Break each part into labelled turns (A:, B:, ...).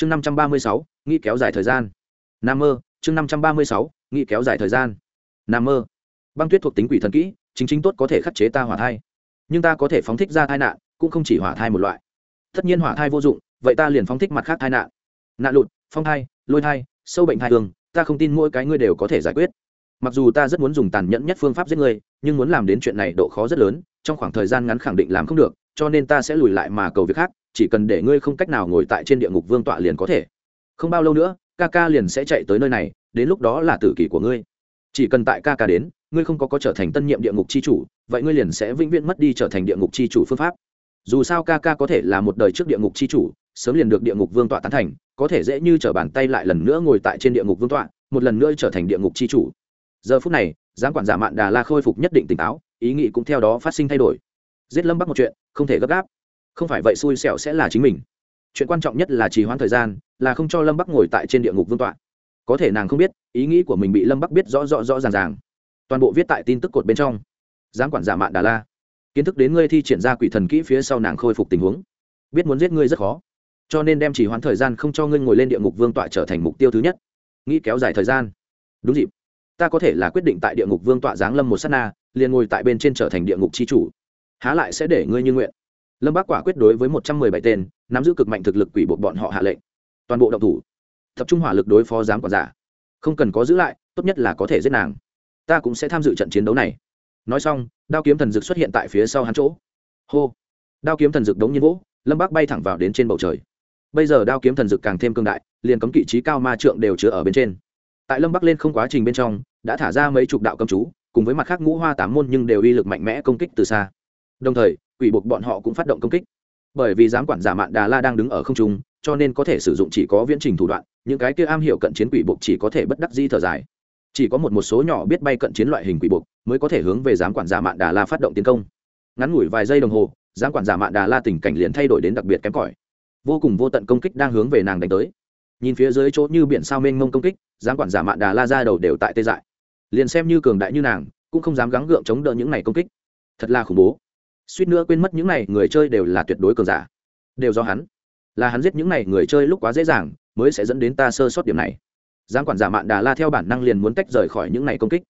A: chương năm trăm ba mươi sáu, nghĩ kéo dài thời gian. Nam mơ, chương năm trăm ba mươi sáu, nghĩ kéo dài thời gian. Nam mơ. Băng tuyết thuộc tính quỷ thần kỹ, chính chính tốt có thể khắc chế ta hỏa thai. Nhưng ta có thể phóng thích ra tai nạn, cũng không chỉ hỏa thai một loại. Tất nhiên hỏa thai vô dụng, vậy ta liền phóng thích mặt khác tai nạn. Nạn lụt, phong thai, lôi thai, sâu bệnh thai thường, ta không tin mỗi cái ngươi đều có thể giải quyết. Mặc dù ta rất muốn dùng tàn nhẫn nhất phương pháp giết ngươi, nhưng muốn làm đến chuyện này độ khó rất lớn, trong khoảng thời gian ngắn khẳng định làm không được cho nên ta sẽ lùi lại mà cầu việc khác, chỉ cần để ngươi không cách nào ngồi tại trên địa ngục vương tọa liền có thể. Không bao lâu nữa, ca ca liền sẽ chạy tới nơi này, đến lúc đó là tử kỷ của ngươi. Chỉ cần tại ca ca đến, ngươi không có có trở thành tân nhiệm địa ngục c h i chủ, vậy ngươi liền sẽ vĩnh viễn mất đi trở thành địa ngục c h i chủ phương pháp. Dù sao ca ca có thể là một đời trước địa ngục c h i chủ, sớm liền được địa ngục vương tọa tán thành, có thể dễ như t r ở bàn tay lại lần nữa ngồi tại trên địa ngục vương tọa, một lần nữa trở thành địa ngục c h i chủ. Giờ phút này giáng quản giả mạn đà la khôi phục nhất định tỉnh táo, ý nghĩ cũng theo đó phát sinh thay đổi giết lâm bắc một chuyện, không thể gấp gáp. Không phải vậy xui xẻo sẽ là chính mình. Chuyện quan trọng nhất là trì hoãn thời gian, là không cho lâm bắc ngồi tại trên địa ngục vương tọa. Có thể nàng không biết, ý nghĩ của mình bị lâm bắc biết rõ rõ rõ ràng ràng. Toàn bộ viết tại tin tức cột bên trong. Giám quản giả mạn đà la. Kiến thức đến ngươi thi triển ra quỷ thần kỹ phía sau nàng khôi phục tình huống. Biết muốn giết ngươi rất khó. Cho nên đem chỉ hoãn thời gian không cho ngươi ngồi lên địa ngục vương tọa trở thành mục tiêu thứ nhất. Nghĩ kéo dài thời gian. Đúng dịp. Ta có thể là quyết định tại địa ngục vương tọa giáng lâm một s á t na, liền ngồi tại bên trên trở thành địa ngục c h i chủ há lại sẽ để ngươi như nguyện. Lâm bác quả quyết đối với một trăm mười bảy tên, nắm giữ cực mạnh thực lực quỷ buộc bọn họ hạ lệnh. Toàn bộ động thủ. Tập trung hỏa lực đối phó giám quản giả. Không cần có giữ lại, tốt nhất là có thể giết nàng. Ta cũng sẽ tham dự trận chiến đấu này. Nói xong, đao kiếm thần dực xuất hiện tại phía sau hắn chỗ. Hô. Đao kiếm thần dực đống nhiên vỗ, lâm bác bay thẳng vào đến trên bầu trời. Bây giờ đao kiếm thần dực càng thêm cương đại, liền cấm kỵ trí cao ma trượng đều chứa ở bên trên. Tại lâm bắc lên không quá trình bên trong, đã thả ra mấy chục đạo cầm chú, cùng với mặt khác ngũ hoa tám môn nhưng đều uy lực mạnh mẽ công kích từ xa đồng thời, quỷ buộc bọn họ cũng phát động công kích. Bởi vì giám quản giả mạn đà la đang đứng ở không trung, cho nên có thể sử dụng chỉ có viễn trình thủ đoạn, những cái kia am hiểu cận chiến quỷ buộc chỉ có thể bất đắc di thở dài. Chỉ có một một số nhỏ biết bay cận chiến loại hình quỷ buộc mới có thể hướng về giám quản giả mạn đà la phát động tiến công. Ngắn ngủi vài giây đồng hồ, giám quản giả mạn đà la tình cảnh liền thay đổi đến đặc biệt kém cỏi. Vô cùng vô tận công kích đang hướng về nàng đánh tới. Nhìn phía dưới chỗ như biển sao mênh mông công kích, giám quản giả mạn đà la ra đầu đều tại tê dại. Liền xem như cường đại như nàng, cũng không dám gắng gượng chống đỡ những này công kích. Thật là khủng bố suýt nữa quên mất những này, người chơi đều là tuyệt đối cường giả. Đều do hắn. Là hắn giết những này, người chơi lúc quá dễ dàng, mới sẽ dẫn đến ta sơ sót điểm này. Giám quản giả mạn đà la theo bản năng liền muốn tách rời khỏi những này công kích.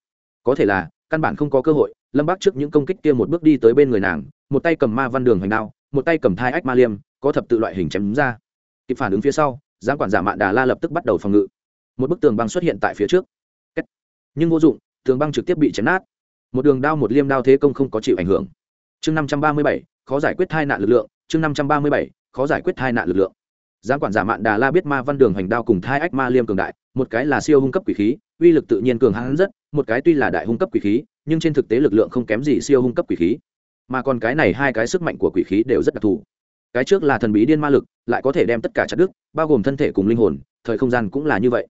A: Có thể là, căn bản không có cơ hội, lâm bác trước những công kích kia một bước đi tới bên người nàng, một tay cầm ma văn đường hoành đao, một tay cầm thai ách ma liêm, có thập tự loại hình chém ra. Kịp phản ứng phía sau, giám quản giả mạn đà la lập tức bắt đầu phòng ngự. Một bức tường băng xuất hiện tại phía trước. Nhưng vô dụng, tường băng trực tiếp bị chém nát. Một đường đao, một liêm đao thế công không có chịu ảnh hưởng chương năm trăm ba mươi bảy, khó giải quyết hai nạn lực lượng, chương năm trăm ba mươi bảy, khó giải quyết hai nạn lực lượng. Giám quản giả mạn đà la biết ma văn đường hành đao cùng thai ách ma liêm cường đại, một cái là siêu hung cấp quỷ khí, uy lực tự nhiên cường hãn rất, một cái tuy là đại hung cấp quỷ khí, nhưng trên thực tế lực lượng không kém gì siêu hung cấp quỷ khí. Mà còn cái này hai cái sức mạnh của quỷ khí đều rất đặc thù. Cái trước là thần bí điên ma lực, lại có thể đem tất cả chặt đức bao gồm thân thể cùng linh hồn, thời không gian cũng là như vậy.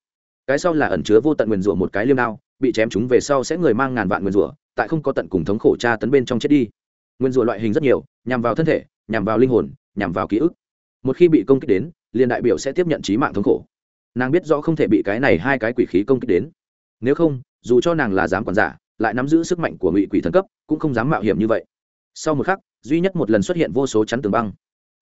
A: Cái sau là ẩn chứa vô tận nguyền rủa một cái liêm đao, bị chém chúng về sau sẽ người mang ngàn vạn nguyền rủa, tại không có tận cùng thống khổ tra tấn bên trong chết đi nguyên rủa loại hình rất nhiều, nhằm vào thân thể, nhằm vào linh hồn, nhằm vào ký ức. Một khi bị công kích đến, liền đại biểu sẽ tiếp nhận trí mạng thống khổ. Nàng biết rõ không thể bị cái này hai cái quỷ khí công kích đến. Nếu không, dù cho nàng là dám quản giả, lại nắm giữ sức mạnh của ngụy quỷ thần cấp, cũng không dám mạo hiểm như vậy. Sau một khắc, duy nhất một lần xuất hiện vô số chắn tường băng.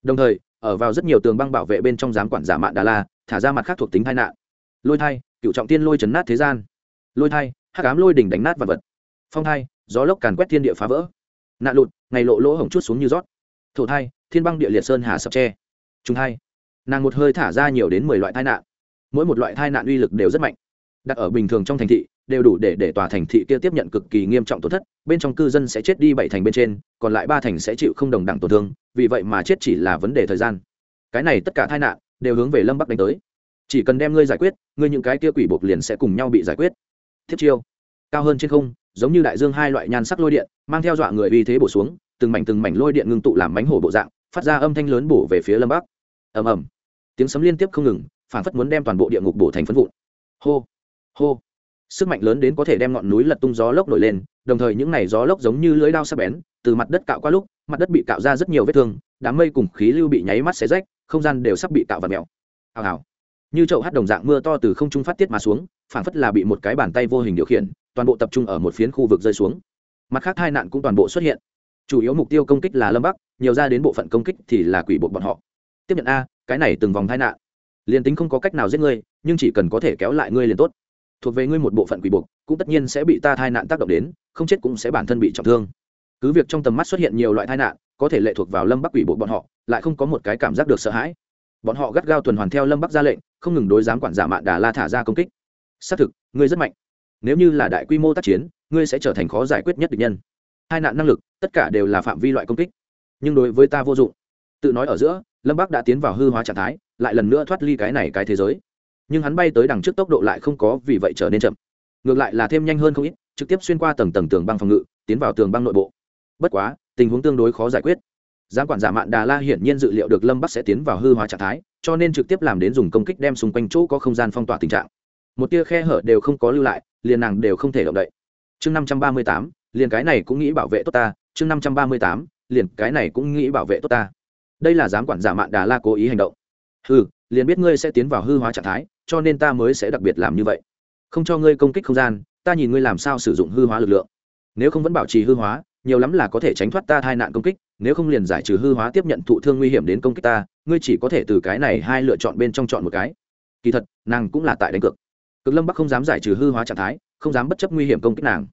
A: Đồng thời, ở vào rất nhiều tường băng bảo vệ bên trong giám quản giả mạn đà la, thả ra mặt khác thuộc tính tai nạn. Lôi thai, cựu trọng tiên lôi chấn nát thế gian. Lôi thai, hắc ám lôi đỉnh đánh nát vật vật. Phong thai, gió lốc càn quét thiên địa phá vỡ nạn lụt, ngày lộ lỗ hổng chút xuống như rót. Thổ thai, thiên băng địa liệt sơn hà sập tre. Trung hai, nàng một hơi thả ra nhiều đến mười loại tai nạn. Mỗi một loại tai nạn uy lực đều rất mạnh. Đặt ở bình thường trong thành thị, đều đủ để để tòa thành thị kia tiếp nhận cực kỳ nghiêm trọng tổn thất, bên trong cư dân sẽ chết đi bảy thành bên trên, còn lại ba thành sẽ chịu không đồng đẳng tổn thương, vì vậy mà chết chỉ là vấn đề thời gian. Cái này tất cả tai nạn đều hướng về lâm bắc đánh tới. Chỉ cần đem ngươi giải quyết, ngươi những cái kia quỷ buộc liền sẽ cùng nhau bị giải quyết. Thiết chiêu, cao hơn trên không giống như đại dương hai loại nhan sắc lôi điện, mang theo dọa người uy thế bổ xuống, từng mảnh từng mảnh lôi điện ngưng tụ làm mánh hổ bộ dạng, phát ra âm thanh lớn bổ về phía lâm bắc. Ầm ầm. Tiếng sấm liên tiếp không ngừng, phản phất muốn đem toàn bộ địa ngục bổ thành phân vụn. Hô hô. Sức mạnh lớn đến có thể đem ngọn núi lật tung gió lốc nổi lên, đồng thời những này gió lốc giống như lưới đao sắc bén, từ mặt đất cạo qua lúc, mặt đất bị cạo ra rất nhiều vết thương, đám mây cùng khí lưu bị nháy mắt xé rách, không gian đều sắp bị cạo và mèo. Hào hào. Như chậu hát đồng dạng mưa to từ không trung phát tiết mà xuống, phản phất là bị một cái bàn tay vô hình điều khiển toàn bộ tập trung ở một phiến khu vực rơi xuống. Mặt khác hai nạn cũng toàn bộ xuất hiện. Chủ yếu mục tiêu công kích là lâm bắc, nhiều ra đến bộ phận công kích thì là quỷ bộ bọn họ. Tiếp nhận a, cái này từng vòng tai nạn. Liền tính không có cách nào giết ngươi, nhưng chỉ cần có thể kéo lại ngươi liền tốt. Thuộc về ngươi một bộ phận quỷ buộc, cũng tất nhiên sẽ bị ta tai nạn tác động đến, không chết cũng sẽ bản thân bị trọng thương. Cứ việc trong tầm mắt xuất hiện nhiều loại tai nạn, có thể lệ thuộc vào lâm bắc quỷ bộ bọn họ, lại không có một cái cảm giác được sợ hãi. Bọn họ gắt gao tuần hoàn theo lâm bắc ra lệnh, không ngừng đối giám quản giả mạn đà la thả ra công kích. Xác thực, ngươi rất mạnh nếu như là đại quy mô tác chiến, ngươi sẽ trở thành khó giải quyết nhất địch nhân. Hai nạn năng lực, tất cả đều là phạm vi loại công kích. Nhưng đối với ta vô dụng. Tự nói ở giữa, lâm bắc đã tiến vào hư hóa trạng thái, lại lần nữa thoát ly cái này cái thế giới. Nhưng hắn bay tới đằng trước tốc độ lại không có vì vậy trở nên chậm. Ngược lại là thêm nhanh hơn không ít, trực tiếp xuyên qua tầng tầng tường băng phòng ngự, tiến vào tường băng nội bộ. Bất quá, tình huống tương đối khó giải quyết. Giám quản giả mạn đà la hiển nhiên dự liệu được lâm bắc sẽ tiến vào hư hóa trạng thái, cho nên trực tiếp làm đến dùng công kích đem xung quanh chỗ có không gian phong tỏa tình trạng một tia khe hở đều không có lưu lại, liền nàng đều không thể động đậy. Chương năm trăm ba mươi tám, liền cái này cũng nghĩ bảo vệ tốt ta, chương năm trăm ba mươi tám, liền cái này cũng nghĩ bảo vệ tốt ta. Đây là giám quản giả mạn đà la cố ý hành động. Hư liền biết ngươi sẽ tiến vào hư hóa trạng thái, cho nên ta mới sẽ đặc biệt làm như vậy. Không cho ngươi công kích không gian, ta nhìn ngươi làm sao sử dụng hư hóa lực lượng. Nếu không vẫn bảo trì hư hóa, nhiều lắm là có thể tránh thoát ta tai nạn công kích, nếu không liền giải trừ hư hóa tiếp nhận thụ thương nguy hiểm đến công kích ta, ngươi chỉ có thể từ cái này hai lựa chọn bên trong chọn một cái. Kỳ thật, nàng cũng là tại đánh cược cực lâm bắc không dám giải trừ hư hóa trạng thái, không dám bất chấp nguy hiểm công kích nàng.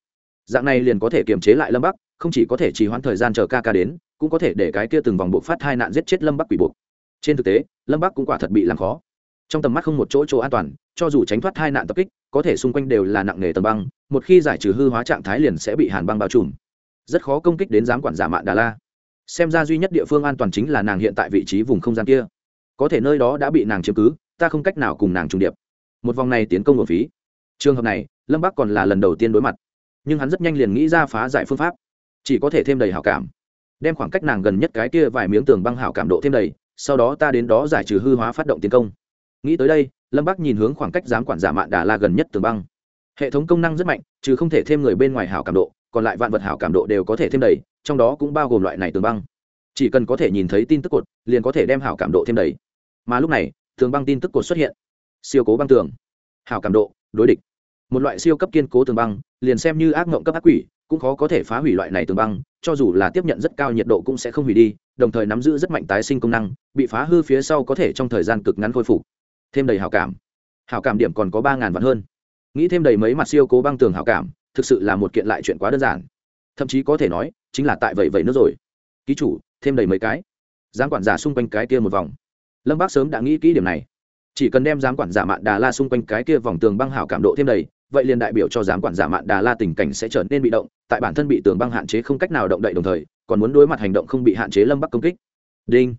A: Dạng này liền có thể kiềm chế lại lâm bắc, không chỉ có thể trì hoãn thời gian chờ ca ca đến, cũng có thể để cái kia từng vòng buộc phát hai nạn giết chết lâm bắc quỷ buộc. Trên thực tế, lâm bắc cũng quả thật bị làm khó. Trong tầm mắt không một chỗ chỗ an toàn, cho dù tránh thoát hai nạn tập kích, có thể xung quanh đều là nặng nề tầm băng, một khi giải trừ hư hóa trạng thái liền sẽ bị hàn băng bao trùm. Rất khó công kích đến giám quản giả mạn đà la. Xem ra duy nhất địa phương an toàn chính là nàng hiện tại vị trí vùng không gian kia. Có thể nơi đó đã bị nàng chiếm cứ, ta không cách nào cùng nàng trùng điệp một vòng này tiến công một phí. Trường hợp này, lâm bắc còn là lần đầu tiên đối mặt, nhưng hắn rất nhanh liền nghĩ ra phá giải phương pháp, chỉ có thể thêm đầy hảo cảm. Đem khoảng cách nàng gần nhất cái kia vài miếng tường băng hảo cảm độ thêm đầy, sau đó ta đến đó giải trừ hư hóa phát động tiến công. Nghĩ tới đây, lâm bắc nhìn hướng khoảng cách giám quản giả mạn đà la gần nhất tường băng. Hệ thống công năng rất mạnh chứ không thể thêm người bên ngoài hảo cảm độ, còn lại vạn vật hảo cảm độ đều có thể thêm đầy, trong đó cũng bao gồm loại này tường băng. Chỉ cần có thể nhìn thấy tin tức cột, liền có thể đem hảo cảm độ thêm đầy. Mà lúc này, tường băng tin tức cột xuất hiện siêu cố băng tường, hảo cảm độ, đối địch. Một loại siêu cấp kiên cố tường băng, liền xem như ác mộng cấp ác quỷ, cũng khó có thể phá hủy loại này tường băng, cho dù là tiếp nhận rất cao nhiệt độ cũng sẽ không hủy đi, đồng thời nắm giữ rất mạnh tái sinh công năng, bị phá hư phía sau có thể trong thời gian cực ngắn khôi phục. Thêm đầy hảo cảm. Hảo cảm điểm còn có ba ngàn vạn hơn. Nghĩ thêm đầy mấy mặt siêu cố băng tường hảo cảm, thực sự là một kiện lại chuyện quá đơn giản. Thậm chí có thể nói, chính là tại vậy vậy nữa rồi. Ký chủ, thêm đầy mấy cái. Giám quản giả xung quanh cái kia một vòng. Lâm bác sớm đã nghĩ kỹ điểm này chỉ cần đem giám quản giả mạn đà la xung quanh cái kia vòng tường băng hảo cảm độ thêm đầy, vậy liền đại biểu cho giám quản giả mạn đà la tình cảnh sẽ trở nên bị động, tại bản thân bị tường băng hạn chế không cách nào động đậy đồng thời, còn muốn đối mặt hành động không bị hạn chế lâm bắc công kích. Đinh.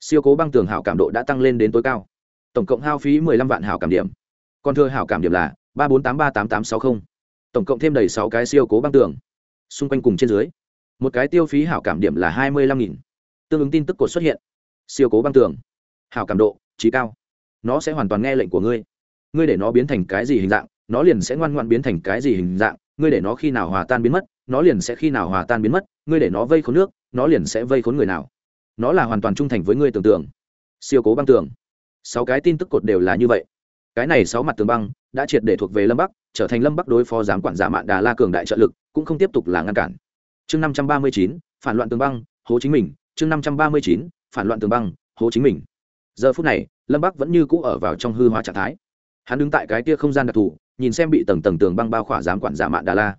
A: Siêu cố băng tường hảo cảm độ đã tăng lên đến tối cao. Tổng cộng hao phí mười lăm vạn hảo cảm điểm. Còn thưa hảo cảm điểm là ba bốn tám ba tám tám sáu mươi tổng cộng thêm đầy sáu cái siêu cố băng tường. Xung quanh cùng trên dưới, một cái tiêu phí hảo cảm điểm là hai mươi lăm nghìn. Tương ứng tin tức cột xuất hiện. Siêu cố băng tường. Hảo cảm độ, trí cao nó sẽ hoàn toàn nghe lệnh của ngươi. Ngươi để nó biến thành cái gì hình dạng, nó liền sẽ ngoan ngoan biến thành cái gì hình dạng. Ngươi để nó khi nào hòa tan biến mất, nó liền sẽ khi nào hòa tan biến mất. Ngươi để nó vây khốn nước, nó liền sẽ vây khốn người nào. Nó là hoàn toàn trung thành với ngươi tưởng tượng. Siêu cố băng tường. Sáu cái tin tức cột đều là như vậy. Cái này sáu mặt tường băng đã triệt để thuộc về lâm bắc, trở thành lâm bắc đối phó giám quản giả mạn đà la cường đại trợ lực, cũng không tiếp tục là ngăn cản. Chương năm trăm ba mươi chín, phản loạn tường băng, hố chính mình. Chương năm trăm ba mươi chín, phản loạn tường băng, hố chính mình giờ phút này, lâm bắc vẫn như cũ ở vào trong hư hóa trạng thái. Hắn đứng tại cái kia không gian đặc thù, nhìn xem bị tầng tầng tường băng bao khỏa giám quản giả mạn đà la.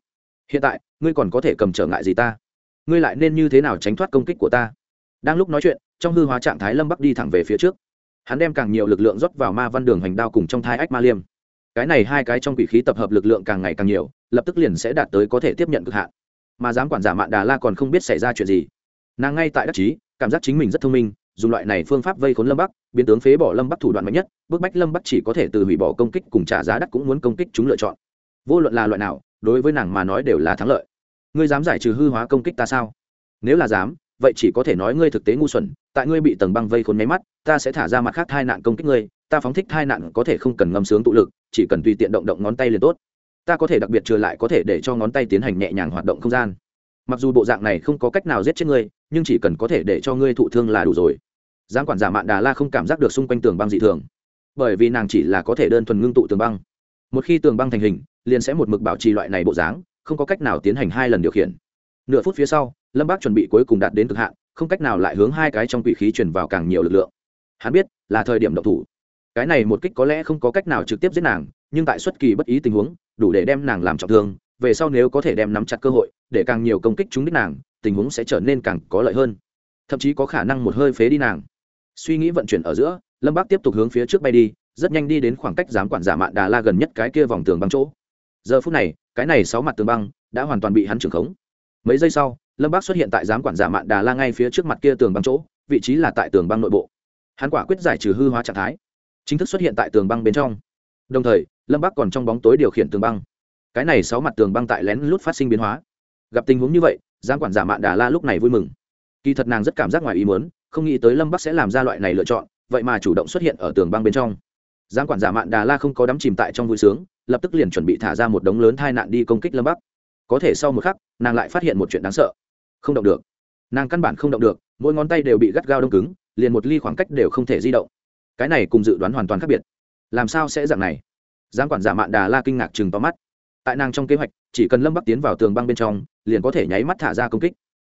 A: Hiện tại, ngươi còn có thể cầm trở ngại gì ta? Ngươi lại nên như thế nào tránh thoát công kích của ta? Đang lúc nói chuyện, trong hư hóa trạng thái lâm bắc đi thẳng về phía trước. Hắn đem càng nhiều lực lượng rót vào ma văn đường hành đao cùng trong thai ách ma liêm. Cái này hai cái trong quỷ khí tập hợp lực lượng càng ngày càng nhiều, lập tức liền sẽ đạt tới có thể tiếp nhận cực hạn. Mà dám quản giả mạn đà la còn không biết xảy ra chuyện gì. Nàng ngay tại đắc chí, cảm giác chính mình rất thông minh dùng loại này phương pháp vây khốn lâm bắc, biến tướng phế bỏ lâm bắc thủ đoạn mạnh nhất, bức bách lâm bắc chỉ có thể từ hủy bỏ công kích cùng trả giá đắt cũng muốn công kích chúng lựa chọn. Vô luận là loại nào, đối với nàng mà nói đều là thắng lợi. Ngươi dám giải trừ hư hóa công kích ta sao? Nếu là dám, vậy chỉ có thể nói ngươi thực tế ngu xuẩn, tại ngươi bị tầng băng vây khốn máy mắt, ta sẽ thả ra mặt khác hai nạn công kích ngươi, ta phóng thích hai nạn có thể không cần ngâm sướng tụ lực, chỉ cần tùy tiện động động ngón tay liền tốt. Ta có thể đặc biệt trừ lại có thể để cho ngón tay tiến hành nhẹ nhàng hoạt động không gian. Mặc dù bộ dạng này không có cách nào giết chết ngươi, nhưng chỉ cần có thể để cho ngươi thụ thương là đủ rồi giám quản giả mạn đà la không cảm giác được xung quanh tường băng dị thường. Bởi vì nàng chỉ là có thể đơn thuần ngưng tụ tường băng. Một khi tường băng thành hình, liền sẽ một mực bảo trì loại này bộ dáng, không có cách nào tiến hành hai lần điều khiển. Nửa phút phía sau, lâm bác chuẩn bị cuối cùng đạt đến cực hạn, không cách nào lại hướng hai cái trong quỷ khí truyền vào càng nhiều lực lượng. Hắn biết, là thời điểm động thủ. Cái này một kích có lẽ không có cách nào trực tiếp giết nàng, nhưng tại xuất kỳ bất ý tình huống, đủ để đem nàng làm trọng thương, về sau nếu có thể đem nắm chặt cơ hội, để càng nhiều công kích trúng đích nàng, tình huống sẽ trở nên càng có lợi hơn. Thậm chí có khả năng một hơi phế đi nàng suy nghĩ vận chuyển ở giữa, lâm bác tiếp tục hướng phía trước bay đi, rất nhanh đi đến khoảng cách giám quản giả mạn đà la gần nhất cái kia vòng tường băng chỗ. Giờ phút này, cái này sáu mặt tường băng đã hoàn toàn bị hắn trưởng khống. Mấy giây sau, lâm bác xuất hiện tại giám quản giả mạn đà la ngay phía trước mặt kia tường băng chỗ, vị trí là tại tường băng nội bộ. Hắn quả quyết giải trừ hư hóa trạng thái, chính thức xuất hiện tại tường băng bên trong. Đồng thời, lâm bác còn trong bóng tối điều khiển tường băng. Cái này sáu mặt tường băng tại lén lút phát sinh biến hóa. Gặp tình huống như vậy, giám quản giả mạn đà la lúc này vui mừng. Kỳ thật nàng rất cảm giác ngoài ý muốn không nghĩ tới lâm bắc sẽ làm ra loại này lựa chọn vậy mà chủ động xuất hiện ở tường băng bên trong giang quản giả mạn đà la không có đắm chìm tại trong vui sướng lập tức liền chuẩn bị thả ra một đống lớn tai nạn đi công kích lâm bắc có thể sau một khắc nàng lại phát hiện một chuyện đáng sợ không động được nàng căn bản không động được mỗi ngón tay đều bị gắt gao đông cứng liền một ly khoảng cách đều không thể di động cái này cùng dự đoán hoàn toàn khác biệt làm sao sẽ dạng này giang quản giả mạn đà la kinh ngạc chừng to mắt tại nàng trong kế hoạch chỉ cần lâm bắc tiến vào tường băng bên trong liền có thể nháy mắt thả ra công kích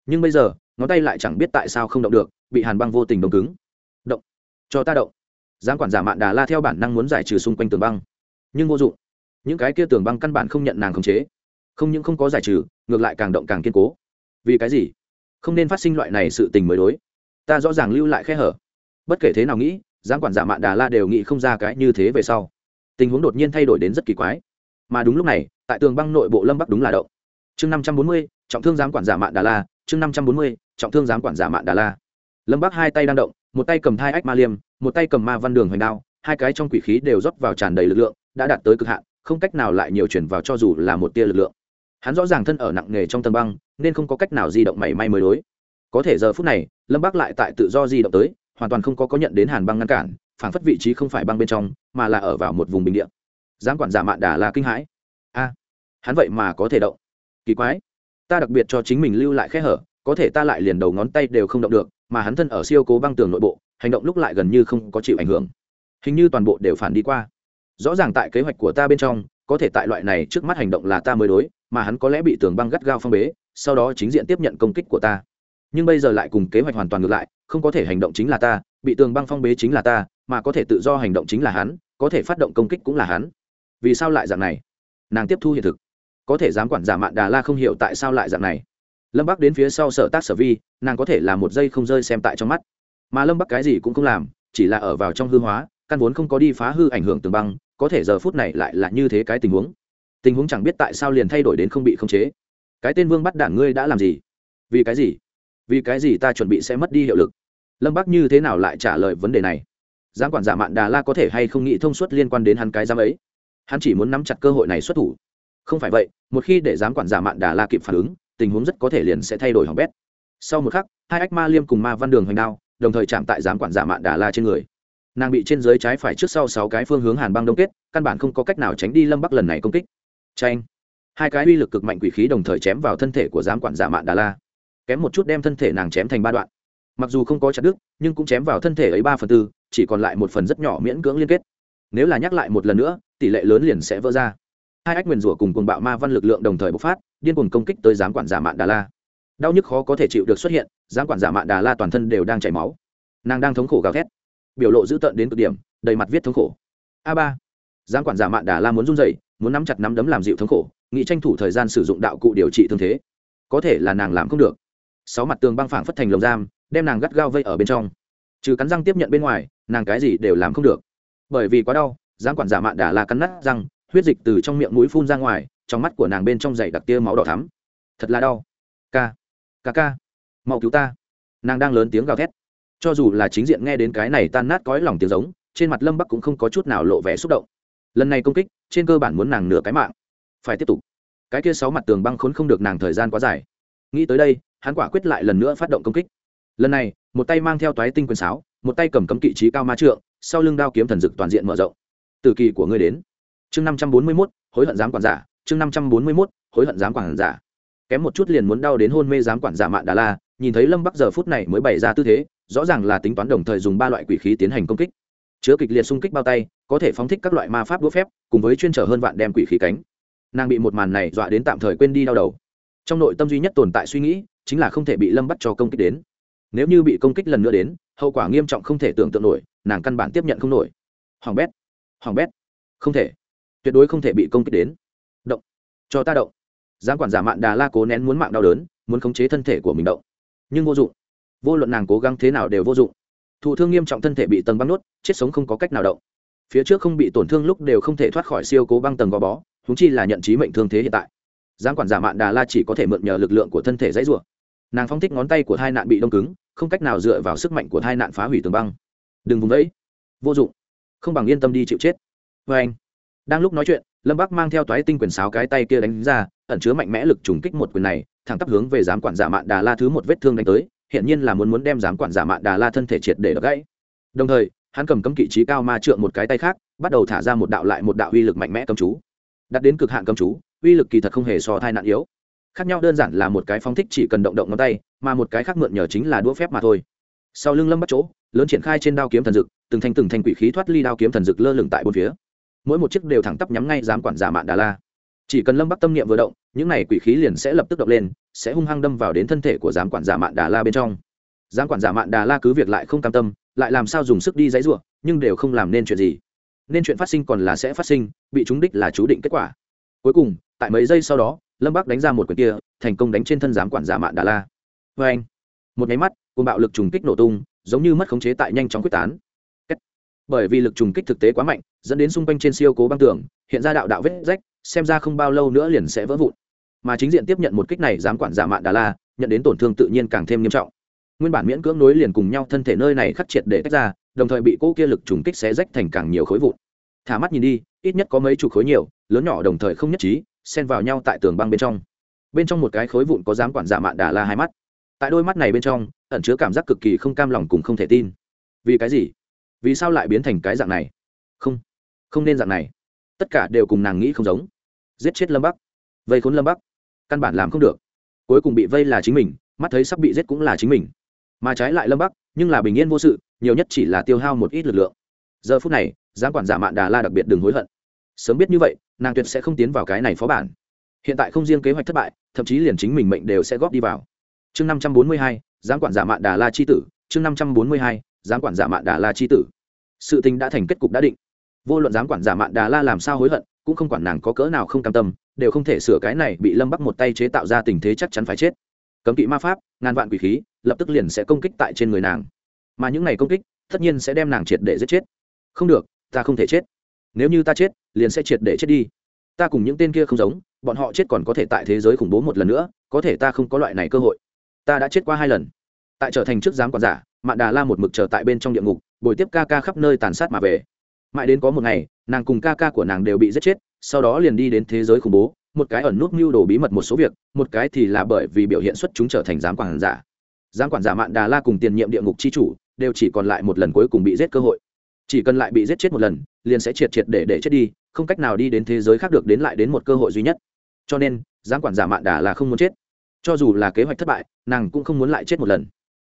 A: nhưng bây giờ ngón tay lại chẳng biết tại sao không động được bị hàn băng vô tình đông cứng. Động. Cho ta động. Giám quản giả mạn đà la theo bản năng muốn giải trừ xung quanh tường băng. Nhưng vô dụng. Những cái kia tường băng căn bản không nhận nàng khống chế. Không những không có giải trừ, ngược lại càng động càng kiên cố. Vì cái gì? Không nên phát sinh loại này sự tình mới đối. Ta rõ ràng lưu lại khe hở. Bất kể thế nào nghĩ giám quản giả mạn đà la đều nghĩ không ra cái như thế về sau. Tình huống đột nhiên thay đổi đến rất kỳ quái. Mà đúng lúc này, tại tường băng nội bộ lâm bắc đúng là động. Chương năm trăm bốn mươi, trọng thương giám quản giả mạn đà la, chương năm trăm bốn mươi, trọng thương giám quản giả mạn đà la lâm Bác hai tay đang động, một tay cầm hai ách ma liêm, một tay cầm ma văn đường hoành đao, hai cái trong quỷ khí đều rót vào tràn đầy lực lượng, đã đạt tới cực hạn, không cách nào lại nhiều chuyển vào cho dù là một tia lực lượng. Hắn rõ ràng thân ở nặng nề trong tầng băng, nên không có cách nào di động mảy may mới đối. Có thể giờ phút này, lâm Bác lại tại tự do di động tới, hoàn toàn không có có nhận đến hàn băng ngăn cản, phảng phất vị trí không phải băng bên trong, mà là ở vào một vùng bình địa. Giáng quản giả mạn đà là kinh hãi. A, hắn vậy mà có thể động. Kỳ quái. Ta đặc biệt cho chính mình lưu lại khe hở, có thể ta lại liền đầu ngón tay đều không động được mà hắn thân ở siêu cố băng tường nội bộ, hành động lúc lại gần như không có chịu ảnh hưởng. Hình như toàn bộ đều phản đi qua. Rõ ràng tại kế hoạch của ta bên trong, có thể tại loại này trước mắt hành động là ta mới đối, mà hắn có lẽ bị tường băng gắt gao phong bế, sau đó chính diện tiếp nhận công kích của ta. Nhưng bây giờ lại cùng kế hoạch hoàn toàn ngược lại, không có thể hành động chính là ta, bị tường băng phong bế chính là ta, mà có thể tự do hành động chính là hắn, có thể phát động công kích cũng là hắn. Vì sao lại dạng này? Nàng tiếp thu hiện thực. Có thể dám quản giả mạn đà la không hiểu tại sao lại dạng này lâm bắc đến phía sau sở tác sở vi, nàng có thể là một giây không rơi xem tại trong mắt. Mà lâm bắc cái gì cũng không làm, chỉ là ở vào trong hư hóa, căn vốn không có đi phá hư ảnh hưởng tường băng, có thể giờ phút này lại là như thế cái tình huống. Tình huống chẳng biết tại sao liền thay đổi đến không bị khống chế. Cái tên vương bắt đảng ngươi đã làm gì? Vì cái gì? Vì cái gì ta chuẩn bị sẽ mất đi hiệu lực? Lâm bắc như thế nào lại trả lời vấn đề này? Giám quản giả mạn đà la có thể hay không nghĩ thông suốt liên quan đến hắn cái giám ấy? Hắn chỉ muốn nắm chặt cơ hội này xuất thủ. Không phải vậy, một khi để giám quản giả mạn đà la kịp phản ứng tình huống rất có thể liền sẽ thay đổi hỏng bét. Sau một khắc, hai ách ma liêm cùng ma văn đường hoành đao, đồng thời chạm tại giám quản giả mạn đà la trên người. Nàng bị trên dưới trái phải trước sau sáu cái phương hướng hàn băng đông kết, căn bản không có cách nào tránh đi lâm bắc lần này công kích. Tranh hai cái uy lực cực mạnh quỷ khí đồng thời chém vào thân thể của giám quản giả mạn đà la. Kém một chút đem thân thể nàng chém thành ba đoạn. Mặc dù không có chặt đứt, nhưng cũng chém vào thân thể ấy ba phần tư, chỉ còn lại một phần rất nhỏ miễn cưỡng liên kết. Nếu là nhắc lại một lần nữa, tỷ lệ lớn liền sẽ vỡ ra hai ách nguyền rủa cùng cuồng bạo ma văn lực lượng đồng thời bộc phát, điên cuồng công kích tới giám quản giả mạn đà la. Đau nhức khó có thể chịu được xuất hiện, giám quản giả mạn đà la toàn thân đều đang chảy máu. Nàng đang thống khổ gào thét. Biểu lộ dữ tợn đến cực điểm, đầy mặt viết thống khổ. A ba. Giám quản giả mạn đà la muốn run dậy muốn nắm chặt nắm đấm làm dịu thống khổ, nghĩ tranh thủ thời gian sử dụng đạo cụ điều trị thương thế. Có thể là nàng làm không được. Sáu mặt tường băng phẳng phất thành lồng giam, đem nàng gắt gao vây ở bên trong. Trừ cắn răng tiếp nhận bên ngoài, nàng cái gì đều làm không được. Bởi vì quá đau, giám quản giả mạn đà la cắn nát răng huyết dịch từ trong miệng mũi phun ra ngoài, trong mắt của nàng bên trong dày đặc tia máu đỏ thắm. Thật là đau. Ca ca ca, mau cứu ta. Nàng đang lớn tiếng gào thét. Cho dù là chính diện nghe đến cái này tan nát cõi lòng tiếng giống, trên mặt lâm bắc cũng không có chút nào lộ vẻ xúc động. Lần này công kích, trên cơ bản muốn nàng nửa cái mạng. Phải tiếp tục. Cái kia sáu mặt tường băng khốn không được nàng thời gian quá dài. Nghĩ tới đây, hắn quả quyết lại lần nữa phát động công kích. Lần này, một tay mang theo toái tinh quyền sáo, một tay cầm cấm kỵ trí cao ma trượng, sau lưng đao kiếm thần dực toàn diện mở rộng. Từ kỳ của ngươi đến chương năm trăm bốn mươi mốt, hối hận giám quản giả, chương năm trăm bốn mươi mốt, hối hận giám quản giả. Kém một chút liền muốn đau đến hôn mê giám quản giả mạn đà la, nhìn thấy lâm bắc giờ phút này mới bày ra tư thế, rõ ràng là tính toán đồng thời dùng ba loại quỷ khí tiến hành công kích. Chứa kịch liệt xung kích bao tay, có thể phóng thích các loại ma pháp đũa phép, cùng với chuyên trở hơn vạn đem quỷ khí cánh. Nàng bị một màn này dọa đến tạm thời quên đi đau đầu. Trong nội tâm duy nhất tồn tại suy nghĩ, chính là không thể bị lâm bắt cho công kích đến. Nếu như bị công kích lần nữa đến, hậu quả nghiêm trọng không thể tưởng tượng nổi, nàng căn bản tiếp nhận không nổi. Hoàng bét! Hoàng bét! Không thể tuyệt đối không thể bị công kích đến. Động. Cho ta động. Giám quản giả mạn đà la cố nén muốn mạng đau đớn, muốn khống chế thân thể của mình động. Nhưng vô dụng. Vô luận nàng cố gắng thế nào đều vô dụng. Thụ thương nghiêm trọng thân thể bị tầng băng nuốt chết sống không có cách nào động. Phía trước không bị tổn thương lúc đều không thể thoát khỏi siêu cố băng tầng gò bó húng chi là nhận trí mệnh thương thế hiện tại. Giám quản giả mạn đà la chỉ có thể mượn nhờ lực lượng của thân thể dãy rủa. Nàng phong thích ngón tay của hai nạn bị đông cứng, không cách nào dựa vào sức mạnh của hai nạn phá hủy tường băng. Đừng vùng đấy vô dụng. Không bằng yên tâm đi chịu chết. Vê anh đang lúc nói chuyện, lâm bắc mang theo toái tinh quyền sáo cái tay kia đánh ra, ẩn chứa mạnh mẽ lực trùng kích một quyền này, thẳng tắp hướng về giám quản giả mạn đà la thứ một vết thương đánh tới hiện nhiên là muốn muốn đem giám quản giả mạn đà la thân thể triệt để đập gãy. Đồng thời, hắn cầm cấm kỵ trí cao ma trượng một cái tay khác, bắt đầu thả ra một đạo lại một đạo uy lực mạnh mẽ cầm chú. Đặt đến cực hạn cầm chú, uy lực kỳ thật không hề so thai nạn yếu. Khác nhau đơn giản là một cái phóng thích chỉ cần động động ngón tay, mà một cái khác mượn nhờ chính là đũa phép mà thôi. Sau lưng lâm bắt chỗ, lớn triển khai trên đao kiếm thần dực, từng thanh từng thanh quỷ khí thoát ly đao kiếm thần dực lơ lửng tại bốn phía mỗi một chiếc đều thẳng tắp nhắm ngay giám quản giả mạn đà la. Chỉ cần lâm bắc tâm niệm vừa động, những này quỷ khí liền sẽ lập tức động lên, sẽ hung hăng đâm vào đến thân thể của giám quản giả mạn đà la bên trong. Giám quản giả mạn đà la cứ việc lại không cam tâm, lại làm sao dùng sức đi dãy ruộng, nhưng đều không làm nên chuyện gì. Nên chuyện phát sinh còn là sẽ phát sinh, bị chúng đích là chú định kết quả. Cuối cùng, tại mấy giây sau đó, lâm bắc đánh ra một quyền kia, thành công đánh trên thân giám quản giả mạn đà la. Vê anh một nháy mắt cùng bạo lực trùng kích nổ tung, giống như mất khống chế tại nhanh chóng quyết tán bởi vì lực trùng kích thực tế quá mạnh, dẫn đến xung quanh trên siêu cố băng tường, hiện ra đạo đạo vết rách, xem ra không bao lâu nữa liền sẽ vỡ vụn. Mà chính diện tiếp nhận một kích này giám quản giả mạn đà la, nhận đến tổn thương tự nhiên càng thêm nghiêm trọng. Nguyên bản miễn cưỡng nối liền cùng nhau thân thể nơi này khắc triệt để tách ra, đồng thời bị cỗ kia lực trùng kích xé rách thành càng nhiều khối vụn. Thả mắt nhìn đi, ít nhất có mấy chục khối nhiều, lớn nhỏ đồng thời không nhất trí, xen vào nhau tại tường băng bên trong. Bên trong một cái khối vụn có dám quản giả mạn đà la hai mắt. Tại đôi mắt này bên trong, ẩn chứa cảm giác cực kỳ không cam lòng cùng không thể tin. Vì cái gì? Vì sao lại biến thành cái dạng này? Không không nên dạng này. Tất cả đều cùng nàng nghĩ không giống. Giết chết lâm bắc. Vây khốn lâm bắc. Căn bản làm không được. Cuối cùng bị vây là chính mình, mắt thấy sắp bị giết cũng là chính mình. Mà trái lại lâm bắc, nhưng là bình yên vô sự, nhiều nhất chỉ là tiêu hao một ít lực lượng. Giờ phút này, giám quản giả mạn đà la đặc biệt đừng hối hận. Sớm biết như vậy, nàng tuyệt sẽ không tiến vào cái này phó bản. Hiện tại không riêng kế hoạch thất bại, thậm chí liền chính mình mệnh đều sẽ góp đi vào. Chương năm trăm bốn mươi hai, giám quản giả mạn đà la c h i tử, chương năm trăm bốn mươi hai giám quản giả mạn đà la c h i tử. Sự tình đã thành kết cục đã định. Vô luận giám quản giả mạn đà la làm sao hối hận, cũng không quản nàng có cỡ nào không cam tâm, đều không thể sửa cái này bị lâm bắc một tay chế tạo ra tình thế chắc chắn phải chết. Cấm kỵ ma pháp, ngàn vạn quỷ khí, lập tức liền sẽ công kích tại trên người nàng. Mà những ngày công kích, tất nhiên sẽ đem nàng triệt để giết chết. Không được, ta không thể chết. Nếu như ta chết, liền sẽ triệt để chết đi. Ta cùng những tên kia không giống, bọn họ chết còn có thể tại thế giới khủng bố một lần nữa, có thể ta không có loại này cơ hội. Ta đã chết qua hai lần. Tại trở thành trước giám quản giả mạn đà la một mực chờ tại bên trong địa ngục bồi tiếp ca ca khắp nơi tàn sát mà về. Mãi đến có một ngày, nàng cùng ca ca của nàng đều bị giết chết, sau đó liền đi đến thế giới khủng bố, một cái ẩn nút mưu đồ bí mật một số việc, một cái thì là bởi vì biểu hiện xuất chúng trở thành giám quản giả. Giám quản giả mạn đà la cùng tiền nhiệm địa ngục c h i chủ đều chỉ còn lại một lần cuối cùng bị giết cơ hội. Chỉ cần lại bị giết chết một lần, liền sẽ triệt triệt để để chết đi, không cách nào đi đến thế giới khác được đến lại đến một cơ hội duy nhất. Cho nên, giám quản giả mạn đà là không muốn chết. Cho dù là kế hoạch thất bại, nàng cũng không muốn lại chết một lần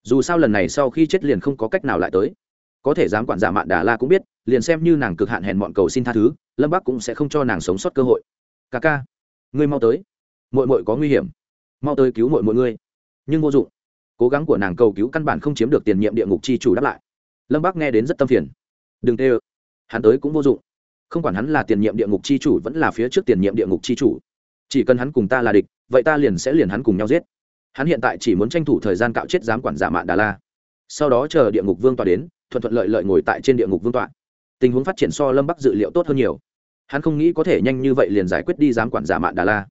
A: dù sao lần này sau khi chết liền không có cách nào lại tới. Có thể giám quản giả mạn đà la cũng biết, liền xem như nàng cực hạn hèn mọn cầu xin tha thứ, lâm bắc cũng sẽ không cho nàng sống sót cơ hội. Ca ca, ngươi mau tới. Mội mội có nguy hiểm. Mau tới cứu mội mội ngươi. Nhưng vô dụng. Cố gắng của nàng cầu cứu căn bản không chiếm được tiền nhiệm địa ngục chi chủ đáp lại. Lâm bắc nghe đến rất tâm phiền. Đừng tê ơ. Hắn tới cũng vô dụng. Không quản hắn là tiền nhiệm địa ngục chi chủ vẫn là phía trước tiền nhiệm địa ngục chi chủ. Chỉ cần hắn cùng ta là địch, vậy ta liền sẽ liền hắn cùng nhau giết hắn hiện tại chỉ muốn tranh thủ thời gian cạo chết giám quản giả mạn đà la. Sau đó chờ địa ngục vương tọa đến, thuận thuận lợi lợi ngồi tại trên địa ngục vương tọa. Tình huống phát triển so lâm bắc dự liệu tốt hơn nhiều. Hắn không nghĩ có thể nhanh như vậy liền giải quyết đi giám quản giả mạn đà la.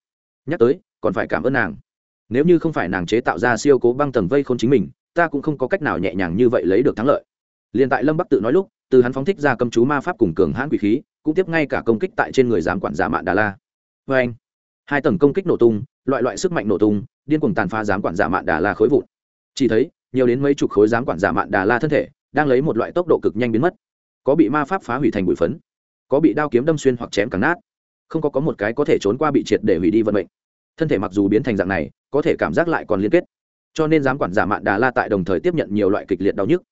A: Nhắc tới, còn phải cảm ơn nàng. Nếu như không phải nàng chế tạo ra siêu cố băng tầng vây k h ô n chính mình, ta cũng không có cách nào nhẹ nhàng như vậy lấy được thắng lợi. Liền tại lâm bắc tự nói lúc, từ hắn phóng thích ra cầm chú ma pháp cùng cường hãn quỷ khí, cũng tiếp ngay cả công kích tại trên người giám quản giả mạn đà la. Vê anh hai tầng công kích nổ tung, loại loại sức mạnh nổ tung điên cuồng tàn phá giám quản giả mạn đà la khối vụn. Chỉ thấy, nhiều đến mấy chục khối giám quản giả mạn đà la thân thể, đang lấy một loại tốc độ cực nhanh biến mất. Có bị ma pháp phá hủy thành bụi phấn, có bị đao kiếm đâm xuyên hoặc chém cắn nát, không có có một cái có thể trốn qua bị triệt để hủy đi vận mệnh. Thân thể mặc dù biến thành dạng này, có thể cảm giác lại còn liên kết. Cho nên giám quản giả mạn đà la tại đồng thời tiếp nhận nhiều loại kịch liệt đau nhức.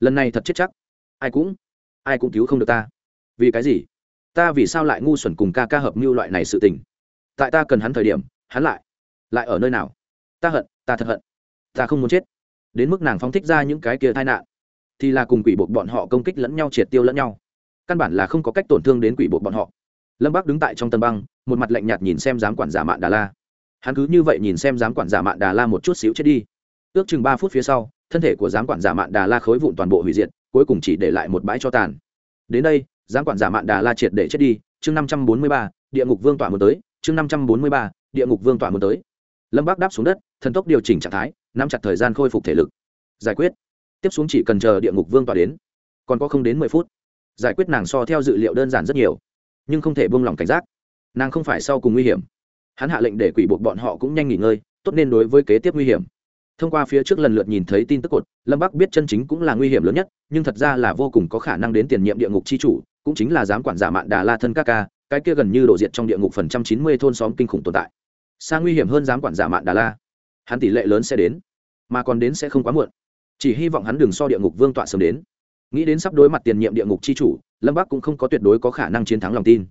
A: Lần này thật chết chắc. Ai cũng ai cũng cứu không được ta. Vì cái gì? Ta vì sao lại ngu xuẩn cùng ca ca hợp mưu loại này sự tình? Tại ta cần hắn thời điểm, hắn lại lại ở nơi nào? Ta hận, ta thật hận, ta không muốn chết. Đến mức nàng phóng thích ra những cái kia tai nạn, thì là cùng quỷ buộc bọn họ công kích lẫn nhau, triệt tiêu lẫn nhau. Căn bản là không có cách tổn thương đến quỷ buộc bọn họ. Lâm Bác đứng tại trong tân băng, một mặt lạnh nhạt nhìn xem giám quản giả mạn đà la. Hắn cứ như vậy nhìn xem giám quản giả mạn đà la một chút xíu chết đi. Ước chừng ba phút phía sau, thân thể của giám quản giả mạn đà la khối vụn toàn bộ hủy diệt, cuối cùng chỉ để lại một bãi cho tàn. Đến đây, giám quản giả mạn đà la triệt để chết đi. Chương năm trăm bốn mươi ba, địa ngục vương tỏa muốn tới. Chương năm trăm bốn mươi ba, địa ngục vương tỏa muốn tới lâm bác đáp xuống đất, thần tốc điều chỉnh trạng thái, nắm chặt thời gian khôi phục thể lực. Giải quyết. Tiếp xuống chỉ cần chờ địa ngục vương tỏa đến. Còn có không đến mười phút. Giải quyết nàng so theo dự liệu đơn giản rất nhiều, nhưng không thể buông lỏng cảnh giác. Nàng không phải sau cùng nguy hiểm. Hắn hạ lệnh để quỷ buộc bọn họ cũng nhanh nghỉ ngơi, tốt nên đối với kế tiếp nguy hiểm. Thông qua phía trước lần lượt nhìn thấy tin tức cột, lâm bắc biết chân chính cũng là nguy hiểm lớn nhất, nhưng thật ra là vô cùng có khả năng đến tiền nhiệm địa ngục c h i chủ, cũng chính là giám quản giả mạn đà la thân các ca, cái kia gần như đổ diệt trong địa ngục phần trăm chín mươi thôn xóm kinh khủng tồn tại xa nguy hiểm hơn giám quản giả mạn đà la. Hắn tỷ lệ lớn sẽ đến, mà còn đến sẽ không quá muộn. Chỉ hy vọng hắn đừng so địa ngục vương tọa sớm đến. Nghĩ đến sắp đối mặt tiền nhiệm địa ngục c h i chủ, lâm bắc cũng không có tuyệt đối có khả năng chiến thắng lòng tin.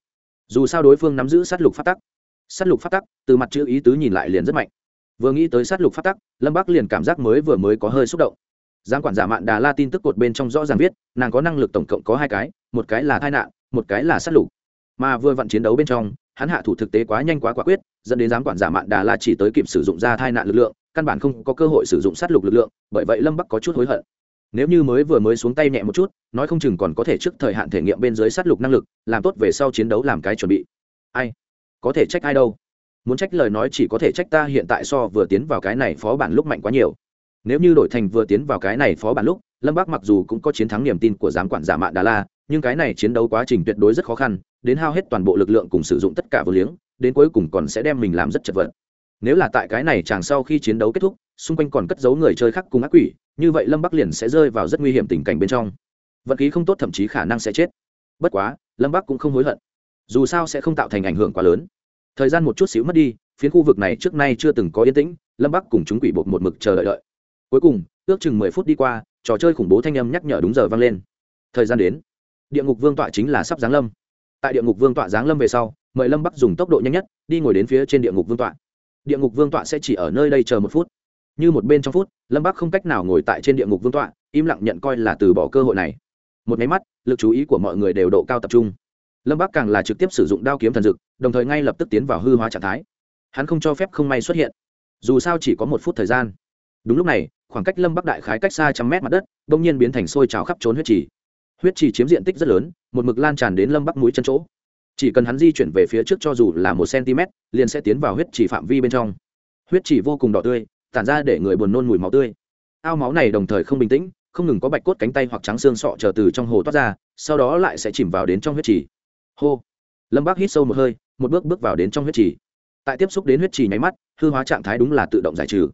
A: Dù sao đối phương nắm giữ sát lục phát tắc. Sát lục phát tắc, từ mặt chữ ý tứ nhìn lại liền rất mạnh. Vừa nghĩ tới sát lục phát tắc, lâm bắc liền cảm giác mới vừa mới có hơi xúc động. Giang quản giả mạn đà la tin tức cột bên trong rõ ràng viết, nàng có năng lực tổng cộng có hai cái, một cái là tai nạn, một cái là sát lục. Mà vừa vặn chiến đấu bên trong hắn hạ thủ thực tế quá nhanh quá quả quyết, dẫn đến giám quản giả mạn đà la chỉ tới kịp sử dụng ra tai nạn lực lượng, căn bản không có cơ hội sử dụng sát lục lực lượng, bởi vậy lâm bắc có chút hối hận. Nếu như mới vừa mới xuống tay nhẹ một chút, nói không chừng còn có thể trước thời hạn thể nghiệm bên dưới sát lục năng lực, làm tốt về sau chiến đấu làm cái chuẩn bị. Ai? Có thể trách ai đâu? Muốn trách lời nói chỉ có thể trách ta hiện tại so vừa tiến vào cái này phó bản lúc mạnh quá nhiều. Nếu như đổi thành vừa tiến vào cái này phó bản lúc, lâm bác mặc dù cũng có chiến thắng niềm tin của giám quản giả mạn đà la, nhưng cái này chiến đấu quá trình tuyệt đối rất khó khăn đến hao hết toàn bộ lực lượng cùng sử dụng tất cả vô liếng, đến cuối cùng còn sẽ đem mình làm rất chật vật. Nếu là tại cái này chàng sau khi chiến đấu kết thúc, xung quanh còn cất giấu người chơi khác cùng ác quỷ, như vậy lâm bắc liền sẽ rơi vào rất nguy hiểm tình cảnh bên trong. Vật khí không tốt thậm chí khả năng sẽ chết. Bất quá, lâm bắc cũng không hối hận. Dù sao sẽ không tạo thành ảnh hưởng quá lớn. Thời gian một chút xíu mất đi, phiến khu vực này trước nay chưa từng có yên tĩnh, lâm bắc cùng chúng quỷ bột một mực chờ đợi đợi. Cuối cùng, ước chừng mười phút đi qua, trò chơi khủng bố thanh âm nhắc nhở đúng giờ vang lên. Thời gian đến. Địa ngục vương tọa chính là sắp giáng lâm tại địa ngục vương tọa giáng lâm về sau, mời lâm bắc dùng tốc độ nhanh nhất đi ngồi đến phía trên địa ngục vương tọa. Địa ngục vương tọa sẽ chỉ ở nơi đây chờ một phút. Như một bên trong phút, lâm bắc không cách nào ngồi tại trên địa ngục vương tọa, im lặng nhận coi là từ bỏ cơ hội này. Một máy mắt, lực chú ý của mọi người đều độ cao tập trung. Lâm bắc càng là trực tiếp sử dụng đao kiếm thần dực, đồng thời ngay lập tức tiến vào hư hóa trạng thái. Hắn không cho phép không may xuất hiện. Dù sao chỉ có một phút thời gian. Đúng lúc này, khoảng cách lâm bắc đại khái cách xa trăm mét mặt đất đ ỗ n g nhiên biến thành sôi trào khắp trốn huyết trì huyết trì chiếm diện tích rất lớn, một mực lan tràn đến lâm bắc mũi chân chỗ. Chỉ cần hắn di chuyển về phía trước cho dù là một cm liền sẽ tiến vào huyết trì phạm vi bên trong. Huyết trì vô cùng đỏ tươi, tản ra để người buồn nôn mùi máu tươi. Ao máu này đồng thời không bình tĩnh, không ngừng có bạch cốt cánh tay hoặc trắng xương sọ chờ từ trong hồ toát ra, sau đó lại sẽ chìm vào đến trong huyết trì. Hô. Lâm bác hít sâu một hơi, một bước bước vào đến trong huyết trì. Tại tiếp xúc đến huyết trì nháy mắt, hư hóa trạng thái đúng là tự động giải trừ.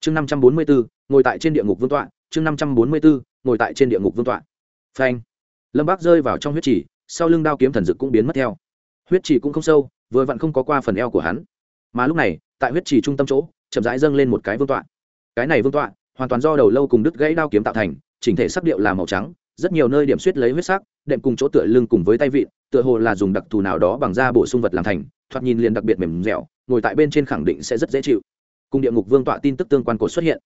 A: Chương năm trăm bốn mươi bốn ngồi tại trên địa ngục vương tọa, chương năm trăm bốn mươi bốn ngồi tại trên địa ngục vương tọa. Phanh lâm bác rơi vào trong huyết trì, sau lưng đao kiếm thần dực cũng biến mất theo. Huyết trì cũng không sâu, vừa vặn không có qua phần eo của hắn. Mà lúc này, tại huyết trì trung tâm chỗ, chậm rãi dâng lên một cái vương tọa. Cái này vương tọa, hoàn toàn do đầu lâu cùng đứt gãy đao kiếm tạo thành, chỉnh thể sắc điệu là màu trắng, rất nhiều nơi điểm suýt lấy huyết sắc, đệm cùng chỗ tựa lưng cùng với tay vịn, tựa hồ là dùng đặc thù nào đó bằng da bổ sung vật làm thành, thoạt nhìn liền đặc biệt mềm dẻo, ngồi tại bên trên khẳng định sẽ rất dễ chịu. Cùng địa ngục vương tọa tin tức tương quan cột xuất hiện.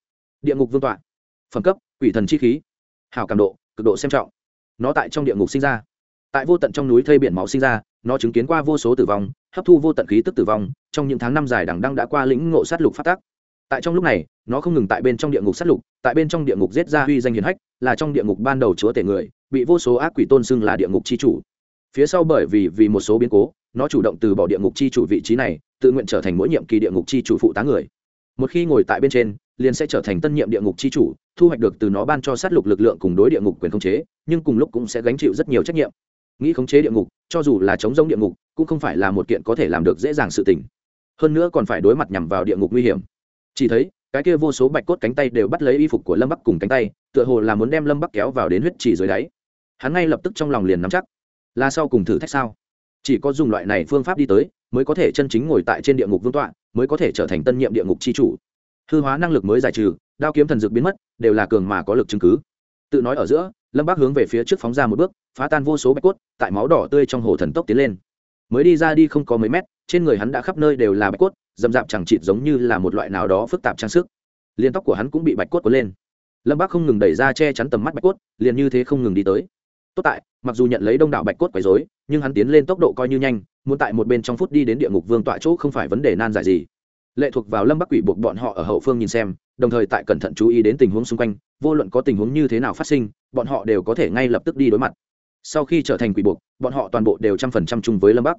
A: Địa ngục vương tọa. Phẩm cấp, quỷ thần chi khí. Hào cảm độ, cực độ xem trọng nó tại trong địa ngục sinh ra. Tại vô tận trong núi thây biển máu sinh ra, nó chứng kiến qua vô số tử vong, hấp thu vô tận khí tức tử vong, trong những tháng năm dài đằng đăng đã qua lĩnh ngộ sát lục phát tác. Tại trong lúc này, nó không ngừng tại bên trong địa ngục sát lục, tại bên trong địa ngục giết ra huy danh hiền hách, là trong địa ngục ban đầu chúa tể người, bị vô số ác quỷ tôn xưng là địa ngục c h i chủ. Phía sau bởi vì vì một số biến cố, nó chủ động từ bỏ địa ngục c h i chủ vị trí này, tự nguyện trở thành mỗi nhiệm kỳ địa ngục c h i chủ phụ tá người. Một khi ngồi tại bên trên liền sẽ trở thành tân nhiệm địa ngục c h i chủ, thu hoạch được từ nó ban cho sát lục lực lượng cùng đối địa ngục quyền khống chế, nhưng cùng lúc cũng sẽ gánh chịu rất nhiều trách nhiệm. Nghĩ khống chế địa ngục, cho dù là chống giống địa ngục, cũng không phải là một kiện có thể làm được dễ dàng sự tình. Hơn nữa còn phải đối mặt nhằm vào địa ngục nguy hiểm. Chỉ thấy, cái kia vô số bạch cốt cánh tay đều bắt lấy y phục của lâm bắc cùng cánh tay, tựa hồ là muốn đem lâm bắc kéo vào đến huyết trì dưới đáy. Hắn ngay lập tức trong lòng liền nắm chắc. Là sau cùng thử thách sao? Chỉ có dùng loại này phương pháp đi tới, mới có thể chân chính ngồi tại trên địa ngục vương tọa, mới có thể trở thành tân nhiệm địa ngục c h i chủ hư hóa năng lực mới giải trừ, đao kiếm thần dược biến mất, đều là cường mà có lực chứng cứ. Tự nói ở giữa, lâm bác hướng về phía trước phóng ra một bước, phá tan vô số bạch cốt, tại máu đỏ tươi trong hồ thần tốc tiến lên. Mới đi ra đi không có mấy mét, trên người hắn đã khắp nơi đều là bạch cốt d ầ m d ạ p chẳng chịt giống như là một loại nào đó phức tạp trang sức. Liền tóc của hắn cũng bị bạch cốt cuốn lên. Lâm bác không ngừng đẩy ra che chắn tầm mắt bạch cốt, liền như thế không ngừng đi tới. Tốt tại, mặc dù nhận lấy đông đảo bạch cốt quấy dối nhưng hắn tiến lên tốc độ coi như nhanh, muốn tại một bên trong phút đi đến địa ngục vương tọa chỗ không phải vấn đề nan giải gì lệ thuộc vào lâm bắc quỷ buộc bọn họ ở hậu phương nhìn xem, đồng thời tại cẩn thận chú ý đến tình huống xung quanh, vô luận có tình huống như thế nào phát sinh, bọn họ đều có thể ngay lập tức đi đối mặt. Sau khi trở thành quỷ buộc, bọn họ toàn bộ đều trăm phần trăm chung với lâm bắc.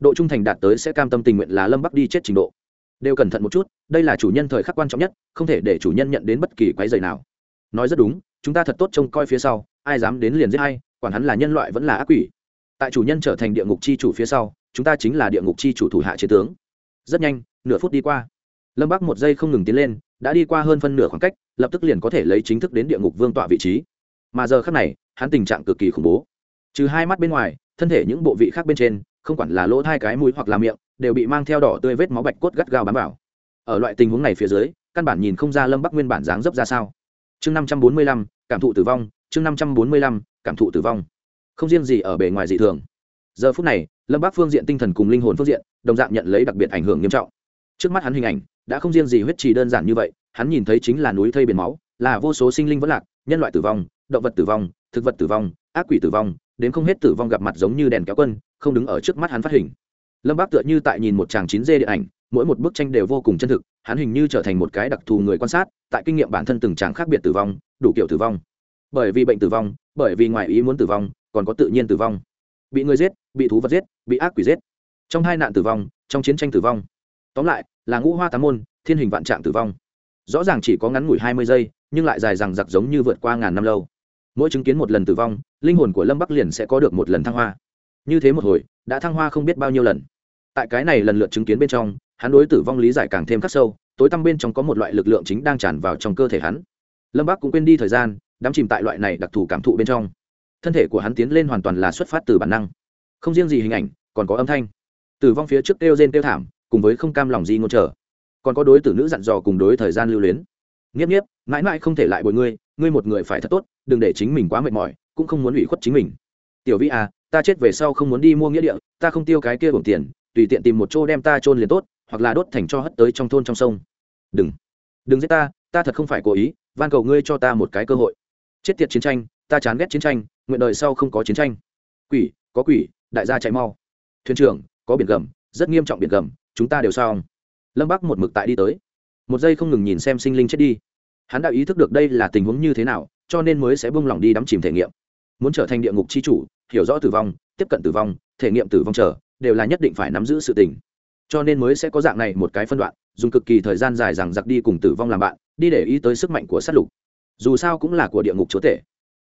A: Độ trung thành đạt tới sẽ cam tâm tình nguyện là lâm bắc đi chết trình độ. Đều cẩn thận một chút, đây là chủ nhân thời khắc quan trọng nhất, không thể để chủ nhân nhận đến bất kỳ quái dày nào. Nói rất đúng, chúng ta thật tốt trông coi phía sau, ai dám đến liền giết hay quản hắn là nhân loại vẫn là ác quỷ. Tại chủ nhân trở thành địa ngục chi chủ phía sau, chúng ta chính là địa ngục chi chủ thủ hạ chiến tướng. Rất nhanh nửa phút đi qua. Lâm bắc một giây không ngừng tiến lên, đã đi qua hơn phân nửa khoảng cách, lập tức liền có thể lấy chính thức đến địa ngục vương tọa vị trí. Mà giờ khác này, hắn tình trạng cực kỳ khủng bố. Trừ hai mắt bên ngoài, thân thể những bộ vị khác bên trên, không quản là lỗ hai cái mũi hoặc là miệng, đều bị mang theo đỏ tươi vết máu bạch cốt gắt gao bám vào. Ở loại tình huống này phía dưới, căn bản nhìn không ra lâm bắc nguyên bản dáng dấp ra sao. Chương năm trăm bốn mươi lăm, cảm thụ tử vong, chương năm trăm bốn mươi lăm, cảm thụ tử vong. Không riêng gì ở bề ngoài dị thường. Giờ phút này, lâm bắc phương diện tinh thần cùng linh hồn phương diện, đồng dạng nhận lấy đặc biệt ảnh hưởng nghiêm trọng trước mắt hắn hình ảnh, đã không riêng gì huyết trì đơn giản như vậy, hắn nhìn thấy chính là núi thây biển máu, là vô số sinh linh vẫn lạc, nhân loại tử vong, động vật tử vong, thực vật tử vong, ác quỷ tử vong, đến không hết tử vong gặp mặt giống như đèn kéo quân, không đứng ở trước mắt hắn phát hình. Lâm bác tựa như tại nhìn một chàng chín d điện ảnh, mỗi một bức tranh đều vô cùng chân thực, hắn hình như trở thành một cái đặc thù người quan sát, tại kinh nghiệm bản thân từng chàng khác biệt tử vong, đủ kiểu tử vong. Bởi vì bệnh tử vong, bởi vì ngoài ý muốn tử vong, còn có tự nhiên tử vong. Bị người giết, bị thú vật giết, bị ác quỷ giết. Trong hai nạn tử vong, trong chiến tranh tử vong. Tóm lại là ngũ hoa tám môn, thiên hình vạn trạng tử vong. Rõ ràng chỉ có ngắn ngủi hai mươi giây, nhưng lại dài rằng giặc giống như vượt qua ngàn năm lâu. Mỗi chứng kiến một lần tử vong, linh hồn của lâm bắc liền sẽ có được một lần thăng hoa. Như thế một hồi, đã thăng hoa không biết bao nhiêu lần. Tại cái này lần lượt chứng kiến bên trong, hắn đối tử vong lý giải càng thêm khắc sâu, tối tăm bên trong có một loại lực lượng chính đang tràn vào trong cơ thể hắn. Lâm bắc cũng quên đi thời gian, đắm chìm tại loại này đặc thù cảm thụ bên trong. Thân thể của hắn tiến lên hoàn toàn là xuất phát từ bản năng. Không riêng gì hình ảnh, còn có âm thanh. Tử vong phía trước kêu rên kêu thảm cùng với không cam lòng gì ngôn trở. Còn có đối tử nữ dặn dò cùng đối thời gian lưu luyến. Nghiếp nghiếp, mãi mãi không thể lại bồi ngươi ngươi một người phải thật tốt, đừng để chính mình quá mệt mỏi, cũng không muốn ủy khuất chính mình. Tiểu vĩ à ta chết về sau không muốn đi mua nghĩa địa, ta không tiêu cái kia bổng tiền, tùy tiện tìm một chỗ đem ta trôn liền tốt, hoặc là đốt thành cho hất tới trong thôn trong sông. Đừng đừng giết ta ta thật không phải cố ý, van cầu ngươi cho ta một cái cơ hội. Chết tiệt chiến tranh, ta chán ghét chiến tranh, nguyện đời sau không có chiến tranh. Quỷ, có quỷ, đại gia chạy mau. Thuyền trưởng, có biển gầm, rất nghiêm trọng biển gầm chúng ta đều xong. Lâm bắc một mực tại đi tới. Một giây không ngừng nhìn xem sinh linh chết đi. Hắn đã ý thức được đây là tình huống như thế nào, cho nên mới sẽ bung lỏng đi đắm chìm thể nghiệm. Muốn trở thành địa ngục c h i chủ, hiểu rõ tử vong, tiếp cận tử vong, thể nghiệm tử vong chờ, đều là nhất định phải nắm giữ sự tình. Cho nên mới sẽ có dạng này một cái phân đoạn, dùng cực kỳ thời gian dài rằng giặc đi cùng tử vong làm bạn, đi để ý tới sức mạnh của sát lục. Dù sao cũng là của địa ngục chúa tể.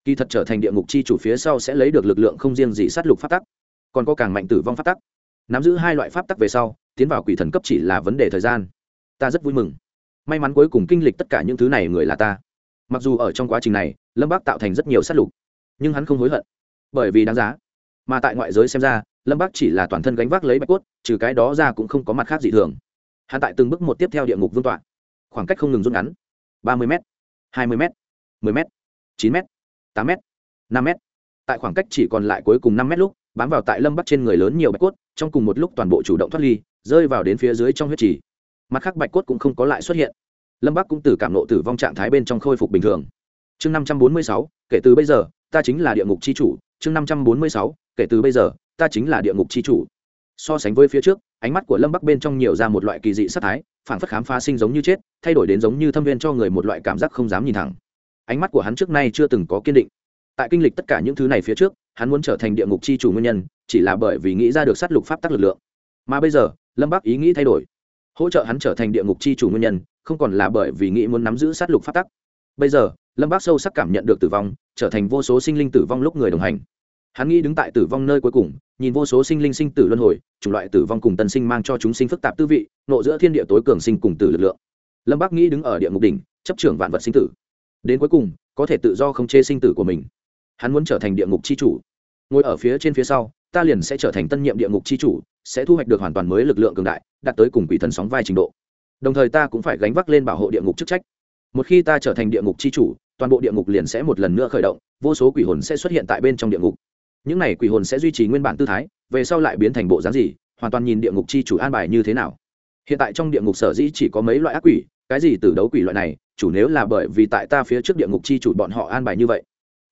A: Kỳ thật trở thành địa ngục chi chủ phía sau sẽ lấy được lực lượng không riêng gì sát lục phát tắc, còn có càng mạnh tử vong phát tắc nắm giữ hai loại pháp tắc về sau, tiến vào quỷ thần cấp chỉ là vấn đề thời gian. Ta rất vui mừng. May mắn cuối cùng kinh lịch tất cả những thứ này người là ta. Mặc dù ở trong quá trình này, lâm bác tạo thành rất nhiều sát lục, nhưng hắn không hối hận. Bởi vì đáng giá. Mà tại ngoại giới xem ra, lâm bác chỉ là toàn thân gánh vác lấy bạch cốt, trừ cái đó ra cũng không có mặt khác gì thường. Hắn tại từng bước một tiếp theo địa ngục vương tọa. Khoảng cách không ngừng rút ngắn. ba mươi m hai mươi m mười m chín m tám m năm m tại khoảng cách chỉ còn lại cuối cùng năm m lúc, bám vào tại lâm bắc trên người lớn nhiều bạch cốt trong cùng một lúc toàn bộ chủ động thoát ly, rơi vào đến phía dưới trong huyết trì. Mặt khác bạch cốt cũng không có lại xuất hiện. Lâm bắc cũng từ cảm nộ tử vong trạng thái bên trong khôi phục bình thường. Chương năm trăm bốn mươi sáu, kể từ bây giờ, ta chính là địa ngục c h i chủ. Chương năm trăm bốn mươi sáu, kể từ bây giờ, ta chính là địa ngục c h i chủ. So sánh với phía trước, ánh mắt của lâm bắc bên trong nhiều ra một loại kỳ dị sắc thái, phản phất khám phá sinh giống như chết, thay đổi đến giống như thâm viên cho người một loại cảm giác không dám nhìn thẳng. Ánh mắt của hắn trước nay chưa từng có kiên định. Tại kinh lịch tất cả những thứ này phía trước, hắn muốn trở thành địa ngục c h i chủ nguyên nhân chỉ là bởi vì nghĩ ra được sát lục pháp tắc lực lượng. Mà bây giờ, lâm bắc ý nghĩ thay đổi. Hỗ trợ hắn trở thành địa ngục c h i chủ nguyên nhân, không còn là bởi vì nghĩ muốn nắm giữ sát lục pháp tắc. Bây giờ, lâm bắc sâu sắc cảm nhận được tử vong, trở thành vô số sinh linh tử vong lúc người đồng hành. Hắn nghĩ đứng tại tử vong nơi cuối cùng, nhìn vô số sinh linh sinh tử luân hồi, chủng loại tử vong cùng tân sinh mang cho chúng sinh phức tạp tư vị, nộ giữa thiên địa tối cường sinh cùng tử lực lượng. Lâm bắc nghĩ đứng ở địa ngục đỉnh, chấp trưởng vạn vật sinh tử. Đến cuối cùng, có thể tự do không chê sinh tử của mình. Hắn muốn trở thành địa ngục c h i chủ. Ngồi ở phía trên phía sau ta liền sẽ trở thành tân nhiệm địa ngục c h i chủ, sẽ thu hoạch được hoàn toàn mới lực lượng cường đại, đạt tới cùng quỷ thần sóng vai trình độ. Đồng thời ta cũng phải gánh vác lên bảo hộ địa ngục chức trách. Một khi ta trở thành địa ngục c h i chủ, toàn bộ địa ngục liền sẽ một lần nữa khởi động, vô số quỷ hồn sẽ xuất hiện tại bên trong địa ngục. Những n à y quỷ hồn sẽ duy trì nguyên bản tư thái, về sau lại biến thành bộ dáng gì, hoàn toàn nhìn địa ngục c h i chủ an bài như thế nào. Hiện tại trong địa ngục sở dĩ chỉ có mấy loại ác quỷ, cái gì từ đấu quỷ loại này, chủ nếu là bởi vì tại ta phía trước địa ngục chi chủ bọn họ an bài như vậy,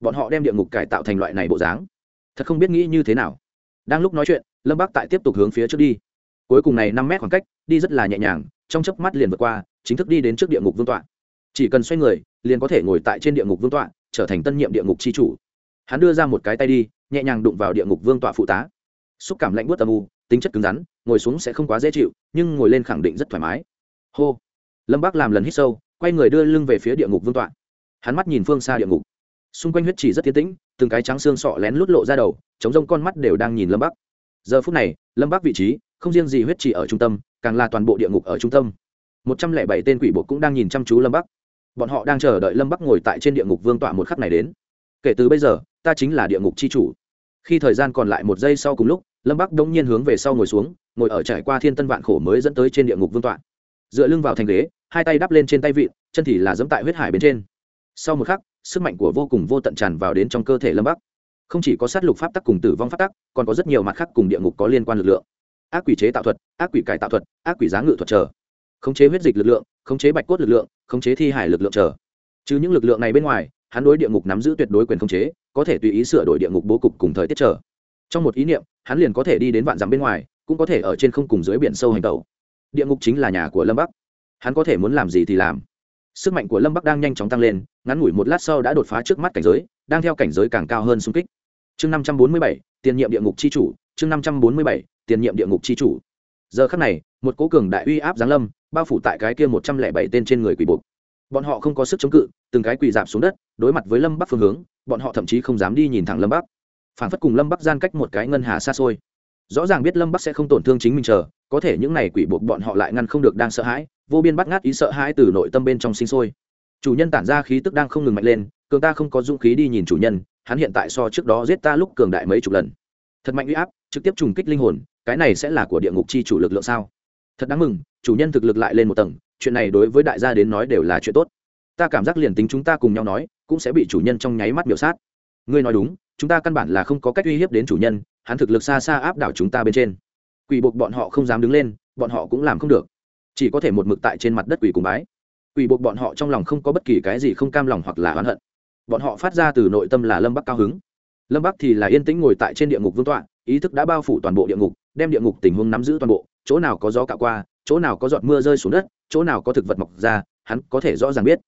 A: bọn họ đem địa ngục cải tạo thành loại này bộ dáng. Thật không biết nghĩ như thế nào đang lúc nói chuyện, lâm bác tại tiếp tục hướng phía trước đi. Cuối cùng này năm mét khoảng cách, đi rất là nhẹ nhàng, trong chớp mắt liền vượt qua, chính thức đi đến trước địa ngục vương tọa. Chỉ cần xoay người, liền có thể ngồi tại trên địa ngục vương tọa, trở thành tân nhiệm địa ngục c h i chủ. Hắn đưa ra một cái tay đi, nhẹ nhàng đụng vào địa ngục vương tọa phụ tá. Xúc cảm lạnh bớt tầm u, tính chất cứng rắn, ngồi xuống sẽ không quá dễ chịu, nhưng ngồi lên khẳng định rất thoải mái. Hô. Lâm bác làm lần hít sâu, quay người đưa lưng về phía địa ngục vương tọa. Hắn mắt nhìn phương xa địa ngục xung quanh huyết chỉ rất tiến tĩnh, từng cái trắng xương sọ lén lút lộ ra đầu chống rông con mắt đều đang nhìn lâm bắc. Giờ phút này, lâm bắc vị trí, không riêng gì huyết chỉ ở trung tâm, càng là toàn bộ địa ngục ở trung tâm. Một trăm lẻ bảy tên quỷ bộ cũng đang nhìn chăm chú lâm bắc. Bọn họ đang chờ đợi lâm bắc ngồi tại trên địa ngục vương tọa một khắc này đến. Kể từ bây giờ, ta chính là địa ngục c h i chủ. Khi thời gian còn lại một giây sau cùng lúc, lâm bắc đông nhiên hướng về sau ngồi xuống, ngồi ở trải qua thiên tân vạn khổ mới dẫn tới trên địa ngục vương tọa. Dựa lưng vào thành ghế, hai tay đắp lên trên tay vịn, chân thì là dẫm tại huyết hải bên trên. Sau một khắc sức mạnh của vô cùng vô tận tràn vào đến trong cơ thể lâm bắc. Không chỉ có sát lục pháp tắc cùng tử vong pháp tắc, còn có rất nhiều mặt khác cùng địa ngục có liên quan lực lượng. Ác quỷ chế tạo thuật, ác quỷ cải tạo thuật, ác quỷ giá ngự thuật chờ. Khống chế huyết dịch lực lượng, khống chế bạch cốt lực lượng, khống chế thi hải lực lượng chờ. Chứ những lực lượng này bên ngoài, hắn đối địa ngục nắm giữ tuyệt đối quyền khống chế, có thể tùy ý sửa đổi địa ngục bố cục cùng thời tiết chờ. Trong một ý niệm, hắn liền có thể đi đến vạn dặm bên ngoài, cũng có thể ở trên không cùng dưới biển sâu hành tẩu. Địa ngục chính là nhà của lâm bắc. Hắn có thể muốn làm gì thì làm sức mạnh của lâm bắc đang nhanh chóng tăng lên, ngắn ngủi một lát sau đã đột phá trước mắt cảnh giới, đang theo cảnh giới càng cao hơn xung kích. Chương năm trăm bốn mươi bảy, tiền nhiệm địa ngục c h i chủ, chương năm trăm bốn mươi bảy, tiền nhiệm địa ngục c h i chủ. Giờ khắc này, một cố cường đại uy áp giáng lâm, bao phủ tại cái kia một trăm lẻ bảy tên trên người quỷ buộc. Bọn họ không có sức chống cự, từng cái quỳ dạp xuống đất, đối mặt với lâm bắc phương hướng, bọn họ thậm chí không dám đi nhìn thẳng lâm bắc. Phản phất cùng lâm bắc gian cách một cái ngân hà xa xôi rõ ràng biết lâm bắc sẽ không tổn thương chính mình chờ, có thể những này quỷ buộc bọn họ lại ngăn không được đang sợ hãi, vô biên bắt ngát ý sợ hãi từ nội tâm bên trong sinh sôi. Chủ nhân tản ra khí tức đang không ngừng mạnh lên, cường ta không có dũng khí đi nhìn chủ nhân, hắn hiện tại so trước đó giết ta lúc cường đại mấy chục lần. Thật mạnh uy áp, trực tiếp trùng kích linh hồn, cái này sẽ là của địa ngục chi chủ lực lượng sao? Thật đáng mừng, chủ nhân thực lực lại lên một tầng, chuyện này đối với đại gia đến nói đều là chuyện tốt. Ta cảm giác liền tính chúng ta cùng nhau nói, cũng sẽ bị chủ nhân trong nháy mắt biểu sát. Ngươi nói đúng, chúng ta căn bản là không có cách uy hiếp đến chủ nhân hắn thực lực xa xa áp đảo chúng ta bên trên. Quỷ buộc bọn họ không dám đứng lên, bọn họ cũng làm không được. Chỉ có thể một mực tại trên mặt đất quỷ cùng bái. Quỷ buộc bọn họ trong lòng không có bất kỳ cái gì không cam lòng hoặc là oán hận. Bọn họ phát ra từ nội tâm là lâm bắc cao hứng. Lâm bắc thì là yên tĩnh ngồi tại trên địa ngục vương tọa, ý thức đã bao phủ toàn bộ địa ngục, đem địa ngục tình huống nắm giữ toàn bộ, chỗ nào có gió cạo qua, chỗ nào có giọt mưa rơi xuống đất, chỗ nào có thực vật mọc ra, hắn có thể rõ ràng biết.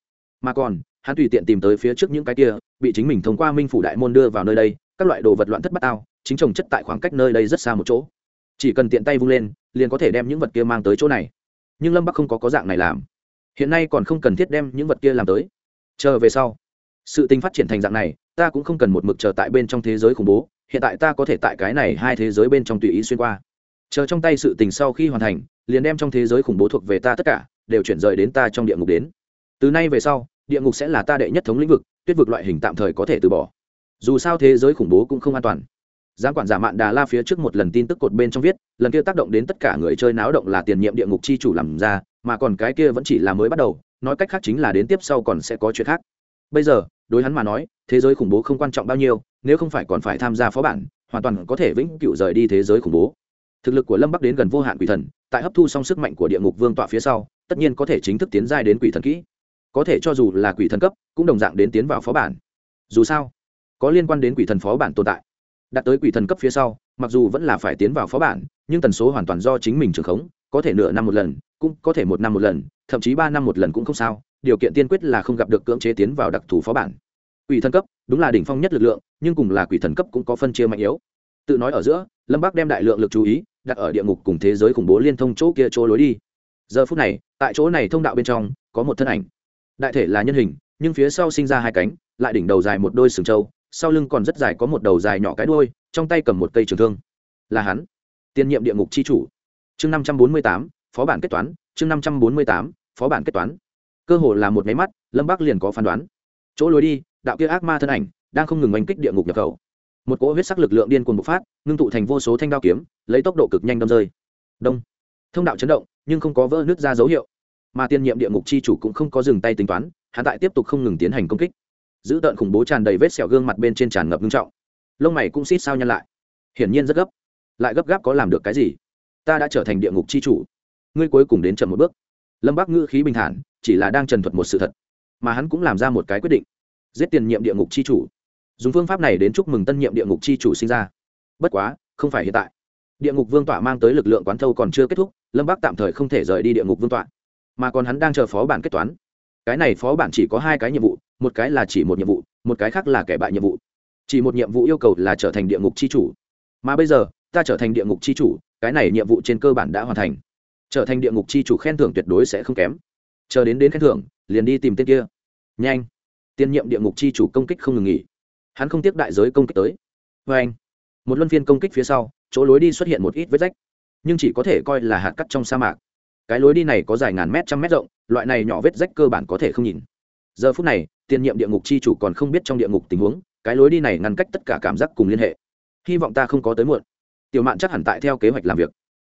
A: Mà còn, hắn tùy tiện tìm tới phía trước những cái kia, bị chính mình thông qua minh phủ đại môn đưa vào nơi đây, các loại đồ vật loạn thất bát ao chính trồng chất tại khoảng cách nơi đây rất xa một chỗ. Chỉ cần tiện tay vung lên, liền có thể đem những vật kia mang tới chỗ này. Nhưng lâm bắc không có có dạng này làm. Hiện nay còn không cần thiết đem những vật kia làm tới. Chờ về sau, sự tình phát triển thành dạng này, ta cũng không cần một mực chờ tại bên trong thế giới khủng bố. Hiện tại ta có thể tại cái này hai thế giới bên trong tùy ý xuyên qua. Chờ trong tay sự tình sau khi hoàn thành, liền đem trong thế giới khủng bố thuộc về ta tất cả, đều chuyển rời đến ta trong địa ngục đến. Từ nay về sau, địa ngục sẽ là ta đệ nhất thống lĩnh vực, tuyết vực loại hình tạm thời có thể từ bỏ. Dù sao thế giới khủng bố cũng không an toàn giám quản giả mạn đà la phía trước một lần tin tức cột bên trong viết, lần kia tác động đến tất cả người chơi náo động là tiền nhiệm địa ngục chi chủ làm ra, mà còn cái kia vẫn chỉ là mới bắt đầu, nói cách khác chính là đến tiếp sau còn sẽ có chuyện khác. Bây giờ, đối hắn mà nói, thế giới khủng bố không quan trọng bao nhiêu, nếu không phải còn phải tham gia phó bản, hoàn toàn có thể vĩnh cựu rời đi thế giới khủng bố. Thực lực của lâm bắc đến gần vô hạn quỷ thần, tại hấp thu xong sức mạnh của địa ngục vương tọa phía sau, tất nhiên có thể chính thức tiến giai đến quỷ thần kỹ. Có thể cho dù là quỷ thần cấp, cũng đồng dạng đến tiến vào phó bản. Dù sao, có liên quan đến quỷ thần phó bản tồn tại đạt tới quỷ thần cấp phía sau, mặc dù vẫn là phải tiến vào phó bản, nhưng tần số hoàn toàn do chính mình trường khống, có thể nửa năm một lần, cũng có thể một năm một lần, thậm chí ba năm một lần cũng không sao, điều kiện tiên quyết là không gặp được cưỡng chế tiến vào đặc thù phó bản. Quỷ thần cấp, đúng là đỉnh phong nhất lực lượng, nhưng cùng là quỷ thần cấp cũng có phân chia mạnh yếu. Tự nói ở giữa, lâm bắc đem đại lượng lực chú ý, đặt ở địa ngục cùng thế giới khủng bố liên thông chỗ kia chỗ lối đi. Giờ phút này, tại chỗ này thông đạo bên trong, có một thân ảnh. Đại thể là nhân hình, nhưng phía sau sinh ra hai cánh, lại đỉnh đầu dài một đôi sừng trâu sau lưng còn rất dài có một đầu dài nhỏ cái đuôi, trong tay cầm một cây trường thương. Là hắn, tiên nhiệm địa ngục c h i chủ. Chương năm trăm bốn mươi tám, phó bản kết toán, chương năm trăm bốn mươi tám, phó bản kết toán. Cơ hồ là một máy mắt, lâm bắc liền có phán đoán. Chỗ lối đi, đạo kia ác ma thân ảnh, đang không ngừng oanh kích địa ngục nhập khẩu. Một cỗ huyết sắc lực lượng điên cuồng bộc phát, ngưng tụ thành vô số thanh đao kiếm, lấy tốc độ cực nhanh đâm rơi. Đông. Thông đạo chấn động, nhưng không có vỡ nước ra dấu hiệu. Mà tiên nhiệm địa ngục chi chủ cũng không có dừng tay tính toán, hắn tại tiếp tục không ngừng tiến hành công kích giữ tợn khủng bố tràn đầy vết sẹo gương mặt bên trên tràn ngập nghiêm trọng. Lông mày cũng xít sao nhăn lại. Hiển nhiên rất gấp. Lại gấp gáp có làm được cái gì? Ta đã trở thành địa ngục chi chủ. Ngươi cuối cùng đến chậm một bước. Lâm bắc ngữ khí bình thản, chỉ là đang trần thuật một sự thật. Mà hắn cũng làm ra một cái quyết định. Giết tiền nhiệm địa ngục chi chủ. Dùng phương pháp này đến chúc mừng tân nhiệm địa ngục chi chủ sinh ra. Bất quá, không phải hiện tại. Địa ngục vương tọa mang tới lực lượng quán thâu còn chưa kết thúc, lâm bắc tạm thời không thể rời đi địa ngục vương tọa. Mà còn hắn đang chờ phó bản kết toán cái này phó bản chỉ có hai cái nhiệm vụ, một cái là chỉ một nhiệm vụ, một cái khác là kẻ bại nhiệm vụ. Chỉ một nhiệm vụ yêu cầu là trở thành địa ngục c h i chủ. Mà bây giờ, ta trở thành địa ngục c h i chủ, cái này nhiệm vụ trên cơ bản đã hoàn thành. Trở thành địa ngục c h i chủ khen thưởng tuyệt đối sẽ không kém. Chờ đến đến khen thưởng, liền đi tìm tên kia. Nhanh. Tiên nhiệm địa ngục c h i chủ công kích không ngừng nghỉ. Hắn không tiếp đại giới công kích tới. Vê anh, một luân phiên công kích phía sau, chỗ lối đi xuất hiện một ít vết rách. Nhưng chỉ có thể coi là hạt cắt trong sa mạc cái lối đi này có dài ngàn mét trăm mét rộng, loại này nhỏ vết rách cơ bản có thể không nhìn. Giờ phút này, tiền nhiệm địa ngục chi chủ còn không biết trong địa ngục tình huống, cái lối đi này ngăn cách tất cả cảm giác cùng liên hệ. Hy vọng ta không có tới muộn. Tiểu mạn chắc hẳn tại theo kế hoạch làm việc.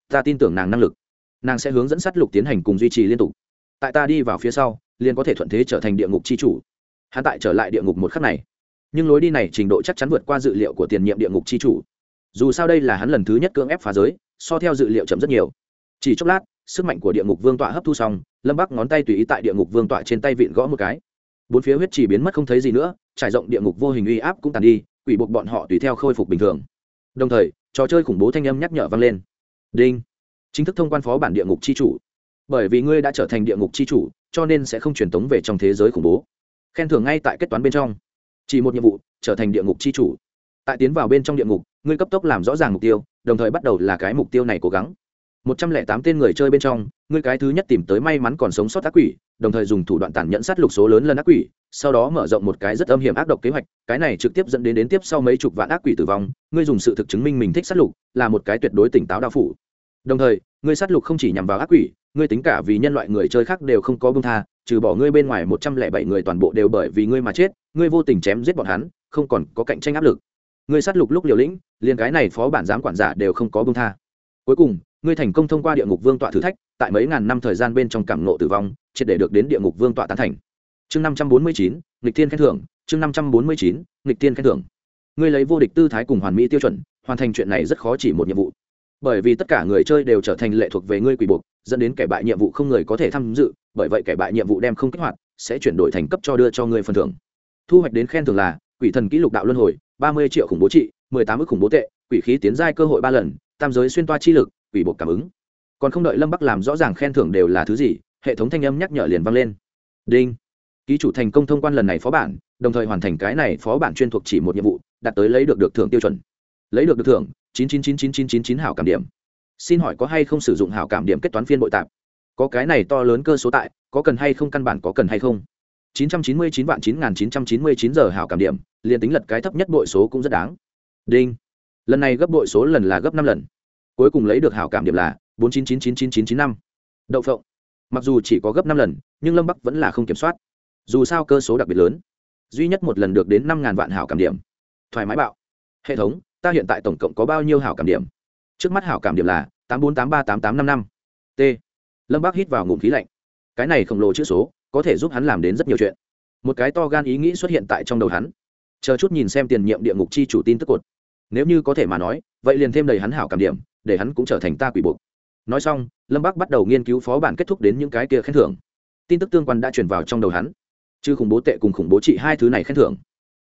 A: Ta tin tưởng nàng năng lực. Nàng sẽ hướng dẫn sát lục tiến hành cùng duy trì liên tục. Tại ta đi vào phía sau, liền có thể thuận thế trở thành địa ngục chi chủ. Hắn tại trở lại địa ngục một khắc này. Nhưng lối đi này trình độ chắc chắn vượt qua dự liệu của tiền nhiệm địa ngục chi chủ. Dù sao đây là hắn lần thứ nhất cưỡng ép phá giới, so theo dự liệu chậm rất nhiều. Chỉ chốc lát sức mạnh của địa ngục vương tọa hấp thu xong, lâm bắc ngón tay tùy ý tại địa ngục vương tọa trên tay vịn gõ một cái. Bốn phía huyết chỉ biến mất không thấy gì nữa, trải rộng địa ngục vô hình uy áp cũng tàn đi, quỷ buộc bọn họ tùy theo khôi phục bình thường. Đồng thời, trò chơi khủng bố thanh âm nhắc nhở vang lên. Đinh. Chính thức thông quan phó bản địa ngục c h i chủ. Bởi vì ngươi đã trở thành địa ngục c h i chủ, cho nên sẽ không truyền tống về trong thế giới khủng bố. Khen thưởng ngay tại kết toán bên trong. Chỉ một nhiệm vụ, trở thành địa ngục c h i chủ. Tại tiến vào bên trong địa ngục, ngươi cấp tốc làm rõ ràng mục tiêu, đồng thời bắt đầu là cái mục tiêu này cố gắng một trăm lẻ tám tên người chơi bên trong, ngươi cái thứ nhất tìm tới may mắn còn sống sót ác quỷ, đồng thời dùng thủ đoạn tàn nhẫn sát lục số lớn lần ác quỷ, sau đó mở rộng một cái rất âm hiểm ác độc kế hoạch, cái này trực tiếp dẫn đến đến tiếp sau mấy chục vạn ác quỷ tử vong, ngươi dùng sự thực chứng minh mình thích sát lục, là một cái tuyệt đối tỉnh táo đao phủ. Đồng thời, ngươi sát lục không chỉ nhằm vào ác quỷ, ngươi tính cả vì nhân loại người chơi khác đều không có bông tha, trừ bỏ ngươi bên ngoài một trăm lẻ bảy người toàn bộ đều bởi vì ngươi mà chết, ngươi vô tình chém giết bọn hắn, không còn có cạnh tranh áp lực. Ngươi sát lục lúc liều lĩnh, liền cái này phó bản giám quản giả đều không có bông tha. Cuối cùng ngươi thành công thông qua địa ngục vương tọa thử thách, tại mấy ngàn năm thời gian bên trong cảm nộ tử vong, triệt để được đến địa ngục vương tọa tán thành. Chương năm trăm bốn mươi chín, nghịch thiên khen thưởng, chương năm trăm bốn mươi chín, nghịch thiên khen thưởng. Ngươi lấy vô địch tư thái cùng hoàn mỹ tiêu chuẩn, hoàn thành chuyện này rất khó chỉ một nhiệm vụ. Bởi vì tất cả người chơi đều trở thành lệ thuộc về ngươi quỷ buộc, dẫn đến kẻ bại nhiệm vụ không người có thể tham dự, bởi vậy kẻ bại nhiệm vụ đem không kích hoạt, sẽ chuyển đổi thành cấp cho đưa cho ngươi phần thưởng. Thu hoạch đến khen thưởng là, quỷ thần kỹ lục đạo luân hồi, ba mươi triệu khủng bố trị, mười tám ước khủng bố tệ, quỷ khí tiến giai cơ hội ba lần tam giới xuyên toa chi lực ủy buộc cảm ứng còn không đợi lâm bắc làm rõ ràng khen thưởng đều là thứ gì hệ thống thanh âm nhắc nhở liền vang lên đinh ký chủ thành công thông quan lần này phó bản đồng thời hoàn thành cái này phó bản chuyên thuộc chỉ một nhiệm vụ đạt tới lấy được được thưởng tiêu chuẩn lấy được được thưởng chín chín chín chín chín chín chín hảo cảm điểm xin hỏi có hay không sử dụng hảo cảm điểm kết toán phiên bội tạp có cái này to lớn cơ số tại có cần hay không căn bản có cần hay không chín trăm chín mươi chín vạn chín nghìn chín trăm chín mươi chín giờ hảo cảm điểm liền tính lật cái thấp nhất bội số cũng rất đáng đinh lần này gấp bội số lần là gấp năm lần. Cuối cùng lấy được hảo cảm điểm là bốn chín chín chín chín chín chín năm. Đậu phộng. Mặc dù chỉ có gấp năm lần, nhưng lâm bắc vẫn là không kiểm soát. Dù sao cơ số đặc biệt lớn. Duy nhất một lần được đến năm ngàn vạn hảo cảm điểm. Thoải mái bạo. Hệ thống, ta hiện tại tổng cộng có bao nhiêu hảo cảm điểm? Trước mắt hảo cảm điểm là tám bốn tám ba tám tám năm năm. T. Lâm bắc hít vào ngụm khí lạnh. Cái này khổng lồ chữ số, có thể giúp hắn làm đến rất nhiều chuyện. Một cái to gan ý nghĩ xuất hiện tại trong đầu hắn. Chờ chút nhìn xem tiền nhiệm địa ngục chi chủ tin tức cột nếu như có thể mà nói, vậy liền thêm đầy hắn hảo cảm điểm, để hắn cũng trở thành ta quỷ buộc. Nói xong, lâm bắc bắt đầu nghiên cứu phó bản kết thúc đến những cái kia khen thưởng. Tin tức tương quan đã chuyển vào trong đầu hắn. Chứ khủng bố tệ cùng khủng bố trị hai thứ này khen thưởng.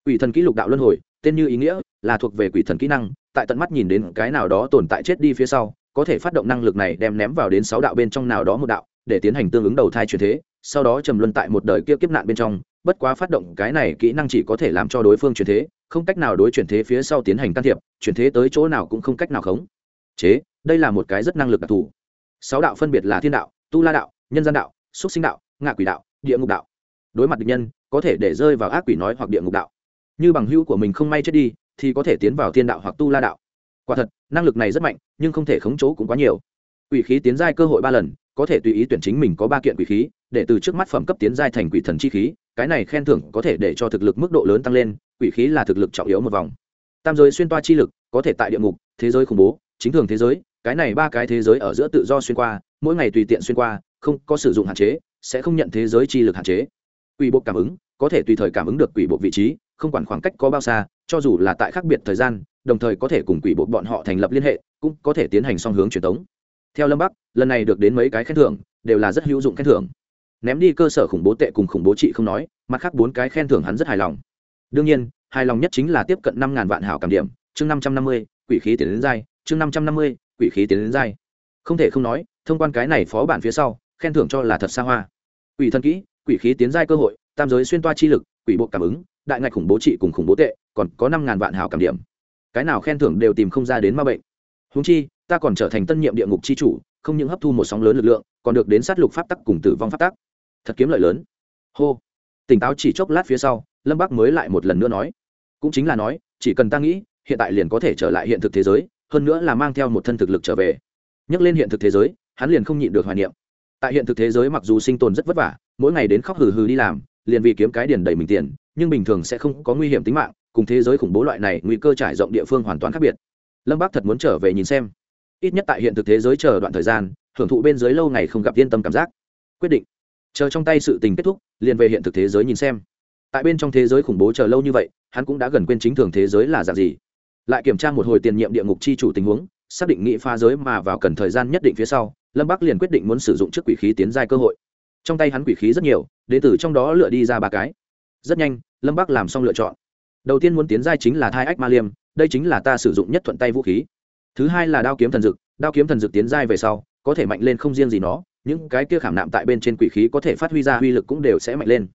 A: Quỷ thần kỹ lục đạo luân hồi, tên như ý nghĩa, là thuộc về quỷ thần kỹ năng, tại tận mắt nhìn đến cái nào đó tồn tại chết đi phía sau, có thể phát động năng lực này đem ném vào đến sáu đạo bên trong nào đó một đạo, để tiến hành tương ứng đầu thai chuyển thế, sau đó trầm luân tại một đời kia kiếp nạn bên trong, bất quá phát động cái này kỹ năng chỉ có thể làm cho đối phương chuyển thế không cách nào đối chuyển thế phía sau tiến hành can thiệp, chuyển thế tới chỗ nào cũng không cách nào khống. Chế, đây là một cái rất năng lực đặc thù. Sáu đạo phân biệt là thiên đạo, tu la đạo, nhân gian đạo, xúc sinh đạo, ngạ quỷ đạo, địa ngục đạo. Đối mặt địch nhân, có thể để rơi vào ác quỷ nói hoặc địa ngục đạo. Như bằng hữu của mình không may chết đi, thì có thể tiến vào thiên đạo hoặc tu la đạo. Quả thật, năng lực này rất mạnh, nhưng không thể khống chỗ cũng quá nhiều. Quỷ khí tiến giai cơ hội ba lần, có thể tùy ý tuyển chính mình có ba kiện quỷ khí, để từ trước mắt phẩm cấp tiến giai thành quỷ thần chi khí, cái này khen thưởng có thể để cho thực lực mức độ lớn tăng lên quỷ khí là thực lực trọng yếu một vòng. Tam giới xuyên toa chi lực, có thể tại địa ngục, thế giới khủng bố, chính thường thế giới, cái này ba cái thế giới ở giữa tự do xuyên qua, mỗi ngày tùy tiện xuyên qua, không có sử dụng hạn chế, sẽ không nhận thế giới chi lực hạn chế. Quỷ bộ cảm ứng, có thể tùy thời cảm ứng được quỷ bộ vị trí, không quản khoảng cách có bao xa, cho dù là tại khác biệt thời gian, đồng thời có thể cùng quỷ bộ bọn họ thành lập liên hệ, cũng có thể tiến hành song hướng truyền thống theo lâm bắc, lần này được đến mấy cái khen thưởng, đều là rất hữu dụng khen thưởng. Ném đi cơ sở khủng bố tệ cùng khủng bố trị không nói, mặt khác bốn cái khen thưởng hắn rất hài lòng đương nhiên, hài lòng nhất chính là tiếp cận năm ngàn vạn hảo cảm điểm, chương năm trăm năm mươi, quỷ khí tiến đến dai, chương năm trăm năm mươi, quỷ khí tiến đến dai. Không thể không nói, thông quan cái này phó bản phía sau, khen thưởng cho là thật xa hoa. Quỷ thân kỹ, quỷ khí tiến giai cơ hội, tam giới xuyên toa chi lực, quỷ bộ cảm ứng, đại ngạch khủng bố trị cùng khủng bố tệ, còn có năm ngàn vạn hảo cảm điểm. Cái nào khen thưởng đều tìm không ra đến ma bệnh. Húng chi, ta còn trở thành tân nhiệm địa ngục chi chủ, không những hấp thu một sóng lớn lực lượng, còn được đến sát lục pháp tắc cùng tử vong pháp tắc. Thật kiếm lợi lớn. Hô. Tỉnh táo chỉ chốc lát phía sau lâm bắc mới lại một lần nữa nói. Cũng chính là nói, chỉ cần ta nghĩ, hiện tại liền có thể trở lại hiện thực thế giới, hơn nữa là mang theo một thân thực lực trở về. Nhắc lên hiện thực thế giới, hắn liền không nhịn được hoài niệm. Tại hiện thực thế giới mặc dù sinh tồn rất vất vả, mỗi ngày đến khóc hừ hừ đi làm, liền vì kiếm cái điền đầy mình tiền, nhưng bình thường sẽ không có nguy hiểm tính mạng, cùng thế giới khủng bố loại này nguy cơ trải rộng địa phương hoàn toàn khác biệt. Lâm bác thật muốn trở về nhìn xem. Ít nhất tại hiện thực thế giới chờ đoạn thời gian, hưởng thụ bên dưới lâu ngày không gặp yên tâm cảm giác. Quyết định. Chờ trong tay sự tình kết thúc, liền về hiện thực thế giới nhìn xem tại bên trong thế giới khủng bố chờ lâu như vậy, hắn cũng đã gần quên chính thường thế giới là dạng gì. Lại kiểm tra một hồi tiền nhiệm địa ngục chi chủ tình huống, xác định nghị pha giới mà vào cần thời gian nhất định phía sau, lâm bắc liền quyết định muốn sử dụng trước quỷ khí tiến giai cơ hội. Trong tay hắn quỷ khí rất nhiều đ ế t ử trong đó lựa đi ra ba cái. Rất nhanh, lâm bắc làm xong lựa chọn. Đầu tiên muốn tiến giai chính là thai ách ma liêm, đây chính là ta sử dụng nhất thuận tay vũ khí. Thứ hai là đao kiếm thần dực, đao kiếm thần dực tiến giai về sau, có thể mạnh lên không riêng gì nó, những cái kia khảm nạm tại bên trên quỷ khí có thể phát huy ra uy lực cũng đều sẽ mạnh lên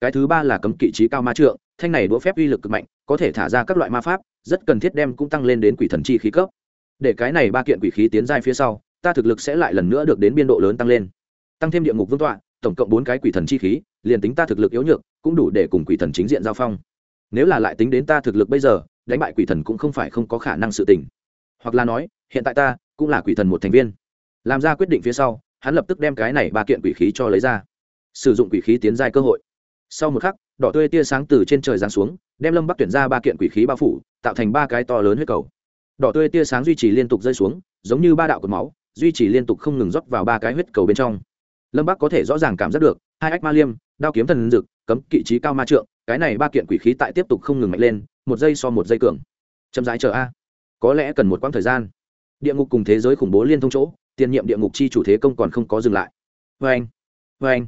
A: cái thứ ba là cấm kỵ trí cao ma trượng, thanh này đũa phép uy lực cực mạnh, có thể thả ra các loại ma pháp, rất cần thiết đem cũng tăng lên đến quỷ thần chi khí cấp. Để cái này ba kiện quỷ khí tiến giai phía sau, ta thực lực sẽ lại lần nữa được đến biên độ lớn tăng lên. Tăng thêm địa ngục vương tọa, tổng cộng bốn cái quỷ thần chi khí, liền tính ta thực lực yếu nhược, cũng đủ để cùng quỷ thần chính diện giao phong. Nếu là lại tính đến ta thực lực bây giờ, đánh bại quỷ thần cũng không phải không có khả năng sự tình. Hoặc là nói, hiện tại ta cũng là quỷ thần một thành viên. Làm ra quyết định phía sau, hắn lập tức đem cái này ba kiện quỷ khí cho lấy ra. Sử dụng quỷ khí tiến giai cơ hội sau một khắc, đỏ tươi tia sáng từ trên trời giáng xuống, đem lâm bắc tuyển ra ba kiện quỷ khí bao phủ, tạo thành ba cái to lớn huyết cầu. Đỏ tươi tia sáng duy trì liên tục rơi xuống, giống như ba đạo cột máu, duy trì liên tục không ngừng rót vào ba cái huyết cầu bên trong. Lâm bắc có thể rõ ràng cảm giác được, hai ách ma liêm, đao kiếm thần dực, cấm kỵ trí cao ma trượng, cái này ba kiện quỷ khí tại tiếp tục không ngừng mạnh lên, một giây so một giây cường. Chậm rãi chờ a. Có lẽ cần một quãng thời gian. Địa ngục cùng thế giới khủng bố liên thông chỗ, tiền nhiệm địa ngục chi chủ thế công còn không có dừng lại. Vê anh vê anh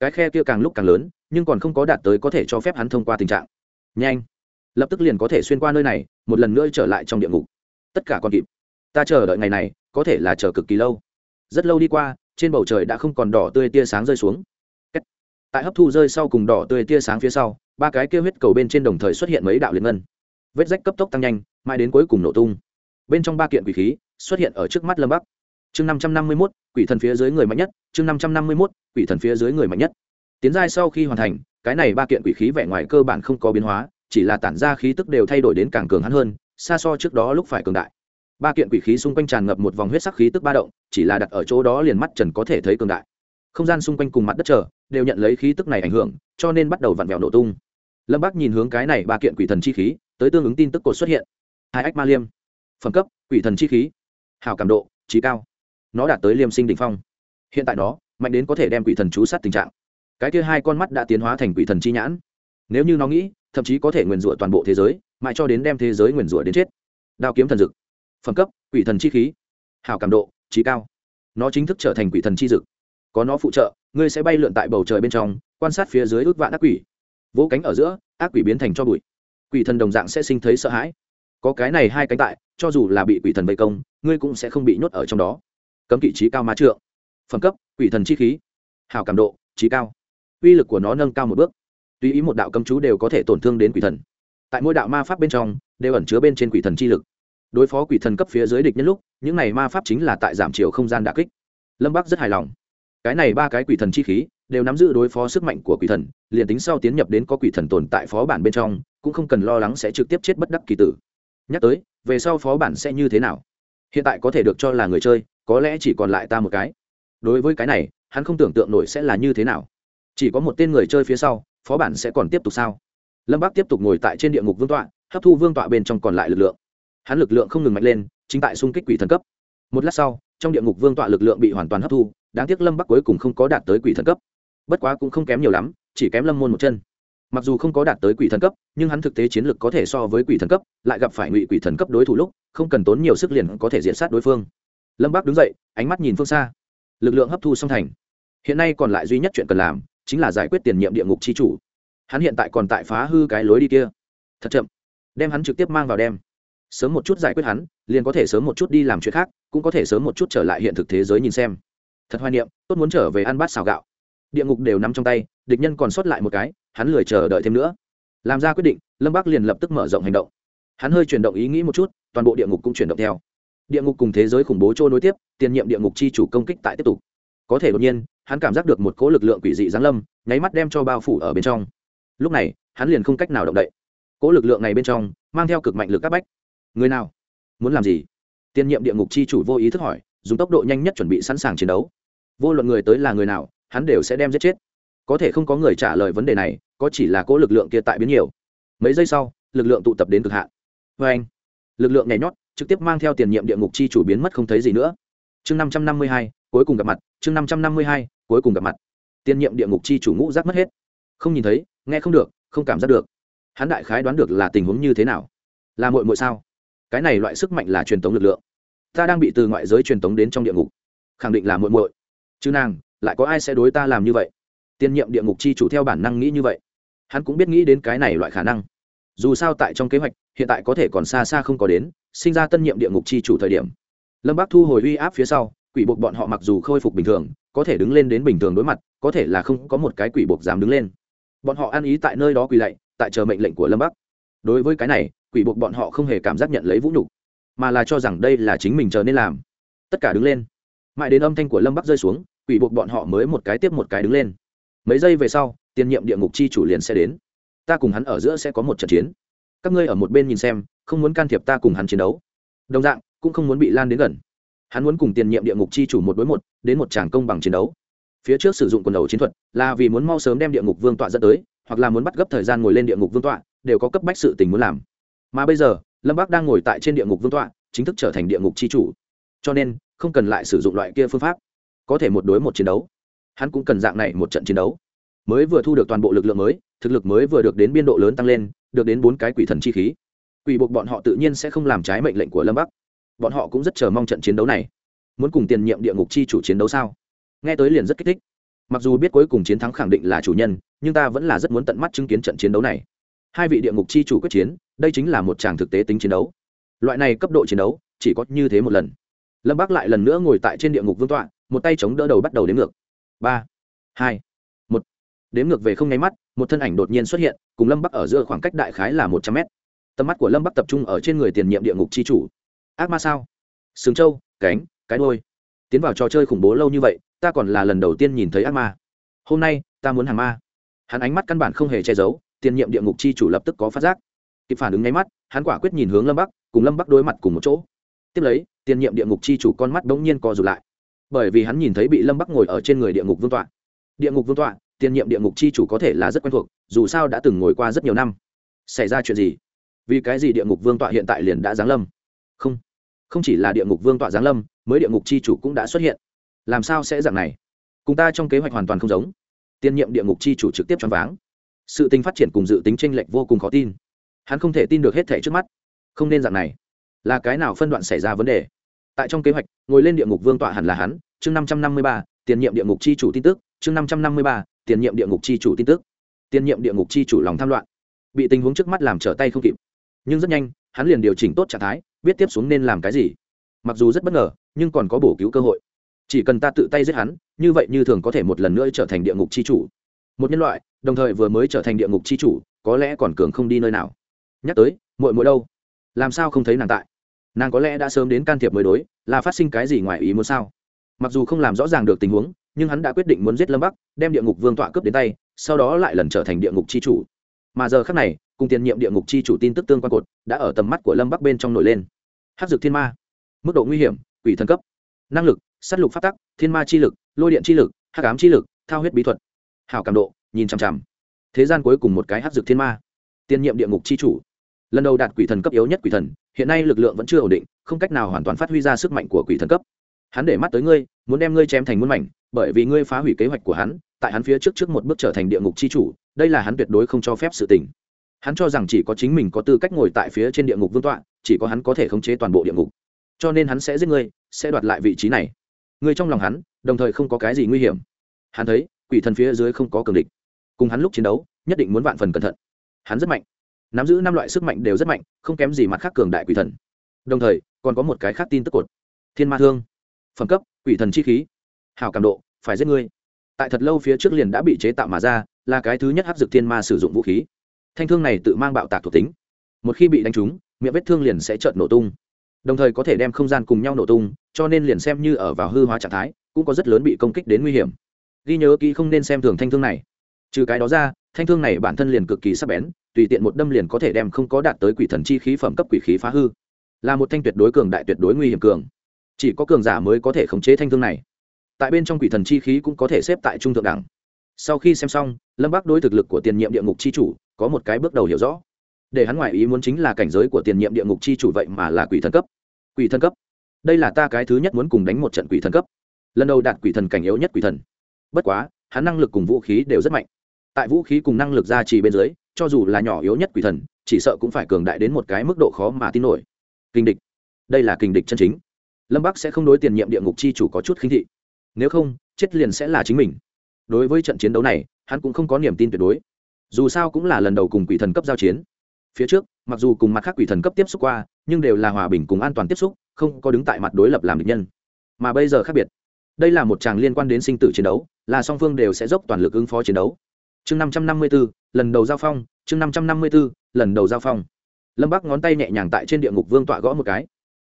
A: cái khe kia càng lúc càng lớn nhưng còn không có đạt tới có thể cho phép hắn thông qua tình trạng. Nhanh. Lập tức liền có thể xuyên qua nơi này, một lần nữa trở lại trong địa ngục. Tất cả còn kịp. Ta chờ đợi ngày này, có thể là chờ cực kỳ lâu. Rất lâu đi qua, trên bầu trời đã không còn đỏ tươi tia sáng rơi xuống. Tại hấp thu rơi sau cùng đỏ tươi tia sáng phía sau, ba cái kia huyết cầu bên trên đồng thời xuất hiện mấy đạo liên ngân. Vết rách cấp tốc tăng nhanh, mãi đến cuối cùng nổ tung. Bên trong ba kiện quỷ khí xuất hiện ở trước mắt lâm bắc. Chương năm trăm năm mươi mốt, quỷ thần phía dưới người mạnh nhất, chương năm trăm năm mươi mốt, quỷ thần phía dưới người mạnh nhất tiến giai sau khi hoàn thành, cái này ba kiện quỷ khí vẻ ngoài cơ bản không có biến hóa, chỉ là tản ra khí tức đều thay đổi đến càng cường hắn hơn, xa so trước đó lúc phải cường đại. Ba kiện quỷ khí xung quanh tràn ngập một vòng huyết sắc khí tức ba động, chỉ là đặt ở chỗ đó liền mắt trần có thể thấy cường đại. Không gian xung quanh cùng mặt đất trở đều nhận lấy khí tức này ảnh hưởng, cho nên bắt đầu vặn vẹo nổ tung. Lâm Bác nhìn hướng cái này ba kiện quỷ thần chi khí, tới tương ứng tin tức cột xuất hiện. Hai ách ma liêm. Phẩm cấp, quỷ thần chi khí. Hào cảm độ, trí cao. Nó đạt tới liêm sinh đ ỉ n h phong. Hiện tại nó mạnh đến có thể đem quỷ thần chú sát tình trạng cái kia hai con mắt đã tiến hóa thành quỷ thần chi nhãn. Nếu như nó nghĩ, thậm chí có thể nguyền rủa toàn bộ thế giới, mãi cho đến đem thế giới nguyền rủa đến chết. Đao kiếm thần dực. Phẩm cấp, quỷ thần chi khí. Hào cảm độ, trí cao. Nó chính thức trở thành quỷ thần chi dực. Có nó phụ trợ, ngươi sẽ bay lượn tại bầu trời bên trong, quan sát phía dưới ước vạn ác quỷ. Vỗ cánh ở giữa, ác quỷ biến thành cho bụi. Quỷ thần đồng dạng sẽ sinh thấy sợ hãi. Có cái này hai cánh tại, cho dù là bị quỷ thần vây công, ngươi cũng sẽ không bị nhốt ở trong đó. Cấm kỵ trí cao má trượng. Phẩm cấp, quỷ thần chi khí. Hào cảm độ, trí cao uy lực của nó nâng cao một bước. Tùy ý một đạo cấm chú đều có thể tổn thương đến quỷ thần, tại mỗi đạo ma pháp bên trong đều ẩn chứa bên trên quỷ thần chi lực. Đối phó quỷ thần cấp phía dưới địch nhân lúc, những này ma pháp chính là tại giảm chiều không gian đà kích. Lâm bắc rất hài lòng. Cái này ba cái quỷ thần chi khí đều nắm giữ đối phó sức mạnh của quỷ thần, liền tính sau tiến nhập đến có quỷ thần tồn tại phó bản bên trong, cũng không cần lo lắng sẽ trực tiếp chết bất đắc kỳ tử. Nhắc tới, về sau phó bản sẽ như thế nào? Hiện tại có thể được cho là người chơi, có lẽ chỉ còn lại ta một cái. Đối với cái này, hắn không tưởng tượng nổi sẽ là như thế nào chỉ có một tên người chơi phía sau, phó bản sẽ còn tiếp tục sao? Lâm bác tiếp tục ngồi tại trên địa ngục vương tọa, hấp thu vương tọa bên trong còn lại lực lượng. Hắn lực lượng không ngừng mạnh lên, chính tại xung kích quỷ thần cấp. Một lát sau, trong địa ngục vương tọa lực lượng bị hoàn toàn hấp thu, đáng tiếc lâm bắc cuối cùng không có đạt tới quỷ thần cấp. Bất quá cũng không kém nhiều lắm, chỉ kém lâm môn một chân. Mặc dù không có đạt tới quỷ thần cấp, nhưng hắn thực tế chiến lược có thể so với quỷ thần cấp, lại gặp phải ngụy quỷ thần cấp đối thủ lúc, không cần tốn nhiều sức liền có thể diện sát đối phương. Lâm bác đứng dậy, ánh mắt nhìn phương xa. Lực lượng hấp thu song thành. Hiện nay còn lại duy nhất chuyện cần làm chính là giải quyết tiền nhiệm địa ngục chi chủ. Hắn hiện tại còn tại phá hư cái lối đi kia. Thật chậm. Đem hắn trực tiếp mang vào đem. Sớm một chút giải quyết hắn, liền có thể sớm một chút đi làm chuyện khác, cũng có thể sớm một chút trở lại hiện thực thế giới nhìn xem. Thật hoài niệm, tốt muốn trở về ăn bát xào gạo. Địa ngục đều nằm trong tay, địch nhân còn sót lại một cái, hắn lười chờ đợi thêm nữa. Làm ra quyết định, lâm bắc liền lập tức mở rộng hành động. Hắn hơi chuyển động ý nghĩ một chút, toàn bộ địa ngục cũng chuyển động theo. Địa ngục cùng thế giới khủng bố trôi nối tiếp, tiền nhiệm địa ngục chi chủ công kích tại tiếp tục. Có thể đột nhiên hắn cảm giác được một cỗ lực lượng quỷ dị giáng lâm, nháy mắt đem cho bao phủ ở bên trong. Lúc này, hắn liền không cách nào động đậy. Cỗ lực lượng này bên trong, mang theo cực mạnh lực các bách. Người nào? Muốn làm gì? Tiên nhiệm địa ngục chi chủ vô ý thức hỏi, dùng tốc độ nhanh nhất chuẩn bị sẵn sàng chiến đấu. Vô luận người tới là người nào, hắn đều sẽ đem giết chết. Có thể không có người trả lời vấn đề này, có chỉ là cỗ lực lượng kia tại biến nhiều. Mấy giây sau, lực lượng tụ tập đến cực hạn. Vê anh lực lượng nhảy nhót, trực tiếp mang theo tiền nhiệm địa ngục chi chủ biến mất không thấy gì nữa. Chương năm trăm năm mươi hai, cuối cùng gặp mặt. Chương năm trăm năm mươi hai cuối cùng gặp mặt. Tiên nhiệm địa ngục chi chủ ngũ giác mất hết. Không nhìn thấy, nghe không được, không cảm giác được. Hắn đại khái đoán được là tình huống như thế nào. Là mội mội sao? Cái này loại sức mạnh là truyền thống lực lượng. Ta đang bị từ ngoại giới truyền tống đến trong địa ngục. Khẳng định là muội muội. Chứ nàng, lại có ai sẽ đối ta làm như vậy? Tiên nhiệm địa ngục chi chủ theo bản năng nghĩ như vậy. Hắn cũng biết nghĩ đến cái này loại khả năng. Dù sao tại trong kế hoạch, hiện tại có thể còn xa xa không có đến, sinh ra tân nhiệm địa ngục chi chủ thời điểm. Lâm bác thu hồi uy áp phía sau, quỷ buộc bọn họ mặc dù khôi phục bình thường có thể đứng lên đến bình thường đối mặt, có thể là không có một cái quỷ buộc dám đứng lên. Bọn họ ăn ý tại nơi đó quỳ lạy, tại chờ mệnh lệnh của lâm bắc. Đối với cái này, quỷ buộc bọn họ không hề cảm giác nhận lấy vũ nhục, mà là cho rằng đây là chính mình chờ nên làm. Tất cả đứng lên. Mãi đến âm thanh của lâm bắc rơi xuống, quỷ buộc bọn họ mới một cái tiếp một cái đứng lên. Mấy giây về sau tiền nhiệm địa ngục chi chủ liền sẽ đến. Ta cùng hắn ở giữa sẽ có một trận chiến. Các ngươi ở một bên nhìn xem, không muốn can thiệp ta cùng hắn chiến đấu. Đồng dạng, cũng không muốn bị lan đến gần hắn muốn cùng tiền nhiệm địa ngục chi chủ một đối một, đến một tràng công bằng chiến đấu. Phía trước sử dụng quần đầu chiến thuật là vì muốn mau sớm đem địa ngục vương tọa dẫn tới, hoặc là muốn bắt gấp thời gian ngồi lên địa ngục vương tọa, đều có cấp bách sự tình muốn làm. Mà bây giờ, lâm bác đang ngồi tại trên địa ngục vương tọa, chính thức trở thành địa ngục c h i chủ. Cho nên, không cần lại sử dụng loại kia phương pháp. Có thể một đối một chiến đấu. Hắn cũng cần dạng này một trận chiến đấu. Mới vừa thu được toàn bộ lực lượng mới, thực lực mới vừa được đến biên độ lớn tăng lên, được đến bốn cái quỷ thần chi khí. Quỷ buộc bọn họ tự nhiên sẽ không làm trái mệnh lệnh của lâm bắc bọn họ cũng rất chờ mong trận chiến đấu này. Muốn cùng tiền nhiệm địa ngục chi chủ chiến đấu sao? Nghe tới liền rất kích thích. Mặc dù biết cuối cùng chiến thắng khẳng định là chủ nhân, nhưng ta vẫn là rất muốn tận mắt chứng kiến trận chiến đấu này. Hai vị địa ngục chi chủ quyết chiến, đây chính là một tràng thực tế tính chiến đấu. Loại này cấp độ chiến đấu, chỉ có như thế một lần. Lâm bác lại lần nữa ngồi tại trên địa ngục vương tọa, một tay chống đỡ đầu bắt đầu đếm ngược. Ba, hai, một. Đếm ngược về không nháy mắt, một thân ảnh đột nhiên xuất hiện, cùng lâm bắc ở giữa khoảng cách đại khái là một trăm mét. Tầm mắt của lâm bắc tập trung ở trên người tiền nhiệm địa ngục c h i chủ ác ma sao? Sừng trâu, cánh, cái đôi tiến vào trò chơi khủng bố lâu như vậy, ta còn là lần đầu tiên nhìn thấy ác ma. Hôm nay, ta muốn hàng ma. Hắn ánh mắt căn bản không hề che giấu, tiền nhiệm địa ngục c h i chủ lập tức có phát giác. Kịp phản ứng nháy mắt, hắn quả quyết nhìn hướng lâm bắc, cùng lâm bắc đối mặt cùng một chỗ. Tiếp lấy, tiền nhiệm địa ngục chi chủ con mắt bỗng nhiên co rụt lại. Bởi vì hắn nhìn thấy bị lâm bắc ngồi ở trên người địa ngục vương tọa. Địa ngục vương tọa, tiền nhiệm địa ngục chi chủ có thể là rất quen thuộc, dù sao đã từng ngồi qua rất nhiều năm. Xảy ra chuyện gì? Vì cái gì địa ngục vương tọa hiện tại liền đã giáng lâm? Không không chỉ là địa ngục vương tọa giáng lâm, mới địa ngục chi chủ cũng đã xuất hiện. Làm sao sẽ dạng này? Cùng ta trong kế hoạch hoàn toàn không giống. Tiên nhiệm địa ngục chi chủ trực tiếp choáng váng. Sự tình phát triển cùng dự tính tranh lệch vô cùng khó tin. Hắn không thể tin được hết thể trước mắt. Không nên dạng này. Là cái nào phân đoạn xảy ra vấn đề? Tại trong kế hoạch, ngồi lên địa ngục vương tọa hẳn là hắn. Chương năm trăm năm mươi ba tiền nhiệm địa ngục c h i chủ tin tức. Chương năm trăm năm mươi ba tiền nhiệm địa ngục c h i chủ tin tức. Tiền nhiệm địa ngục c h i chủ lòng tham loạn. Bị tình huống trước mắt làm trở tay không kịp. Nhưng rất nhanh, hắn liền điều chỉnh tốt trạng thái biết tiếp xuống nên làm cái gì. Mặc dù rất bất ngờ, nhưng còn có bổ cứu cơ hội. Chỉ cần ta tự tay giết hắn, như vậy như thường có thể một lần nữa trở thành địa ngục c h i chủ. Một nhân loại, đồng thời vừa mới trở thành địa ngục c h i chủ, có lẽ còn cường không đi nơi nào. Nhắc tới, muội muội đâu? Làm sao không thấy nàng tại? Nàng có lẽ đã sớm đến can thiệp mới đối, là phát sinh cái gì ngoài ý muốn sao? Mặc dù không làm rõ ràng được tình huống, nhưng hắn đã quyết định muốn giết lâm bắc, đem địa ngục vương tọa cướp đến tay, sau đó lại lần trở thành địa ngục c h i chủ. Mà giờ khác này cùng tiền nhiệm địa ngục Chi chủ tin tức tương quan cột đã ở tầm mắt của lâm bắc bên trong nổi lên hát dược thiên ma mức độ nguy hiểm quỷ thần cấp năng lực s á t lục phát tắc thiên ma chi lực lôi điện chi lực hát cám chi lực thao huyết bí thuật hảo cảm độ nhìn chằm chằm thế gian cuối cùng một cái hát dược thiên ma tiền nhiệm địa ngục Chi chủ lần đầu đạt quỷ thần cấp yếu nhất quỷ thần hiện nay lực lượng vẫn chưa ổn định không cách nào hoàn toàn phát huy ra sức mạnh của quỷ thần cấp hắn để mắt tới ngươi muốn đem ngươi chém thành muôn mảnh bởi vì ngươi phá hủy kế hoạch của hắn tại hắn phía trước trước một bước trở thành địa ngục c h i chủ đây là hắn tuyệt đối không cho phép sự tình hắn cho rằng chỉ có chính mình có tư cách ngồi tại phía trên địa ngục vương tọa, chỉ có hắn có thể khống chế toàn bộ địa ngục. Cho nên hắn sẽ giết ngươi, sẽ đoạt lại vị trí này. Ngươi trong lòng hắn, đồng thời không có cái gì nguy hiểm. Hắn thấy, quỷ thần phía dưới không có cường địch. Cùng hắn lúc chiến đấu, nhất định muốn vạn phần cẩn thận. Hắn rất mạnh. Nắm giữ năm loại sức mạnh đều rất mạnh, không kém gì mặt khác cường đại quỷ thần. Đồng thời, còn có một cái khác tin tức cột. Thiên ma thương. Phẩm cấp, quỷ thần chi khí. Hào cảm độ, phải giết ngươi. Tại thật lâu phía trước liền đã bị chế tạo mà ra, là cái thứ nhất hấp dực thiên ma sử dụng vũ khí thanh thương này tự mang bạo tạc thuộc tính. Một khi bị đánh trúng, miệng vết thương liền sẽ trợn nổ tung. Đồng thời có thể đem không gian cùng nhau nổ tung, cho nên liền xem như ở vào hư hóa trạng thái, cũng có rất lớn bị công kích đến nguy hiểm. Ghi nhớ kỹ không nên xem thường thanh thương này. Trừ cái đó ra, thanh thương này bản thân liền cực kỳ sắc bén, tùy tiện một đâm liền có thể đem không có đạt tới quỷ thần chi khí phẩm cấp quỷ khí phá hư. Là một thanh tuyệt đối cường đại tuyệt đối nguy hiểm cường. Chỉ có cường giả mới có thể khống chế thanh thương này. Tại bên trong quỷ thần chi khí cũng có thể xếp tại trung thượng đẳng. Sau khi xem xong, lâm bắc đối thực lực của tiền nhiệm địa ngục chi chủ có một cái bước đầu hiểu rõ. Để hắn ngoại ý muốn chính là cảnh giới của tiền nhiệm địa ngục chi chủ vậy mà là quỷ thần cấp. Quỷ thần cấp? Đây là ta cái thứ nhất muốn cùng đánh một trận quỷ thần cấp. Lần đầu đạt quỷ thần cảnh yếu nhất quỷ thần. Bất quá, hắn năng lực cùng vũ khí đều rất mạnh. Tại vũ khí cùng năng lực gia trì bên dưới, cho dù là nhỏ yếu nhất quỷ thần, chỉ sợ cũng phải cường đại đến một cái mức độ khó mà tin nổi. Kinh địch. Đây là kinh địch chân chính. Lâm bắc sẽ không đối tiền nhiệm địa ngục chi chủ có chút khinh thị. Nếu không, chết liền sẽ là chính mình. Đối với trận chiến đấu này, hắn cũng không có niềm tin tuyệt đối dù sao cũng là lần đầu cùng quỷ thần cấp giao chiến. Phía trước, mặc dù cùng mặt khác quỷ thần cấp tiếp xúc qua, nhưng đều là hòa bình cùng an toàn tiếp xúc, không có đứng tại mặt đối lập làm địch nhân. Mà bây giờ khác biệt, đây là một tràng liên quan đến sinh tử chiến đấu, là song phương đều sẽ dốc toàn lực ứng phó chiến đấu. Chương năm trăm năm mươi b ố lần đầu giao phong, chương năm trăm năm mươi b ố lần đầu giao phong. Lâm bắc ngón tay nhẹ nhàng tại trên địa ngục vương tọa gõ một cái.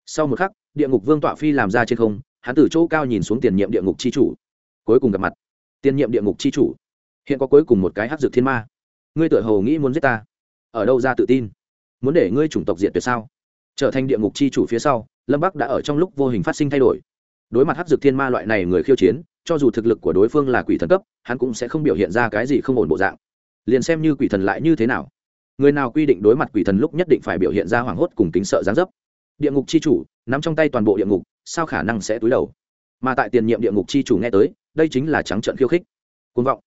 A: Sau một khắc, địa ngục vương tọa phi làm ra trên không, hắn từ chỗ cao nhìn xuống tiền nhiệm địa ngục c h i chủ. Cuối cùng gặp mặt. Tiền nhiệm địa ngục c h i chủ. Hiện có cuối cùng một cái hát dược thiên ma ngươi tự hồ nghĩ muốn giết ta. Ở đâu ra tự tin? Muốn để ngươi chủng tộc diệt tuyệt sao? Trở thành địa ngục c h i chủ phía sau, lâm bắc đã ở trong lúc vô hình phát sinh thay đổi. Đối mặt hắc dược thiên ma loại này người khiêu chiến, cho dù thực lực của đối phương là quỷ thần cấp, hắn cũng sẽ không biểu hiện ra cái gì không ổn bộ dạng. Liền xem như quỷ thần lại như thế nào, người nào quy định đối mặt quỷ thần lúc nhất định phải biểu hiện ra hoảng hốt cùng kính sợ gián dấp. Địa ngục c h i chủ n ắ m trong tay toàn bộ địa ngục, sao khả năng sẽ túi đầu? Mà tại tiền nhiệm địa ngục c h i chủ nghe tới, đây chính là trắng trận khiêu khích côn vọng.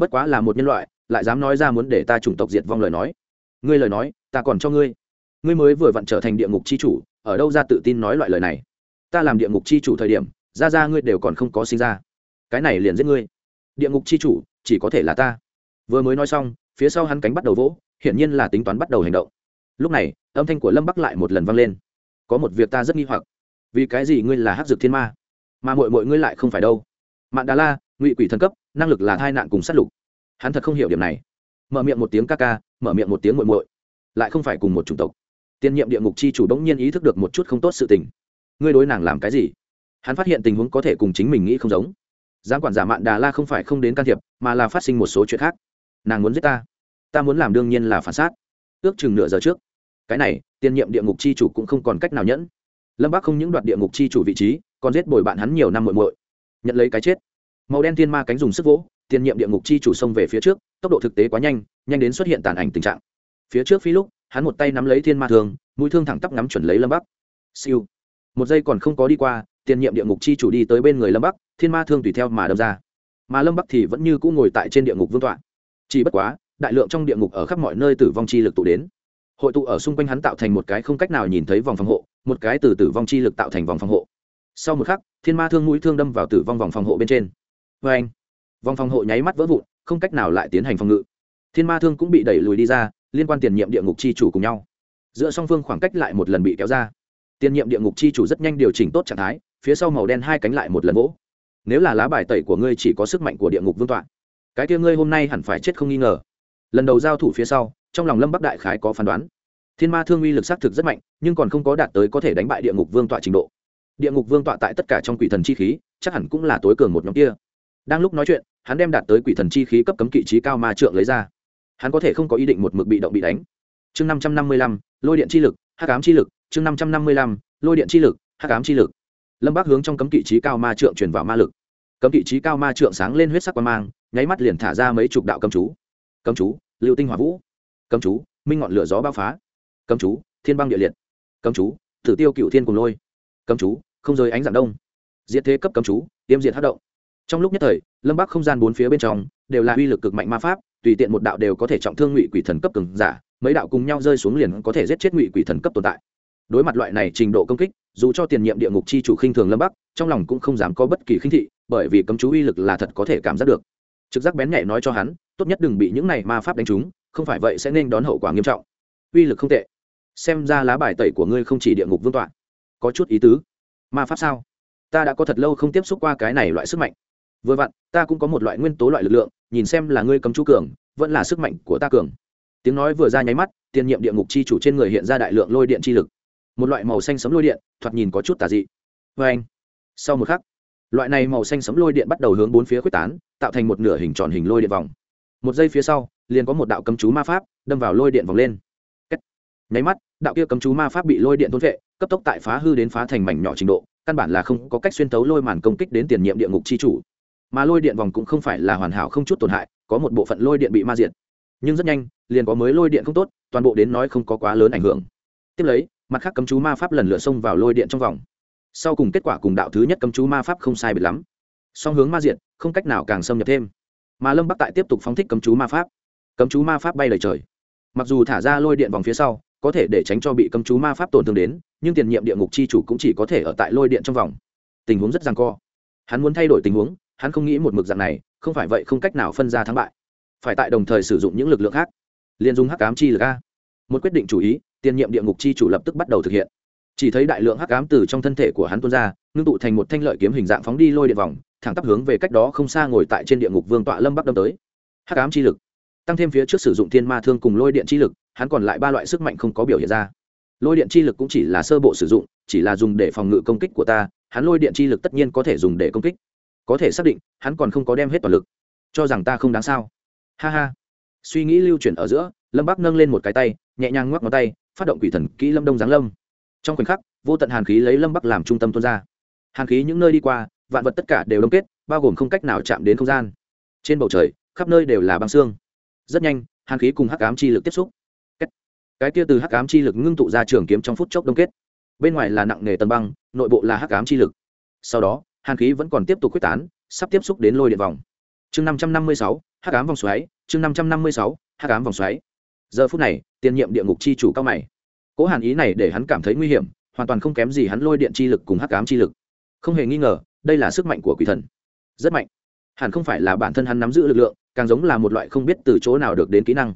A: Bất quá là một nhân loại lại dám nói ra muốn để ta chủng tộc diệt vong lời nói. Ngươi lời nói, ta còn cho ngươi. Ngươi mới vừa vặn trở thành địa ngục c h i chủ, ở đâu ra tự tin nói loại lời này? Ta làm địa ngục c h i chủ thời điểm, ra ra ngươi đều còn không có sinh ra. Cái này liền giết ngươi. Địa ngục c h i chủ, chỉ có thể là ta. Vừa mới nói xong, phía sau hắn cánh bắt đầu vỗ, hiển nhiên là tính toán bắt đầu hành động. Lúc này, âm thanh của lâm bắc lại một lần vang lên. Có một việc ta rất nghi hoặc. Vì cái gì ngươi là hát dược thiên ma? Mà mội mội ngươi lại không phải đâu. Mạn đà la, ngụy quỷ thần cấp, năng lực là thai nạn cùng sát lục hắn thật không hiểu điểm này. Mở miệng một tiếng ca ca, mở miệng một tiếng muội muội. Lại không phải cùng một chủng tộc. Tiên nhiệm địa ngục chi chủ đống nhiên ý thức được một chút không tốt sự tình. Ngươi đối nàng làm cái gì? Hắn phát hiện tình huống có thể cùng chính mình nghĩ không giống. Giám quản giả mạn đà la không phải không đến can thiệp, mà là phát sinh một số chuyện khác. Nàng muốn giết ta. Ta muốn làm đương nhiên là phản xác. Ước chừng nửa giờ trước. Cái này, tiên nhiệm địa ngục c h i chủ cũng không còn cách nào nhẫn. Lâm bác không những đoạt địa ngục c h i chủ vị trí, còn giết bồi bạn hắn nhiều năm muội muội. Nhận lấy cái chết. Màu đen thiên ma cánh dùng sức vỗ tiền nhiệm địa ngục chi chủ xông về phía trước, tốc độ thực tế quá nhanh nhanh đến xuất hiện tàn ảnh tình trạng. Phía trước phi lúc, hắn một tay nắm lấy thiên ma thường mũi thương thẳng tắp ngắm chuẩn lấy lâm bắc. Siêu. Một giây còn không có đi qua tiền nhiệm địa ngục chi chủ đi tới bên người lâm bắc, thiên ma thương tùy theo mà đâm ra. Mà lâm bắc thì vẫn như cũng ngồi tại trên địa ngục vương tọa. Chỉ bất quá, đại lượng trong địa ngục ở khắp mọi nơi tử vong chi lực tụ đến. Hội tụ ở xung quanh hắn tạo thành một cái không cách nào nhìn thấy vòng phòng hộ, một cái từ tử vong chi lực tạo thành vòng phòng hộ. Sau một khắc, thiên ma thương mũi thương đâm vào tử vong vòng phòng hộ bên trên. Vê anh vòng phòng hộ nháy mắt vỡ vụn, không cách nào lại tiến hành phòng ngự. Thiên ma thương cũng bị đẩy lùi đi ra, liên quan tiền nhiệm địa ngục chi chủ cùng nhau. Giữa song phương khoảng cách lại một lần bị kéo ra. Tiền nhiệm địa ngục chi chủ rất nhanh điều chỉnh tốt trạng thái, phía sau màu đen hai cánh lại một lần vỗ. Nếu là lá bài tẩy của ngươi chỉ có sức mạnh của địa ngục vương tọa, cái kia ngươi hôm nay hẳn phải chết không nghi ngờ. Lần đầu giao thủ phía sau, trong lòng lâm bắc đại khái có phán đoán. Thiên ma thương uy lực xác thực rất mạnh, nhưng còn không có đạt tới có thể đánh bại địa ngục vương tọa trình độ. Địa ngục vương tọa tại tất cả trong quỷ thần chi khí, chắc hẳn cũng là tối cường một nhóm kia đang lúc nói chuyện, hắn đem đạt tới quỷ thần chi khí cấp cấm kỵ trí cao ma trượng lấy ra. Hắn có thể không có ý định một mực bị động bị đánh. Chương năm trăm năm mươi lăm, lôi điện chi lực, hắc ám chi lực, chương năm trăm năm mươi lăm, lôi điện chi lực, hắc ám chi lực. Lâm bác hướng trong cấm kỵ trí cao ma trượng truyền vào ma lực. Cấm kỵ trí cao ma trượng sáng lên huyết sắc quan mang, nháy mắt liền thả ra mấy chục đạo cấm chú. Cấm chú, lưu tinh hỏa vũ. Cấm chú, minh ngọn lửa gió bao phá. Cấm chú, thiên băng địa liệt. Cấm chú, tử tiêu cựu thiên cùng lôi. Cấm chú, không rời ánh dạng đông. Diệt thế cấp cấm chú, tiêm diệt hát động trong lúc nhất thời, lâm bắc không gian bốn phía bên trong đều là uy lực cực mạnh ma pháp, tùy tiện một đạo đều có thể trọng thương ngụy quỷ thần cấp cường giả, mấy đạo cùng nhau rơi xuống liền có thể giết chết ngụy quỷ thần cấp tồn tại. Đối mặt loại này trình độ công kích, dù cho tiền nhiệm địa ngục chi chủ khinh thường lâm bắc, trong lòng cũng không dám có bất kỳ khinh thị, bởi vì cấm chú uy lực là thật có thể cảm giác được. Trực giác bén nhạy nói cho hắn, tốt nhất đừng bị những này ma pháp đánh trúng, không phải vậy sẽ nên đón hậu quả nghiêm trọng. Uy lực không tệ. Xem ra lá bài tẩy của ngươi không chỉ địa ngục vương tọa. Có chút ý tứ. Ma pháp sao? Ta đã có thật lâu không tiếp xúc qua cái này loại sức mạnh vừa vặn, ta cũng có một loại nguyên tố loại lực lượng, nhìn xem là ngươi cấm chú cường, vẫn là sức mạnh của ta cường. Tiếng nói vừa ra nháy mắt tiền nhiệm địa ngục chi chủ trên người hiện ra đại lượng lôi điện chi lực. Một loại màu xanh sấm lôi điện, thoạt nhìn có chút tà dị. Vê anh, sau một khắc, loại này màu xanh sấm lôi điện bắt đầu hướng bốn phía quyết tán, tạo thành một nửa hình tròn hình lôi điện vòng. Một giây phía sau, liền có một đạo cấm chú ma pháp đâm vào lôi điện vòng lên. Kết. nháy mắt, đạo kia cấm chú ma pháp bị lôi điện thôn vệ cấp tốc tại phá hư đến phá thành mảnh nhỏ trình độ, căn bản là không có cách xuyên tấu lôi màn công kích đến tiền nhiệm địa ngục chi chủ mà lôi điện vòng cũng không phải là hoàn hảo không chút tổn hại có một bộ phận lôi điện bị ma diệt. Nhưng rất nhanh liền có mới lôi điện không tốt toàn bộ đến nói không có quá lớn ảnh hưởng. Tiếp lấy mặt khác cấm chú ma pháp lần lượt xông vào lôi điện trong vòng. Sau cùng kết quả cùng đạo thứ nhất cấm chú ma pháp không sai biệt lắm. Song hướng ma diệt, không cách nào càng xâm nhập thêm. Mà lâm bắc tại tiếp tục phóng thích cấm chú ma pháp. Cấm chú ma pháp bay lời trời. Mặc dù thả ra lôi điện vòng phía sau có thể để tránh cho bị cấm chú ma pháp tổn thương đến nhưng tiền nhiệm địa ngục chi chủ cũng chỉ có thể ở tại lôi điện trong vòng. Tình huống rất ràng co. Hắn muốn thay đổi tình huống hắn không nghĩ một mực dạng này, không phải vậy không cách nào phân ra thắng bại. Phải tại đồng thời sử dụng những lực lượng khác. Liên dung hắc ám chi lực a. Một quyết định chủ ý tiền nhiệm địa ngục chi chủ lập tức bắt đầu thực hiện. Chỉ thấy đại lượng hắc ám từ trong thân thể của hắn tuôn ra, ngưng tụ thành một thanh lợi kiếm hình dạng phóng đi lôi điện vòng, thẳng tắp hướng về cách đó không xa ngồi tại trên địa ngục vương tọa lâm bắc đâm tới. Hắc ám chi lực. Tăng thêm phía trước sử dụng thiên ma thương cùng lôi điện chi lực, hắn còn lại ba loại sức mạnh không có biểu hiện ra. Lôi điện chi lực cũng chỉ là sơ bộ sử dụng, chỉ là dùng để phòng ngự công kích của ta, hắn lôi điện chi lực tất nhiên có thể dùng để công kích có thể xác định, hắn còn không có đem hết toàn lực. Cho rằng ta không đáng sao? Ha ha. Suy nghĩ lưu chuyển ở giữa, lâm bắc nâng lên một cái tay, nhẹ nhàng ngoắc ngón tay, phát động quỷ thần kỹ lâm đông giáng lâm. Trong khoảnh khắc, vô tận hàn khí lấy lâm bắc làm trung tâm tuôn ra. Hàn khí những nơi đi qua, vạn vật tất cả đều đông kết, bao gồm không cách nào chạm đến không gian. Trên bầu trời, khắp nơi đều là băng xương. Rất nhanh, hàn khí cùng hắc ám chi lực tiếp xúc. Cái kia từ hắc ám chi lực ngưng tụ ra trường kiếm trong phút chốc đông kết. Bên ngoài là nặng nề tầng băng, nội bộ là hắc ám chi lực. Sau đó hàn khí vẫn còn tiếp tục quyết tán, sắp tiếp xúc đến lôi điện vòng. Chương năm trăm năm mươi sáu, hắc ám vòng xoáy, chương năm trăm năm mươi sáu, hắc ám vòng xoáy. Giờ phút này tiền nhiệm địa ngục chi chủ cao mày. Cố hàn ý này để hắn cảm thấy nguy hiểm, hoàn toàn không kém gì hắn lôi điện chi lực cùng hắc ám chi lực. Không hề nghi ngờ, đây là sức mạnh của quỷ thần. Rất mạnh. Hẳn không phải là bản thân hắn nắm giữ lực lượng, càng giống là một loại không biết từ chỗ nào được đến kỹ năng.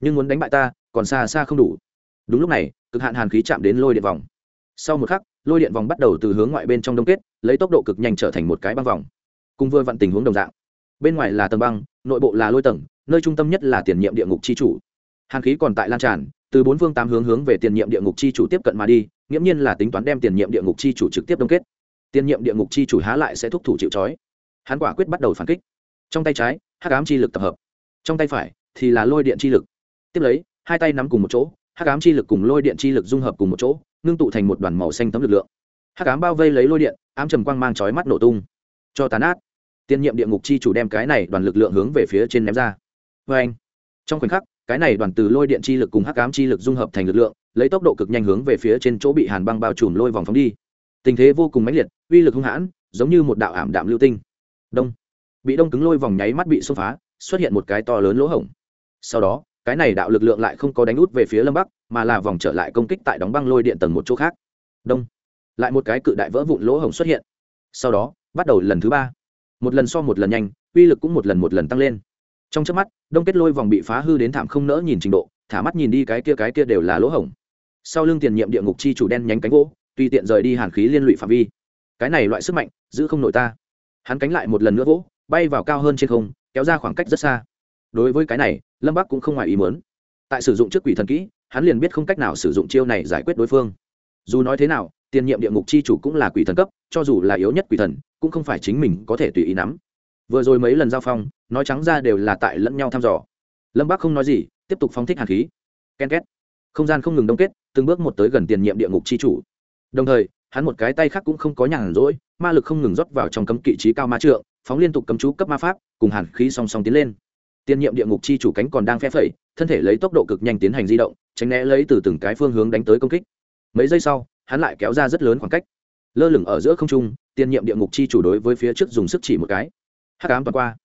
A: Nhưng muốn đánh bại ta, còn xa xa không đủ. Đúng lúc này, cực hạn hàn khí chạm đến lôi điện vòng. Sau một khắc lôi điện vòng bắt đầu từ hướng ngoại bên trong đông kết, lấy tốc độ cực nhanh trở thành một cái băng vòng. Cùng vừa vặn tình huống đồng dạng. Bên ngoài là tầng băng, nội bộ là lôi tầng, nơi trung tâm nhất là tiền nhiệm địa ngục c h i chủ. Hàn khí còn tại lan tràn, từ bốn phương tám hướng hướng về tiền nhiệm địa ngục c h i chủ tiếp cận mà đi, nghiễm nhiên là tính toán đem tiền nhiệm địa ngục c h i chủ trực tiếp đông kết. Tiền nhiệm địa ngục c h i chủ há lại sẽ thúc thủ chịu c hắn quả quyết bắt đầu phản kích. Trong tay trái, hắc ám chi lực tập hợp. Trong tay phải thì là lôi điện chi lực. Tiếp lấy, hai tay nắm cùng một chỗ, hắc ám chi lực cùng lôi điện chi lực dung hợp cùng một chỗ ngưng tụ thành một đoàn màu xanh tấm lực lượng. Hắc ám bao vây lấy lôi điện, ám trầm quang mang chói mắt nổ tung. Cho tàn át tiên nhiệm địa ngục chi chủ đem cái này đoàn lực lượng hướng về phía trên ném ra. Vê anh, trong khoảnh khắc, cái này đoàn từ lôi điện chi lực cùng hắc ám chi lực dung hợp thành lực lượng, lấy tốc độ cực nhanh hướng về phía trên chỗ bị hàn băng bao trùm lôi vòng phóng đi. Tình thế vô cùng mãnh liệt, uy lực hung hãn, giống như một đạo ảm đạm lưu tinh. Đông. Bị đông cứng lôi vòng nháy mắt bị xông phá, xuất hiện một cái to lớn lỗ hổng. Sau đó, cái này đạo lực lượng lại không có đánh út về phía lâm bắc mà là vòng trở lại công kích tại đóng băng lôi điện tầng một chỗ khác. Đông. Lại một cái cự đại vỡ vụn lỗ hổng xuất hiện. Sau đó, bắt đầu lần thứ ba. Một lần so một lần nhanh, uy lực cũng một lần một lần tăng lên. Trong trước mắt, đông kết lôi vòng bị phá hư đến thảm không nỡ nhìn trình độ, thả mắt nhìn đi cái kia cái kia đều là lỗ hổng. Sau lưng tiền nhiệm địa ngục chi chủ đen nhánh cánh gỗ, tùy tiện rời đi hàn khí liên lụy phạm vi. Cái này loại sức mạnh, giữ không nổi ta. Hắn cánh lại một lần nữa vỗ, bay vào cao hơn trên không, kéo ra khoảng cách rất xa. Đối với cái này, lâm bắc cũng không ngoài ý mớn tại sử dụng trước quỷ thần kỹ hắn liền biết không cách nào sử dụng chiêu này giải quyết đối phương. Dù nói thế nào, tiền nhiệm địa ngục chi chủ cũng là quỷ thần cấp, cho dù là yếu nhất quỷ thần, cũng không phải chính mình có thể tùy ý nắm. Vừa rồi mấy lần giao phong, nói trắng ra đều là tại lẫn nhau thăm dò. Lâm bác không nói gì, tiếp tục phóng thích hàn khí. Ken két. Không gian không ngừng đông kết, từng bước một tới gần tiền nhiệm địa ngục chi chủ. Đồng thời, hắn một cái tay khác cũng không có nhàn rỗi, ma lực không ngừng rót vào trong cấm kỵ trí cao ma trượng, phóng liên tục cấm chú cấp ma pháp, cùng hàn khí song song tiến lên. Tiền nhiệm địa ngục chi chủ cánh còn đang phe phẩy thân thể lấy tốc độ cực nhanh tiến hành di động, tránh né lấy từ từng cái phương hướng đánh tới công kích. Mấy giây sau, hắn lại kéo ra rất lớn khoảng cách. Lơ lửng ở giữa không trung tiền nhiệm địa ngục chi chủ đối với phía trước dùng sức chỉ một cái. Hắc ám toàn qua.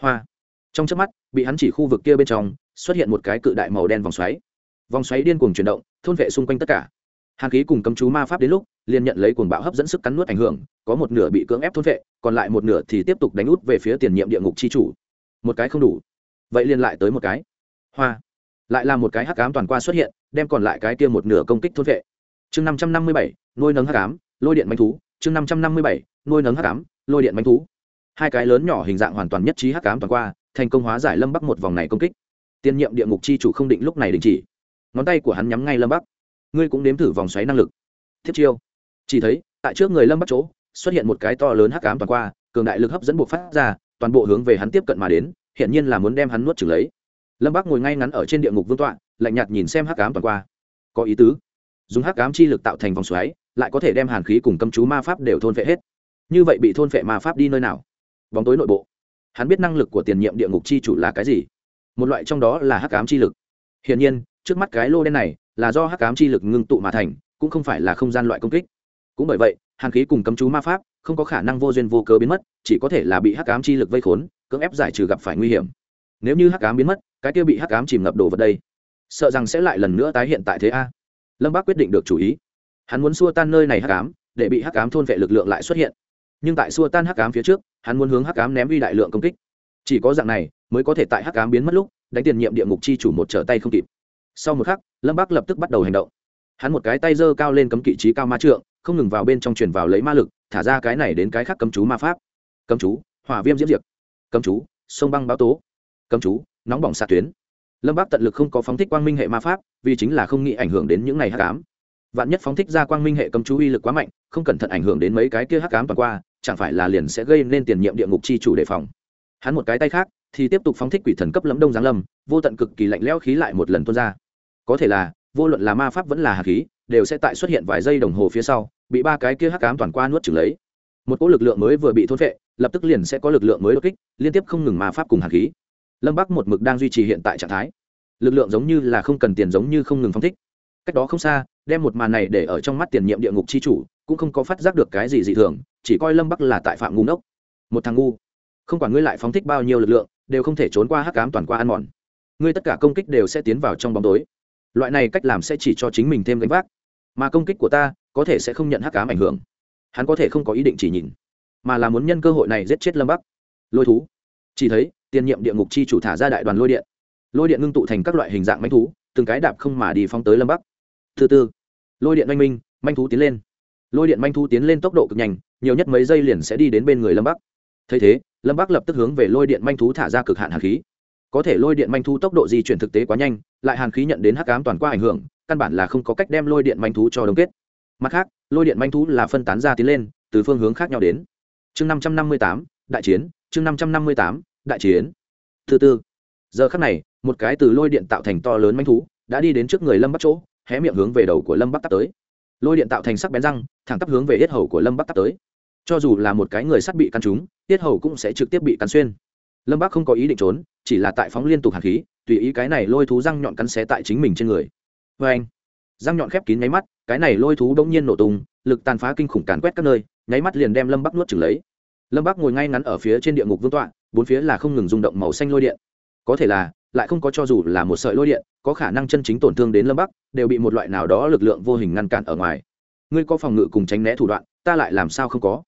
A: Hoa. Trong chớp mắt, bị hắn chỉ khu vực kia bên trong, xuất hiện một cái cự đại màu đen vòng xoáy. Vòng xoáy điên cuồng chuyển động, thôn vệ xung quanh tất cả. Hàn khí cùng cấm chú ma pháp đến lúc, liền nhận lấy cuồng bạo hấp dẫn sức cắn nuốt ảnh hưởng, có một nửa bị cưỡng ép thôn vệ, còn lại một nửa thì tiếp tục đánh út về phía tiền nhiệm địa ngục chi chủ. Một cái không đủ. Vậy liền lại tới một cái hoa. Lại là một cái hắc ám toàn qua xuất hiện, đem còn lại cái kia một nửa công kích thôn vệ. Chương năm trăm năm mươi bảy, nuôi nấng hắc ám, lôi điện bánh thú. Chương năm trăm năm mươi bảy, nuôi nấng hắc ám, lôi điện bánh thú. Hai cái lớn nhỏ hình dạng hoàn toàn nhất trí hắc ám toàn qua, thành công hóa giải lâm bắc một vòng này công kích. Tiên nhiệm địa ngục chi chủ không định lúc này đình chỉ. Ngón tay của hắn nhắm ngay lâm bắc. Ngươi cũng nếm thử vòng xoáy năng lực. Thiết chiêu. Chỉ thấy, tại trước người lâm bắc chỗ, xuất hiện một cái to lớn hắc ám toàn qua, cường đại lực hấp dẫn buộc phát ra, toàn bộ hướng về hắn tiếp cận mà đến hiện nhiên là muốn đem hắn nuốt trừng lấy lâm bắc ngồi ngay ngắn ở trên địa ngục vương tọa lạnh nhạt nhìn xem hắc ám toàn qua có ý tứ dùng hắc ám chi lực tạo thành vòng xoáy lại có thể đem hàn khí cùng cấm chú ma pháp đều thôn vệ hết như vậy bị thôn vệ ma pháp đi nơi nào bóng tối nội bộ hắn biết năng lực của tiền nhiệm địa ngục chi chủ là cái gì một loại trong đó là hắc ám chi lực hiển nhiên trước mắt cái lô đen này là do hắc ám chi lực ngưng tụ mà thành cũng không phải là không gian loại công kích cũng bởi vậy hàn khí cùng cấm chú ma pháp không có khả năng vô duyên vô cớ biến mất chỉ có thể là bị hắc ám chi lực vây khốn cưỡng ép giải trừ gặp phải nguy hiểm nếu như hắc ám biến mất cái kia bị hắc ám chìm ngập đổ vật đây. Sợ rằng sẽ lại lần nữa tái hiện tại thế a. Lâm bác quyết định được chủ ý. Hắn muốn xua tan nơi này hắc ám, để bị hắc ám thôn vệ lực lượng lại xuất hiện. Nhưng tại xua tan hắc ám phía trước, hắn muốn hướng hắc ám ném vi đại lượng công kích. Chỉ có dạng này, mới có thể tại hắc ám biến mất lúc, đánh tiền nhiệm địa ngục chi chủ một trở tay không kịp. Sau một khắc, lâm bác lập tức bắt đầu hành động. Hắn một cái tay giơ cao lên cấm kỵ trí cao ma trượng, không ngừng vào bên trong truyền vào lấy ma lực, thả ra cái này đến cái khác cấm chú ma pháp. Cấm chú, hỏa viêm diễm diệt cấm chú, sông băng báo tố. Cấm chú nóng bỏng xạ tuyến. Lâm bác tận lực không có phóng thích quang minh hệ ma pháp, vì chính là không nghĩ ảnh hưởng đến những ngày hắc ám. Vạn nhất phóng thích ra quang minh hệ cấm chú uy lực quá mạnh, không cẩn thận ảnh hưởng đến mấy cái kia hắc ám toàn qua, chẳng phải là liền sẽ gây nên tiền nhiệm địa ngục chi chủ đề phòng. Hắn một cái tay khác, thì tiếp tục phóng thích quỷ thần cấp lẫm đông giáng lâm, vô tận cực kỳ lạnh lẽo khí lại một lần tuôn ra. Có thể là, vô luận là ma pháp vẫn là hạt khí, đều sẽ tại xuất hiện vài giây đồng hồ phía sau, bị ba cái kia hắc ám toàn qua nuốt chửng lấy. Một cỗ lực lượng mới vừa bị thôn vệ lập tức liền sẽ có lực lượng mới đột kích, liên tiếp không ngừng ma pháp cùng hạt khí lâm bắc một mực đang duy trì hiện tại trạng thái. Lực lượng giống như là không cần tiền, giống như không ngừng phong thích. Cách đó không xa, đem một màn này để ở trong mắt tiền nhiệm địa ngục c h i chủ, cũng không có phát giác được cái gì dị thường, chỉ coi lâm bắc là tại phạm ngu ngốc. Một thằng ngu. Không quản ngươi lại phóng thích bao nhiêu lực lượng, đều không thể trốn qua hắc cám toàn qua ăn mòn. Ngươi tất cả công kích đều sẽ tiến vào trong bóng tối. Loại này cách làm sẽ chỉ cho chính mình thêm gánh vác. Mà công kích của ta, có thể sẽ không nhận hắc cám ảnh hưởng. Hắn có thể không có ý định chỉ nhìn, mà là muốn nhân cơ hội này giết chết lâm bắc. Lôi thú. Chỉ thấy tiền nhiệm địa ngục chi chủ thả ra đại đoàn lôi điện. Lôi điện ngưng tụ thành các loại hình dạng manh thú, từng cái đạp không mà đi phóng tới lâm bắc. Thứ tư, lôi điện oanh minh manh thú tiến lên. Lôi điện manh thú tiến lên tốc độ cực nhanh, nhiều nhất mấy giây liền sẽ đi đến bên người lâm bắc. Thấy thế, lâm bắc lập tức hướng về lôi điện manh thú thả ra cực hạn hàn khí. Có thể lôi điện manh thú tốc độ di chuyển thực tế quá nhanh, lại hàn khí nhận đến hắc cám toàn qua ảnh hưởng, căn bản là không có cách đem lôi điện manh thú cho đồng kết. Mặt khác, lôi điện manh thú là phân tán ra tiến lên, từ phương hướng khác nhau đến. Chương năm trăm năm mươi tám, đại chiến, chương năm trăm năm mươi tám đại chiến. Thứ tư, giờ khắc này, một cái từ lôi điện tạo thành to lớn manh thú, đã đi đến trước người lâm bắc chỗ, hé miệng hướng về đầu của lâm bắc tắt tới. Lôi điện tạo thành sắc bén răng, thẳng tắp hướng về yết hầu của lâm bắc tắt tới. Cho dù là một cái người sắt bị cắn trúng, yết hầu cũng sẽ trực tiếp bị cắn xuyên. Lâm bắc không có ý định trốn, chỉ là tại phóng liên tục hạt khí, tùy ý cái này lôi thú răng nhọn cắn xé tại chính mình trên người. Vê anh, răng nhọn khép kín nháy mắt, cái này lôi thú bỗng nhiên nổ tung, lực tàn phá kinh khủng càn quét các nơi, nháy mắt liền đem lâm bắc nuốt chừng lấy. Lâm bắc ngồi ngay ngắn ở phía trên địa ngục vương tọa bốn phía là không ngừng rung động màu xanh lôi điện. Có thể là, lại không có cho dù là một sợi lôi điện, có khả năng chân chính tổn thương đến lâm bắc, đều bị một loại nào đó lực lượng vô hình ngăn cản ở ngoài. Ngươi có phòng ngự cùng tránh né thủ đoạn, ta lại làm sao không có?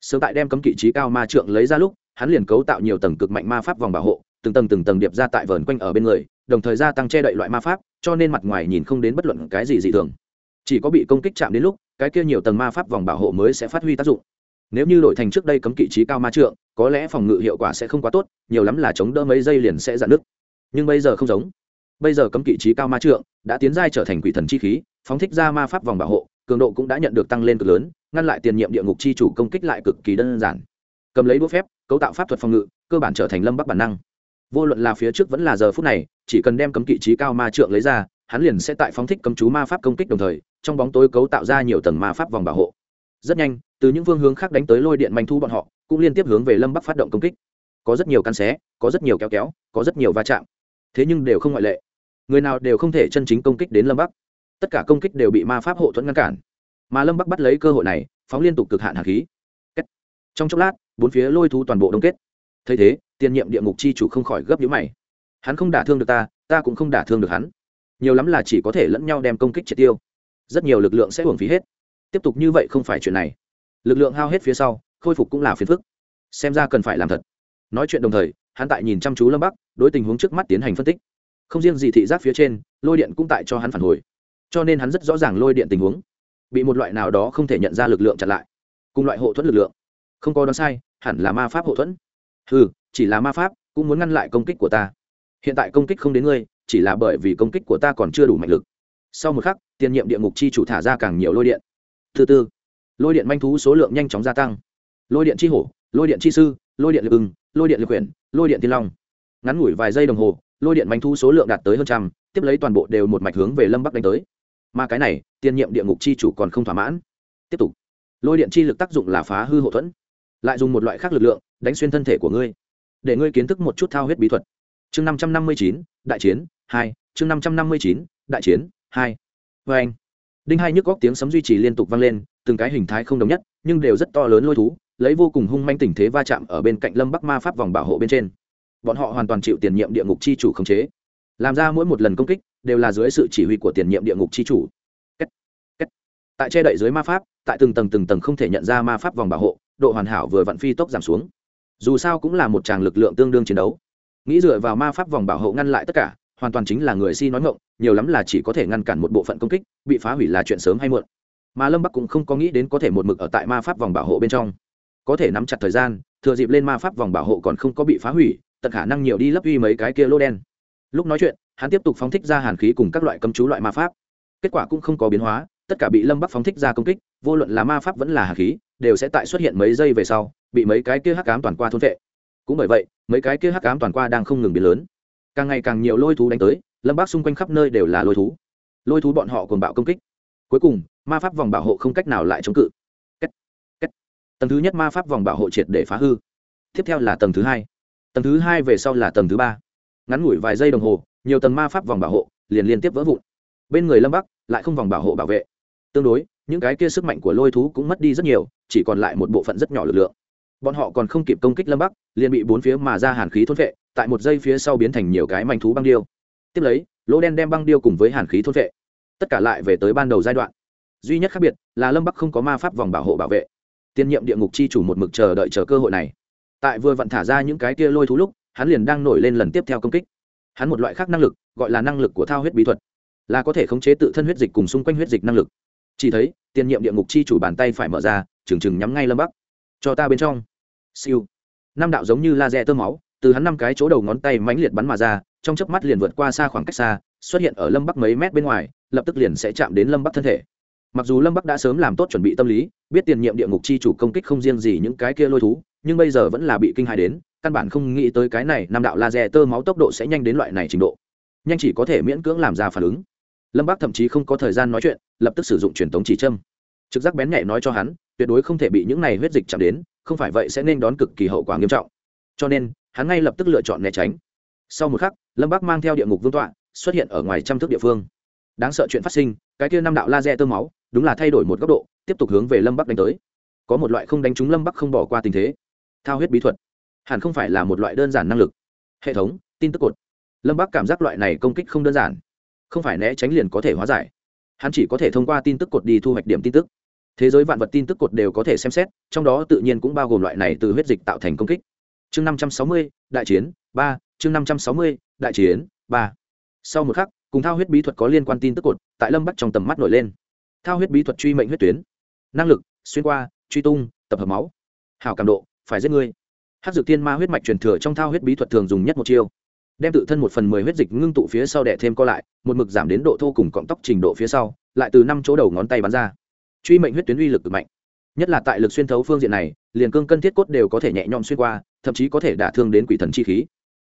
A: Sớm tại đem cấm kỵ trí cao ma trượng lấy ra lúc, hắn liền cấu tạo nhiều tầng cực mạnh ma pháp vòng bảo hộ, từng tầng từng tầng điệp ra tại vờn quanh ở bên người, đồng thời gia tăng che đậy loại ma pháp, cho nên mặt ngoài nhìn không đến bất luận cái gì dị thường. Chỉ có bị công kích chạm đến lúc, cái kia nhiều tầng ma pháp vòng bảo hộ mới sẽ phát huy tác dụng nếu như đổi thành trước đây cấm kỵ trí cao ma trượng, có lẽ phòng ngự hiệu quả sẽ không quá tốt, nhiều lắm là chống đỡ mấy giây liền sẽ dạn nứt. Nhưng bây giờ không giống. Bây giờ cấm kỵ trí cao ma trượng đã tiến giai trở thành quỷ thần chi khí, phóng thích ra ma pháp vòng bảo hộ, cường độ cũng đã nhận được tăng lên cực lớn, ngăn lại tiền nhiệm địa ngục chi chủ công kích lại cực kỳ đơn giản. Cầm lấy đũa phép, cấu tạo pháp thuật phòng ngự, cơ bản trở thành lâm bắc bản năng. Vô luận là phía trước vẫn là giờ phút này, chỉ cần đem cấm kỵ trí cao ma trượng lấy ra, hắn liền sẽ tại phóng thích cấm chú ma pháp công kích đồng thời, trong bóng tối cấu tạo ra nhiều tầng ma pháp vòng bảo hộ. Rất nhanh từ những phương hướng khác đánh tới lôi điện manh thu bọn họ, cũng liên tiếp hướng về lâm bắc phát động công kích. Có rất nhiều căn xé, có rất nhiều kéo kéo, có rất nhiều va chạm. Thế nhưng đều không ngoại lệ. Người nào đều không thể chân chính công kích đến lâm bắc. Tất cả công kích đều bị ma pháp hộ thuẫn ngăn cản. Mà lâm bắc bắt lấy cơ hội này, phóng liên tục cực hạn hạt khí. Trong chốc lát, bốn phía lôi thú toàn bộ đông kết. Thấy thế tiền nhiệm địa ngục chi chủ không khỏi gấp nhũ mày. Hắn không đả thương được ta ta cũng không đả thương được hắn. Nhiều lắm là chỉ có thể lẫn nhau đem công kích triệt tiêu. Rất nhiều lực lượng sẽ hưởng phí hết. Tiếp tục như vậy không phải chuyện này lực lượng hao hết phía sau, khôi phục cũng là phiền phức. Xem ra cần phải làm thật. Nói chuyện đồng thời, hắn tại nhìn chăm chú lâm bắc, đối tình huống trước mắt tiến hành phân tích. Không riêng gì thị giác phía trên, lôi điện cũng tại cho hắn phản hồi. Cho nên hắn rất rõ ràng lôi điện tình huống. Bị một loại nào đó không thể nhận ra lực lượng chặn lại. Cùng loại hộ thuẫn lực lượng. Không có đoán sai, hẳn là ma pháp hộ thuẫn. Ừ chỉ là ma pháp, cũng muốn ngăn lại công kích của ta. Hiện tại công kích không đến ngươi, chỉ là bởi vì công kích của ta còn chưa đủ mạnh lực. Sau một khắc tiền nhiệm địa ngục chi chủ thả ra càng nhiều lôi điện. Thứ tư lôi điện manh thú số lượng nhanh chóng gia tăng. Lôi điện chi hổ, lôi điện chi sư, lôi điện lực ưng, lôi điện lực quyển, lôi điện tiên long. Ngắn ngủi vài giây đồng hồ, lôi điện manh thú số lượng đạt tới hơn trăm, tiếp lấy toàn bộ đều một mạch hướng về lâm bắc đánh tới. Mà cái này tiền nhiệm địa ngục chi chủ còn không thỏa mãn. Tiếp tục. Lôi điện chi lực tác dụng là phá hư hậu thuẫn. Lại dùng một loại khác lực lượng, đánh xuyên thân thể của ngươi. Để ngươi kiến thức một chút thao huyết bí thuật. Chương năm trăm năm mươi chín, đại chiến, hai, chương năm trăm năm mươi chín, đại chiến, hai. Vê anh đinh hai nhức góc tiếng sấm duy trì liên tục vang lên, từng cái hình thái không đồng nhất, nhưng đều rất to lớn lôi thú, lấy vô cùng hung manh tình thế va chạm ở bên cạnh lâm bắc ma pháp vòng bảo hộ bên trên bọn họ hoàn toàn chịu tiền nhiệm địa ngục chi chủ khống chế làm ra mỗi một lần công kích, đều là dưới sự chỉ huy của tiền nhiệm địa ngục chi chủ Kết. Kết. tại che đậy dưới ma pháp, tại từng tầng từng tầng không thể nhận ra ma pháp vòng bảo hộ, độ hoàn hảo vừa vặn phi tốc giảm xuống dù sao cũng là một tràng lực lượng tương đương chiến đấu nghĩ dựa vào ma pháp vòng bảo hộ ngăn lại tất cả hoàn toàn chính là người si nói ngộng nhiều lắm là chỉ có thể ngăn cản một bộ phận công kích, bị phá hủy là chuyện sớm hay muộn. Mà lâm bắc cũng không có nghĩ đến có thể một mực ở tại ma pháp vòng bảo hộ bên trong. Có thể nắm chặt thời gian, thừa dịp lên ma pháp vòng bảo hộ còn không có bị phá hủy, tận khả năng nhiều đi lấp uy mấy cái kia lô đen. Lúc nói chuyện, hắn tiếp tục phóng thích ra hàn khí cùng các loại cấm chú loại ma pháp. Kết quả cũng không có biến hóa, tất cả bị lâm bắc phóng thích ra công kích, vô luận là ma pháp vẫn là hàn khí, đều sẽ tại xuất hiện mấy giây về sau, bị mấy cái kia hắc ám toàn qua thôn vệ. Cũng bởi vậy, mấy cái kia hắc ám toàn qua đang không ngừng biến lớn càng ngày càng nhiều lôi thú đánh tới, lâm bác xung quanh khắp nơi đều là lôi thú. Lôi thú bọn họ còn bạo công kích. Cuối cùng, ma pháp vòng bảo hộ không cách nào lại chống cự. Kết. Kết. tầng thứ nhất ma pháp vòng bảo hộ triệt để phá hư. Tiếp theo là tầng thứ hai. Tầng thứ hai về sau là tầng thứ ba. Ngắn ngủi vài giây đồng hồ, nhiều tầng ma pháp vòng bảo hộ liền liên tiếp vỡ vụn. Bên người lâm bắc lại không vòng bảo hộ bảo vệ. Tương đối, những cái kia sức mạnh của lôi thú cũng mất đi rất nhiều, chỉ còn lại một bộ phận rất nhỏ lực lượng. Bọn họ còn không kịp công kích lâm bắc liền bị bốn phía mà ra hàn khí thôn vệ tại một giây phía sau biến thành nhiều cái manh thú băng điêu. Tiếp lấy, lỗ đen đem băng điêu cùng với hàn khí thôn vệ. Tất cả lại về tới ban đầu giai đoạn. Duy nhất khác biệt là lâm bắc không có ma pháp vòng bảo hộ bảo vệ. Tiên nhiệm địa ngục chi chủ một mực chờ đợi chờ cơ hội này. Tại vừa vặn thả ra những cái kia lôi thú lúc, hắn liền đang nổi lên lần tiếp theo công kích. Hắn một loại khác năng lực, gọi là năng lực của thao huyết bí thuật. Là có thể khống chế tự thân huyết dịch cùng xung quanh huyết dịch năng lực. Chỉ thấy tiền nhiệm địa ngục chi chủ bàn tay phải mở ra, trừng trừng nhắm ngay lâm bắc. Cho ta bên trong. Siêu. Năm đạo giống như laser tơ máu từ hắn năm cái chỗ đầu ngón tay mãnh liệt bắn mà ra, trong chớp mắt liền vượt qua xa khoảng cách xa, xuất hiện ở lâm bắc mấy mét bên ngoài, lập tức liền sẽ chạm đến lâm bắc thân thể. Mặc dù lâm bắc đã sớm làm tốt chuẩn bị tâm lý, biết tiền nhiệm địa ngục chi chủ công kích không riêng gì những cái kia lôi thú, nhưng bây giờ vẫn là bị kinh hãi đến, căn bản không nghĩ tới cái này năm đạo laser tơ máu tốc độ sẽ nhanh đến loại này trình độ. Nhanh chỉ có thể miễn cưỡng làm ra phản ứng. Lâm bắc thậm chí không có thời gian nói chuyện, lập tức sử dụng truyền thống chỉ châm. Trực giác bén nhạy nói cho hắn, tuyệt đối không thể bị những này huyết dịch chạm đến, không phải vậy sẽ nên đón cực kỳ hậu quả nghiêm trọng. Cho nên hắn ngay lập tức lựa chọn né tránh. Sau một khắc, lâm bắc mang theo địa ngục vương tọa xuất hiện ở ngoài trăm thước địa phương. Đáng sợ chuyện phát sinh, cái kia năm đạo laser tơ máu, đúng là thay đổi một góc độ, tiếp tục hướng về lâm bắc đánh tới. Có một loại không đánh trúng lâm bắc không bỏ qua tình thế. Thao huyết bí thuật, hẳn không phải là một loại đơn giản năng lực. Hệ thống, tin tức cột. Lâm bắc cảm giác loại này công kích không đơn giản. Không phải né tránh liền có thể hóa giải. Hắn chỉ có thể thông qua tin tức cột đi thu hoạch điểm tin tức. Thế giới vạn vật tin tức cột đều có thể xem xét, trong đó tự nhiên cũng bao gồm loại này từ huyết dịch tạo thành công kích chương năm trăm sáu mươi, đại chiến, ba, chương năm trăm sáu mươi, đại chiến, ba. Sau một khắc, cùng thao huyết bí thuật có liên quan tin tức cột tại lâm bắc trong tầm mắt nổi lên. Thao huyết bí thuật truy mệnh huyết tuyến. Năng lực, xuyên qua, truy tung, tập hợp máu. Hảo cảm độ, phải giết ngươi hát dược tiên ma huyết mạch truyền thừa trong thao huyết bí thuật thường dùng nhất một chiêu. Đem tự thân một phần mười huyết dịch ngưng tụ phía sau đẻ thêm co lại, một mực giảm đến độ thô cùng cọng tóc trình độ phía sau, lại từ năm chỗ đầu ngón tay bắn ra. Truy mệnh huyết tuyến uy lực cực mạnh nhất là tại lực xuyên thấu phương diện này, liền cương cân thiết cốt đều có thể nhẹ nhõm xuyên qua, thậm chí có thể đả thương đến quỷ thần chi khí.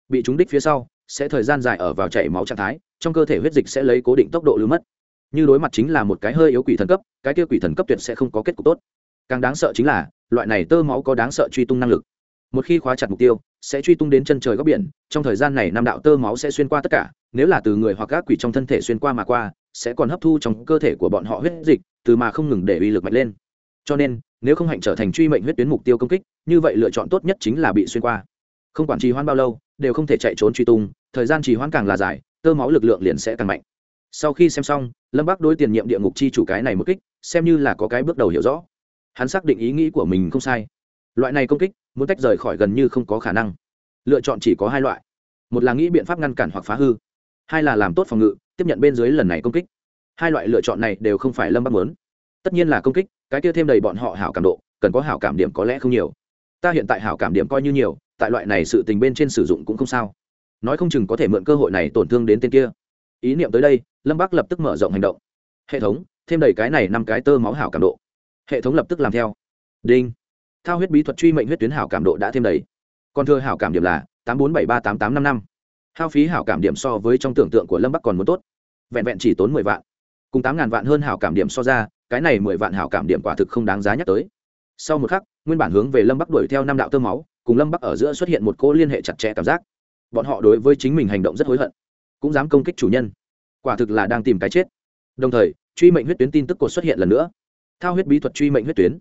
A: Bị trúng đích phía sau, sẽ thời gian dài ở vào chảy máu trạng thái, trong cơ thể huyết dịch sẽ lấy cố định tốc độ lưu mất. Như đối mặt chính là một cái hơi yếu quỷ thần cấp, cái kia quỷ thần cấp tuyệt sẽ không có kết cục tốt. Càng đáng sợ chính là, loại này tơ máu có đáng sợ truy tung năng lực. Một khi khóa chặt mục tiêu, sẽ truy tung đến chân trời góc biển, trong thời gian này năm đạo tơ máu sẽ xuyên qua tất cả, nếu là từ người hoặc các quỷ trong thân thể xuyên qua mà qua, sẽ còn hấp thu trong cơ thể của bọn họ huyết dịch, từ mà không ngừng để uy lực mạnh lên cho nên, nếu không hạnh trở thành truy mệnh huyết tuyến mục tiêu công kích, như vậy lựa chọn tốt nhất chính là bị xuyên qua. Không quản trì hoãn bao lâu, đều không thể chạy trốn truy tung, thời gian trì hoãn càng là dài, tơ máu lực lượng liền sẽ càng mạnh. Sau khi xem xong, lâm bắc đối tiền nhiệm địa ngục chi chủ cái này một kích, xem như là có cái bước đầu hiểu rõ. Hắn xác định ý nghĩ của mình không sai. Loại này công kích, muốn tách rời khỏi gần như không có khả năng. Lựa chọn chỉ có hai loại. Một là nghĩ biện pháp ngăn cản hoặc phá hư. Hai là làm tốt phòng ngự, tiếp nhận bên dưới lần này công kích. Hai loại lựa chọn này đều không phải lâm bắc muốn. Tất nhiên là công kích cái kia thêm đầy bọn họ hảo cảm độ, cần có hảo cảm điểm có lẽ không nhiều. Ta hiện tại hảo cảm điểm coi như nhiều, tại loại này sự tình bên trên sử dụng cũng không sao. Nói không chừng có thể mượn cơ hội này tổn thương đến tên kia. Ý niệm tới đây, lâm bắc lập tức mở rộng hành động. Hệ thống, thêm đầy cái này năm cái tơ máu hảo cảm độ. Hệ thống lập tức làm theo. Đinh. Thao huyết bí thuật truy mệnh huyết tuyến hảo cảm độ đã thêm đầy. Còn thưa hảo cảm điểm là tám bốn bảy ba tám tám năm năm. Hao phí hảo cảm điểm so với trong tưởng tượng của lâm bắc còn muốn tốt. Vẹn vẹn chỉ tốn mười vạn. Cùng tám ngàn vạn hơn hảo cảm điểm so ra cái này mười vạn hảo cảm điểm quả thực không đáng giá nhắc tới. Sau một khắc, nguyên bản hướng về lâm bắc đuổi theo năm đạo tơ máu, cùng lâm bắc ở giữa xuất hiện một cô liên hệ chặt chẽ cảm giác. Bọn họ đối với chính mình hành động rất hối hận, cũng dám công kích chủ nhân. Quả thực là đang tìm cái chết. Đồng thời, truy mệnh huyết tuyến tin tức cột xuất hiện lần nữa. Thao huyết bí thuật truy mệnh huyết tuyến.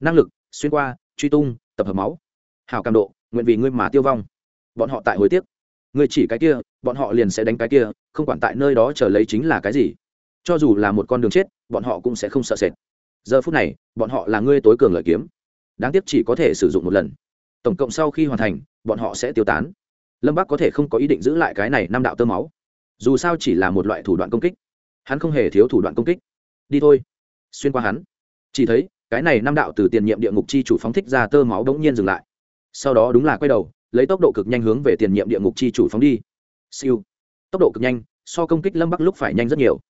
A: Năng lực, xuyên qua, truy tung, tập hợp máu. Hào cảm độ, nguyện vì ngươi mà tiêu vong. Bọn họ tại hối tiếc. Người chỉ cái kia, bọn họ liền sẽ đánh cái kia, không quản tại nơi đó chờ lấy chính là cái gì. Cho dù là một con đường chết bọn họ cũng sẽ không sợ sệt. Giờ phút này, bọn họ là ngươi tối cường lợi kiếm. Đáng tiếc chỉ có thể sử dụng một lần. Tổng cộng sau khi hoàn thành, bọn họ sẽ tiêu tán. Lâm bắc có thể không có ý định giữ lại cái này năm đạo tơ máu. Dù sao chỉ là một loại thủ đoạn công kích. Hắn không hề thiếu thủ đoạn công kích. Đi thôi. Xuyên qua hắn. Chỉ thấy, cái này năm đạo từ tiền nhiệm địa ngục chi chủ phóng thích ra tơ máu đ ố n g nhiên dừng lại. Sau đó đúng là quay đầu, lấy tốc độ cực nhanh hướng về tiền nhiệm địa ngục chi chủ phóng đi. Siêu. Tốc độ cực nhanh, so công kích lâm bắc lúc phải nhanh rất nhiều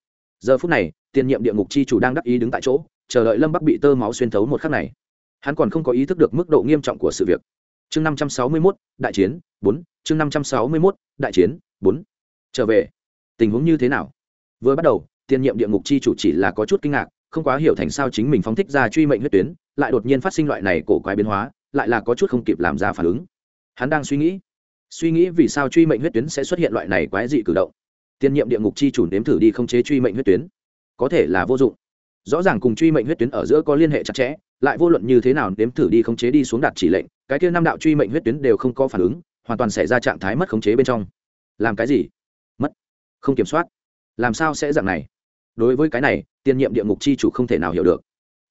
A: giờ phút này, tiền nhiệm địa ngục chi chủ đang đắc ý đứng tại chỗ, chờ đợi lâm bắc bị tơ máu xuyên thấu một khắc này. Hắn còn không có ý thức được mức độ nghiêm trọng của sự việc. Chương năm trăm sáu mươi mốt, đại chiến, bốn, chương năm trăm sáu mươi mốt, đại chiến, bốn. Trở về. Tình huống như thế nào? Vừa bắt đầu, tiền nhiệm địa ngục chi chủ chỉ là có chút kinh ngạc, không quá hiểu thành sao chính mình phóng thích ra truy mệnh huyết tuyến, lại đột nhiên phát sinh loại này cổ quái biến hóa, lại là có chút không kịp làm ra phản ứng. Hắn đang suy nghĩ. Suy nghĩ vì sao truy mệnh huyết tuyến sẽ xuất hiện loại này quái dị cử động. Tiên nhiệm địa ngục chi chủ nếm thử đi không chế truy mệnh huyết tuyến. Có thể là vô dụng. Rõ ràng cùng truy mệnh huyết tuyến ở giữa có liên hệ chặt chẽ, lại vô luận như thế nào nếm thử đi không chế đi xuống đạt chỉ lệnh, cái kia năm đạo truy mệnh huyết tuyến đều không có phản ứng, hoàn toàn xảy ra trạng thái mất khống chế bên trong. Làm cái gì? Mất. Không kiểm soát. Làm sao sẽ dạng này? Đối với cái này, tiên nhiệm địa ngục chi chủ không thể nào hiểu được.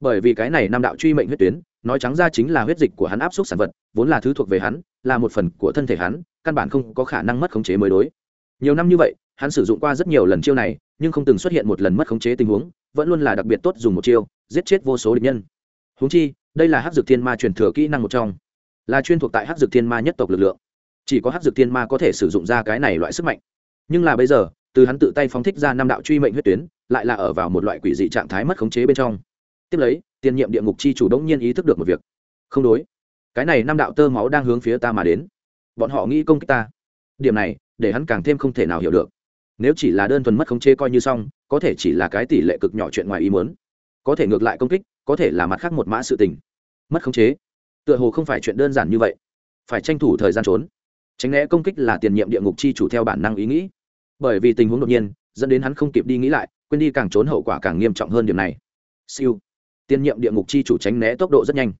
A: Bởi vì cái này năm đạo truy mệnh huyết tuyến, nói trắng ra chính là huyết dịch của hắn áp suất sản vật, vốn là thứ thuộc về hắn, là một phần của thân thể hắn, căn bản không có khả năng mất khống chế mới đối. Nhiều năm như vậy hắn sử dụng qua rất nhiều lần chiêu này, nhưng không từng xuất hiện một lần mất khống chế tình huống, vẫn luôn là đặc biệt tốt dùng một chiêu, giết chết vô số địch nhân. Húng chi, đây là hát dược thiên ma truyền thừa kỹ năng một trong, là chuyên thuộc tại hát dược thiên ma nhất tộc lực lượng. Chỉ có hát dược thiên ma có thể sử dụng ra cái này loại sức mạnh. Nhưng là bây giờ, từ hắn tự tay phóng thích ra năm đạo truy mệnh huyết tuyến, lại là ở vào một loại quỷ dị trạng thái mất khống chế bên trong. Tiếp lấy tiền nhiệm địa ngục chi chủ động nhiên ý thức được một việc. Không đối, cái này năm đạo tơ máu đang hướng phía ta mà đến. Bọn họ nghĩ công kích ta. Điểm này, để hắn càng thêm không thể nào hiểu được nếu chỉ là đơn thuần mất khống chế coi như xong, có thể chỉ là cái tỷ lệ cực nhỏ chuyện ngoài ý muốn. Có thể ngược lại công kích, có thể là mặt khác một mã sự tình. Mất khống chế. Tựa hồ không phải chuyện đơn giản như vậy. Phải tranh thủ thời gian trốn. Tránh né công kích là tiền nhiệm địa ngục chi chủ theo bản năng ý nghĩ. Bởi vì tình huống đột nhiên, dẫn đến hắn không kịp đi nghĩ lại, quên đi càng trốn hậu quả càng nghiêm trọng hơn điểm này. Siêu. Tiền nhiệm địa ngục chi chủ tránh né tốc độ rất nhanh.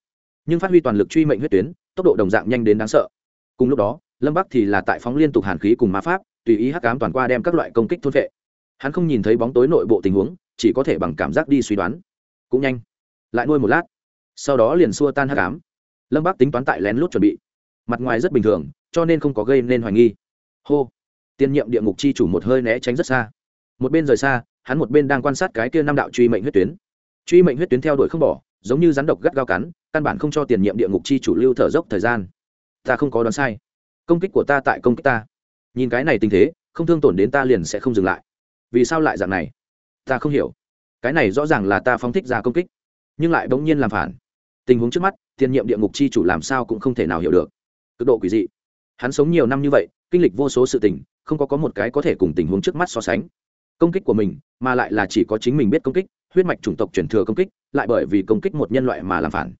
A: Nhưng phát huy toàn lực truy mệnh huyết tuyến, tốc độ đồng dạng nhanh đến đáng sợ. Cùng lúc đó, lâm bắc thì là tại phóng liên tục hàn khí cùng ma pháp tùy ý hắc cám toàn qua đem các loại công kích thôn vệ. Hắn không nhìn thấy bóng tối nội bộ tình huống, chỉ có thể bằng cảm giác đi suy đoán. Cũng nhanh. Lại nuôi một lát. Sau đó liền xua tan hắc cám lâm Bác tính toán tại lén lút chuẩn bị. Mặt ngoài rất bình thường, cho nên không có gây nên hoài nghi. Hô. Tiên nhiệm địa ngục chi chủ một hơi né tránh rất xa. Một bên rời xa, hắn một bên đang quan sát cái kia năm đạo truy mệnh huyết tuyến. Truy mệnh huyết tuyến theo đuổi không bỏ, giống như rắn độc gắt gao cắn, căn bản không cho tiền nhiệm địa ngục chi chủ lưu thở dốc thời gian. Ta không có đoán sai. Công kích của ta tại công kích ta nhìn cái này tình thế, không thương tổn đến ta liền sẽ không dừng lại. Vì sao lại dạng này? Ta không hiểu. Cái này rõ ràng là ta phóng thích ra công kích, nhưng lại bỗng nhiên làm phản. Tình huống trước mắt tiền nhiệm địa ngục chi chủ làm sao cũng không thể nào hiểu được. Cực độ quỷ dị. Hắn sống nhiều năm như vậy, kinh lịch vô số sự tình, không có có một cái có thể cùng tình huống trước mắt so sánh. Công kích của mình, mà lại là chỉ có chính mình biết công kích, huyết mạch chủng tộc truyền thừa công kích, lại bởi vì công kích một nhân loại mà làm phản.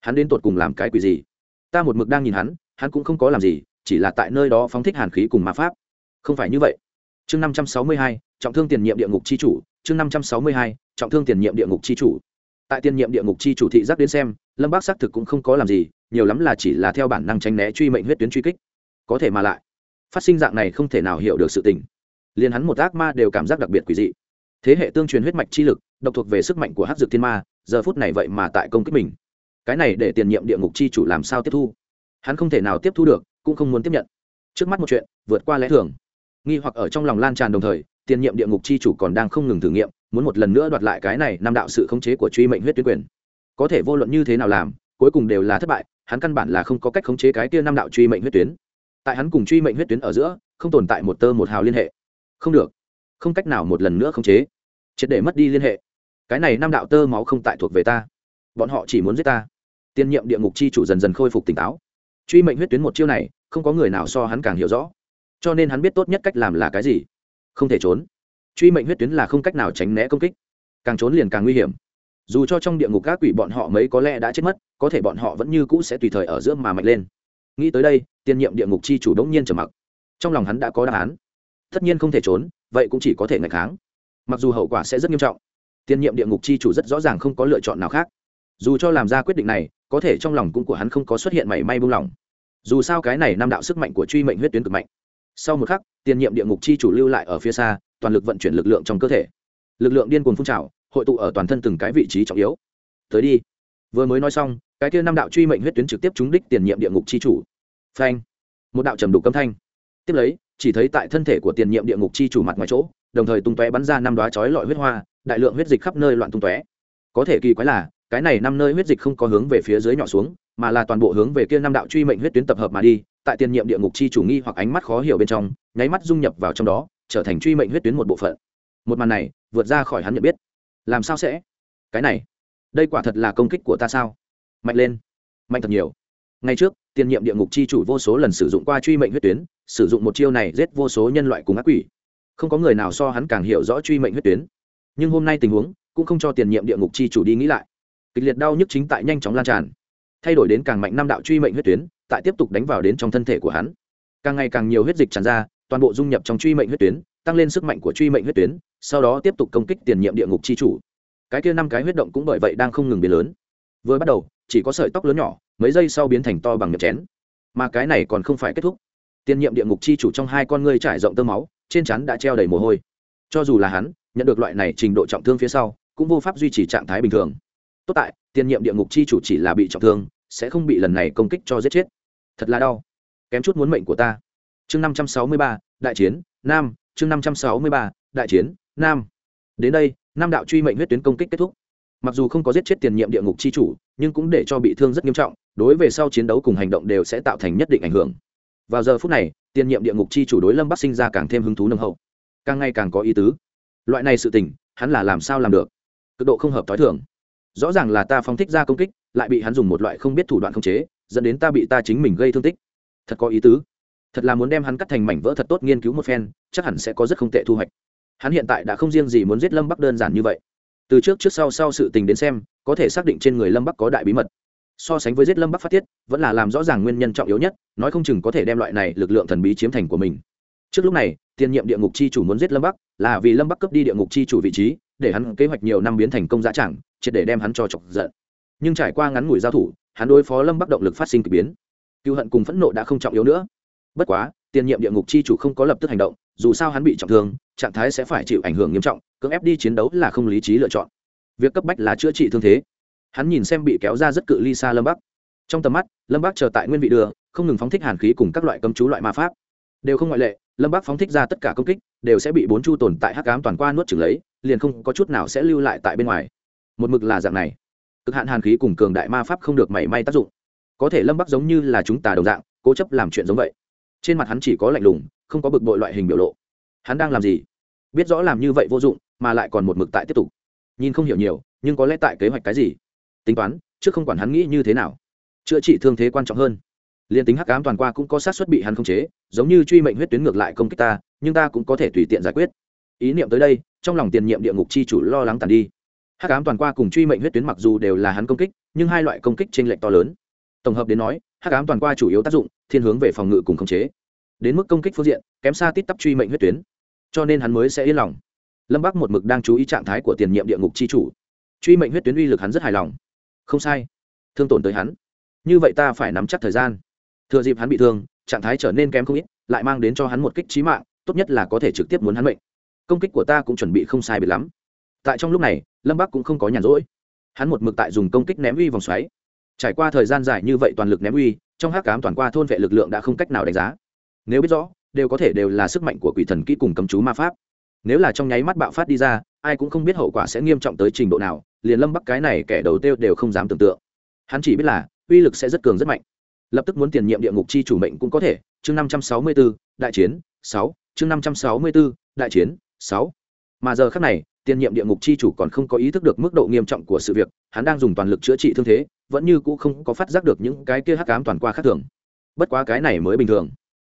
A: Hắn đến tột cùng làm cái quỷ gì? Ta một mực đang nhìn hắn hắn cũng không có làm gì chỉ là tại nơi đó phóng thích hàn khí cùng ma pháp. Không phải như vậy. Chương năm trăm sáu mươi hai, trọng thương tiền nhiệm địa ngục c h i chủ, chương năm trăm sáu mươi hai, trọng thương tiền nhiệm địa ngục c h i chủ. Tại tiền nhiệm địa ngục c h i chủ thị giác đến xem, lâm bác xác thực cũng không có làm gì, nhiều lắm là chỉ là theo bản năng tránh né truy mệnh huyết tuyến truy kích. Có thể mà lại, phát sinh dạng này không thể nào hiểu được sự tình. Liền hắn một ác ma đều cảm giác đặc biệt quỷ dị. Thế hệ tương truyền huyết mạch chi lực, độc thuộc về sức mạnh của hát dược thiên ma, giờ phút này vậy mà tại công kích mình. Cái này để tiền nhiệm địa ngục chi chủ làm sao tiếp thu? Hắn không thể nào tiếp thu được cũng không muốn tiếp nhận. Trước mắt một chuyện, vượt qua lẽ thường. Nghi hoặc ở trong lòng lan tràn đồng thời, tiền nhiệm địa ngục chi chủ còn đang không ngừng thử nghiệm, muốn một lần nữa đoạt lại cái này năm đạo sự khống chế của truy mệnh huyết tuyến quyền. Có thể vô luận như thế nào làm, cuối cùng đều là thất bại, hắn căn bản là không có cách khống chế cái kia năm đạo truy mệnh huyết tuyến. Tại hắn cùng truy mệnh huyết tuyến ở giữa, không tồn tại một tơ một hào liên hệ. Không được. Không cách nào một lần nữa khống chế. Triệt để mất đi liên hệ. Cái này năm đạo tơ máu không tại thuộc về ta. Bọn họ chỉ muốn giết ta. Tiên nhiệm địa ngục chi chủ dần dần khôi phục tỉnh táo truy mệnh huyết tuyến một chiêu này, không có người nào so hắn càng hiểu rõ. Cho nên hắn biết tốt nhất cách làm là cái gì? Không thể trốn. Truy mệnh huyết tuyến là không cách nào tránh né công kích. Càng trốn liền càng nguy hiểm. Dù cho trong địa ngục các quỷ bọn họ mấy có lẽ đã chết mất, có thể bọn họ vẫn như cũ sẽ tùy thời ở giữa mà mạnh lên. Nghĩ tới đây, tiên nhiệm địa ngục chi chủ đống nhiên trầm mặc. Trong lòng hắn đã có đáp án. Tất nhiên không thể trốn, vậy cũng chỉ có thể ngày kháng. Mặc dù hậu quả sẽ rất nghiêm trọng, tiên nhiệm địa ngục chi chủ rất rõ ràng không có lựa chọn nào khác. Dù cho làm ra quyết định này có thể trong lòng cũng của hắn không có xuất hiện mảy may buông lỏng. Dù sao cái này năm đạo sức mạnh của truy mệnh huyết tuyến cực mạnh. Sau một khắc, tiền nhiệm địa ngục chi chủ lưu lại ở phía xa, toàn lực vận chuyển lực lượng trong cơ thể. Lực lượng điên cuồng phun trào, hội tụ ở toàn thân từng cái vị trí trọng yếu. Tới đi. Vừa mới nói xong, cái kia năm đạo truy mệnh huyết tuyến trực tiếp trúng đích tiền nhiệm địa ngục chi chủ. Phanh. Một đạo trầm đục âm thanh. Tiếp lấy, chỉ thấy tại thân thể của tiền nhiệm địa ngục chi chủ mặt ngoài chỗ, đồng thời tung tóe bắn ra năm đoá chói lọi huyết hoa, đại lượng huyết dịch khắp nơi loạn tung tóe. Có thể kỳ quái là cái này năm nơi huyết dịch không có hướng về phía dưới nhỏ xuống, mà là toàn bộ hướng về kia năm đạo truy mệnh huyết tuyến tập hợp mà đi, tại tiền nhiệm địa ngục chi chủ nghi hoặc ánh mắt khó hiểu bên trong, nháy mắt dung nhập vào trong đó, trở thành truy mệnh huyết tuyến một bộ phận. Một màn này, vượt ra khỏi hắn nhận biết. Làm sao sẽ? Cái này, đây quả thật là công kích của ta sao? Mạnh lên, mạnh thật nhiều. Ngay trước, tiền nhiệm địa ngục chi chủ vô số lần sử dụng qua truy mệnh huyết tuyến, sử dụng một chiêu này giết vô số nhân loại cùng ác quỷ. Không có người nào so hắn càng hiểu rõ truy mệnh huyết tuyến. Nhưng hôm nay tình huống, cũng không cho tiền nhiệm địa ngục chi chủ đi nghĩ lại kịch liệt đau nhức chính tại nhanh chóng lan tràn. Thay đổi đến càng mạnh năm đạo truy mệnh huyết tuyến, tại tiếp tục đánh vào đến trong thân thể của hắn. Càng ngày càng nhiều huyết dịch tràn ra, toàn bộ dung nhập trong truy mệnh huyết tuyến, tăng lên sức mạnh của truy mệnh huyết tuyến, sau đó tiếp tục công kích tiền nhiệm địa ngục chi chủ. Cái kia năm cái huyết động cũng bởi vậy đang không ngừng biến lớn. Vừa bắt đầu, chỉ có sợi tóc lớn nhỏ, mấy giây sau biến thành to bằng nhập chén. Mà cái này còn không phải kết thúc. Tiền nhiệm địa ngục chi chủ trong hai con ngươi trải rộng tơ máu, trên chắn đã treo đầy mồ hôi. Cho dù là hắn, nhận được loại này trình độ trọng thương phía sau, cũng vô pháp duy trì trạng thái bình thường tốt tại, tiền nhiệm địa ngục chi chủ chỉ là bị trọng thương, sẽ không bị lần này công kích cho giết chết. Thật là đau. Kém chút muốn mệnh của ta. Chương năm trăm sáu mươi ba, đại chiến, nam. Chương năm trăm sáu mươi ba, đại chiến, nam. Đến đây năm đạo truy mệnh huyết tuyến công kích kết thúc. Mặc dù không có giết chết tiền nhiệm địa ngục chi chủ, nhưng cũng để cho bị thương rất nghiêm trọng, đối về sau chiến đấu cùng hành động đều sẽ tạo thành nhất định ảnh hưởng. Vào giờ phút này, tiền nhiệm địa ngục chi chủ đối lâm bắc sinh ra càng thêm hứng thú nâng hậu. Càng ngày càng có ý tứ. Loại này sự tình, hắn là làm sao làm được? Cực độ không hợp t h ó i thường rõ ràng là ta phóng thích ra công kích, lại bị hắn dùng một loại không biết thủ đoạn khống chế, dẫn đến ta bị ta chính mình gây thương tích. Thật có ý tứ. Thật là muốn đem hắn cắt thành mảnh vỡ thật tốt nghiên cứu một phen, chắc hẳn sẽ có rất không tệ thu hoạch. Hắn hiện tại đã không riêng gì muốn giết lâm bắc đơn giản như vậy. Từ trước trước sau sau sự tình đến xem, có thể xác định trên người lâm bắc có đại bí mật. So sánh với giết lâm bắc phát tiết, vẫn là làm rõ ràng nguyên nhân trọng yếu nhất, nói không chừng có thể đem loại này lực lượng thần bí chiếm thành của mình. Trước lúc này tiền nhiệm địa ngục chi chủ muốn giết lâm bắc, là vì lâm bắc cướp đi địa ngục chi chủ vị trí, để hắn kế hoạch nhiều năm biến thành công giá chẳng triệt để đem hắn cho chọc giận. Nhưng trải qua ngắn ngủi giao thủ, hắn đối phó lâm bắc động lực phát sinh k ỳ biến. Cựu hận cùng phẫn nộ đã không trọng yếu nữa. Bất quá, tiền nhiệm địa ngục chi chủ không có lập tức hành động, dù sao hắn bị trọng thương, trạng thái sẽ phải chịu ảnh hưởng nghiêm trọng, cưỡng ép đi chiến đấu là không lý trí lựa chọn. Việc cấp bách là chữa trị thương thế. Hắn nhìn xem bị kéo ra rất cự ly xa lâm bắc. Trong tầm mắt, lâm bắc chờ tại nguyên vị đường, không ngừng phóng thích hàn khí cùng các loại cấm chú loại ma pháp. Đều không ngoại lệ, lâm bắc phóng thích ra tất cả công kích, đều sẽ bị bốn chu tồn tại hắc cám toàn qua nuốt trừng lấy, liền không có chút nào sẽ lưu lại tại bên ngoài một mực là dạng này. Cực hạn hàn khí cùng cường đại ma pháp không được mảy may tác dụng. Có thể lâm bắc giống như là chúng ta đồng dạng, cố chấp làm chuyện giống vậy. Trên mặt hắn chỉ có lạnh lùng, không có bực bội loại hình biểu lộ. Hắn đang làm gì? Biết rõ làm như vậy vô dụng, mà lại còn một mực tại tiếp tục. Nhìn không hiểu nhiều, nhưng có lẽ tại kế hoạch cái gì? Tính toán, trước không quản hắn nghĩ như thế nào. Chữa trị thương thế quan trọng hơn. Liền tính hắc cám toàn qua cũng có sát xuất bị hắn khống chế, giống như truy mệnh huyết tuyến ngược lại công kích ta, nhưng ta cũng có thể tùy tiện giải quyết. Ý niệm tới đây, trong lòng tiền nhiệm địa ngục chi chủ lo lắng tàn đi hắc cám toàn qua cùng truy mệnh huyết tuyến mặc dù đều là hắn công kích, nhưng hai loại công kích t r ê n lệch to lớn. Tổng hợp đến nói, hắc cám toàn qua chủ yếu tác dụng, thiên hướng về phòng ngự cùng khống chế. Đến mức công kích phương diện, kém xa tít tắp truy mệnh huyết tuyến. Cho nên hắn mới sẽ yên lòng. Lâm bắc một mực đang chú ý trạng thái của tiền nhiệm địa ngục chi chủ. Truy mệnh huyết tuyến uy lực hắn rất hài lòng. Không sai. Thương tổn tới hắn. Như vậy ta phải nắm chắc thời gian. Thừa dịp hắn bị thương, trạng thái trở nên kém không ít, lại mang đến cho hắn một kích trí mạng, tốt nhất là có thể trực tiếp muốn hắn mệnh. Công kích của ta cũng chuẩn bị không sai biệt lắm. Tại trong lúc này lâm bắc cũng không có nhàn rỗi. Hắn một mực tại dùng công kích ném uy vòng xoáy. Trải qua thời gian dài như vậy toàn lực ném uy, trong hát cám toàn qua thôn vệ lực lượng đã không cách nào đánh giá. Nếu biết rõ, đều có thể đều là sức mạnh của quỷ thần kỹ cùng cấm chú ma pháp. Nếu là trong nháy mắt bạo phát đi ra, ai cũng không biết hậu quả sẽ nghiêm trọng tới trình độ nào, liền lâm bắc cái này kẻ đầu tiêu đều không dám tưởng tượng. Hắn chỉ biết là, uy lực sẽ rất cường rất mạnh. Lập tức muốn tiền nhiệm địa ngục chi chủ mệnh cũng có thể, chương năm trăm sáu mươi b ố đại chiến, sáu, chương năm trăm sáu mươi b ố đại chiến, sáu. Mà giờ khác này tiền nhiệm địa ngục chi chủ còn không có ý thức được mức độ nghiêm trọng của sự việc, hắn đang dùng toàn lực chữa trị thương thế, vẫn như cũ không có phát giác được những cái kia hắc cám toàn qua khác thường. Bất quá cái này mới bình thường.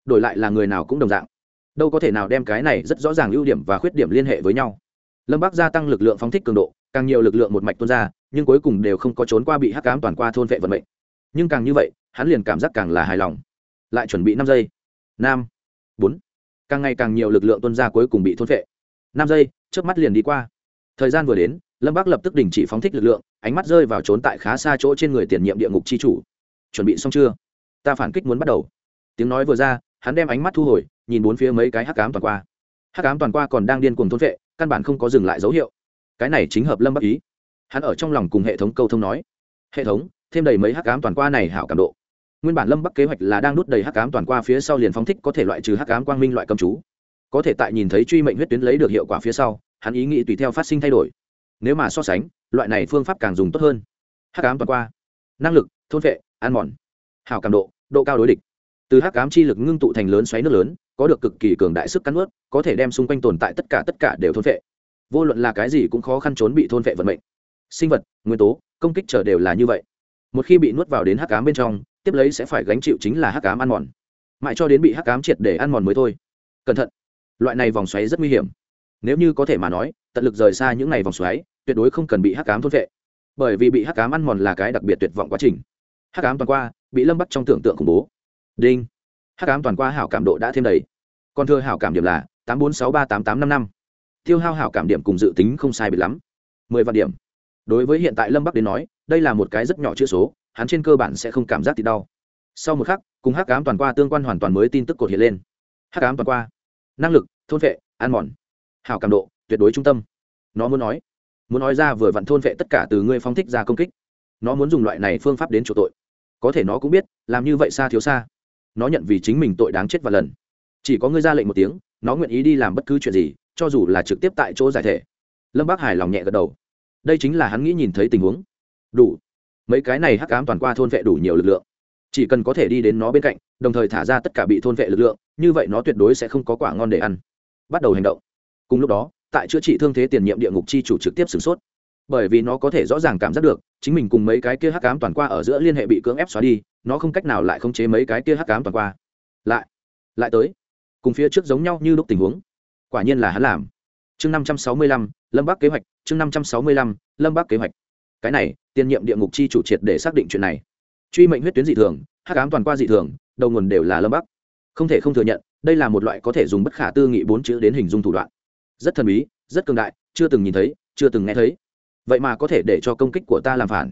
A: Đổi lại là người nào cũng đồng dạng. Đâu có thể nào đem cái này rất rõ ràng ưu điểm và khuyết điểm liên hệ với nhau. Lâm bắc gia tăng lực lượng phóng thích cường độ, càng nhiều lực lượng một mạch tuôn ra, nhưng cuối cùng đều không có trốn qua bị hắc cám toàn qua thôn vệ vận mệnh. Nhưng càng như vậy, hắn liền cảm giác càng là hài lòng. Lại chuẩn bị năm giây. Năm bốn. Càng ngày càng nhiều lực lượng tuôn ra cuối cùng bị thôn vệ. Năm giây trước mắt liền đi qua. Thời gian vừa đến, lâm bắc lập tức đình chỉ phóng thích lực lượng, ánh mắt rơi vào trốn tại khá xa chỗ trên người tiền nhiệm địa ngục c h i chủ. Chuẩn bị xong chưa? Ta phản kích muốn bắt đầu. Tiếng nói vừa ra, hắn đem ánh mắt thu hồi, nhìn bốn phía mấy cái hắc cám toàn qua. Hắc cám toàn qua còn đang điên cuồng thôn vệ, căn bản không có dừng lại dấu hiệu. Cái này chính hợp lâm bác ý. Hắn ở trong lòng cùng hệ thống câu thông nói. Hệ thống, thêm đầy mấy hắc cám toàn qua này hảo cảm độ. Nguyên bản lâm bắc kế hoạch là đang nút đầy hắc cám toàn qua phía sau liền phóng thích có thể loại trừ hắc cám quang minh loại cầm chú. Có thể tại nhìn thấy truy mệnh huyết tuyến lấy được hiệu quả phía sau hắn ý nghĩ tùy theo phát sinh thay đổi. Nếu mà so sánh, loại này phương pháp càng dùng tốt hơn. Hắc ám toàn qua, năng lực, thôn vệ an mòn hào cảm độ độ cao đối địch. Từ hắc ám chi lực ngưng tụ thành lớn xoáy nước lớn, có được cực kỳ cường đại sức cắn ướt có thể đem xung quanh tồn tại tất cả tất cả đều thôn vệ. Vô luận là cái gì cũng khó khăn trốn bị thôn vệ vận mệnh. Sinh vật, nguyên tố, công kích trở đều là như vậy. Một khi bị nuốt vào đến hắc ám bên trong, tiếp lấy sẽ phải gánh chịu chính là hắc ám ăn mòn. Mãi cho đến bị hắc ám triệt để ăn mòn mới thôi. Cẩn thận, loại này vòng xoáy rất nguy hiểm nếu như có thể mà nói, tận lực rời xa những ngày vòng xoáy, tuyệt đối không cần bị hắc cám thôn vệ bởi vì bị hắc cám ăn mòn là cái đặc biệt tuyệt vọng quá trình. Hắc cám toàn qua, bị lâm bắt trong tưởng tượng khủng bố. Đinh! Hắc cám toàn qua hảo cảm độ đã thêm đầy. Còn thưa hảo cảm điểm là tám bốn sáu ba tám tám năm năm. Tiêu hao hảo cảm điểm cùng dự tính không sai biệt lắm. Mười vạn điểm. Đối với hiện tại lâm bắc đến nói, đây là một cái rất nhỏ chữ số, hắn trên cơ bản sẽ không cảm giác thì đau. Sau một khắc, cùng hắc cám toàn qua tương quan hoàn toàn mới tin tức cột hiện lên. Hắc cám toàn qua. Năng lực, thôn vệ ăn mòn hảo cảm độ, tuyệt đối trung tâm. Nó muốn nói muốn nói ra vừa vặn thôn vệ tất cả từ ngươi phong thích ra công kích. Nó muốn dùng loại này phương pháp đến chỗ tội. Có thể nó cũng biết, làm như vậy xa thiếu xa. Nó nhận vì chính mình tội đáng chết và lần. Chỉ có ngươi ra lệnh một tiếng, nó nguyện ý đi làm bất cứ chuyện gì, cho dù là trực tiếp tại chỗ giải thể. Lâm bác hài lòng nhẹ gật đầu. Đây chính là hắn nghĩ nhìn thấy tình huống. Đủ. Mấy cái này hắc cám toàn qua thôn vệ đủ nhiều lực lượng. Chỉ cần có thể đi đến nó bên cạnh, đồng thời thả ra tất cả bị thôn vệ lực lượng, như vậy nó tuyệt đối sẽ không có quả ngon để ăn. Bắt đầu hành động cùng lúc đó, tại chữa trị thương thế tiền nhiệm địa ngục chi chủ trực tiếp sửng sốt. Bởi vì nó có thể rõ ràng cảm giác được, chính mình cùng mấy cái kia hắc cám toàn qua ở giữa liên hệ bị cưỡng ép xóa đi, nó không cách nào lại khống chế mấy cái kia hắc cám toàn qua. Lại lại tới. Cùng phía trước giống nhau như lúc tình huống. Quả nhiên là hắn làm. Chương năm trăm sáu mươi lăm, lâm bắc kế hoạch, chương năm trăm sáu mươi lăm, lâm bắc kế hoạch. Cái này, tiền nhiệm địa ngục chi chủ triệt để xác định chuyện này. Truy mệnh huyết tuyến dị thường, hắc ám toàn qua dị thường, đầu nguồn đều là lâm bắc. Không thể không thừa nhận, đây là một loại có thể dùng bất khả tư nghị bốn chữ đến hình dung thủ đoạn rất thần bí, rất cường đại, chưa từng nhìn thấy, chưa từng nghe thấy. Vậy mà có thể để cho công kích của ta làm phản,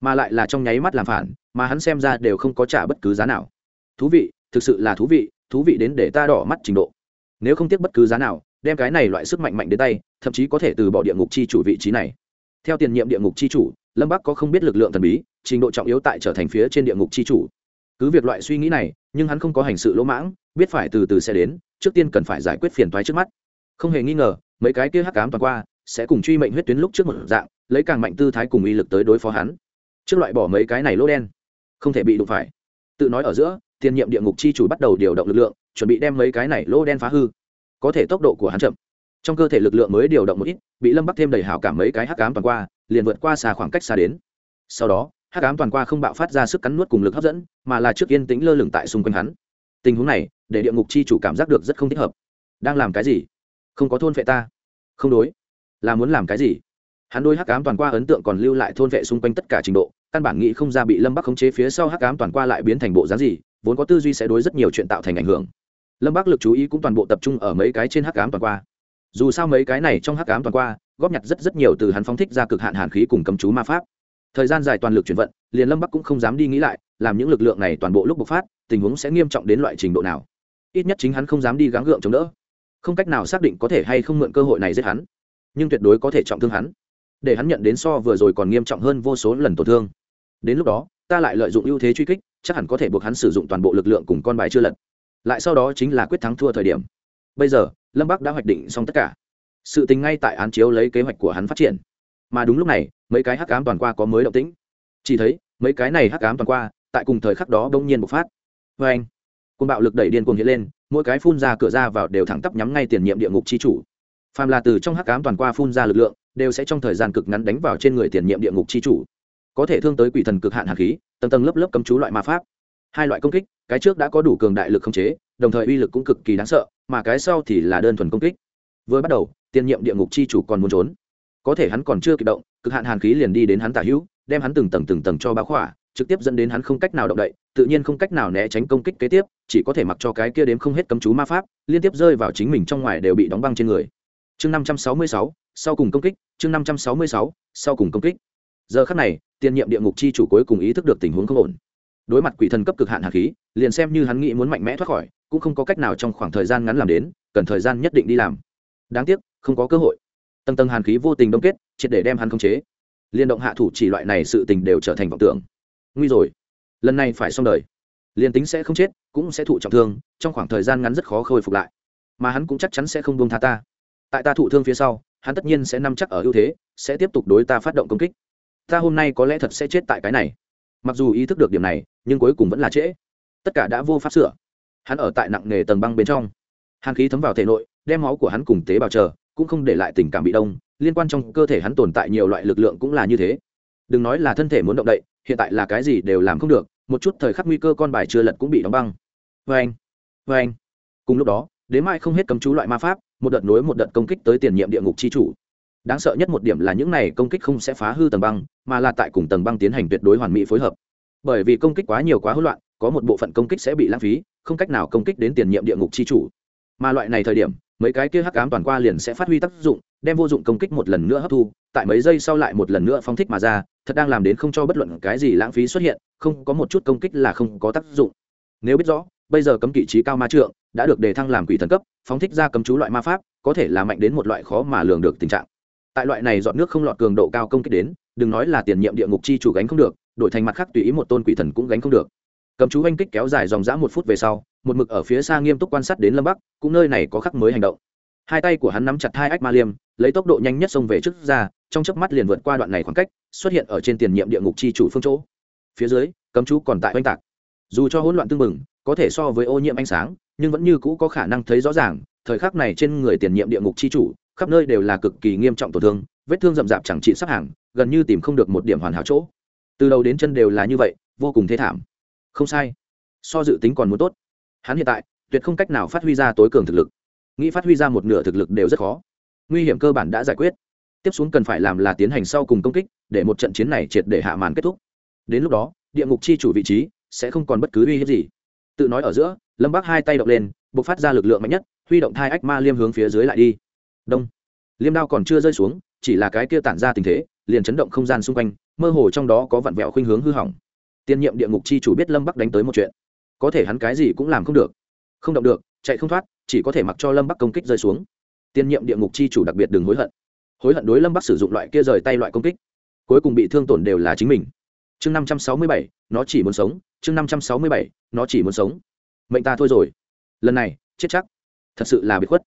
A: mà lại là trong nháy mắt làm phản, mà hắn xem ra đều không có trả bất cứ giá nào. Thú vị, thực sự là thú vị thú vị đến để ta đỏ mắt trình độ. Nếu không tiếc bất cứ giá nào, đem cái này loại sức mạnh mạnh đến tay, thậm chí có thể từ bỏ địa ngục chi chủ vị trí này. Theo tiền nhiệm địa ngục chi chủ, lâm bắc có không biết lực lượng thần bí, trình độ trọng yếu tại trở thành phía trên địa ngục chi chủ. Cứ việc loại suy nghĩ này, nhưng hắn không có hành sự lỗ mãng, biết phải từ từ sẽ đến, trước tiên cần phải giải quyết phiền toái trước mắt không hề nghi ngờ, mấy cái kia hắc cám toàn qua, sẽ cùng truy mệnh huyết tuyến lúc trước một dạng, lấy càng mạnh tư thái cùng uy lực tới đối phó hắn. Trước loại bỏ mấy cái này lỗ đen, không thể bị đụng phải. Tự nói ở giữa tiền nhiệm địa ngục chi chủ bắt đầu điều động lực lượng, chuẩn bị đem mấy cái này lỗ đen phá hư. Có thể tốc độ của hắn chậm. Trong cơ thể lực lượng mới điều động một ít, bị lâm bắc thêm đầy hảo cảm mấy cái hắc cám toàn qua, liền vượt qua xa khoảng cách xa đến. Sau đó, hắc ám toàn qua không bạo phát ra sức cắn nuốt cùng lực hấp dẫn, mà là trước yên tĩnh lơ lửng tại xung quanh hắn. Tình huống này, để địa ngục chi chủ cảm giác được rất không thích hợp. Đang làm cái gì? Không có thôn vệ ta. Không đối. Là muốn làm cái gì? Hắn đôi hắc ám toàn qua ấn tượng còn lưu lại thôn vệ xung quanh tất cả trình độ, căn bản nghĩ không ra bị lâm bắc khống chế phía sau hắc ám toàn qua lại biến thành bộ dáng gì, vốn có tư duy sẽ đối rất nhiều chuyện tạo thành ảnh hưởng. Lâm bắc lực chú ý cũng toàn bộ tập trung ở mấy cái trên hắc ám toàn qua. Dù sao mấy cái này trong hắc ám toàn qua, góp nhặt rất rất nhiều từ hắn phóng thích ra cực hạn hàn khí cùng cầm chú ma pháp. Thời gian dài toàn lực chuyển vận, liền lâm bắc cũng không dám đi nghĩ lại, làm những lực lượng này toàn bộ lúc bộc phát, tình huống sẽ nghiêm trọng đến loại trình độ nào. Ít nhất chính hắn không dám đi gắng gượng chống đỡ không cách nào xác định có thể hay không mượn cơ hội này giết hắn, nhưng tuyệt đối có thể trọng thương hắn. Để hắn nhận đến so vừa rồi còn nghiêm trọng hơn vô số lần tổn thương. Đến lúc đó, ta lại lợi dụng ưu thế truy kích, chắc hẳn có thể buộc hắn sử dụng toàn bộ lực lượng cùng con bài chưa lật. Lại sau đó chính là quyết thắng thua thời điểm. Bây giờ, lâm bắc đã hoạch định xong tất cả. Sự tình ngay tại án chiếu lấy kế hoạch của hắn phát triển. Mà đúng lúc này, mấy cái hắc ám toàn qua có mới động tĩnh. Chỉ thấy, mấy cái này hắc ám toàn qua, tại cùng thời khắc đó bỗng nhiên bộc phát. Vê anh côn bạo lực đẩy điên cuồng hiện lên mỗi cái phun ra cửa ra vào đều thẳng tắp nhắm ngay tiền nhiệm địa ngục chi chủ. Phàm là từ trong hắc ám toàn qua phun ra lực lượng, đều sẽ trong thời gian cực ngắn đánh vào trên người tiền nhiệm địa ngục chi chủ. Có thể thương tới quỷ thần cực hạn hạt khí, tầng tầng lớp lớp cấm chú loại ma pháp. Hai loại công kích, cái trước đã có đủ cường đại lực khống chế, đồng thời uy lực cũng cực kỳ đáng sợ, mà cái sau thì là đơn thuần công kích. Vừa bắt đầu, tiền nhiệm địa ngục chi chủ còn muốn trốn. Có thể hắn còn chưa kịp động, cực hạn hàn khí liền đi đến hắn tả hữu, đem hắn từng tầng từng tầng cho bá khỏa, trực tiếp dẫn đến hắn không cách nào động đậy, tự nhiên không cách nào né tránh công kích kế tiếp chỉ có thể mặc cho cái kia đếm không hết cấm chú ma pháp, liên tiếp rơi vào chính mình trong ngoài đều bị đóng băng trên người. Chương năm trăm sáu mươi sáu, sau cùng công kích, chương năm trăm sáu mươi sáu, sau cùng công kích. Giờ khắc này tiền nhiệm địa ngục chi chủ cuối cùng ý thức được tình huống không ổn. Đối mặt quỷ thần cấp cực hạn hạt khí, liền xem như hắn nghĩ muốn mạnh mẽ thoát khỏi, cũng không có cách nào trong khoảng thời gian ngắn làm đến, cần thời gian nhất định đi làm. Đáng tiếc, không có cơ hội. Tầng tầng hàn khí vô tình đông kết, triệt để đem hắn khống chế. Liên động hạ thủ chỉ loại này sự tình đều trở thành vọng tưởng. Nguy rồi. Lần này phải xong đời liền tính sẽ không chết, cũng sẽ thụ trọng thương, trong khoảng thời gian ngắn rất khó khôi phục lại. Mà hắn cũng chắc chắn sẽ không buông tha ta. Tại ta thụ thương phía sau, hắn tất nhiên sẽ nằm chắc ở ưu thế, sẽ tiếp tục đối ta phát động công kích. Ta hôm nay có lẽ thật sẽ chết tại cái này. Mặc dù ý thức được điểm này, nhưng cuối cùng vẫn là trễ. Tất cả đã vô pháp sửa. Hắn ở tại nặng nề tầng băng bên trong. Hàn khí thấm vào thể nội, đem máu của hắn cùng tế bào chờ, cũng không để lại tình cảm bị đông. Liên quan trong cơ thể hắn tồn tại nhiều loại lực lượng cũng là như thế đừng nói là thân thể muốn động đậy, hiện tại là cái gì đều làm không được, một chút thời khắc nguy cơ con bài chưa lật cũng bị đóng băng. Vê anh vê anh. Cùng lúc đó, đến mai không hết cấm chú loại ma pháp, một đợt nối một đợt công kích tới tiền nhiệm địa ngục chi chủ. Đáng sợ nhất một điểm là những này công kích không sẽ phá hư tầng băng, mà là tại cùng tầng băng tiến hành tuyệt đối hoàn mỹ phối hợp. Bởi vì công kích quá nhiều quá hỗn loạn, có một bộ phận công kích sẽ bị lãng phí, không cách nào công kích đến tiền nhiệm địa ngục chi chủ. Mà loại này thời điểm mấy cái kia hắc ám toàn qua liền sẽ phát huy tác dụng, đem vô dụng công kích một lần nữa hấp thu, tại mấy giây sau lại một lần nữa phóng thích mà ra, thật đang làm đến không cho bất luận cái gì lãng phí xuất hiện, không có một chút công kích là không có tác dụng. Nếu biết rõ, bây giờ cấm kỵ trí cao ma trượng đã được đề thăng làm quỷ thần cấp, phóng thích ra cấm chú loại ma pháp, có thể là mạnh đến một loại khó mà lường được tình trạng. Tại loại này dọn nước không lọt cường độ cao công kích đến, đừng nói là tiền nhiệm địa ngục chi chủ gánh không được, đổi thành mặt khác tùy ý một tôn quỷ thần cũng gánh không được. Cấm chú oanh kích kéo dài dòng dã một phút về sau một mực ở phía xa nghiêm túc quan sát đến lâm bắc cũng nơi này có khắc mới hành động hai tay của hắn nắm chặt hai ách ma liêm lấy tốc độ nhanh nhất xông về trước ra trong chớp mắt liền vượt qua đoạn này khoảng cách xuất hiện ở trên tiền nhiệm địa ngục chi chủ phương chỗ phía dưới cấm chú còn tại oanh tạc dù cho hỗn loạn tương mừng có thể so với ô nhiễm ánh sáng nhưng vẫn như cũ có khả năng thấy rõ ràng thời khắc này trên người tiền nhiệm địa ngục chi chủ khắp nơi đều là cực kỳ nghiêm trọng tổn thương vết thương rậm rạp chẳng trị sắp hàng gần như tìm không được một điểm hoàn hảo chỗ từ đầu đến chân đều là như vậy vô cùng thế thảm không sai so dự tính còn muốn tốt hắn hiện tại, tuyệt không cách nào phát huy ra tối cường thực lực. Nghĩ phát huy ra một nửa thực lực đều rất khó. Nguy hiểm cơ bản đã giải quyết. Tiếp xuống cần phải làm là tiến hành sau cùng công kích, để một trận chiến này triệt để hạ màn kết thúc. Đến lúc đó, địa ngục chi chủ vị trí sẽ không còn bất cứ uy hiếp gì. Tự nói ở giữa, lâm bắc hai tay động lên b ộ c phát ra lực lượng mạnh nhất, huy động thai ách ma liêm hướng phía dưới lại đi. Đông. Liêm đao còn chưa rơi xuống, chỉ là cái kia tản ra tình thế, liền chấn động không gian xung quanh, mơ hồ trong đó có vặn vẹo khuynh hướng hư hỏng. Tiên nhiệm địa ngục chi chủ biết lâm bắc đánh tới một chuyện có thể hắn cái gì cũng làm không được. Không động được, chạy không thoát, chỉ có thể mặc cho lâm bắc công kích rơi xuống. Tiên nhiệm địa ngục chi chủ đặc biệt đừng hối hận. Hối hận đối lâm bắc sử dụng loại kia rời tay loại công kích, cuối cùng bị thương tổn đều là chính mình. Chương năm trăm sáu mươi bảy, nó chỉ muốn sống. Chương năm trăm sáu mươi bảy, nó chỉ muốn sống. Mệnh ta thôi rồi. Lần này, chết chắc. Thật sự là bị khuất.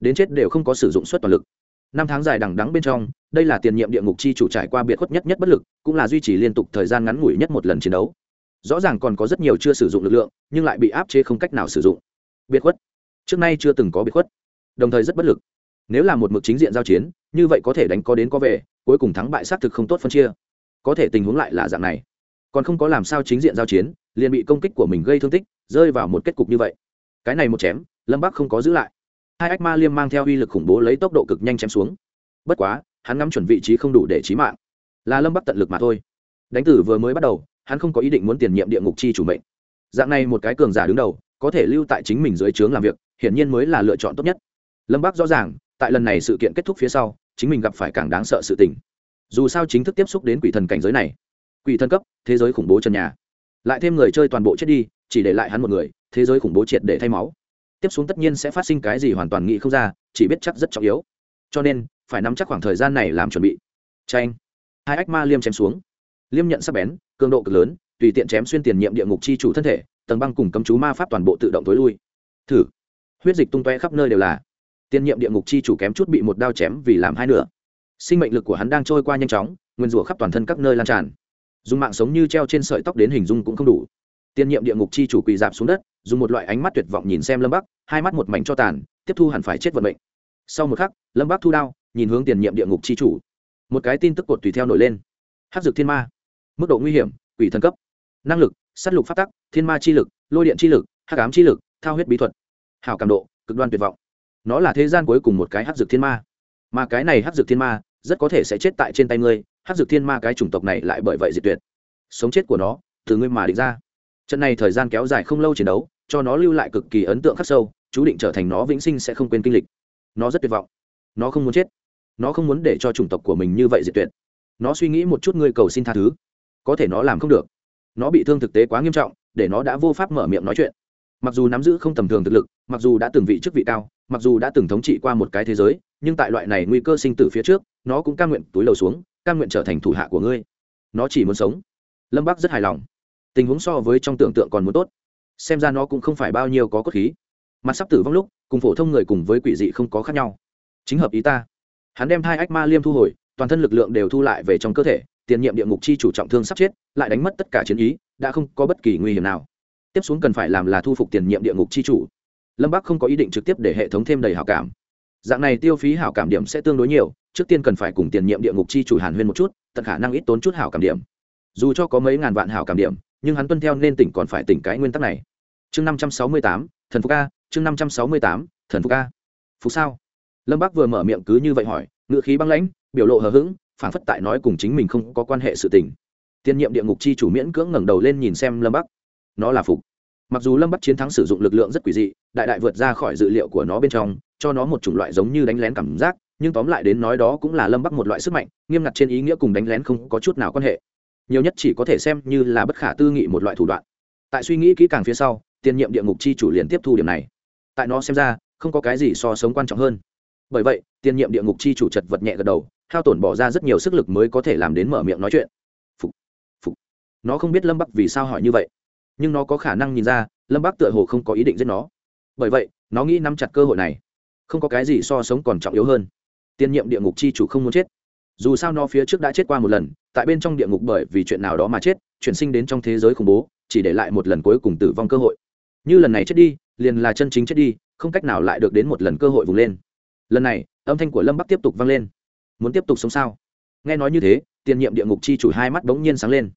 A: Đến chết đều không có sử dụng suất toàn lực. Năm tháng dài đằng đắng bên trong, đây là tiền nhiệm địa ngục chi chủ trải qua biệt khuất nhất nhất bất lực, cũng là duy trì liên tục thời gian ngắn ngủi nhất một lần chiến đấu rõ ràng còn có rất nhiều chưa sử dụng lực lượng, nhưng lại bị áp chế không cách nào sử dụng. Biệt khuất. Trước nay chưa từng có biệt khuất. Đồng thời rất bất lực. Nếu là một mực chính diện giao chiến, như vậy có thể đánh có đến có về, cuối cùng thắng bại xác thực không tốt phân chia. Có thể tình huống lại là dạng này. Còn không có làm sao chính diện giao chiến, liền bị công kích của mình gây thương tích, rơi vào một kết cục như vậy. Cái này một chém, lâm bắc không có giữ lại. Hai ách ma liêm mang theo uy lực khủng bố lấy tốc độ cực nhanh chém xuống. Bất quá, hắn ngắm chuẩn vị trí không đủ để trí mạng. Là lâm bắc tận lực mà thôi. Đánh tử vừa mới bắt đầu hắn không có ý định muốn tiền nhiệm địa ngục chi chủ mệnh. Dạng này một cái cường giả đứng đầu, có thể lưu tại chính mình dưới trướng làm việc, hiển nhiên mới là lựa chọn tốt nhất. Lâm bắc rõ ràng, tại lần này sự kiện kết thúc phía sau, chính mình gặp phải càng đáng sợ sự tình. Dù sao chính thức tiếp xúc đến quỷ thần cảnh giới này, quỷ thần cấp, thế giới khủng bố chân nhà. Lại thêm người chơi toàn bộ chết đi, chỉ để lại hắn một người, thế giới khủng bố triệt để thay máu. Tiếp xuống tất nhiên sẽ phát sinh cái gì hoàn toàn nghĩ không ra, chỉ biết chắc rất trọng yếu. Cho nên, phải nắm chắc khoảng thời gian này làm chuẩn bị. Tranh hai ách ma liêm chém xuống. Liêm nhận sắc bén cường độ cực lớn, tùy tiện chém xuyên tiền nhiệm địa ngục chi chủ thân thể, tầng băng cùng cấm chú ma pháp toàn bộ tự động tối lui. Thử. Huyết dịch tung toe khắp nơi đều là. Tiên nhiệm địa ngục chi chủ kém chút bị một đao chém vì làm hai nửa. Sinh mệnh lực của hắn đang trôi qua nhanh chóng, nguyên rủa khắp toàn thân các nơi lan tràn. Dùng mạng sống như treo trên sợi tóc đến hình dung cũng không đủ. Tiên nhiệm địa ngục chi chủ quỳ dạp xuống đất, dùng một loại ánh mắt tuyệt vọng nhìn xem lâm bắc, hai mắt một mảnh cho tàn, tiếp thu hẳn phải chết vận mệnh. Sau một khắc, lâm bắc thu đao, nhìn hướng tiền nhiệm địa ngục chi chủ. Một cái tin tức cột tùy theo nổi lên. Hát dược thiên ma mức độ nguy hiểm, quỷ thần cấp. Năng lực s á t lục phát tắc, thiên ma chi lực, lôi điện chi lực hát cám chi lực, thao huyết bí thuật. Hào cảm độ, cực đoan tuyệt vọng. Nó là thế gian cuối cùng một cái hát dược thiên ma. Mà cái này hát dược thiên ma, rất có thể sẽ chết tại trên tay ngươi hát dược thiên ma cái chủng tộc này lại bởi vậy diệt tuyệt. Sống chết của nó, từ ngươi mà định ra. Trận này thời gian kéo dài không lâu chiến đấu, cho nó lưu lại cực kỳ ấn tượng khắc sâu, chú định trở thành nó vĩnh sinh sẽ không quên kinh lịch. Nó rất tuyệt vọng. Nó không muốn chết. Nó không muốn để cho chủng tộc của mình như vậy diệt tuyệt. Nó suy nghĩ một chút ngươi cầu xin tha thứ có thể nó làm không được. Nó bị thương thực tế quá nghiêm trọng, để nó đã vô pháp mở miệng nói chuyện. Mặc dù nắm giữ không tầm thường thực lực, mặc dù đã từng vị chức vị cao, mặc dù đã từng thống trị qua một cái thế giới, nhưng tại loại này nguy cơ sinh tử phía trước, nó cũng c nguyện túi lầu xuống c nguyện trở thành thủ hạ của ngươi. Nó chỉ muốn sống. Lâm bắc rất hài lòng. Tình huống so với trong tưởng tượng còn muốn tốt. Xem ra nó cũng không phải bao nhiêu có cốt khí. Mặt sắp tử vong lúc, cùng phổ thông người cùng với quỷ dị không có khác nhau. Chính hợp ý ta. Hắn đem hai ách ma liêm thu hồi, toàn thân lực lượng đều thu lại về trong cơ thể tiền nhiệm địa ngục chi chủ trọng thương sắp chết, lại đánh mất tất cả chiến ý, đã không có bất kỳ nguy hiểm nào. Tiếp xuống cần phải làm là thu phục tiền nhiệm địa ngục chi chủ. Lâm bắc không có ý định trực tiếp để hệ thống thêm đầy hảo cảm. Dạng này tiêu phí hảo cảm điểm sẽ tương đối nhiều, trước tiên cần phải cùng tiền nhiệm địa ngục chi chủ hàn huyên một chút, tận khả năng ít tốn chút hảo cảm điểm. Dù cho có mấy ngàn vạn hảo cảm điểm, nhưng hắn tuân theo nên tỉnh còn phải tỉnh cái nguyên tắc này. Chương năm trăm sáu mươi tám, thần phục a, chương năm trăm sáu mươi tám, thần phục a. Phục sao? Lâm bắc vừa mở miệng cứ như vậy hỏi ngựa khí băng lãnh, biểu lộ hờ hững phản phất tại nói cùng chính mình không có quan hệ sự tình. Tiên nhiệm địa ngục chi chủ miễn cưỡng ngẩng đầu lên nhìn xem lâm bắc. Nó là phục. Mặc dù lâm bắc chiến thắng sử dụng lực lượng rất quỷ dị, đại đại vượt ra khỏi dự liệu của nó bên trong, cho nó một chủng loại giống như đánh lén cảm giác, nhưng tóm lại đến nói đó cũng là lâm bắc một loại sức mạnh, nghiêm ngặt trên ý nghĩa cùng đánh lén không có chút nào quan hệ. Nhiều nhất chỉ có thể xem như là bất khả tư nghị một loại thủ đoạn. Tại suy nghĩ kỹ càng phía sau tiền nhiệm địa ngục chi chủ liền tiếp thu điểm này. Tại nó xem ra, không có cái gì so sống quan trọng hơn. Bởi vậy tiền nhiệm địa ngục chi chủ chật vật nhẹ gật đầu hao tổn bỏ ra rất nhiều sức lực mới có thể làm đến mở miệng nói chuyện. Phục. Phục. nó không biết lâm bắc vì sao hỏi như vậy, nhưng nó có khả năng nhìn ra, lâm bắc tựa hồ không có ý định giết nó. Bởi vậy, nó nghĩ nắm chặt cơ hội này, không có cái gì so sống còn trọng yếu hơn. Tiên nhiệm địa ngục chi chủ không muốn chết. Dù sao nó phía trước đã chết qua một lần, tại bên trong địa ngục bởi vì chuyện nào đó mà chết, chuyển sinh đến trong thế giới khủng bố, chỉ để lại một lần cuối cùng tử vong cơ hội. Như lần này chết đi, liền là chân chính chết đi, không cách nào lại được đến một lần cơ hội vùng lên. Lần này, âm thanh của lâm bắc tiếp tục vang lên muốn tiếp tục sống sao? Nghe nói như thế, tiền nhiệm địa ngục chi chủ hai mắt bỗng nhiên sáng lên.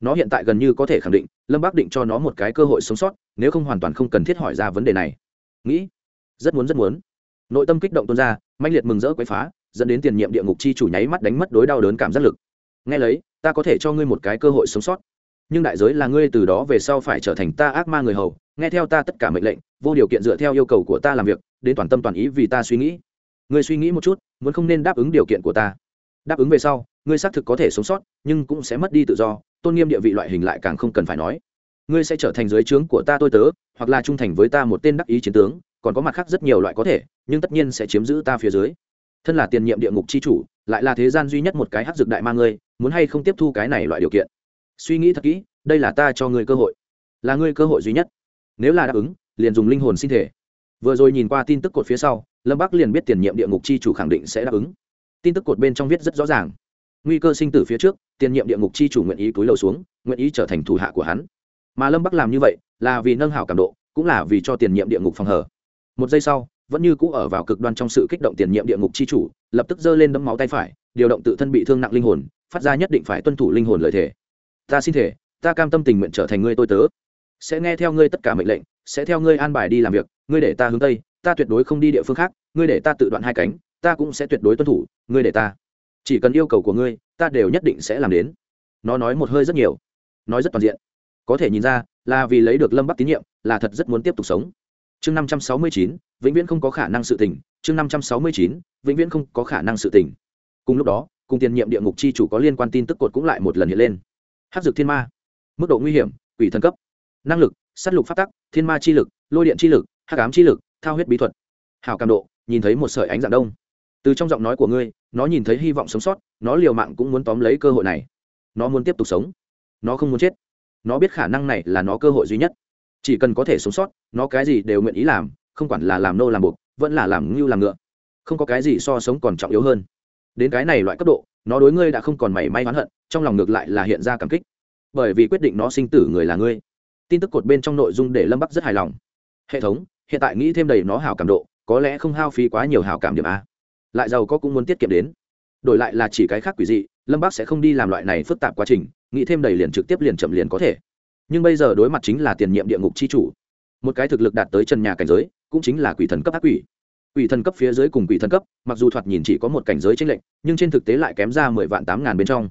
A: Nó hiện tại gần như có thể khẳng định, lâm bác định cho nó một cái cơ hội sống sót, nếu không hoàn toàn không cần thiết hỏi ra vấn đề này. Nghĩ, rất muốn rất muốn. Nội tâm kích động tuôn ra mạnh liệt mừng rỡ quấy phá, dẫn đến tiền nhiệm địa ngục chi chủ nháy mắt đánh mất đối đau đớn cảm giác lực. Nghe lấy, ta có thể cho ngươi một cái cơ hội sống sót. Nhưng đại giới là ngươi từ đó về sau phải trở thành ta ác ma người hầu, nghe theo ta tất cả mệnh lệnh, vô điều kiện dựa theo yêu cầu của ta làm việc, đến toàn tâm toàn ý vì ta suy nghĩ ngươi suy nghĩ một chút, muốn không nên đáp ứng điều kiện của ta. Đáp ứng về sau, ngươi xác thực có thể sống sót, nhưng cũng sẽ mất đi tự do, tôn nghiêm địa vị loại hình lại càng không cần phải nói. Ngươi sẽ trở thành dưới trướng của ta tôi tớ, hoặc là trung thành với ta một tên đắc ý chiến tướng, còn có mặt khác rất nhiều loại có thể, nhưng tất nhiên sẽ chiếm giữ ta phía dưới. Thân là tiền nhiệm địa ngục c h i chủ, lại là thế gian duy nhất một cái hát dược đại ma ngươi, muốn hay không tiếp thu cái này loại điều kiện? Suy nghĩ thật kỹ, đây là ta cho ngươi cơ hội. Là ngươi cơ hội duy nhất. Nếu là đáp ứng, liền dùng linh hồn sinh thể vừa rồi nhìn qua tin tức cột phía sau, lâm bắc liền biết tiền nhiệm địa ngục c h i chủ khẳng định sẽ đáp ứng. Tin tức cột bên trong viết rất rõ ràng. Nguy cơ sinh tử phía trước, tiền nhiệm địa ngục c h i chủ nguyện ý túi lầu xuống, nguyện ý trở thành thủ hạ của hắn. Mà lâm bắc làm như vậy, là vì nâng hảo cảm độ, cũng là vì cho tiền nhiệm địa ngục phòng hở một giây sau, vẫn như cũ ở vào cực đoan trong sự kích động tiền nhiệm địa ngục c h i chủ, lập tức giơ lên đấm máu tay phải, điều động tự thân bị thương nặng linh hồn, phát ra nhất định phải tuân thủ linh hồn lợi thể ta xin thể ta cam tâm tình nguyện trở thành ngươi tôi tớ. Sẽ nghe theo ngươi tất cả mệnh lệnh sẽ theo ngươi an bài đi làm việc, ngươi để ta hướng tây, ta tuyệt đối không đi địa phương khác, ngươi để ta tự đoạn hai cánh, ta cũng sẽ tuyệt đối tuân thủ, ngươi để ta. Chỉ cần yêu cầu của ngươi, ta đều nhất định sẽ làm đến. Nó nói một hơi rất nhiều, nói rất toàn diện. Có thể nhìn ra, là vì lấy được lâm bắc tín nhiệm, là thật rất muốn tiếp tục sống. Chương năm trăm sáu mươi chín, vĩnh viễn không có khả năng sự tỉnh chương năm trăm sáu mươi chín, vĩnh viễn không có khả năng sự tỉnh cùng lúc đó, cùng tiền nhiệm địa ngục chi chủ có liên quan tin tức cột cũng lại một lần hiện lên. Hát dược thiên ma, mức độ nguy hiểm, quỷ thần cấp. Năng lực s á t lục phát tắc, thiên ma chi lực, lôi điện chi lực, hắc ám chi lực, thao huyết bí thuật. Hào cảm độ, nhìn thấy một sợi ánh dạng đông. Từ trong giọng nói của ngươi, nó nhìn thấy hy vọng sống sót, nó liều mạng cũng muốn tóm lấy cơ hội này. Nó muốn tiếp tục sống. Nó không muốn chết. Nó biết khả năng này là nó cơ hội duy nhất. Chỉ cần có thể sống sót, nó cái gì đều nguyện ý làm, không quản là làm nô làm buộc, vẫn là làm ngưu làm ngựa. Không có cái gì so sống còn trọng yếu hơn. Đến cái này loại cấp độ, nó đối ngươi đã không còn mảy may oán hận, trong lòng ngược lại là hiện ra cảm kích. Bởi vì quyết định nó sinh tử người là ngươi tin tức cột bên trong nội dung để lâm bắc rất hài lòng hệ thống hiện tại nghĩ thêm đầy nó hảo cảm độ có lẽ không hao phí quá nhiều hảo cảm điểm a lại giàu có cũng muốn tiết kiệm đến đổi lại là chỉ cái khác quỷ dị lâm bắc sẽ không đi làm loại này phức tạp quá trình nghĩ thêm đầy liền trực tiếp liền chậm liền có thể nhưng bây giờ đối mặt chính là tiền nhiệm địa ngục c h i chủ một cái thực lực đạt tới trần nhà cảnh giới cũng chính là quỷ thần cấp ác quỷ quỷ thần cấp phía dưới cùng quỷ thần cấp mặc dù thoạt nhìn chỉ có một cảnh giới tranh lệch nhưng trên thực tế lại kém ra mười vạn tám ngàn bên trong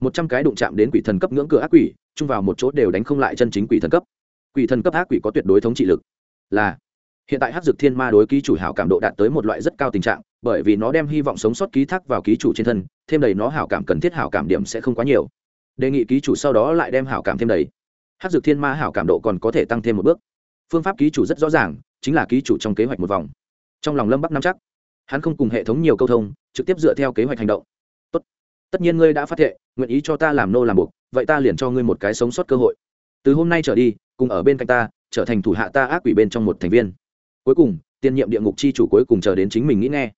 A: một trăm cái đụng chạm đến quỷ thần cấp ngưỡng cửa ác quỷ, chung vào một chỗ đều đánh không lại chân chính quỷ thần cấp. Quỷ thần cấp ác quỷ có tuyệt đối thống trị lực. Là, hiện tại hắc dược thiên ma đối ký chủ hảo cảm độ đạt tới một loại rất cao tình trạng, bởi vì nó đem hy vọng sống sót ký thác vào ký chủ trên thân, thêm đầy nó hảo cảm cần thiết hảo cảm điểm sẽ không quá nhiều. Đề nghị ký chủ sau đó lại đem hảo cảm thêm đầy. Hắc dược thiên ma hảo cảm độ còn có thể tăng thêm một bước. Phương pháp ký chủ rất rõ ràng, chính là ký chủ trong kế hoạch một vòng. Trong lòng lâm bắc nắm chắc. Hắn không cùng hệ thống nhiều câu thông, trực tiếp dựa theo kế hoạch hành động tất nhiên ngươi đã phát thệ, nguyện ý cho ta làm nô làm buộc, vậy ta liền cho ngươi một cái sống sót cơ hội. Từ hôm nay trở đi, cùng ở bên cạnh ta, trở thành thủ hạ ta ác quỷ bên trong một thành viên. Cuối cùng, tiên nhiệm địa ngục chi chủ cuối cùng chờ đến chính mình nghĩ nghe.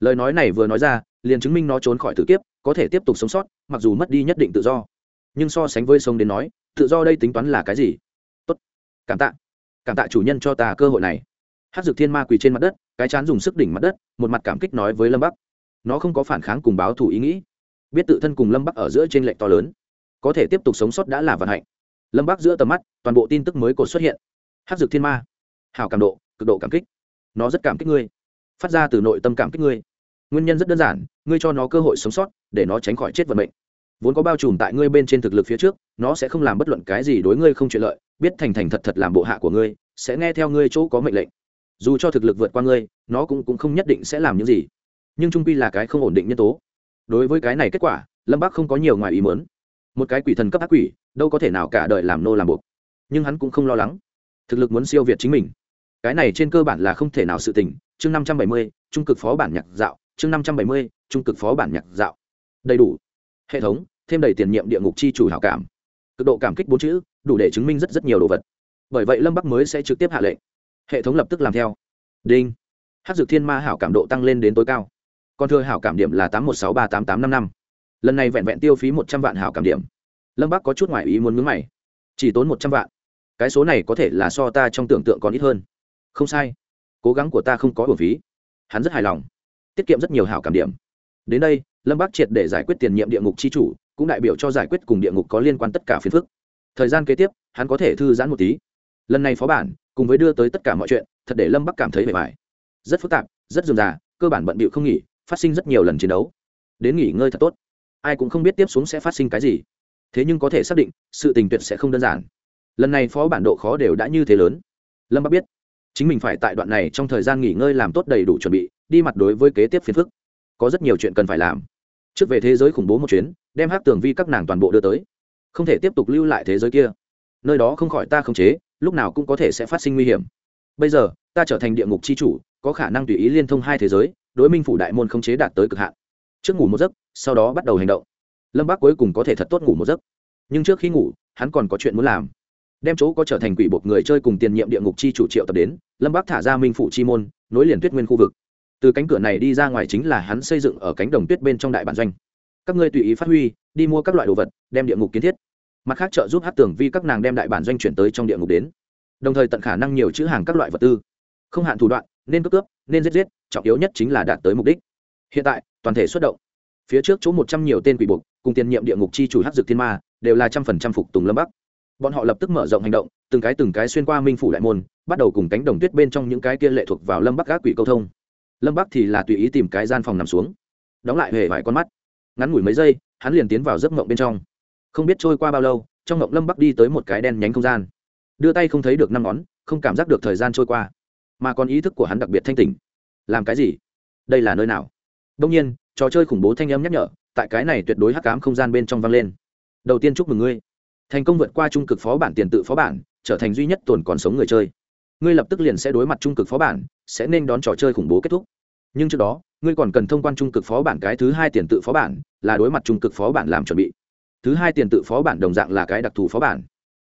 A: Lời nói này vừa nói ra, liền chứng minh nó trốn khỏi tử kiếp, có thể tiếp tục sống sót, mặc dù mất đi nhất định tự do. Nhưng so sánh với sống đến nói, tự do đây tính toán là cái gì? Tốt. Cảm tạ. Cảm tạ chủ nhân cho ta cơ hội này. Hát dược thiên ma quỳ trên mặt đất, cái chán dùng sức đỉnh mặt đất, một mặt cảm kích nói với lâm bắc. Nó không có phản kháng cùng báo thủ ý nghĩ biết tự thân cùng lâm bắc ở giữa t r ê n lệch to lớn. Có thể tiếp tục sống sót đã là vận hạnh. Lâm bắc giữa tầm mắt toàn bộ tin tức mới cột xuất hiện. Hát dược thiên ma. Hào cảm độ cực độ cảm kích. Nó rất cảm kích ngươi. Phát ra từ nội tâm cảm kích ngươi. Nguyên nhân rất đơn giản ngươi cho nó cơ hội sống sót để nó tránh khỏi chết vận mệnh. Vốn có bao trùm tại ngươi bên trên thực lực phía trước nó sẽ không làm bất luận cái gì đối ngươi không chuyện lợi biết thành thành thật thật làm bộ hạ của ngươi sẽ nghe theo ngươi chỗ có mệnh lệnh. Dù cho thực lực vượt qua ngươi nó cũng, cũng không nhất định sẽ làm những gì. Nhưng trung pi là cái không ổn định nhân tố đối với cái này kết quả, lâm bắc không có nhiều ngoài ý mớn một cái quỷ thần cấp ác quỷ, đâu có thể nào cả đời làm nô làm buộc. Nhưng hắn cũng không lo lắng. Thực lực muốn siêu việt chính mình. Cái này trên cơ bản là không thể nào sự tình. Chương năm trăm bảy mươi, trung cực phó bản nhạc dạo. Chương năm trăm bảy mươi, trung cực phó bản nhạc dạo. Đầy đủ. Hệ thống, thêm đầy tiền nhiệm địa ngục chi chủ hảo cảm. Cực độ cảm kích bốn chữ, đủ để chứng minh rất rất nhiều đồ vật. Bởi vậy lâm bắc mới sẽ trực tiếp hạ lệnh. Hệ thống lập tức làm theo. Đinh. Hát dược thiên ma hảo cảm độ tăng lên đến tối cao còn thừa hảo cảm điểm là tám một sáu ba tám tám năm năm. Lần này vẹn vẹn tiêu phí một trăm vạn hảo cảm điểm. Lâm bắc có chút ngoại ý muốn mướn mày. Chỉ tốn một trăm vạn. Cái số này có thể là so ta trong tưởng tượng còn ít hơn. Không sai. Cố gắng của ta không có bổ phí. Hắn rất hài lòng. Tiết kiệm rất nhiều hảo cảm điểm. Đến đây, lâm bắc triệt để giải quyết tiền nhiệm địa ngục c h i chủ, cũng đại biểu cho giải quyết cùng địa ngục có liên quan tất cả phiền phức. Thời gian kế tiếp, hắn có thể thư giãn một tí. Lần này phó bản, cùng với đưa tới tất cả mọi chuyện, thật để lâm bắc cảm thấy bề bài rất phức tạp, rất dườm già, cơ bản bận bịu không nghỉ phát sinh rất nhiều lần chiến đấu. Đến nghỉ ngơi thật tốt. Ai cũng không biết tiếp xuống sẽ phát sinh cái gì. Thế nhưng có thể xác định, sự tình tuyệt sẽ không đơn giản. Lần này phó bản độ khó đều đã như thế lớn. Lâm bắc biết, chính mình phải tại đoạn này trong thời gian nghỉ ngơi làm tốt đầy đủ chuẩn bị, đi mặt đối với kế tiếp phiền phức. Có rất nhiều chuyện cần phải làm. Trước về thế giới khủng bố một chuyến, đem hát tường vi các nàng toàn bộ đưa tới. Không thể tiếp tục lưu lại thế giới kia. Nơi đó không khỏi ta khống chế, lúc nào cũng có thể sẽ phát sinh nguy hiểm. Bây giờ, ta trở thành địa ngục c h i chủ, có khả năng tùy ý liên thông hai thế giới đối minh phủ đại môn không chế đạt tới cực hạn. Trước ngủ một giấc, sau đó bắt đầu hành động. Lâm bác cuối cùng có thể thật tốt ngủ một giấc. Nhưng trước khi ngủ, hắn còn có chuyện muốn làm. Đem chỗ có trở thành quỷ bột người chơi cùng tiền nhiệm địa ngục chi chủ triệu tập đến, lâm bác thả ra minh phủ chi môn, nối liền tuyết nguyên khu vực. Từ cánh cửa này đi ra ngoài chính là hắn xây dựng ở cánh đồng tuyết bên trong đại bản doanh. Các ngươi tùy ý phát huy, đi mua các loại đồ vật, đem địa ngục kiến thiết. Mặt khác trợ giúp hát tưởng vi các nàng đem đại bản doanh chuyển tới trong địa ngục đến. Đồng thời tận khả năng nhiều chữ hàng các loại vật tư. Không hạn thủ đoạn nên cướp cướp, nên giết giết, trọng yếu nhất chính là đạt tới mục đích. Hiện tại, toàn thể xuất động. Phía trước chỗ một trăm nhiều tên quỷ buộc, cùng tiền nhiệm địa ngục chi chủ hát dược thiên ma, đều là trăm phần trăm phục tùng lâm bắc. Bọn họ lập tức mở rộng hành động, từng cái từng cái xuyên qua minh phủ đại môn, bắt đầu cùng cánh đồng tuyết bên trong những cái kia lệ thuộc vào lâm bắc các quỷ câu thông. Lâm bắc thì là tùy ý tìm cái gian phòng nằm xuống. Đóng lại hề vài con mắt. Ngắn ngủi mấy giây, hắn liền tiến vào giấc mộng bên trong. Không biết trôi qua bao lâu, trong mộng lâm bắc đi tới một cái đen nhánh không gian. Đưa tay không thấy được năm ngón, không cảm giác được thời gian trôi qua mà còn ý thức của hắn đặc biệt thanh tỉnh. Làm cái gì? Đây là nơi nào? Đông nhiên, trò chơi khủng bố thanh âm nhắc nhở, tại cái này tuyệt đối hắc cám không gian bên trong vang lên. Đầu tiên chúc mừng ngươi. Thành công vượt qua trung cực phó bản tiền tự phó bản, trở thành duy nhất tồn còn sống người chơi. Ngươi lập tức liền sẽ đối mặt trung cực phó bản, sẽ nên đón trò chơi khủng bố kết thúc. Nhưng trước đó, ngươi còn cần thông quan trung cực phó bản cái thứ hai tiền tự phó bản, là đối mặt trung cực phó bản làm chuẩn bị. Thứ hai tiền tự phó bản đồng dạng là cái đặc thù phó bản.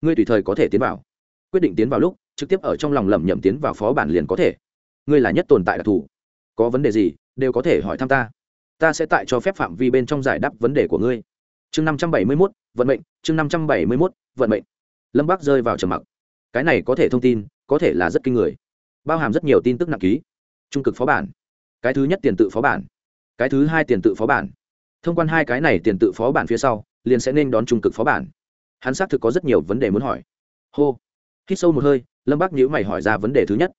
A: Ngươi tùy thời có thể tiến vào. Quyết định tiến vào lúc trực tiếp ở trong lòng lẩm nhẩm tiến vào phó bản liền có thể. Ngươi là nhất tồn tại đặc thù. Có vấn đề gì, đều có thể hỏi thăm ta. Ta sẽ tại cho phép phạm vi bên trong giải đáp vấn đề của ngươi. Chương năm trăm bảy mươi mốt, vận mệnh. Chương năm trăm bảy mươi mốt, vận mệnh. Lâm bắc rơi vào trầm mặc. Cái này có thể thông tin, có thể là rất kinh người. Bao hàm rất nhiều tin tức nặng ký. Trung cực phó bản. Cái thứ nhất tiền tự phó bản. Cái thứ hai tiền tự phó bản. Thông quan hai cái này tiền tự phó bản phía sau, liền sẽ nên đón trung cực phó bản. Hắn xác thực có rất nhiều vấn đề muốn hỏi. Hô. Hít sâu một hơi lâm bắc nhữ mày hỏi ra vấn đề thứ nhất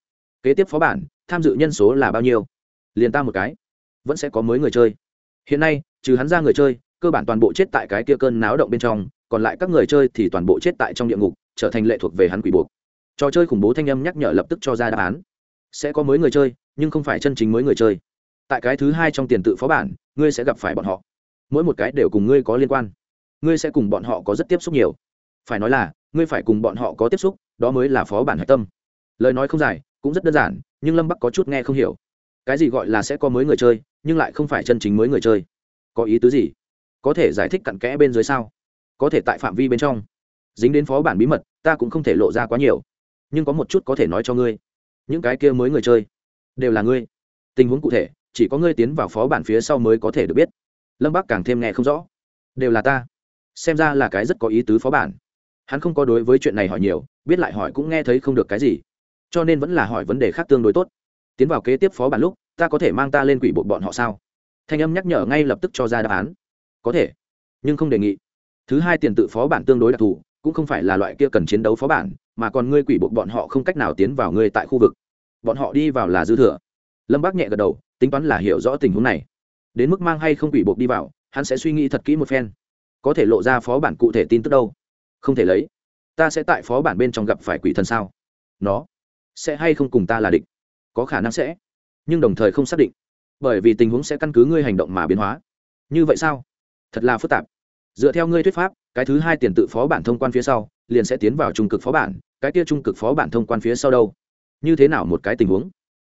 A: kế tiếp phó bản tham dự nhân số là bao nhiêu liền ta một cái vẫn sẽ có mới người chơi hiện nay trừ hắn ra người chơi cơ bản toàn bộ chết tại cái kia cơn náo động bên trong còn lại các người chơi thì toàn bộ chết tại trong địa ngục trở thành lệ thuộc về hắn quỷ buộc trò chơi khủng bố thanh âm nhắc nhở lập tức cho ra đáp án sẽ có mới người chơi nhưng không phải chân chính mới người chơi tại cái thứ hai trong tiền tự phó bản ngươi sẽ gặp phải bọn họ mỗi một cái đều cùng ngươi có liên quan ngươi sẽ cùng bọn họ có rất tiếp xúc nhiều phải nói là, ngươi phải cùng bọn họ có tiếp xúc, đó mới là phó bản hạch tâm. Lời nói không dài, cũng rất đơn giản, nhưng lâm bắc có chút nghe không hiểu. Cái gì gọi là sẽ có mới người chơi, nhưng lại không phải chân chính mới người chơi? Có ý tứ gì? Có thể giải thích cặn kẽ bên dưới sao? Có thể tại phạm vi bên trong. Dính đến phó bản bí mật, ta cũng không thể lộ ra quá nhiều. Nhưng có một chút có thể nói cho ngươi. Những cái kia mới người chơi, đều là ngươi. Tình huống cụ thể, chỉ có ngươi tiến vào phó bản phía sau mới có thể được biết. Lâm bắc càng thêm nghe không rõ. Đều là ta. Xem ra là cái rất có ý tứ phó bản hắn không có đối với chuyện này hỏi nhiều, biết lại hỏi cũng nghe thấy không được cái gì. Cho nên vẫn là hỏi vấn đề khác tương đối tốt. Tiến vào kế tiếp phó bản lúc, ta có thể mang ta lên quỷ bộ bọn họ sao? Thanh âm nhắc nhở ngay lập tức cho ra đáp án. Có thể, nhưng không đề nghị. Thứ hai tiền tự phó bản tương đối đặc thù, cũng không phải là loại kia cần chiến đấu phó bản, mà còn ngươi quỷ bộ bọn họ không cách nào tiến vào ngươi tại khu vực. Bọn họ đi vào là dư thừa. Lâm bác nhẹ gật đầu, tính toán là hiểu rõ tình huống này. Đến mức mang hay không quỷ buộc đi vào, hắn sẽ suy nghĩ thật kỹ một phen. Có thể lộ ra phó bản cụ thể tin tức đâu? Không thể lấy. Ta sẽ tại phó bản bên trong gặp phải quỷ thần sao? Nó sẽ hay không cùng ta là định có khả năng sẽ, nhưng đồng thời không xác định. Bởi vì tình huống sẽ căn cứ ngươi hành động mà biến hóa. Như vậy sao? Thật là phức tạp. Dựa theo ngươi thuyết pháp, cái thứ hai tiền tự phó bản thông quan phía sau, liền sẽ tiến vào trung cực phó bản, cái kia trung cực phó bản thông quan phía sau đâu? Như thế nào một cái tình huống?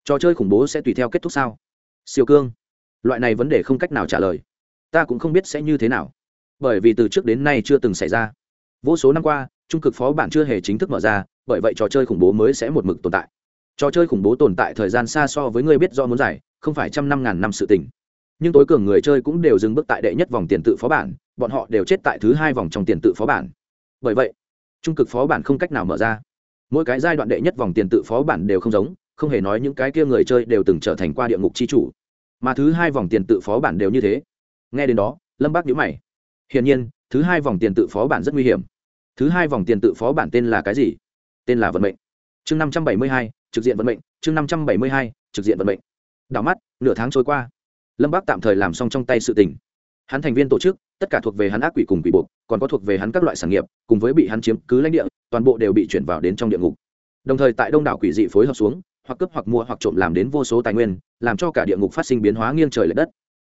A: Trò chơi khủng bố sẽ tùy theo kết thúc sao? Siêu cương. Loại này vấn đề không cách nào trả lời. Ta cũng không biết sẽ như thế nào. Bởi vì từ trước đến nay chưa từng xảy ra vô số năm qua, trung cực phó bản chưa hề chính thức mở ra, bởi vậy trò chơi khủng bố mới sẽ một mực tồn tại. Trò chơi khủng bố tồn tại thời gian xa so với người biết do muốn giải không phải trăm năm ngàn năm sự tình. Nhưng tối cường người chơi cũng đều dừng bước tại đệ nhất vòng tiền tự phó bản, bọn họ đều chết tại thứ hai vòng trong tiền tự phó bản. Bởi vậy, trung cực phó bản không cách nào mở ra. Mỗi cái giai đoạn đệ nhất vòng tiền tự phó bản đều không giống, không hề nói những cái kia người chơi đều từng trở thành qua địa ngục c h i chủ. Mà thứ hai vòng tiền tự phó bản đều như thế. Nghe đến đó, lâm bác nhữ mày. Hiển nhiên, thứ hai vòng tiền tự phó bản rất nguy hiểm thứ hai vòng tiền tự phó bản tên là cái gì? Tên là vận mệnh. Chương năm trăm bảy mươi hai, trực diện vận mệnh. Chương năm trăm bảy mươi hai, trực diện vận mệnh. Đảo mắt, nửa tháng trôi qua. Lâm bác tạm thời làm xong trong tay sự tình. Hắn thành viên tổ chức, tất cả thuộc về hắn ác quỷ cùng quỷ buộc, còn có thuộc về hắn các loại sản nghiệp, cùng với bị hắn chiếm cứ lãnh địa, toàn bộ đều bị chuyển vào đến trong địa ngục. Đồng thời tại đông đảo quỷ dị phối hợp xuống, hoặc cướp hoặc mua hoặc trộm làm đến vô số tài nguyên, làm cho cả địa ngục phát sinh biến hóa nghiêng trời l ệ đất.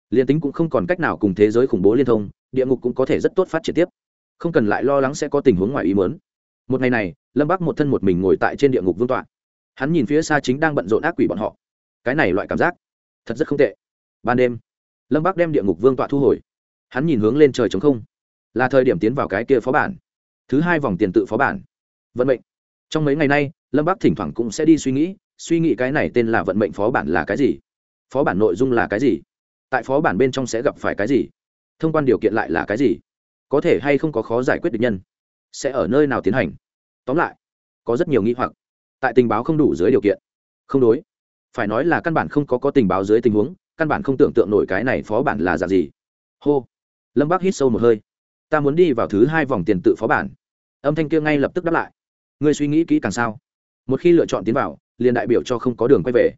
A: Liên tính cũng không còn cách nào cùng thế giới khủng bố liên thông, địa ngục cũng có thể rất tốt phát triển tiếp không cần lại lo lắng sẽ có tình huống ngoài ý muốn. một ngày này, lâm bắc một thân một mình ngồi tại trên địa ngục vương tọa. Hắn nhìn phía xa chính đang bận rộn ác quỷ bọn họ. Cái này loại cảm giác, thật rất không tệ. Ban đêm, lâm bắc đem địa ngục vương tọa thu hồi. Hắn nhìn hướng lên trời trống không. Là thời điểm tiến vào cái kia phó bản. Thứ hai vòng tiền tự phó bản. Vận mệnh. Trong mấy ngày nay, lâm bắc thỉnh thoảng cũng sẽ đi suy nghĩ suy nghĩ cái này tên là vận mệnh phó bản là cái gì? Phó bản nội dung là cái gì? Tại phó bản bên trong sẽ gặp phải cái gì? Thông quan điều kiện lại là cái gì? Có thể hay không có khó giải quyết được nhân, sẽ ở nơi nào tiến hành. Tóm lại, có rất nhiều nghi hoặc, tại tình báo không đủ dưới điều kiện. Không đối, phải nói là căn bản không có có tình báo dưới tình huống, căn bản không tưởng tượng nổi cái này phó bản là dạng gì. Hô, lâm bác hít sâu một hơi. Ta muốn đi vào thứ hai vòng tiền tự phó bản. Âm thanh kia ngay lập tức đáp lại. Ngươi suy nghĩ kỹ càng sao? Một khi lựa chọn tiến vào, liền đại biểu cho không có đường quay về.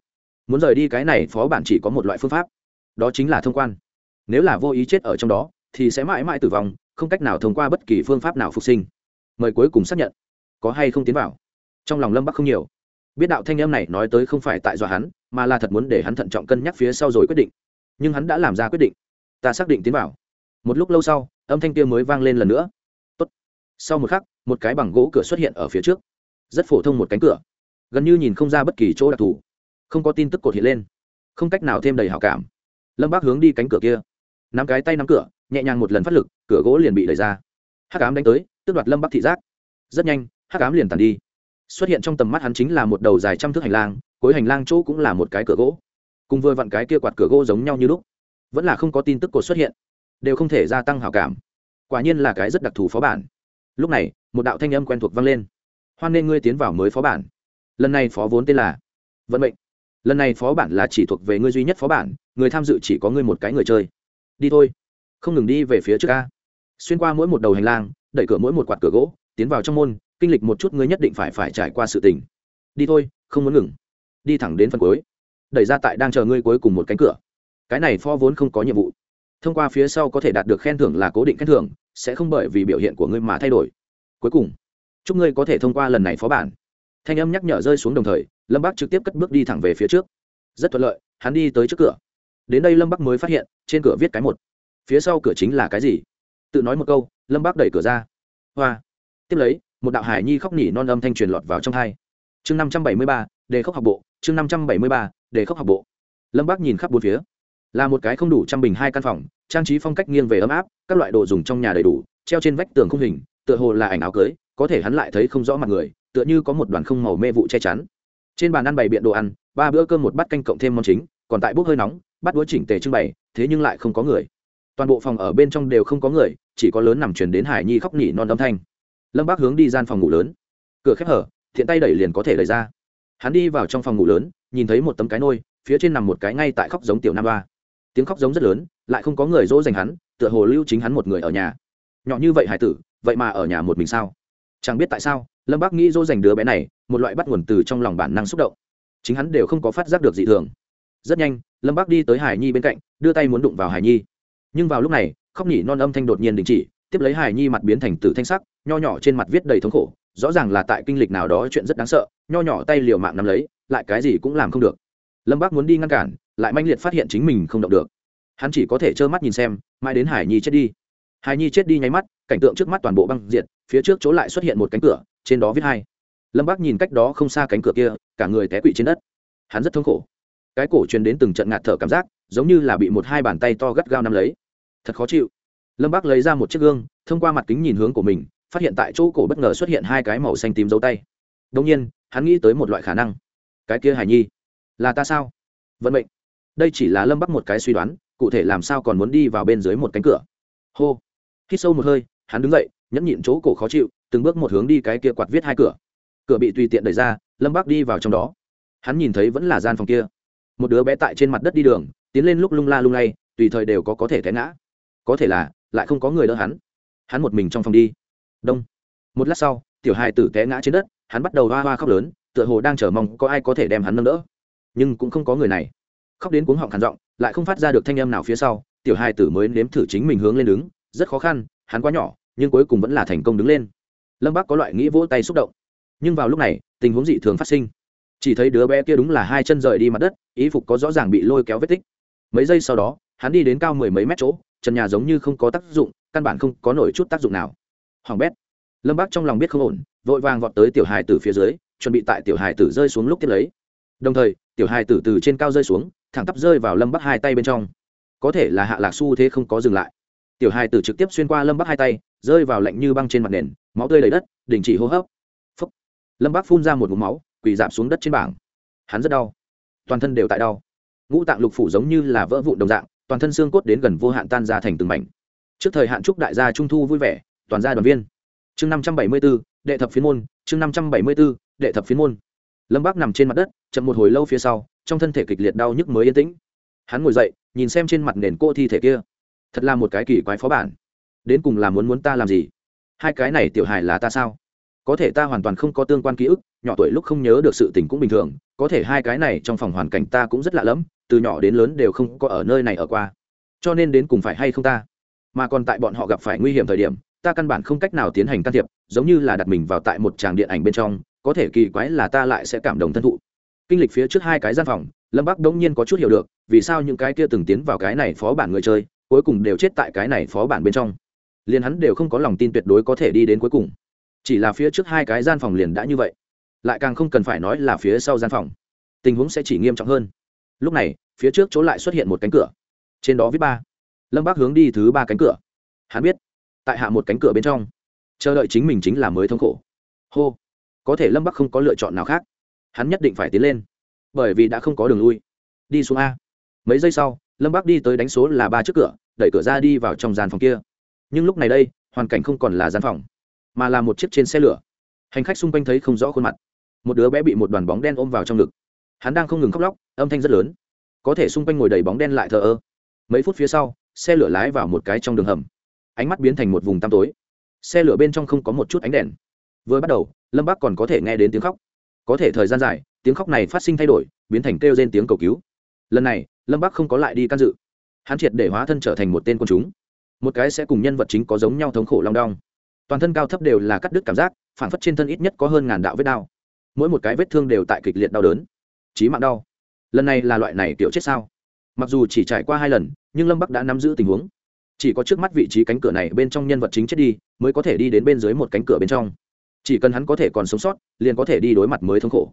A: Muốn rời đi cái này phó bản chỉ có một loại phương pháp. Đó chính là thông quan. Nếu là vô ý chết ở trong đó, thì sẽ mãi mãi tử vong không cách nào thông qua bất kỳ phương pháp nào phục sinh. Mời cuối cùng xác nhận, có hay không tiến vào. Trong lòng lâm bắc không nhiều. Biết đạo thanh em này nói tới không phải tại dọa hắn, mà là thật muốn để hắn thận trọng cân nhắc phía sau rồi quyết định. Nhưng hắn đã làm ra quyết định. Ta xác định tiến vào. Một lúc lâu sau, âm thanh kia mới vang lên lần nữa. Tốt. sau một khắc, một cái bằng gỗ cửa xuất hiện ở phía trước. Rất phổ thông một cánh cửa. Gần như nhìn không ra bất kỳ chỗ đặc thù. Không có tin tức cột hiện lên. Không cách nào thêm đầy hảo cảm. Lâm bác hướng đi cánh cửa kia. Nắm cái tay nắm cửa nhẹ nhàng một lần phát lực, cửa gỗ liền bị đẩy ra. Hắc ám đánh tới, tước đoạt lâm bắc thị giác. Rất nhanh, hắc ám liền tàn đi. Xuất hiện trong tầm mắt hắn chính là một đầu dài trăm thước hành lang, cuối hành lang chỗ cũng là một cái cửa gỗ. Cùng vừa vặn cái kia quạt cửa gỗ giống nhau như lúc, vẫn là không có tin tức cột xuất hiện, đều không thể gia tăng hảo cảm. Quả nhiên là cái rất đặc thù phó bản. Lúc này, một đạo thanh âm quen thuộc vang lên. Hoan nên ngươi tiến vào mới phó bản. Lần này phó vốn tên là vận mệnh. Lần này phó bản là chỉ thuộc về ngươi duy nhất phó bản, người tham dự chỉ có ngươi một cái người chơi. Đi thôi không ngừng đi về phía trước ca xuyên qua mỗi một đầu hành lang, đẩy cửa mỗi một quạt cửa gỗ, tiến vào trong môn, kinh lịch một chút ngươi nhất định phải phải trải qua sự tình. Đi thôi, không muốn ngừng. Đi thẳng đến phần cuối. Đẩy ra tại đang chờ ngươi cuối cùng một cánh cửa. Cái này phó vốn không có nhiệm vụ. Thông qua phía sau có thể đạt được khen thưởng là cố định khen thưởng, sẽ không bởi vì biểu hiện của ngươi mà thay đổi. Cuối cùng, chúc ngươi có thể thông qua lần này phó bản. Thanh âm nhắc nhở rơi xuống đồng thời, lâm bắc trực tiếp cất bước đi thẳng về phía trước. Rất thuận lợi, hắn đi tới trước cửa. Đến đây lâm bắc mới phát hiện, trên cửa viết cái một phía sau cửa chính là cái gì? Tự nói một câu, lâm bác đẩy cửa ra. Hoa. Tiếp lấy, một đạo hải nhi khóc nỉ non âm thanh truyền lọt vào trong hai. Chương năm trăm bảy mươi ba, đề khóc học bộ, chương năm trăm bảy mươi ba, đề khóc học bộ. Lâm bác nhìn khắp bốn phía. Là một cái không đủ trăm bình hai căn phòng, trang trí phong cách nghiêng về ấm áp, các loại đồ dùng trong nhà đầy đủ, treo trên vách tường khung hình, tựa hồ là ảnh áo cưới, có thể hắn lại thấy không rõ mặt người, tựa như có một đoàn không màu mê vụ che chắn. Trên bàn ăn bày biện đồ ăn, ba bữa cơm một bát canh cộng thêm món chính, còn tại bốc hơi nóng bắt đũa chỉnh tề trưng bày, thế nhưng lại không có người toàn bộ phòng ở bên trong đều không có người, chỉ có lớn nằm truyền đến hải nhi khóc nhỉ non âm thanh. Lâm bác hướng đi gian phòng ngủ lớn. Cửa khép hở, thiện tay đẩy liền có thể đẩy ra. Hắn đi vào trong phòng ngủ lớn, nhìn thấy một tấm cái nôi, phía trên nằm một cái ngay tại khóc giống tiểu nam ba. Tiếng khóc giống rất lớn, lại không có người dỗ dành hắn, tựa hồ lưu chính hắn một người ở nhà. Nhỏ như vậy hải tử, vậy mà ở nhà một mình sao? Chẳng biết tại sao, lâm bác nghĩ dỗ dành đứa bé này, một loại bắt nguồn từ trong lòng bản năng xúc động. Chính hắn đều không có phát giác được dị thường. Rất nhanh, lâm bác đi tới hải nhi bên cạnh, đưa tay muốn đụng vào hải nhi nhưng vào lúc này, khóc nhỉ non âm thanh đột nhiên đình chỉ, tiếp lấy hải nhi mặt biến thành tử thanh sắc, nho nhỏ trên mặt viết đầy thống khổ, rõ ràng là tại kinh lịch nào đó chuyện rất đáng sợ, nho nhỏ tay liều mạng nắm lấy, lại cái gì cũng làm không được. Lâm bác muốn đi ngăn cản, lại manh liệt phát hiện chính mình không động được. Hắn chỉ có thể trơ mắt nhìn xem mai đến hải nhi chết đi. Hải nhi chết đi nháy mắt, cảnh tượng trước mắt toàn bộ băng diệt, phía trước chỗ lại xuất hiện một cánh cửa, trên đó viết hai. Lâm bác nhìn cách đó không xa cánh cửa kia, cả người té quỵ trên đất. Hắn rất thống khổ cái cổ truyền đến từng trận ngạt thở cảm giác, giống như là bị một hai bàn tay to gắt gao nắm lấy. Thật khó chịu. Lâm bác lấy ra một chiếc gương, thông qua mặt kính nhìn hướng của mình, phát hiện tại chỗ cổ bất ngờ xuất hiện hai cái màu xanh tím dấu tay. Đông nhiên, hắn nghĩ tới một loại khả năng. Cái kia hải nhi, là ta sao? Vận mệnh. Đây chỉ là lâm bắc một cái suy đoán, cụ thể làm sao còn muốn đi vào bên dưới một cánh cửa. Hô. Hít sâu một hơi, hắn đứng dậy, nhẫn nhịn chỗ cổ khó chịu, từng bước một hướng đi cái kia quạt viết hai cửa. Cửa bị tùy tiện đẩy ra, lâm bắc đi vào trong đó. Hắn nhìn thấy vẫn là gian phòng kia một đứa bé tại trên mặt đất đi đường, tiến lên lúc lung la lung lay, tùy thời đều có có thể té ngã. Có thể là, lại không có người đỡ hắn. Hắn một mình trong phòng đi. Đông. Một lát sau, tiểu hài tử té ngã trên đất, hắn bắt đầu hoa hoa khóc lớn, tựa hồ đang chờ mong có ai có thể đem hắn nâng đỡ. Nhưng cũng không có người này. Khóc đến cuống họng khản giọng, lại không phát ra được thanh âm nào phía sau, tiểu hài tử mới nếm thử chính mình hướng lên đứng, rất khó khăn, hắn quá nhỏ, nhưng cuối cùng vẫn là thành công đứng lên. Lâm bác có loại nghĩ vỗ tay xúc động. Nhưng vào lúc này, tình huống dị thường phát sinh chỉ thấy đứa bé kia đúng là hai chân rời đi mặt đất ý phục có rõ ràng bị lôi kéo vết tích. Mấy giây sau đó, hắn đi đến cao mười mấy mét chỗ, trần nhà giống như không có tác dụng, căn bản không có nổi chút tác dụng nào. Hoàng bét. Lâm bác trong lòng biết không ổn, vội vàng vọt tới tiểu hài tử phía dưới, chuẩn bị tại tiểu hài tử rơi xuống lúc tiếp lấy. Đồng thời, tiểu hài tử từ trên cao rơi xuống, thẳng tắp rơi vào lâm bắc hai tay bên trong. Có thể là hạ lạc su thế không có dừng lại. Tiểu hài tử trực tiếp xuyên qua lâm bắc hai tay, rơi vào lạnh như băng trên mặt nền, máu tươi đầy đất, đình chỉ hô hấp. Phúc. lâm bắc phun ra một mũ máu quỳ dạp xuống đất trên bảng. Hắn rất đau. Toàn thân đều tại đau. Ngũ tạng lục phủ giống như là vỡ vụn đồng dạng, toàn thân xương cốt đến gần vô hạn tan ra thành từng mảnh. Trước thời hạn chúc đại gia trung thu vui vẻ, toàn gia đoàn viên. Chương năm trăm bảy mươi b ố đệ thập phiên môn, chương năm trăm bảy mươi b ố đệ thập phiên môn. Lâm bác nằm trên mặt đất, chậm một hồi lâu phía sau, trong thân thể kịch liệt đau nhức mới yên tĩnh. Hắn ngồi dậy, nhìn xem trên mặt nền cô thi thể kia. Thật là một cái kỳ quái phó bản. Đến cùng là muốn muốn ta làm gì? Hai cái này tiểu hài là ta sao? Có thể ta hoàn toàn không có tương quan ký ức, nhỏ tuổi lúc không nhớ được sự tình cũng bình thường, có thể hai cái này trong phòng hoàn cảnh ta cũng rất lạ lẫm, từ nhỏ đến lớn đều không có ở nơi này ở qua. Cho nên đến cùng phải hay không ta? Mà còn tại bọn họ gặp phải nguy hiểm thời điểm, ta căn bản không cách nào tiến hành can thiệp, giống như là đặt mình vào tại một tràng điện ảnh bên trong, có thể kỳ quái là ta lại sẽ cảm động thân thụ. Kinh lịch phía trước hai cái gian phòng, lâm bắc đống nhiên có chút hiểu được, vì sao những cái kia từng tiến vào cái này phó bản người chơi, cuối cùng đều chết tại cái này phó bản bên trong. Liền hắn đều không có lòng tin tuyệt đối có thể đi đến cuối cùng chỉ là phía trước hai cái gian phòng liền đã như vậy. Lại càng không cần phải nói là phía sau gian phòng. Tình huống sẽ chỉ nghiêm trọng hơn. Lúc này, phía trước chỗ lại xuất hiện một cánh cửa. Trên đó viết ba. Lâm bác hướng đi thứ ba cánh cửa. Hắn biết, tại hạ một cánh cửa bên trong. Chờ đợi chính mình chính là mới thống khổ. Hô. Có thể lâm bắc không có lựa chọn nào khác. Hắn nhất định phải tiến lên. Bởi vì đã không có đường lui. Đi xuống a. Mấy giây sau, lâm bắc đi tới đánh số là ba trước cửa, đẩy cửa ra đi vào trong gian phòng kia. Nhưng lúc này đây, hoàn cảnh không còn là gian phòng mà là một chiếc trên xe lửa. Hành khách xung quanh thấy không rõ khuôn mặt. Một đứa bé bị một đoàn bóng đen ôm vào trong ngực. Hắn đang không ngừng khóc lóc, âm thanh rất lớn. Có thể xung quanh ngồi đầy bóng đen lại thờ ơ. Mấy phút phía sau, xe lửa lái vào một cái trong đường hầm. Ánh mắt biến thành một vùng tăm tối. Xe lửa bên trong không có một chút ánh đèn. Vừa bắt đầu, lâm bắc còn có thể nghe đến tiếng khóc. Có thể thời gian dài, tiếng khóc này phát sinh thay đổi, biến thành kêu trên tiếng cầu cứu. Lần này, lâm bắc không có lại đi can dự. Hắn triệt để hóa thân trở thành một tên quân chúng. Một cái sẽ cùng nhân vật chính có giống nhau thống khổ long đong toàn thân cao thấp đều là cắt đứt cảm giác phản phất trên thân ít nhất có hơn ngàn đạo vết đau. Mỗi một cái vết thương đều tại kịch liệt đau đớn. Chí mạng đau. Lần này là loại này kiểu chết sao? Mặc dù chỉ trải qua hai lần, nhưng lâm bắc đã nắm giữ tình huống. Chỉ có trước mắt vị trí cánh cửa này bên trong nhân vật chính chết đi, mới có thể đi đến bên dưới một cánh cửa bên trong. Chỉ cần hắn có thể còn sống sót, liền có thể đi đối mặt mới thống khổ.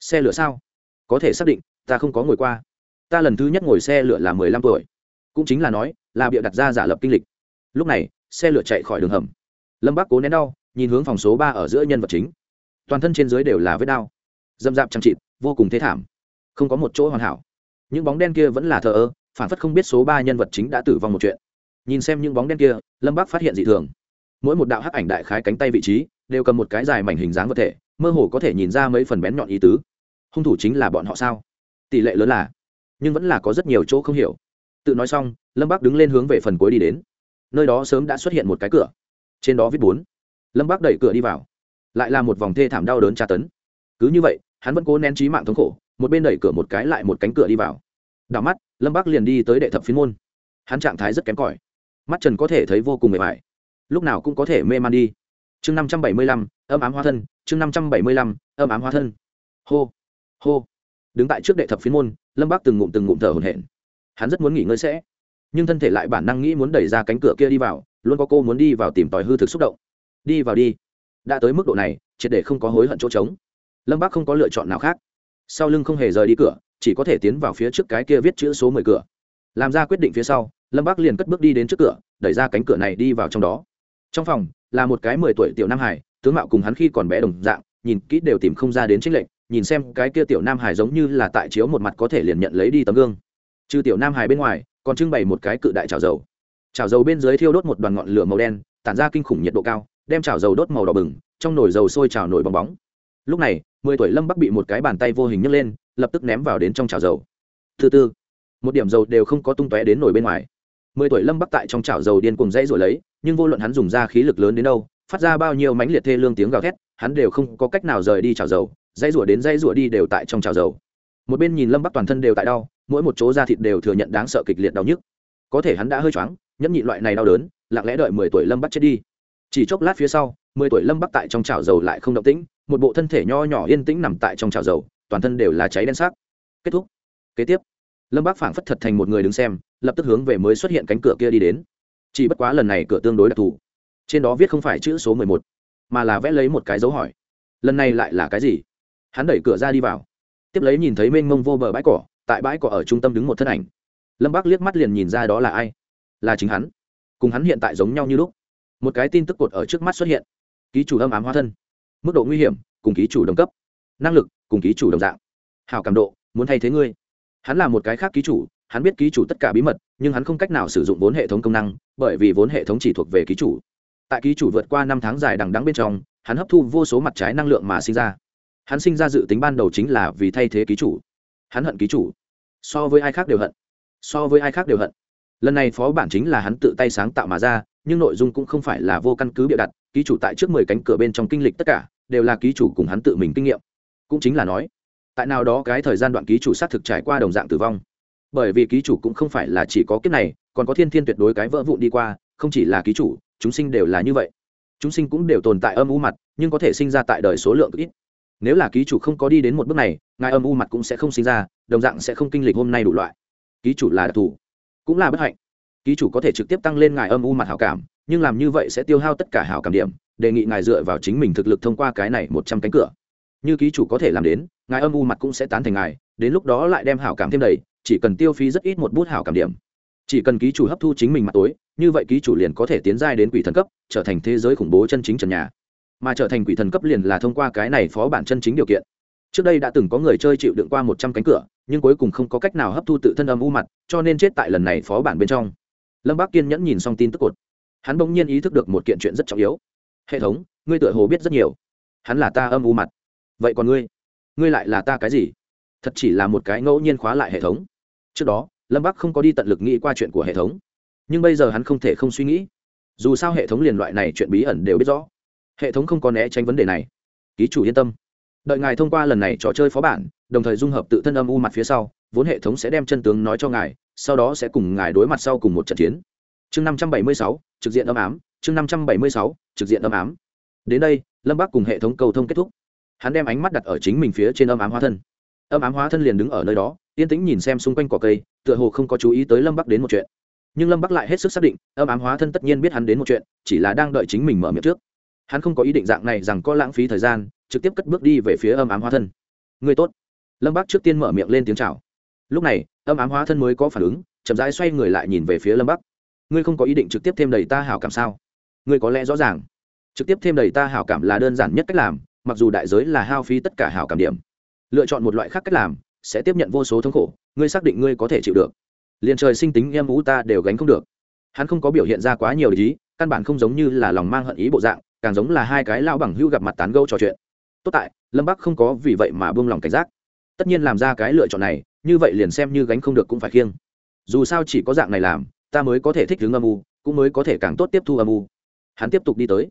A: Xe lửa sao? Có thể xác định, ta không có ngồi qua. Ta lần thứ nhất ngồi xe lửa là mười lăm tuổi. Cũng chính là nói, là bịa đặt ra giả lập kinh lịch. Lúc này, xe lửa chạy khỏi đường hầm lâm bác cố nén đau, nhìn hướng phòng số ba ở giữa nhân vật chính. Toàn thân trên dưới đều là vết đau. Dâm dạp chăm chịt, vô cùng thế thảm. Không có một chỗ hoàn hảo. Những bóng đen kia vẫn là thờ ơ, phản phất không biết số ba nhân vật chính đã tử vong một chuyện. Nhìn xem những bóng đen kia, lâm bác phát hiện dị thường. Mỗi một đạo hắc ảnh đại khái cánh tay vị trí, đều cầm một cái dài mảnh hình dáng vật thể, mơ hồ có thể nhìn ra mấy phần bén nhọn ý tứ. Hung thủ chính là bọn họ sao? Tỷ lệ lớn là, nhưng vẫn là có rất nhiều chỗ không hiểu. Tự nói xong, lâm bác đứng lên hướng về phần cuối đi đến. Nơi đó sớm đã xuất hiện một cái cửa trên đó viết bốn. Lâm bác đẩy cửa đi vào. Lại là một vòng thê thảm đau đớn tra tấn. Cứ như vậy, hắn vẫn cố nén trí mạng thống khổ, một bên đẩy cửa một cái lại một cánh cửa đi vào. Đảo mắt, lâm bác liền đi tới đệ thập phiên môn. Hắn trạng thái rất kém cỏi. Mắt trần có thể thấy vô cùng mệt mỏi. Lúc nào cũng có thể mê man đi. Chương năm trăm bảy mươi lăm, âm ám hóa thân. Chương năm trăm bảy mươi lăm, âm ám hóa thân. Hô hô. Đứng tại trước đệ thập phiên môn, lâm bác từng ngụm từng ngụm thở hổn hển. Hắn rất muốn nghỉ ngơi sẽ, nhưng thân thể lại bản năng nghĩ muốn đẩy ra cánh cửa kia đi vào luôn có cô muốn đi vào tìm tòi hư thực xúc động. Đi vào đi. Đã tới mức độ này, triệt để không có hối hận chỗ trống. Lâm bác không có lựa chọn nào khác. Sau lưng không hề rời đi cửa, chỉ có thể tiến vào phía trước cái kia viết chữ số mười cửa. Làm ra quyết định phía sau, lâm bác liền cất bước đi đến trước cửa, đẩy ra cánh cửa này đi vào trong đó. Trong phòng, là một cái mười tuổi tiểu nam hải tướng mạo cùng hắn khi còn bé đồng dạng, nhìn kỹ đều tìm không ra đến trích lệnh nhìn xem cái kia tiểu nam hải giống như là tại chiếu một mặt có thể liền nhận lấy đi tấm gương. Trừ tiểu nam hải bên ngoài, còn trưng bày một cái cự đại chảo dầu chảo dầu bên dưới thiêu đốt một đoàn ngọn lửa màu đen, tản ra kinh khủng nhiệt độ cao, đem chảo dầu đốt màu đỏ bừng, trong nồi dầu sôi trào nổi bong bóng. Lúc này, mười tuổi lâm bắc bị một cái bàn tay vô hình nhấc lên, lập tức ném vào đến trong chảo dầu. Thứ tư một điểm dầu đều không có tung tóe đến nổi bên ngoài. Mười tuổi lâm bắc tại trong chảo dầu điên cùng dãy rồi lấy, nhưng vô luận hắn dùng ra khí lực lớn đến đâu, phát ra bao nhiêu mãnh liệt thê lương tiếng gào thét, hắn đều không có cách nào rời đi chảo dầu, dãy rủa đến dãy rủa đi đều tại trong chảo dầu. Một bên nhìn lâm bắc toàn thân đều tại đau, mỗi một chỗ da thịt đều thừa nhận đáng sợ kịch liệt đau nhức. Có thể hắn đã hơi choáng nhẫn nhị loại này đau đớn, lặng lẽ đợi mười tuổi lâm bắc chết đi. Chỉ chốc lát phía sau, mười tuổi lâm bắc tại trong chảo dầu lại không động tĩnh, một bộ thân thể nho nhỏ yên tĩnh nằm tại trong chảo dầu, toàn thân đều là cháy đen sắc. Kết thúc. Kế tiếp, lâm bắc phảng phất thật thành một người đứng xem, lập tức hướng về mới xuất hiện cánh cửa kia đi đến. Chỉ bất quá lần này cửa tương đối đặc thù. Trên đó viết không phải chữ số mười một, mà là vẽ lấy một cái dấu hỏi. Lần này lại là cái gì? Hắn đẩy cửa ra đi vào. Tiếp lấy nhìn thấy mênh mông vô bờ bãi cỏ, tại bãi cỏ ở trung tâm đứng một thân ảnh. Lâm bác liếc mắt liền nhìn ra đó là ai là chính hắn. Cùng hắn hiện tại giống nhau như lúc. Một cái tin tức cột ở trước mắt xuất hiện. Ký chủ âm ám hóa thân. Mức độ nguy hiểm, cùng ký chủ đồng cấp. Năng lực, cùng ký chủ đồng dạng. Hào cảm độ, muốn thay thế ngươi. Hắn là một cái khác ký chủ, hắn biết ký chủ tất cả bí mật, nhưng hắn không cách nào sử dụng vốn hệ thống công năng, bởi vì vốn hệ thống chỉ thuộc về ký chủ. Tại ký chủ vượt qua năm tháng dài đằng đắng bên trong, hắn hấp thu vô số mặt trái năng lượng mà sinh ra. Hắn sinh ra dự tính ban đầu chính là vì thay thế ký chủ. Hắn hận ký chủ. So với ai khác đều hận. So với ai khác đều hận lần này phó bản chính là hắn tự tay sáng tạo mà ra, nhưng nội dung cũng không phải là vô căn cứ bịa đặt, ký chủ tại trước mười cánh cửa bên trong kinh lịch tất cả, đều là ký chủ cùng hắn tự mình kinh nghiệm. Cũng chính là nói, tại nào đó cái thời gian đoạn ký chủ xác thực trải qua đồng dạng tử vong. Bởi vì ký chủ cũng không phải là chỉ có kiếp này, còn có thiên thiên tuyệt đối cái vỡ vụn đi qua, không chỉ là ký chủ, chúng sinh đều là như vậy. Chúng sinh cũng đều tồn tại âm u mặt, nhưng có thể sinh ra tại đời số lượng ít. Nếu là ký chủ không có đi đến một bước này, ngài âm u mặt cũng sẽ không sinh ra, đồng dạng sẽ không kinh lịch hôm nay đủ loại. Ký chủ là đặc thù cũng là bất hạnh. Ký chủ có thể trực tiếp tăng lên ngài âm u mặt hảo cảm, nhưng làm như vậy sẽ tiêu hao tất cả hảo cảm điểm, đề nghị ngài dựa vào chính mình thực lực thông qua cái này một trăm cánh cửa. Như ký chủ có thể làm đến, ngài âm u mặt cũng sẽ tán thành ngài, đến lúc đó lại đem hảo cảm thêm đầy, chỉ cần tiêu phí rất ít một bút hảo cảm điểm. Chỉ cần ký chủ hấp thu chính mình mặt tối, như vậy ký chủ liền có thể tiến giai đến quỷ thần cấp, trở thành thế giới khủng bố chân chính trần nhà. Mà trở thành quỷ thần cấp liền là thông qua cái này phó bản chân chính điều kiện trước đây đã từng có người chơi chịu đựng qua một trăm cánh cửa, nhưng cuối cùng không có cách nào hấp thu tự thân âm u mặt, cho nên chết tại lần này phó bản bên trong. Lâm bác kiên nhẫn nhìn xong tin tức cột. Hắn bỗng nhiên ý thức được một kiện chuyện rất trọng yếu. Hệ thống, ngươi tựa hồ biết rất nhiều. Hắn là ta âm u mặt. Vậy còn ngươi? Ngươi lại là ta cái gì? Thật chỉ là một cái ngẫu nhiên khóa lại hệ thống. Trước đó, lâm bắc không có đi tận lực nghĩ qua chuyện của hệ thống. Nhưng bây giờ hắn không thể không suy nghĩ. Dù sao hệ thống liền loại này chuyện bí ẩn đều biết rõ. Hệ thống không có né tránh vấn đề này. Ký chủ yên tâm đợi ngài thông qua lần này trò chơi phó bản, đồng thời dung hợp tự thân âm u mặt phía sau, vốn hệ thống sẽ đem chân tướng nói cho ngài, sau đó sẽ cùng ngài đối mặt sau cùng một trận chiến. Chương năm trăm bảy mươi sáu, trực diện âm ám. Chương năm trăm bảy mươi sáu, trực diện âm ám. Đến đây, lâm bắc cùng hệ thống cầu thông kết thúc. Hắn đem ánh mắt đặt ở chính mình phía trên âm ám hóa thân. Âm ám hóa thân liền đứng ở nơi đó, yên tĩnh nhìn xem xung quanh cỏ cây, tựa hồ không có chú ý tới lâm bắc đến một chuyện. Nhưng lâm bắc lại hết sức xác định âm ám hóa thân tất nhiên biết hắn đến một chuyện, chỉ là đang đợi chính mình mở miệng trước. Hắn không có ý định dạng này rằng có lãng phí thời gian trực tiếp cất bước đi về phía âm ám hóa thân. Người tốt. Lâm bắc trước tiên mở miệng lên tiếng c h à o lúc này, âm ám hóa thân mới có phản ứng, chậm rãi xoay người lại nhìn về phía lâm bắc. Ngươi không có ý định trực tiếp thêm đầy ta hảo cảm sao? Ngươi có lẽ rõ ràng. Trực tiếp thêm đầy ta hảo cảm là đơn giản nhất cách làm, mặc dù đại giới là hao phí tất cả hảo cảm điểm. Lựa chọn một loại khác cách làm, sẽ tiếp nhận vô số thống khổ, ngươi xác định ngươi có thể chịu được. Liền trời sinh tính em ú ta đều gánh không được. Hắn không có biểu hiện ra quá nhiều ý căn bản không giống như là lòng mang hận ý bộ dạng, càng giống là hai cái lao bằng hưu gặp mặt tán gâu trò chuyện tốt tại, lâm bắc không có vì vậy mà buông lòng cảnh giác. Tất nhiên làm ra cái lựa chọn này, như vậy liền xem như gánh không được cũng phải khiêng. Dù sao chỉ có dạng này làm, ta mới có thể thích hướng âm u, cũng mới có thể càng tốt tiếp thu âm u. Hắn tiếp tục đi tới.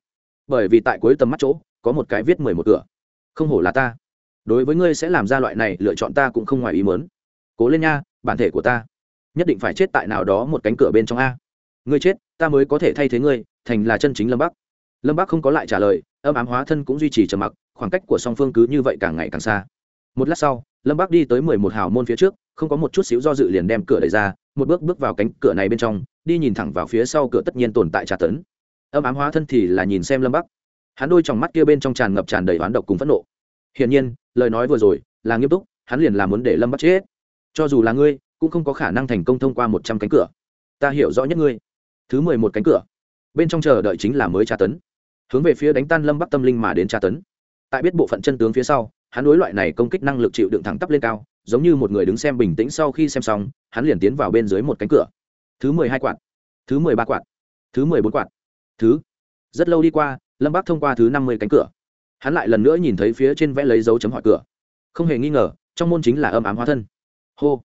A: Bởi vì tại cuối tầm mắt chỗ, có một cái viết mười một cửa. Không hổ là ta. Đối với ngươi sẽ làm ra loại này lựa chọn ta cũng không ngoài ý mớn cố lên nha, bản thể của ta. Nhất định phải chết tại nào đó một cánh cửa bên trong a. Ngươi chết, ta mới có thể thay thế ngươi, thành là chân chính lâm bắc. Lâm bắc không có lại trả lời, âm ám hóa thân cũng duy trì trầm mặc khoảng cách của song phương cứ như vậy càng ngày càng xa. Một lát sau, lâm bác đi tới mười một hào môn phía trước, không có một chút xíu do dự liền đem cửa đẩy ra, một bước bước vào cánh cửa này bên trong, đi nhìn thẳng vào phía sau cửa tất nhiên tồn tại trà tấn. Âm ám hóa thân thì là nhìn xem lâm bắc. Hắn đôi trong mắt kia bên trong tràn ngập tràn đầy oán độc cùng phẫn nộ. Hiển nhiên, lời nói vừa rồi là nghiêm túc, hắn liền là muốn để lâm bắc chết. Cho dù là ngươi, cũng không có khả năng thành công thông qua một trăm cánh cửa. Ta hiểu rõ nhất ngươi. Thứ mười một cánh cửa. Bên trong chờ đợi chính là mới tra tấn. Hướng về phía đánh tan lâm bắc tâm linh mà đến tra tấn tại biết bộ phận chân tướng phía sau, hắn đối loại này công kích năng lực chịu đựng thẳng tắp lên cao, giống như một người đứng xem bình tĩnh sau khi xem xong, hắn liền tiến vào bên dưới một cánh cửa. Thứ mười hai quạt, thứ mười ba quạt, thứ mười bốn quạt, thứ. Rất lâu đi qua, lâm bác thông qua thứ năm mươi cánh cửa. Hắn lại lần nữa nhìn thấy phía trên vẽ lấy dấu chấm hỏi cửa. Không hề nghi ngờ, trong môn chính là âm ám hóa thân. Hô.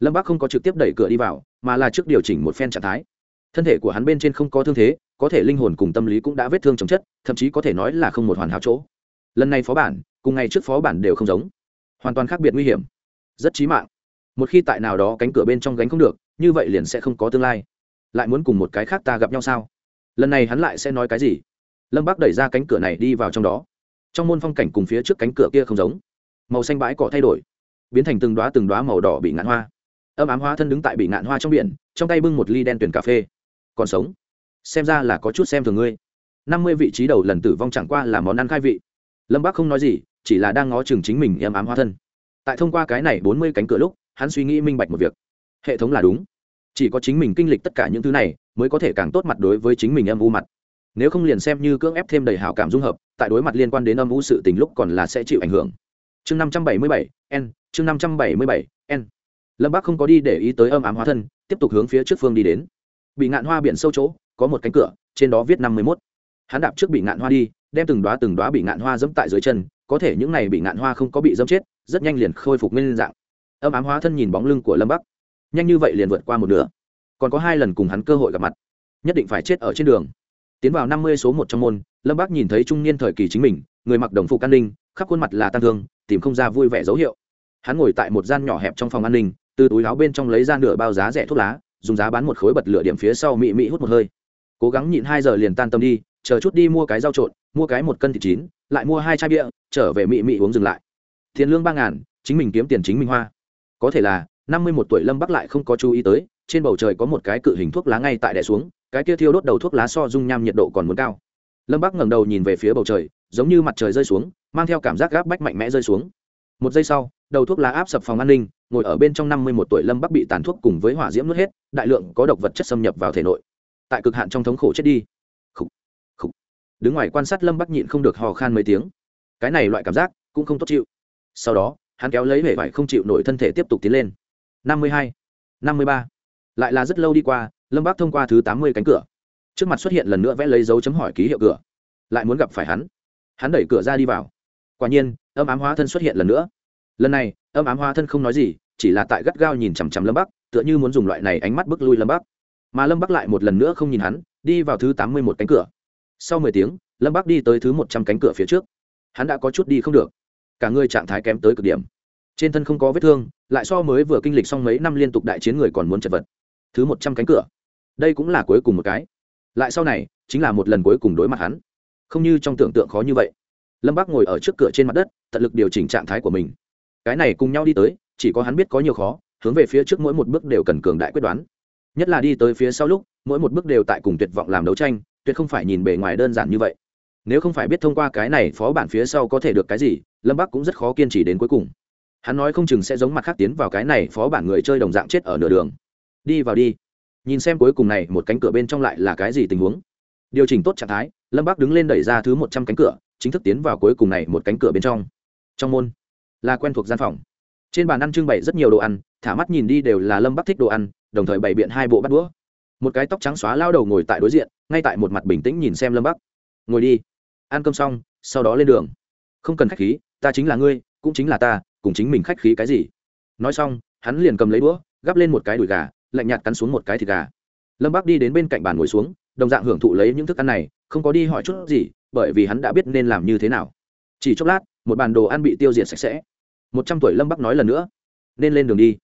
A: Lâm bác không có trực tiếp đẩy cửa đi vào, mà là trước điều chỉnh một phen trạng thái. Thân thể của hắn bên trên không có thương thế, có thể linh hồn cùng tâm lý cũng đã vết thương chồng chất, thậm chí có thể nói là không một hoàn hảo chỗ lần này phó bản, cùng ngày trước phó bản đều không giống. Hoàn toàn khác biệt nguy hiểm. Rất chí mạng. Một khi tại nào đó cánh cửa bên trong gánh không được, như vậy liền sẽ không có tương lai. Lại muốn cùng một cái khác ta gặp nhau sao? Lần này hắn lại sẽ nói cái gì? Lâm bác đẩy ra cánh cửa này đi vào trong đó. Trong môn phong cảnh cùng phía trước cánh cửa kia không giống. Màu xanh bãi cỏ thay đổi, biến thành từng đoá từng đoá màu đỏ bị ngạn hoa. Âm ám hoa thân đứng tại bị ngạn hoa trong biển, trong tay bưng một ly đen tuyển cà phê. Còn sống. Xem ra là có chút xem thường ngươi. Năm mươi vị trí đầu lần tử vong chẳng qua là món ăn khai vị lâm bác không nói gì, chỉ là đang ngó chừng chính mình em ám hóa thân. Tại thông qua cái này bốn mươi cánh cửa lúc, hắn suy nghĩ minh bạch một việc. Hệ thống là đúng. Chỉ có chính mình kinh lịch tất cả những thứ này, mới có thể càng tốt mặt đối với chính mình âm u mặt. Nếu không liền xem như cưỡng ép thêm đầy hảo cảm dung hợp, tại đối mặt liên quan đến âm u sự tình lúc còn là sẽ chịu ảnh hưởng. Chương năm trăm bảy mươi bảy, n, chương năm trăm bảy mươi bảy, n. Lâm bác không có đi để ý tới âm ám hóa thân, tiếp tục hướng phía trước phương đi đến. Bị ngạn hoa biển sâu chỗ, có một cánh cửa, trên đó viết năm mươi mốt hắn đạp trước bị ngạn hoa đi, đem từng đoá từng đoá bị ngạn hoa dẫm tại dưới chân, có thể những này bị ngạn hoa không có bị dẫm chết, rất nhanh liền khôi phục nguyên dạng. Âm ám hóa thân nhìn bóng lưng của lâm bắc. Nhanh như vậy liền vượt qua một nửa. Còn có hai lần cùng hắn cơ hội gặp mặt. Nhất định phải chết ở trên đường. Tiến vào năm mươi số một trong môn, lâm Bắc nhìn thấy trung niên thời kỳ chính mình, người mặc đồng phục an ninh, khắp khuôn mặt là tăng thương, tìm không ra vui vẻ dấu hiệu. Hắn ngồi tại một gian nhỏ hẹp trong phòng an ninh, từ túi áo bên trong lấy ra nửa bao giá rẻ thuốc lá, dùng giá bán một khối bật lửa điểm phía sau mị mị hút một hơi. Cố gắng nhịn hai giờ liền tan tâm đi chờ chút đi mua cái rau trộn, mua cái một cân thịt chín, lại mua hai chai bia, trở về mị mị uống dừng lại. Tiền lương ba ngàn, chính mình kiếm tiền chính mình hoa. Có thể là, năm mươi một tuổi lâm bắc lại không có chú ý tới, trên bầu trời có một cái cự hình thuốc lá ngay tại đè xuống, cái kia thiêu đốt đầu thuốc lá so dung nham nhiệt độ còn muốn cao. Lâm bắc ngẩng đầu nhìn về phía bầu trời, giống như mặt trời rơi xuống, mang theo cảm giác gáp bách mạnh mẽ rơi xuống. Một giây sau, đầu thuốc lá áp sập phòng an ninh, ngồi ở bên trong năm mươi một tuổi lâm bắc bị tàn thuốc cùng với hỏa diễm nuốt hết, đại lượng có độc vật chất xâm nhập vào thể nội. Tại cực hạn trong thống khổ chết đi đứng ngoài quan sát lâm bắc nhịn không được hò khan mấy tiếng. Cái này loại cảm giác cũng không tốt chịu. Sau đó, hắn kéo lấy vẻ vải không chịu nổi thân thể tiếp tục tiến lên. Năm mươi hai, năm mươi ba. Lại là rất lâu đi qua, lâm bắc thông qua thứ tám mươi cánh cửa. Trước mặt xuất hiện lần nữa vẽ lấy dấu chấm hỏi ký hiệu cửa. Lại muốn gặp phải hắn. Hắn đẩy cửa ra đi vào. Quả nhiên, âm ám hóa thân xuất hiện lần nữa. Lần này, âm ám hóa thân không nói gì, chỉ là tại gắt gao nhìn chằm chằm lâm bắc, tựa như muốn dùng loại này ánh mắt bức lui lâm bắc. Mà lâm bắc lại một lần nữa không nhìn hắn, đi vào thứ tám mươi một cánh cửa sau mười tiếng, lâm bác đi tới thứ một trăm cánh cửa phía trước. Hắn đã có chút đi không được. Cả người trạng thái kém tới cực điểm. Trên thân không có vết thương, lại so mới vừa kinh lịch xong mấy năm liên tục đại chiến người còn muốn chật vật. Thứ một trăm cánh cửa. Đây cũng là cuối cùng một cái. Lại sau này, chính là một lần cuối cùng đối mặt hắn. Không như trong tưởng tượng khó như vậy. Lâm bác ngồi ở trước cửa trên mặt đất, tận lực điều chỉnh trạng thái của mình. Cái này cùng nhau đi tới, chỉ có hắn biết có nhiều khó, hướng về phía trước mỗi một bước đều cần cường đại quyết đoán. Nhất là đi tới phía sau lúc, mỗi một bước đều tại cùng tuyệt vọng làm đấu tranh tuyệt không phải nhìn bề ngoài đơn giản như vậy. Nếu không phải biết thông qua cái này phó bản phía sau có thể được cái gì, lâm bắc cũng rất khó kiên trì đến cuối cùng. Hắn nói không chừng sẽ giống mặt khác tiến vào cái này phó bản người chơi đồng dạng chết ở nửa đường. Đi vào đi. Nhìn xem cuối cùng này, một cánh cửa bên trong lại là cái gì tình huống. Điều chỉnh tốt trạng thái, lâm bắc đứng lên đẩy ra thứ một trăm cánh cửa, chính thức tiến vào cuối cùng này một cánh cửa bên trong. Trong môn, là quen thuộc gian phòng. Trên bàn ăn trưng bày rất nhiều đồ ăn, thả mắt nhìn đi đều là lâm bắc thích đồ ăn, đồng thời bày biện hai bộ bắt đũa một cái tóc trắng xóa lao đầu ngồi tại đối diện, ngay tại một mặt bình tĩnh nhìn xem lâm bắc. Ngồi đi. Ăn cơm xong, sau đó lên đường. Không cần khách khí, ta chính là ngươi, cũng chính là ta, cùng chính mình khách khí cái gì? Nói xong, hắn liền cầm lấy đũa, gắp lên một cái đùi gà, lạnh nhạt cắn xuống một cái thịt gà. Lâm bắc đi đến bên cạnh bàn ngồi xuống, đồng dạng hưởng thụ lấy những thức ăn này, không có đi hỏi chút gì, bởi vì hắn đã biết nên làm như thế nào. Chỉ chốc lát, một bàn đồ ăn bị tiêu diệt sạch sẽ. Một trăm tuổi lâm bắc nói lần nữa, nên lên đường đi.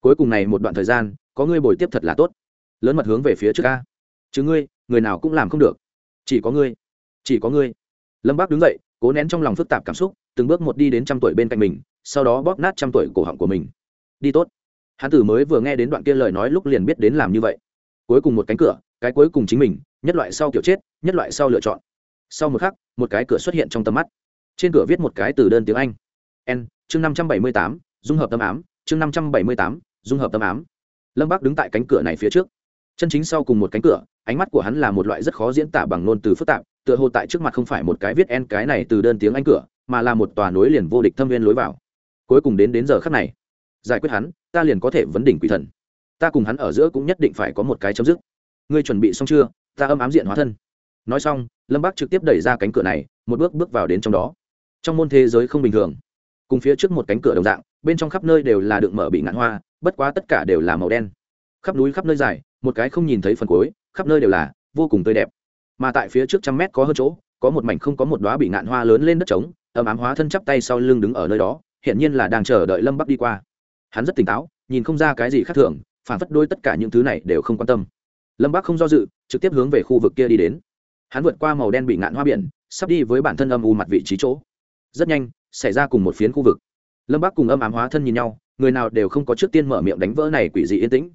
A: Cuối cùng này một đoạn thời gian, có ngươi bồi tiếp thật là tốt lớn mật hướng về phía trước ca chứ ngươi, người nào cũng làm không được. Chỉ có ngươi, chỉ có ngươi. Lâm bác đứng dậy, cố nén trong lòng phức tạp cảm xúc, từng bước một đi đến trăm tuổi bên cạnh mình, sau đó bóp nát trăm tuổi cổ họng của mình. Đi tốt. Hán tử mới vừa nghe đến đoạn kia lời nói lúc liền biết đến làm như vậy. Cuối cùng một cánh cửa, cái cuối cùng chính mình, nhất loại sau kiểu chết, nhất loại sau lựa chọn. Sau một khắc, một cái cửa xuất hiện trong tầm mắt. Trên cửa viết một cái từ đơn tiếng anh. N, chương năm trăm bảy mươi tám, dung hợp tâm ám, chương năm trăm bảy mươi tám, dung hợp tâm ám. Lâm bác đứng tại cánh cửa này phía trước chân chính sau cùng một cánh cửa, ánh mắt của hắn là một loại rất khó diễn tả bằng ngôn từ phức tạp, tựa hồ tại trước mặt không phải một cái viết en cái này từ đơn tiếng anh cửa, mà là một tòa nối liền vô địch thâm viên lối vào. Cuối cùng đến đến giờ khắc này, giải quyết hắn, ta liền có thể vấn đỉnh quỷ thần. Ta cùng hắn ở giữa cũng nhất định phải có một cái chấm dứt. Ngươi chuẩn bị xong chưa? Ta âm ám diện hóa thân. Nói xong, lâm bác trực tiếp đẩy ra cánh cửa này, một bước bước vào đến trong đó. Trong môn thế giới không bình thường. Cùng phía trước một cánh cửa đồng dạng, bên trong khắp nơi đều là đựng mở bị ngạn hoa, bất quá tất cả đều là màu đen. Khắp núi khắp nơi dài một cái không nhìn thấy phần cuối, khắp nơi đều là vô cùng tươi đẹp. Mà tại phía trước trăm mét có hơn chỗ, có một mảnh không có một đoá bị ngạn hoa lớn lên đất trống, ấm ám hóa thân chắp tay sau lưng đứng ở nơi đó hiện nhiên là đang chờ đợi lâm bắc đi qua. Hắn rất tỉnh táo, nhìn không ra cái gì khác thường, phản phất đôi tất cả những thứ này đều không quan tâm. Lâm bắc không do dự, trực tiếp hướng về khu vực kia đi đến. Hắn vượt qua màu đen bị ngạn hoa biển, sắp đi với bản thân âm u mặt vị trí chỗ. Rất nhanh, xảy ra cùng một phiến khu vực. Lâm bắc cùng âm ám hóa thân nhìn nhau, người nào đều không có trước tiên mở miệng đánh vỡ này quỷ dị yên tĩnh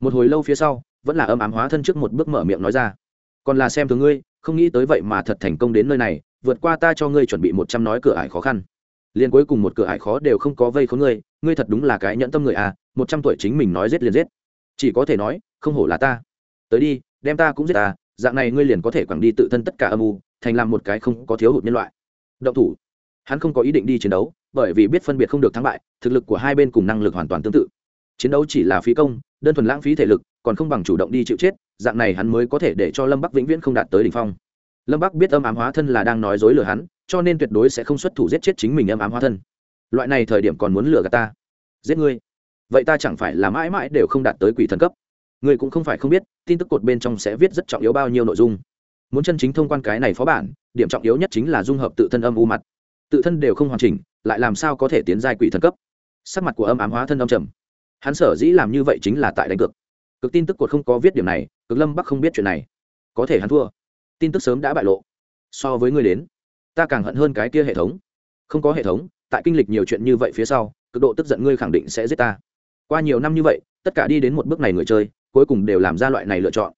A: một hồi lâu phía sau, vẫn là âm ám hóa thân trước một bước mở miệng nói ra. Còn là xem thường ngươi, không nghĩ tới vậy mà thật thành công đến nơi này, vượt qua ta cho ngươi chuẩn bị một trăm nói cửa ải khó khăn. Liền cuối cùng một cửa ải khó đều không có vây khốn ngươi ngươi thật đúng là cái nhẫn tâm người à một trăm tuổi chính mình nói giết liền giết. Chỉ có thể nói, không hổ là ta. Tới đi, đem ta cũng giết ta dạng này ngươi liền có thể quẳng đi tự thân tất cả âm u, thành làm một cái không có thiếu hụt nhân loại. Động thủ. Hắn không có ý định đi chiến đấu, bởi vì biết phân biệt không được thắng bại, thực lực của hai bên cùng năng lực hoàn toàn tương tự chiến đấu chỉ là phí công, đơn thuần lãng phí thể lực, còn không bằng chủ động đi chịu chết, dạng này hắn mới có thể để cho lâm bắc vĩnh viễn không đạt tới đ ỉ n h phong. Lâm bắc biết âm ám hóa thân là đang nói dối lừa hắn, cho nên tuyệt đối sẽ không xuất thủ giết chết chính mình âm ám hóa thân. Loại này thời điểm còn muốn lừa gạt ta? Giết ngươi? Vậy ta chẳng phải là mãi mãi đều không đạt tới quỷ thần cấp? Ngươi cũng không phải không biết, tin tức cột bên trong sẽ viết rất trọng yếu bao nhiêu nội dung. Muốn chân chính thông quan cái này phó bản, điểm trọng yếu nhất chính là dung hợp tự thân âm u mặt. Tự thân đều không hoàn chỉnh, lại làm sao có thể tiến giai quỷ thần cấp? Sắc mặt của âm ám hóa thân âm trầm hắn sở dĩ làm như vậy chính là tại đánh cược. Cực tin tức cột không có viết điểm này, cực lâm bắc không biết chuyện này. Có thể hắn thua. Tin tức sớm đã bại lộ. So với ngươi đến, ta càng hận hơn cái kia hệ thống. Không có hệ thống, tại kinh lịch nhiều chuyện như vậy phía sau, cực độ tức giận ngươi khẳng định sẽ giết ta. Qua nhiều năm như vậy, tất cả đi đến một bước này người chơi, cuối cùng đều làm ra loại này lựa chọn.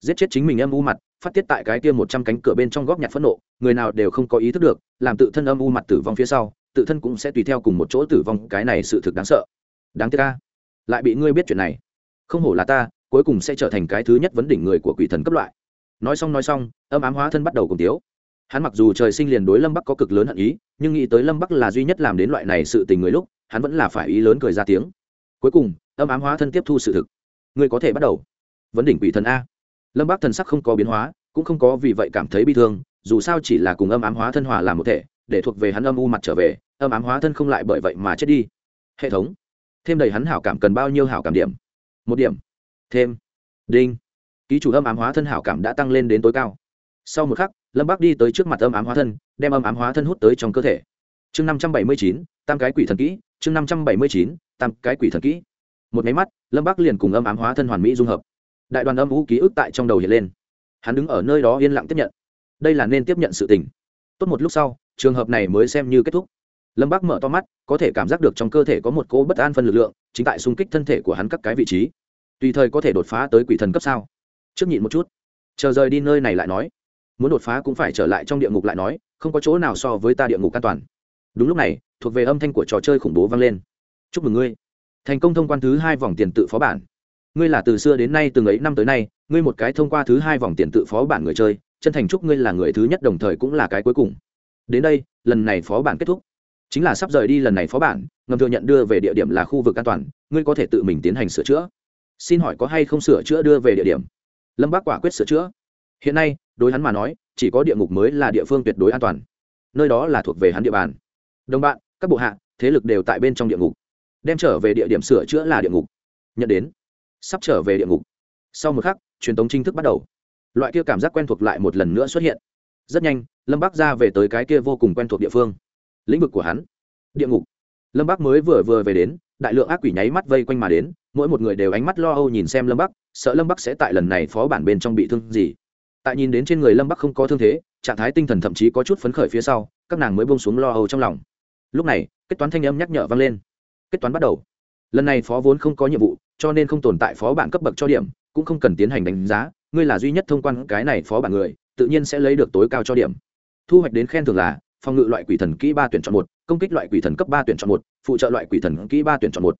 A: Giết chết chính mình âm u mặt, phát tiết tại cái kia một trăm cánh cửa bên trong góc nhặt phẫn nộ, người nào đều không có ý thức được, làm tự thân âm u mặt tử vong phía sau, tự thân cũng sẽ tùy theo cùng một chỗ tử vong, cái này sự thực đáng sợ. Đáng tiếc ca lại bị ngươi biết chuyện này. Không hổ là ta, cuối cùng sẽ trở thành cái thứ nhất vấn đỉnh người của quỷ thần cấp loại. Nói xong nói xong, âm ám hóa thân bắt đầu cùng tiếu. Hắn mặc dù trời sinh liền đối lâm bắc có cực lớn hận ý, nhưng nghĩ tới lâm bắc là duy nhất làm đến loại này sự tình người lúc, hắn vẫn là phải ý lớn cười ra tiếng. Cuối cùng, âm ám hóa thân tiếp thu sự thực. Ngươi có thể bắt đầu. Vấn đỉnh quỷ thần a. Lâm bắc thần sắc không có biến hóa, cũng không có vì vậy cảm thấy bi thương, dù sao chỉ là cùng âm ám hóa thân hòa làm một thể, để thuộc về hắn âm u mặt trở về, âm ám hóa thân không lại bởi vậy mà chết đi. Hệ thống thêm đầy hắn hảo cảm cần bao nhiêu hảo cảm điểm? Một điểm. Thêm. Đinh. Ký chủ âm ám hóa thân hảo cảm đã tăng lên đến tối cao. Sau một khắc, lâm bác đi tới trước mặt âm ám hóa thân, đem âm ám hóa thân hút tới trong cơ thể. Chương năm trăm bảy mươi chín, tam cái quỷ thần kỹ, chương năm trăm bảy mươi chín, tam cái quỷ thần kỹ. Một máy mắt, lâm bác liền cùng âm ám hóa thân hoàn mỹ dung hợp. Đại đoàn âm vũ ký ức tại trong đầu hiện lên. Hắn đứng ở nơi đó yên lặng tiếp nhận. Đây là nên tiếp nhận sự tình. Tốt một lúc sau, trường hợp này mới xem như kết thúc lâm bác mở to mắt, có thể cảm giác được trong cơ thể có một cỗ bất an phân lực lượng, chính tại xung kích thân thể của hắn các cái vị trí. Tùy thời có thể đột phá tới quỷ thần cấp sao? Trước nhịn một chút. Chờ rời đi nơi này lại nói. Muốn đột phá cũng phải trở lại trong địa ngục lại nói, không có chỗ nào so với ta địa ngục an toàn. Đúng lúc này, thuộc về âm thanh của trò chơi khủng bố vang lên. Chúc mừng ngươi. Thành công thông quan thứ hai vòng tiền tự phó bản. Ngươi là từ xưa đến nay từng ấy năm tới nay, ngươi một cái thông qua thứ hai vòng tiền tự phó bản người chơi, chân thành chúc ngươi là người thứ nhất đồng thời cũng là cái cuối cùng. Đến đây, lần này phó bản kết thúc chính là sắp rời đi lần này phó bản, ngầm thừa nhận đưa về địa điểm là khu vực an toàn, ngươi có thể tự mình tiến hành sửa chữa. Xin hỏi có hay không sửa chữa đưa về địa điểm? Lâm bác quả quyết sửa chữa. Hiện nay, đối hắn mà nói, chỉ có địa ngục mới là địa phương tuyệt đối an toàn. Nơi đó là thuộc về hắn địa bàn. Đồng bạn, các bộ hạ, thế lực đều tại bên trong địa ngục. Đem trở về địa điểm sửa chữa là địa ngục. Nhận đến. Sắp trở về địa ngục. Sau một khắc, truyền thống chính thức bắt đầu. Loại kia cảm giác quen thuộc lại một lần nữa xuất hiện. Rất nhanh, lâm bắc ra về tới cái kia vô cùng quen thuộc địa phương lĩnh vực của hắn. Địa ngục. Lâm bắc mới vừa vừa về đến, đại lượng ác quỷ nháy mắt vây quanh mà đến, mỗi một người đều ánh mắt lo âu nhìn xem lâm bắc, sợ lâm bắc sẽ tại lần này phó bản bên trong bị thương gì. Tại nhìn đến trên người lâm bắc không có thương thế, trạng thái tinh thần thậm chí có chút phấn khởi phía sau, các nàng mới bông xuống lo âu trong lòng. Lúc này, kết toán thanh âm nhắc nhở vang lên. Kết toán bắt đầu. Lần này phó vốn không có nhiệm vụ, cho nên không tồn tại phó bản cấp bậc cho điểm, cũng không cần tiến hành đánh giá, ngươi là duy nhất thông quan cái này phó bản người, tự nhiên sẽ lấy được tối cao cho điểm. Thu hoạch đến khen thưởng là phòng ngự loại quỷ thần kỹ ba tuyển chọn một, công kích loại quỷ thần cấp ba tuyển chọn một, phụ trợ loại quỷ thần kỹ ba tuyển chọn một.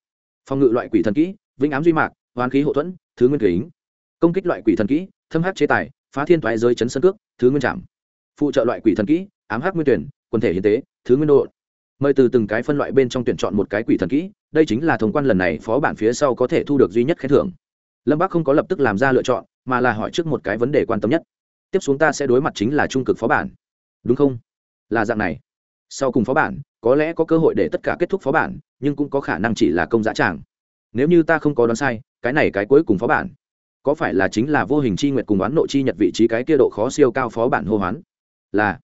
A: Phòng ngự loại quỷ thần kỹ, vĩnh ám duy mạc, hoán khí hậu thuẫn, thứ nguyên kính. Công kích loại quỷ thần kỹ, thâm hát chế tài, phá thiên thoái giới chấn sân cước, thứ nguyên trảm. Phụ trợ loại quỷ thần kỹ, ám hát nguyên tuyển, quần thể hiến tế, thứ nguyên độ. Mời từ từng cái phân loại bên trong tuyển chọn một cái quỷ thần kỹ, đây chính là thông quan lần này phó bản phía sau có thể thu được duy nhất khen thưởng. Lâm bác không có lập tức làm ra lựa chọn, mà là hỏi trước một cái vấn đề quan tâm nhất. Tiếp xuống ta sẽ đối mặt chính là trung cực phó bản. Đúng không? Là dạng này. Sau cùng phó bản, có lẽ có cơ hội để tất cả kết thúc phó bản, nhưng cũng có khả năng chỉ là công giá tràng. Nếu như ta không có đoán sai, cái này cái cuối cùng phó bản, có phải là chính là vô hình chi nguyệt cùng đoán nội chi nhật vị trí cái kia độ khó siêu cao phó bản hô hoán? Là.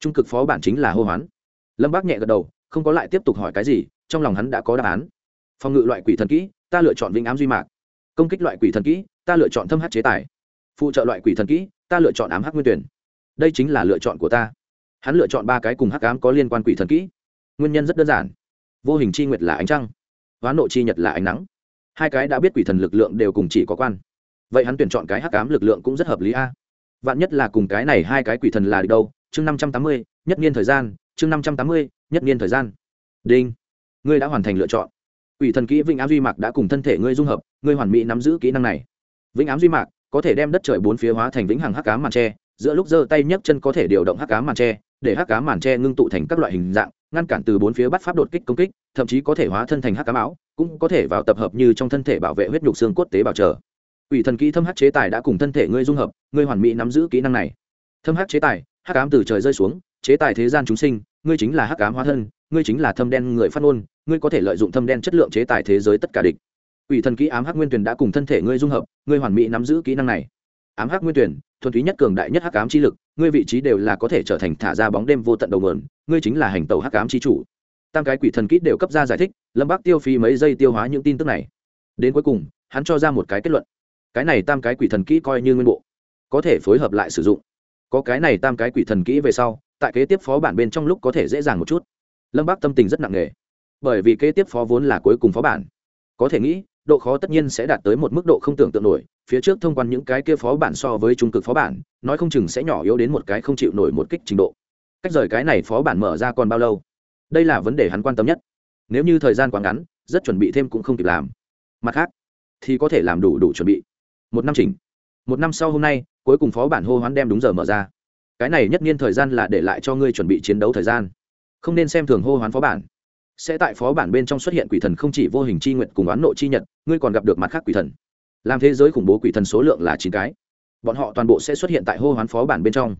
A: Trung cực phó bản chính là hô hoán. Lâm bác nhẹ gật đầu, không có lại tiếp tục hỏi cái gì, trong lòng hắn đã có đáp án. Phòng ngự loại quỷ thần kỹ, ta lựa chọn vĩnh ám duy mạc. Công kích loại quỷ thần kỹ, ta lựa chọn thâm hát chế tài. Phụ trợ loại quỷ thần kỹ, ta lựa chọn ám hát nguyên tuyển. Đây chính là lựa chọn của ta hắn lựa chọn ba cái cùng hắc ám có liên quan quỷ thần kỹ. Nguyên nhân rất đơn giản. Vô hình chi nguyệt là ánh trăng, hoán nội chi nhật là ánh nắng. Hai cái đã biết quỷ thần lực lượng đều cùng chỉ có quan. Vậy hắn tuyển chọn cái hắc ám lực lượng cũng rất hợp lý a. Vạn nhất là cùng cái này hai cái quỷ thần là đi đâu? Chương năm trăm tám mươi, nhất niên thời gian. Chương năm trăm tám mươi, nhất niên thời gian. Đinh. Ngươi đã hoàn thành lựa chọn. Quỷ thần kỹ vĩnh ám duy mạc đã cùng thân thể ngươi dung hợp, ngươi hoàn mỹ nắm giữ kỹ năng này. Vĩnh ám duy mạc có thể đem đất trời bốn phía hóa thành vĩnh hằng hắc ám màn tre, giữa lúc giơ tay nhấc chân có thể điều động hắc ám màn tre để hắc cá màn tre ngưng tụ thành các loại hình dạng, ngăn cản từ bốn phía bắt pháp đột kích công kích, thậm chí có thể hóa thân thành hắc cá máu, cũng có thể vào tập hợp như trong thân thể bảo vệ huyết nhục xương cốt tế bào trở ủy thần kỹ thâm hắc chế tài đã cùng thân thể ngươi dung hợp, ngươi hoàn mỹ nắm giữ kỹ năng này. Thâm hắc chế tài, hắc ám từ trời rơi xuống, chế tài thế gian chúng sinh, ngươi chính là hắc ám hóa thân, ngươi chính là thâm đen người phát ngôn, ngươi có thể lợi dụng thâm đen chất lượng chế tài thế giới tất cả địch. Ủy thần kỹ ám hắc nguyên tuyển đã cùng thân thể ngươi dung hợp, ngươi hoàn mỹ nắm giữ kỹ năng này. Ám hắc nguyên tuyển, thuần túy nhất cường đại nhất hắc ám chi lực ngươi vị trí đều là có thể trở thành thả ra bóng đêm vô tận đầu nguồn, ngươi chính là hành tàu hắc ám chi chủ. Tam cái quỷ thần kít đều cấp ra giải thích, lâm bác tiêu phí mấy giây tiêu hóa những tin tức này. Đến cuối cùng, hắn cho ra một cái kết luận. Cái này tam cái quỷ thần kỹ coi như nguyên bộ, có thể phối hợp lại sử dụng. Có cái này tam cái quỷ thần kỹ về sau, tại kế tiếp phó bản bên trong lúc có thể dễ dàng một chút. Lâm bác tâm tình rất nặng nề, bởi vì kế tiếp phó vốn là cuối cùng phó bản. Có thể nghĩ độ khó tất nhiên sẽ đạt tới một mức độ không tưởng tượng nổi, phía trước thông quan những cái kia phó bản so với trung cực phó bản, nói không chừng sẽ nhỏ yếu đến một cái không chịu nổi một kích trình độ. Cách rời cái này phó bản mở ra còn bao lâu? Đây là vấn đề hắn quan tâm nhất. Nếu như thời gian quá ngắn, rất chuẩn bị thêm cũng không kịp làm. Mặt khác, thì có thể làm đủ đủ chuẩn bị. Một năm chỉnh. Một năm sau hôm nay, cuối cùng phó bản hô hoán đem đúng giờ mở ra. Cái này nhất niên thời gian là để lại cho ngươi chuẩn bị chiến đấu thời gian. Không nên xem thường hô hoán phó bản sẽ tại phó bản bên trong xuất hiện quỷ thần không chỉ vô hình chi nguyện cùng oán nộ chi nhật, ngươi còn gặp được mặt khác quỷ thần. Làm thế giới khủng bố quỷ thần số lượng là chín cái. Bọn họ toàn bộ sẽ xuất hiện tại hô hoán phó bản bên trong.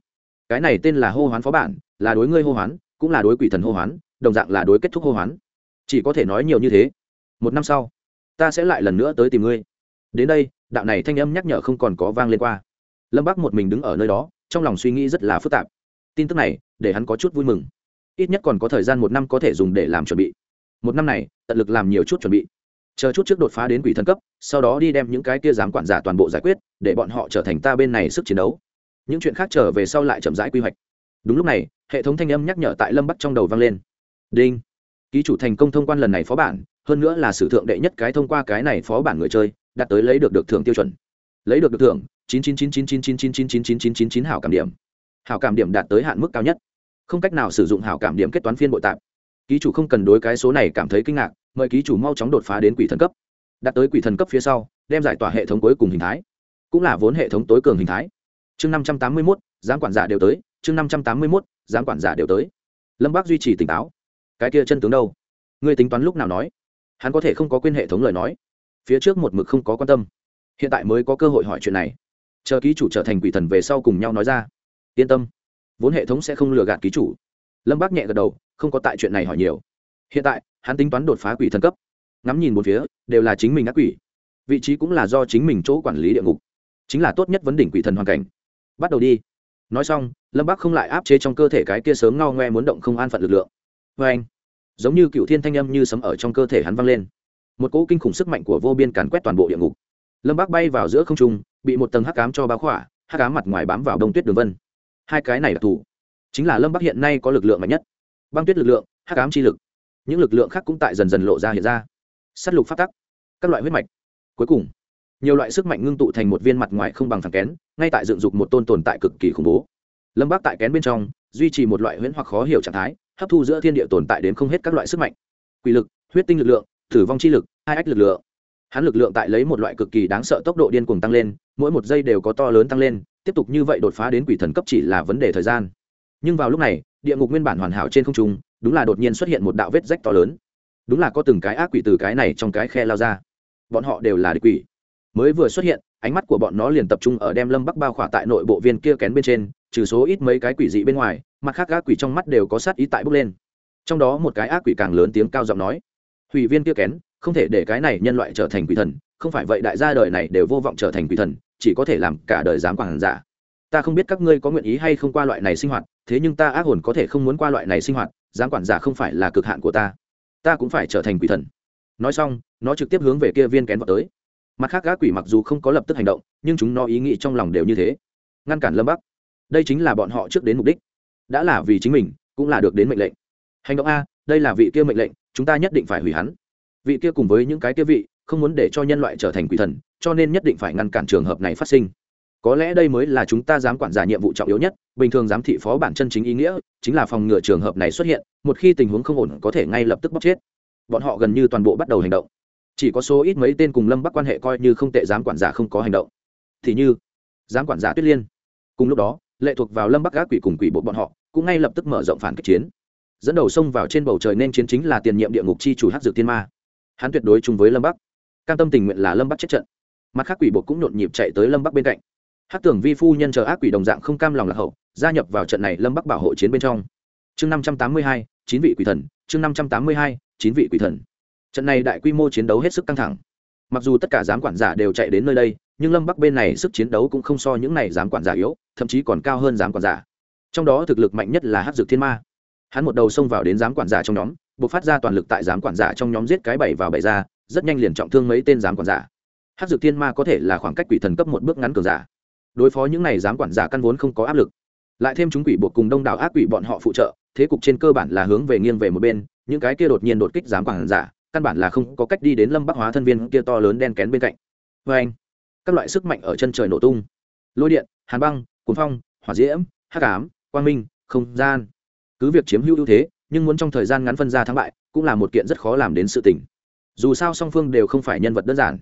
A: Cái này tên là hô hoán phó bản, là đối ngươi hô hoán, cũng là đối quỷ thần hô hoán, đồng dạng là đối kết thúc hô hoán. Chỉ có thể nói nhiều như thế. Một năm sau, ta sẽ lại lần nữa tới tìm ngươi. Đến đây, đạo này thanh âm nhắc nhở không còn có vang lên qua. Lâm bắc một mình đứng ở nơi đó, trong lòng suy nghĩ rất là phức tạp. Tin tức này, để hắn có chút vui mừng ít nhất còn có thời gian một năm có thể dùng để làm chuẩn bị một năm này tận lực làm nhiều chút chuẩn bị chờ chút trước đột phá đến quỷ thần cấp sau đó đi đem những cái kia giám quản giả toàn bộ giải quyết để bọn họ trở thành ta bên này sức chiến đấu những chuyện khác trở về sau lại chậm rãi quy hoạch đúng lúc này hệ thống thanh âm nhắc nhở tại lâm bắc trong đầu vang lên đinh ký chủ thành công thông quan lần này phó bản hơn nữa là sử thượng đệ nhất cái thông qua cái này phó bản người chơi đạt tới lấy được được thưởng tiêu chuẩn lấy được được thưởng chín chín chín chín chín chín chín chín chín chín chín chín chín hảo cảm điểm hảo cảm điểm đạt tới hạn mức cao nhất không cách nào sử dụng hảo cảm điểm kết toán phiên bội tạp. Ký chủ không cần đối cái số này cảm thấy kinh ngạc, mời ký chủ mau chóng đột phá đến quỷ thần cấp. Đạt tới quỷ thần cấp phía sau, đem giải tỏa hệ thống cuối cùng hình thái. Cũng là vốn hệ thống tối cường hình thái. Chương năm trăm tám mươi mốt, giám quản giả đều tới, chương năm trăm tám mươi mốt, giám quản giả đều tới. Lâm bác duy trì tỉnh táo. Cái kia chân tướng đâu? Ngươi tính toán lúc nào nói? Hắn có thể không có quên hệ thống lời nói. Phía trước một mực không có quan tâm. Hiện tại mới có cơ hội hỏi chuyện này. Chờ ký chủ trở thành quỷ thần về sau cùng nhau nói ra. Yên tâm vốn hệ thống sẽ không lừa gạt ký chủ. Lâm bác nhẹ gật đầu, không có tại chuyện này hỏi nhiều. Hiện tại, hắn tính toán đột phá quỷ thần cấp. Ngắm nhìn một phía, đều là chính mình ác quỷ. Vị trí cũng là do chính mình chỗ quản lý địa ngục. Chính là tốt nhất vấn đỉnh quỷ thần hoàn cảnh. Bắt đầu đi. Nói xong, lâm bác không lại áp chế trong cơ thể cái kia sớm ngao ngoe muốn động không an phận lực lượng. Vê anh, giống như cựu thiên thanh âm như sấm ở trong cơ thể hắn vang lên. Một cỗ kinh khủng sức mạnh của vô biên càn quét toàn bộ địa ngục. Lâm bác bay vào giữa không trung, bị một tầng hắc cám cho báo khỏa, hắc cám mặt ngoài bám vào đông tuyết đường vân hai cái này đặc thù chính là lâm bắc hiện nay có lực lượng mạnh nhất. Băng tuyết lực lượng, hắc ám chi lực. Những lực lượng khác cũng tại dần dần lộ ra hiện ra. S á t lục phát tắc. Các loại huyết mạch. Cuối cùng, nhiều loại sức mạnh ngưng tụ thành một viên mặt ngoài không bằng thằng kén, ngay tại dựng dục một tôn tồn tại cực kỳ khủng bố. Lâm bác tại kén bên trong, duy trì một loại huyễn hoặc khó hiểu trạng thái, hấp thu giữa thiên địa tồn tại đến không hết các loại sức mạnh. Quỷ lực, huyết tinh lực lượng thử vong chi lực, hai ách lực lượng. Hắn lực lượng tại lấy một loại cực kỳ đáng sợ tốc độ điên cuồng tăng lên, mỗi một giây đều có to lớn tăng lên tiếp tục như vậy đột phá đến quỷ thần cấp chỉ là vấn đề thời gian. Nhưng vào lúc này, địa ngục nguyên bản hoàn hảo trên không trung, đúng là đột nhiên xuất hiện một đạo vết rách to lớn. Đúng là có từng cái ác quỷ từ cái này trong cái khe lao ra. Bọn họ đều là địch quỷ. Mới vừa xuất hiện, ánh mắt của bọn nó liền tập trung ở đem lâm bắc bao khỏa tại nội bộ viên kia kén bên trên, trừ số ít mấy cái quỷ dị bên ngoài, mặt khác ác quỷ trong mắt đều có sát ý tại bốc lên. Trong đó một cái ác quỷ càng lớn tiếng cao giọng nói, hủy viên kia kén, không thể để cái này nhân loại trở thành quỷ thần, không phải vậy đại gia đời này đều vô vọng trở thành quỷ thần chỉ có thể làm cả đời dám quản giả. Ta không biết các ngươi có nguyện ý hay không qua loại này sinh hoạt, thế nhưng ta ác hồn có thể không muốn qua loại này sinh hoạt dám quản giả không phải là cực hạn của ta. Ta cũng phải trở thành quỷ thần. Nói xong, nó trực tiếp hướng về kia viên kén vào tới. Mặt khác gác quỷ mặc dù không có lập tức hành động, nhưng chúng nó ý nghĩ trong lòng đều như thế. Ngăn cản lâm bắc. Đây chính là bọn họ trước đến mục đích. Đã là vì chính mình, cũng là được đến mệnh lệnh. Hành động a, đây là vị kia mệnh lệnh, chúng ta nhất định phải hủy hắn. Vị kia cùng với những cái kia vị không muốn để cho nhân loại trở thành quỷ thần, cho nên nhất định phải ngăn cản trường hợp này phát sinh. Có lẽ đây mới là chúng ta dám quản giả nhiệm vụ trọng yếu nhất, bình thường giám thị phó bản chân chính ý nghĩa, chính là phòng ngừa trường hợp này xuất hiện, một khi tình huống không ổn có thể ngay lập tức bóc chết. Bọn họ gần như toàn bộ bắt đầu hành động. Chỉ có số ít mấy tên cùng lâm bắc quan hệ coi như không tệ giám quản giả không có hành động. Thì như, giám quản giả tuyết liên. Cùng lúc đó, lệ thuộc vào lâm bắc gác quỷ cùng quỷ bộ bọn họ, cũng ngay lập tức mở rộng phản kích chiến. Dẫn đầu xông vào trên bầu trời nên chiến chính là tiền nhiệm địa ngục chi chủ hát dược thiên ma. Hắn tuyệt đối chung với lâm bắc cam tâm tình nguyện là lâm bắc chết trận. Mặt khác quỷ bộ cũng nhộn nhịp chạy tới lâm bắc bên cạnh. Hát tưởng vi phu nhân chờ ác quỷ đồng dạng không cam lòng lạc hậu, gia nhập vào trận này lâm bắc bảo hộ chiến bên trong. Chương năm trăm tám mươi hai, chín vị quỷ thần. Chương năm trăm tám mươi hai, chín vị quỷ thần. Trận này đại quy mô chiến đấu hết sức căng thẳng. Mặc dù tất cả giám quản giả đều chạy đến nơi đây, nhưng lâm bắc bên này sức chiến đấu cũng không so những này giám quản giả yếu, thậm chí còn cao hơn giám quản giả. Trong đó thực lực mạnh nhất là hát dược thiên ma. Hắn một đầu xông vào đến giám quản giả trong nhóm buộc phát ra toàn lực tại giám quản giả trong nhóm giết cái bảy vào bảy ra, rất nhanh liền trọng thương mấy tên giám quản giả. Hát dược thiên ma có thể là khoảng cách quỷ thần cấp một bước ngắn cường giả. Đối phó những này giám quản giả căn vốn không có áp lực. Lại thêm chúng quỷ buộc cùng đông đảo ác quỷ bọn họ phụ trợ, thế cục trên cơ bản là hướng về nghiêng về một bên, những cái kia đột nhiên đột kích giám quản giả, căn bản là không có cách đi đến lâm bắc hóa thân viên kia to lớn đen kén bên cạnh. Vê anh, các loại sức mạnh ở chân trời nổ tung. Lôi điện, hàn băng cuốn phong, hỏa diễm, hắc ám, quang minh, không gian. Cứ việc chiếm hữu ưu thế nhưng muốn trong thời gian ngắn phân ra thắng bại cũng là một kiện rất khó làm đến sự tình. Dù sao song phương đều không phải nhân vật đơn giản.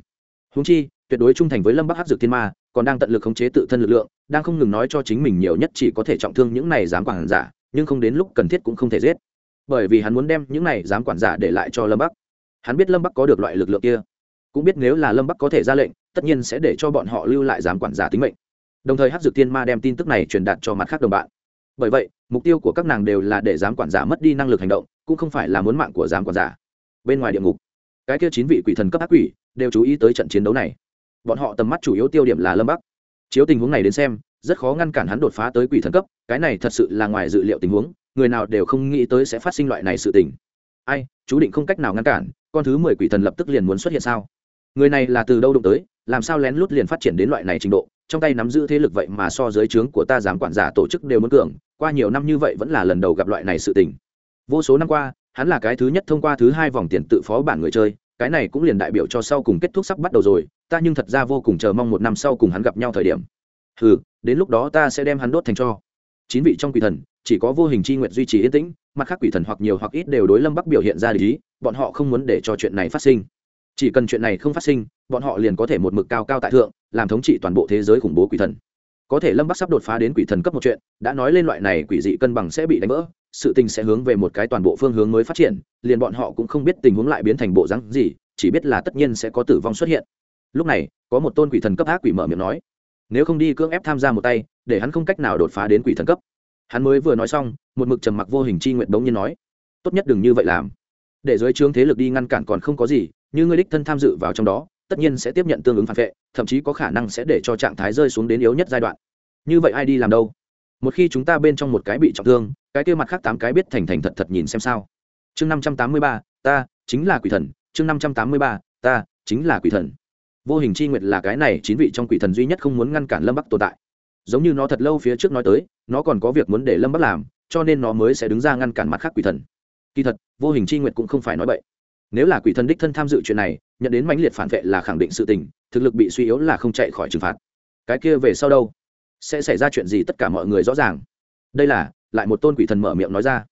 A: Húng chi, tuyệt đối trung thành với lâm bắc hắc dược thiên ma, còn đang tận lực khống chế tự thân lực lượng, đang không ngừng nói cho chính mình nhiều nhất chỉ có thể trọng thương những này dám quản giả, nhưng không đến lúc cần thiết cũng không thể giết. Bởi vì hắn muốn đem những này dám quản giả để lại cho lâm bắc. Hắn biết lâm bắc có được loại lực lượng kia. Cũng biết nếu là lâm bắc có thể ra lệnh, tất nhiên sẽ để cho bọn họ lưu lại dám quản giả tính mệnh. Đồng thời hắc dược thiên ma đem tin tức này truyền đạt cho mặt khác đồng bạn bởi vậy, mục tiêu của các nàng đều là để giám quản giả mất đi năng lực hành động, cũng không phải là muốn mạng của giám quản giả. Bên ngoài địa ngục, cái kia chín vị quỷ thần cấp ác quỷ đều chú ý tới trận chiến đấu này. Bọn họ tầm mắt chủ yếu tiêu điểm là lâm bắc. Chiếu tình huống này đến xem, rất khó ngăn cản hắn đột phá tới quỷ thần cấp, cái này thật sự là ngoài dự liệu tình huống, người nào đều không nghĩ tới sẽ phát sinh loại này sự tình. Ai, chú định không cách nào ngăn cản, con thứ mười quỷ thần lập tức liền muốn xuất hiện sao? Người này là từ đâu đụng tới, làm sao lén lút liền phát triển đến loại này trình độ? Trong tay nắm giữ thế lực vậy mà so dưới trướng của ta dám quản giả tổ chức đều muốn cường, qua nhiều năm như vậy vẫn là lần đầu gặp loại này sự tình. Vô số năm qua, hắn là cái thứ nhất thông qua thứ hai vòng tiền tự phó bản người chơi, cái này cũng liền đại biểu cho sau cùng kết thúc sắp bắt đầu rồi, ta nhưng thật ra vô cùng chờ mong một năm sau cùng hắn gặp nhau thời điểm. Ừ đến lúc đó ta sẽ đem hắn đốt thành cho. Chín vị trong quỷ thần, chỉ có vô hình c h i nguyện duy trì yên tĩnh, mặt khác quỷ thần hoặc nhiều hoặc ít đều đối lâm bắc biểu hiện ra lý, bọn họ không muốn để cho chuyện này phát sinh chỉ cần chuyện này không phát sinh, bọn họ liền có thể một mực cao cao tại thượng, làm thống trị toàn bộ thế giới khủng bố quỷ thần. Có thể lâm bắc sắp đột phá đến quỷ thần cấp một chuyện, đã nói lên loại này quỷ dị cân bằng sẽ bị đánh vỡ, sự tình sẽ hướng về một cái toàn bộ phương hướng mới phát triển, liền bọn họ cũng không biết tình huống lại biến thành bộ rắn gì, chỉ biết là tất nhiên sẽ có tử vong xuất hiện. Lúc này, có một tôn quỷ thần cấp ác quỷ mở miệng nói, nếu không đi cưỡng ép tham gia một tay, để hắn không cách nào đột phá đến quỷ thần cấp. Hắn mới vừa nói xong, một mực trầm mặc vô hình chi nguyện đống nhiên nói, tốt nhất đừng như vậy làm. Để giới trướng thế lực đi ngăn cản còn không có gì như ngươi đích thân tham dự vào trong đó, tất nhiên sẽ tiếp nhận tương ứng phản vệ, thậm chí có khả năng sẽ để cho trạng thái rơi xuống đến yếu nhất giai đoạn. Như vậy ai đi làm đâu? Một khi chúng ta bên trong một cái bị trọng thương, cái kia mặt khác tám cái biết thành thành thật thật nhìn xem sao. Chương năm trăm tám mươi ba, ta chính là quỷ thần. Chương năm trăm tám mươi ba, ta chính là quỷ thần. Vô hình c h i nguyệt là cái này chín vị trong quỷ thần duy nhất không muốn ngăn cản lâm bắc tồn tại. Giống như nó thật lâu phía trước nói tới, nó còn có việc muốn để lâm bắc làm, cho nên nó mới sẽ đứng ra ngăn cản mặt khác quỷ thần. Kỳ thật, vô hình c h i nguyệt cũng không phải nói vậy nếu là quỷ thần đích thân tham dự chuyện này, nhận đến mãnh liệt phản vệ là khẳng định sự tình, thực lực bị suy yếu là không chạy khỏi trừng phạt. Cái kia về sau đâu? Sẽ xảy ra chuyện gì tất cả mọi người rõ ràng. Đây là, lại một tôn quỷ thần mở miệng nói ra.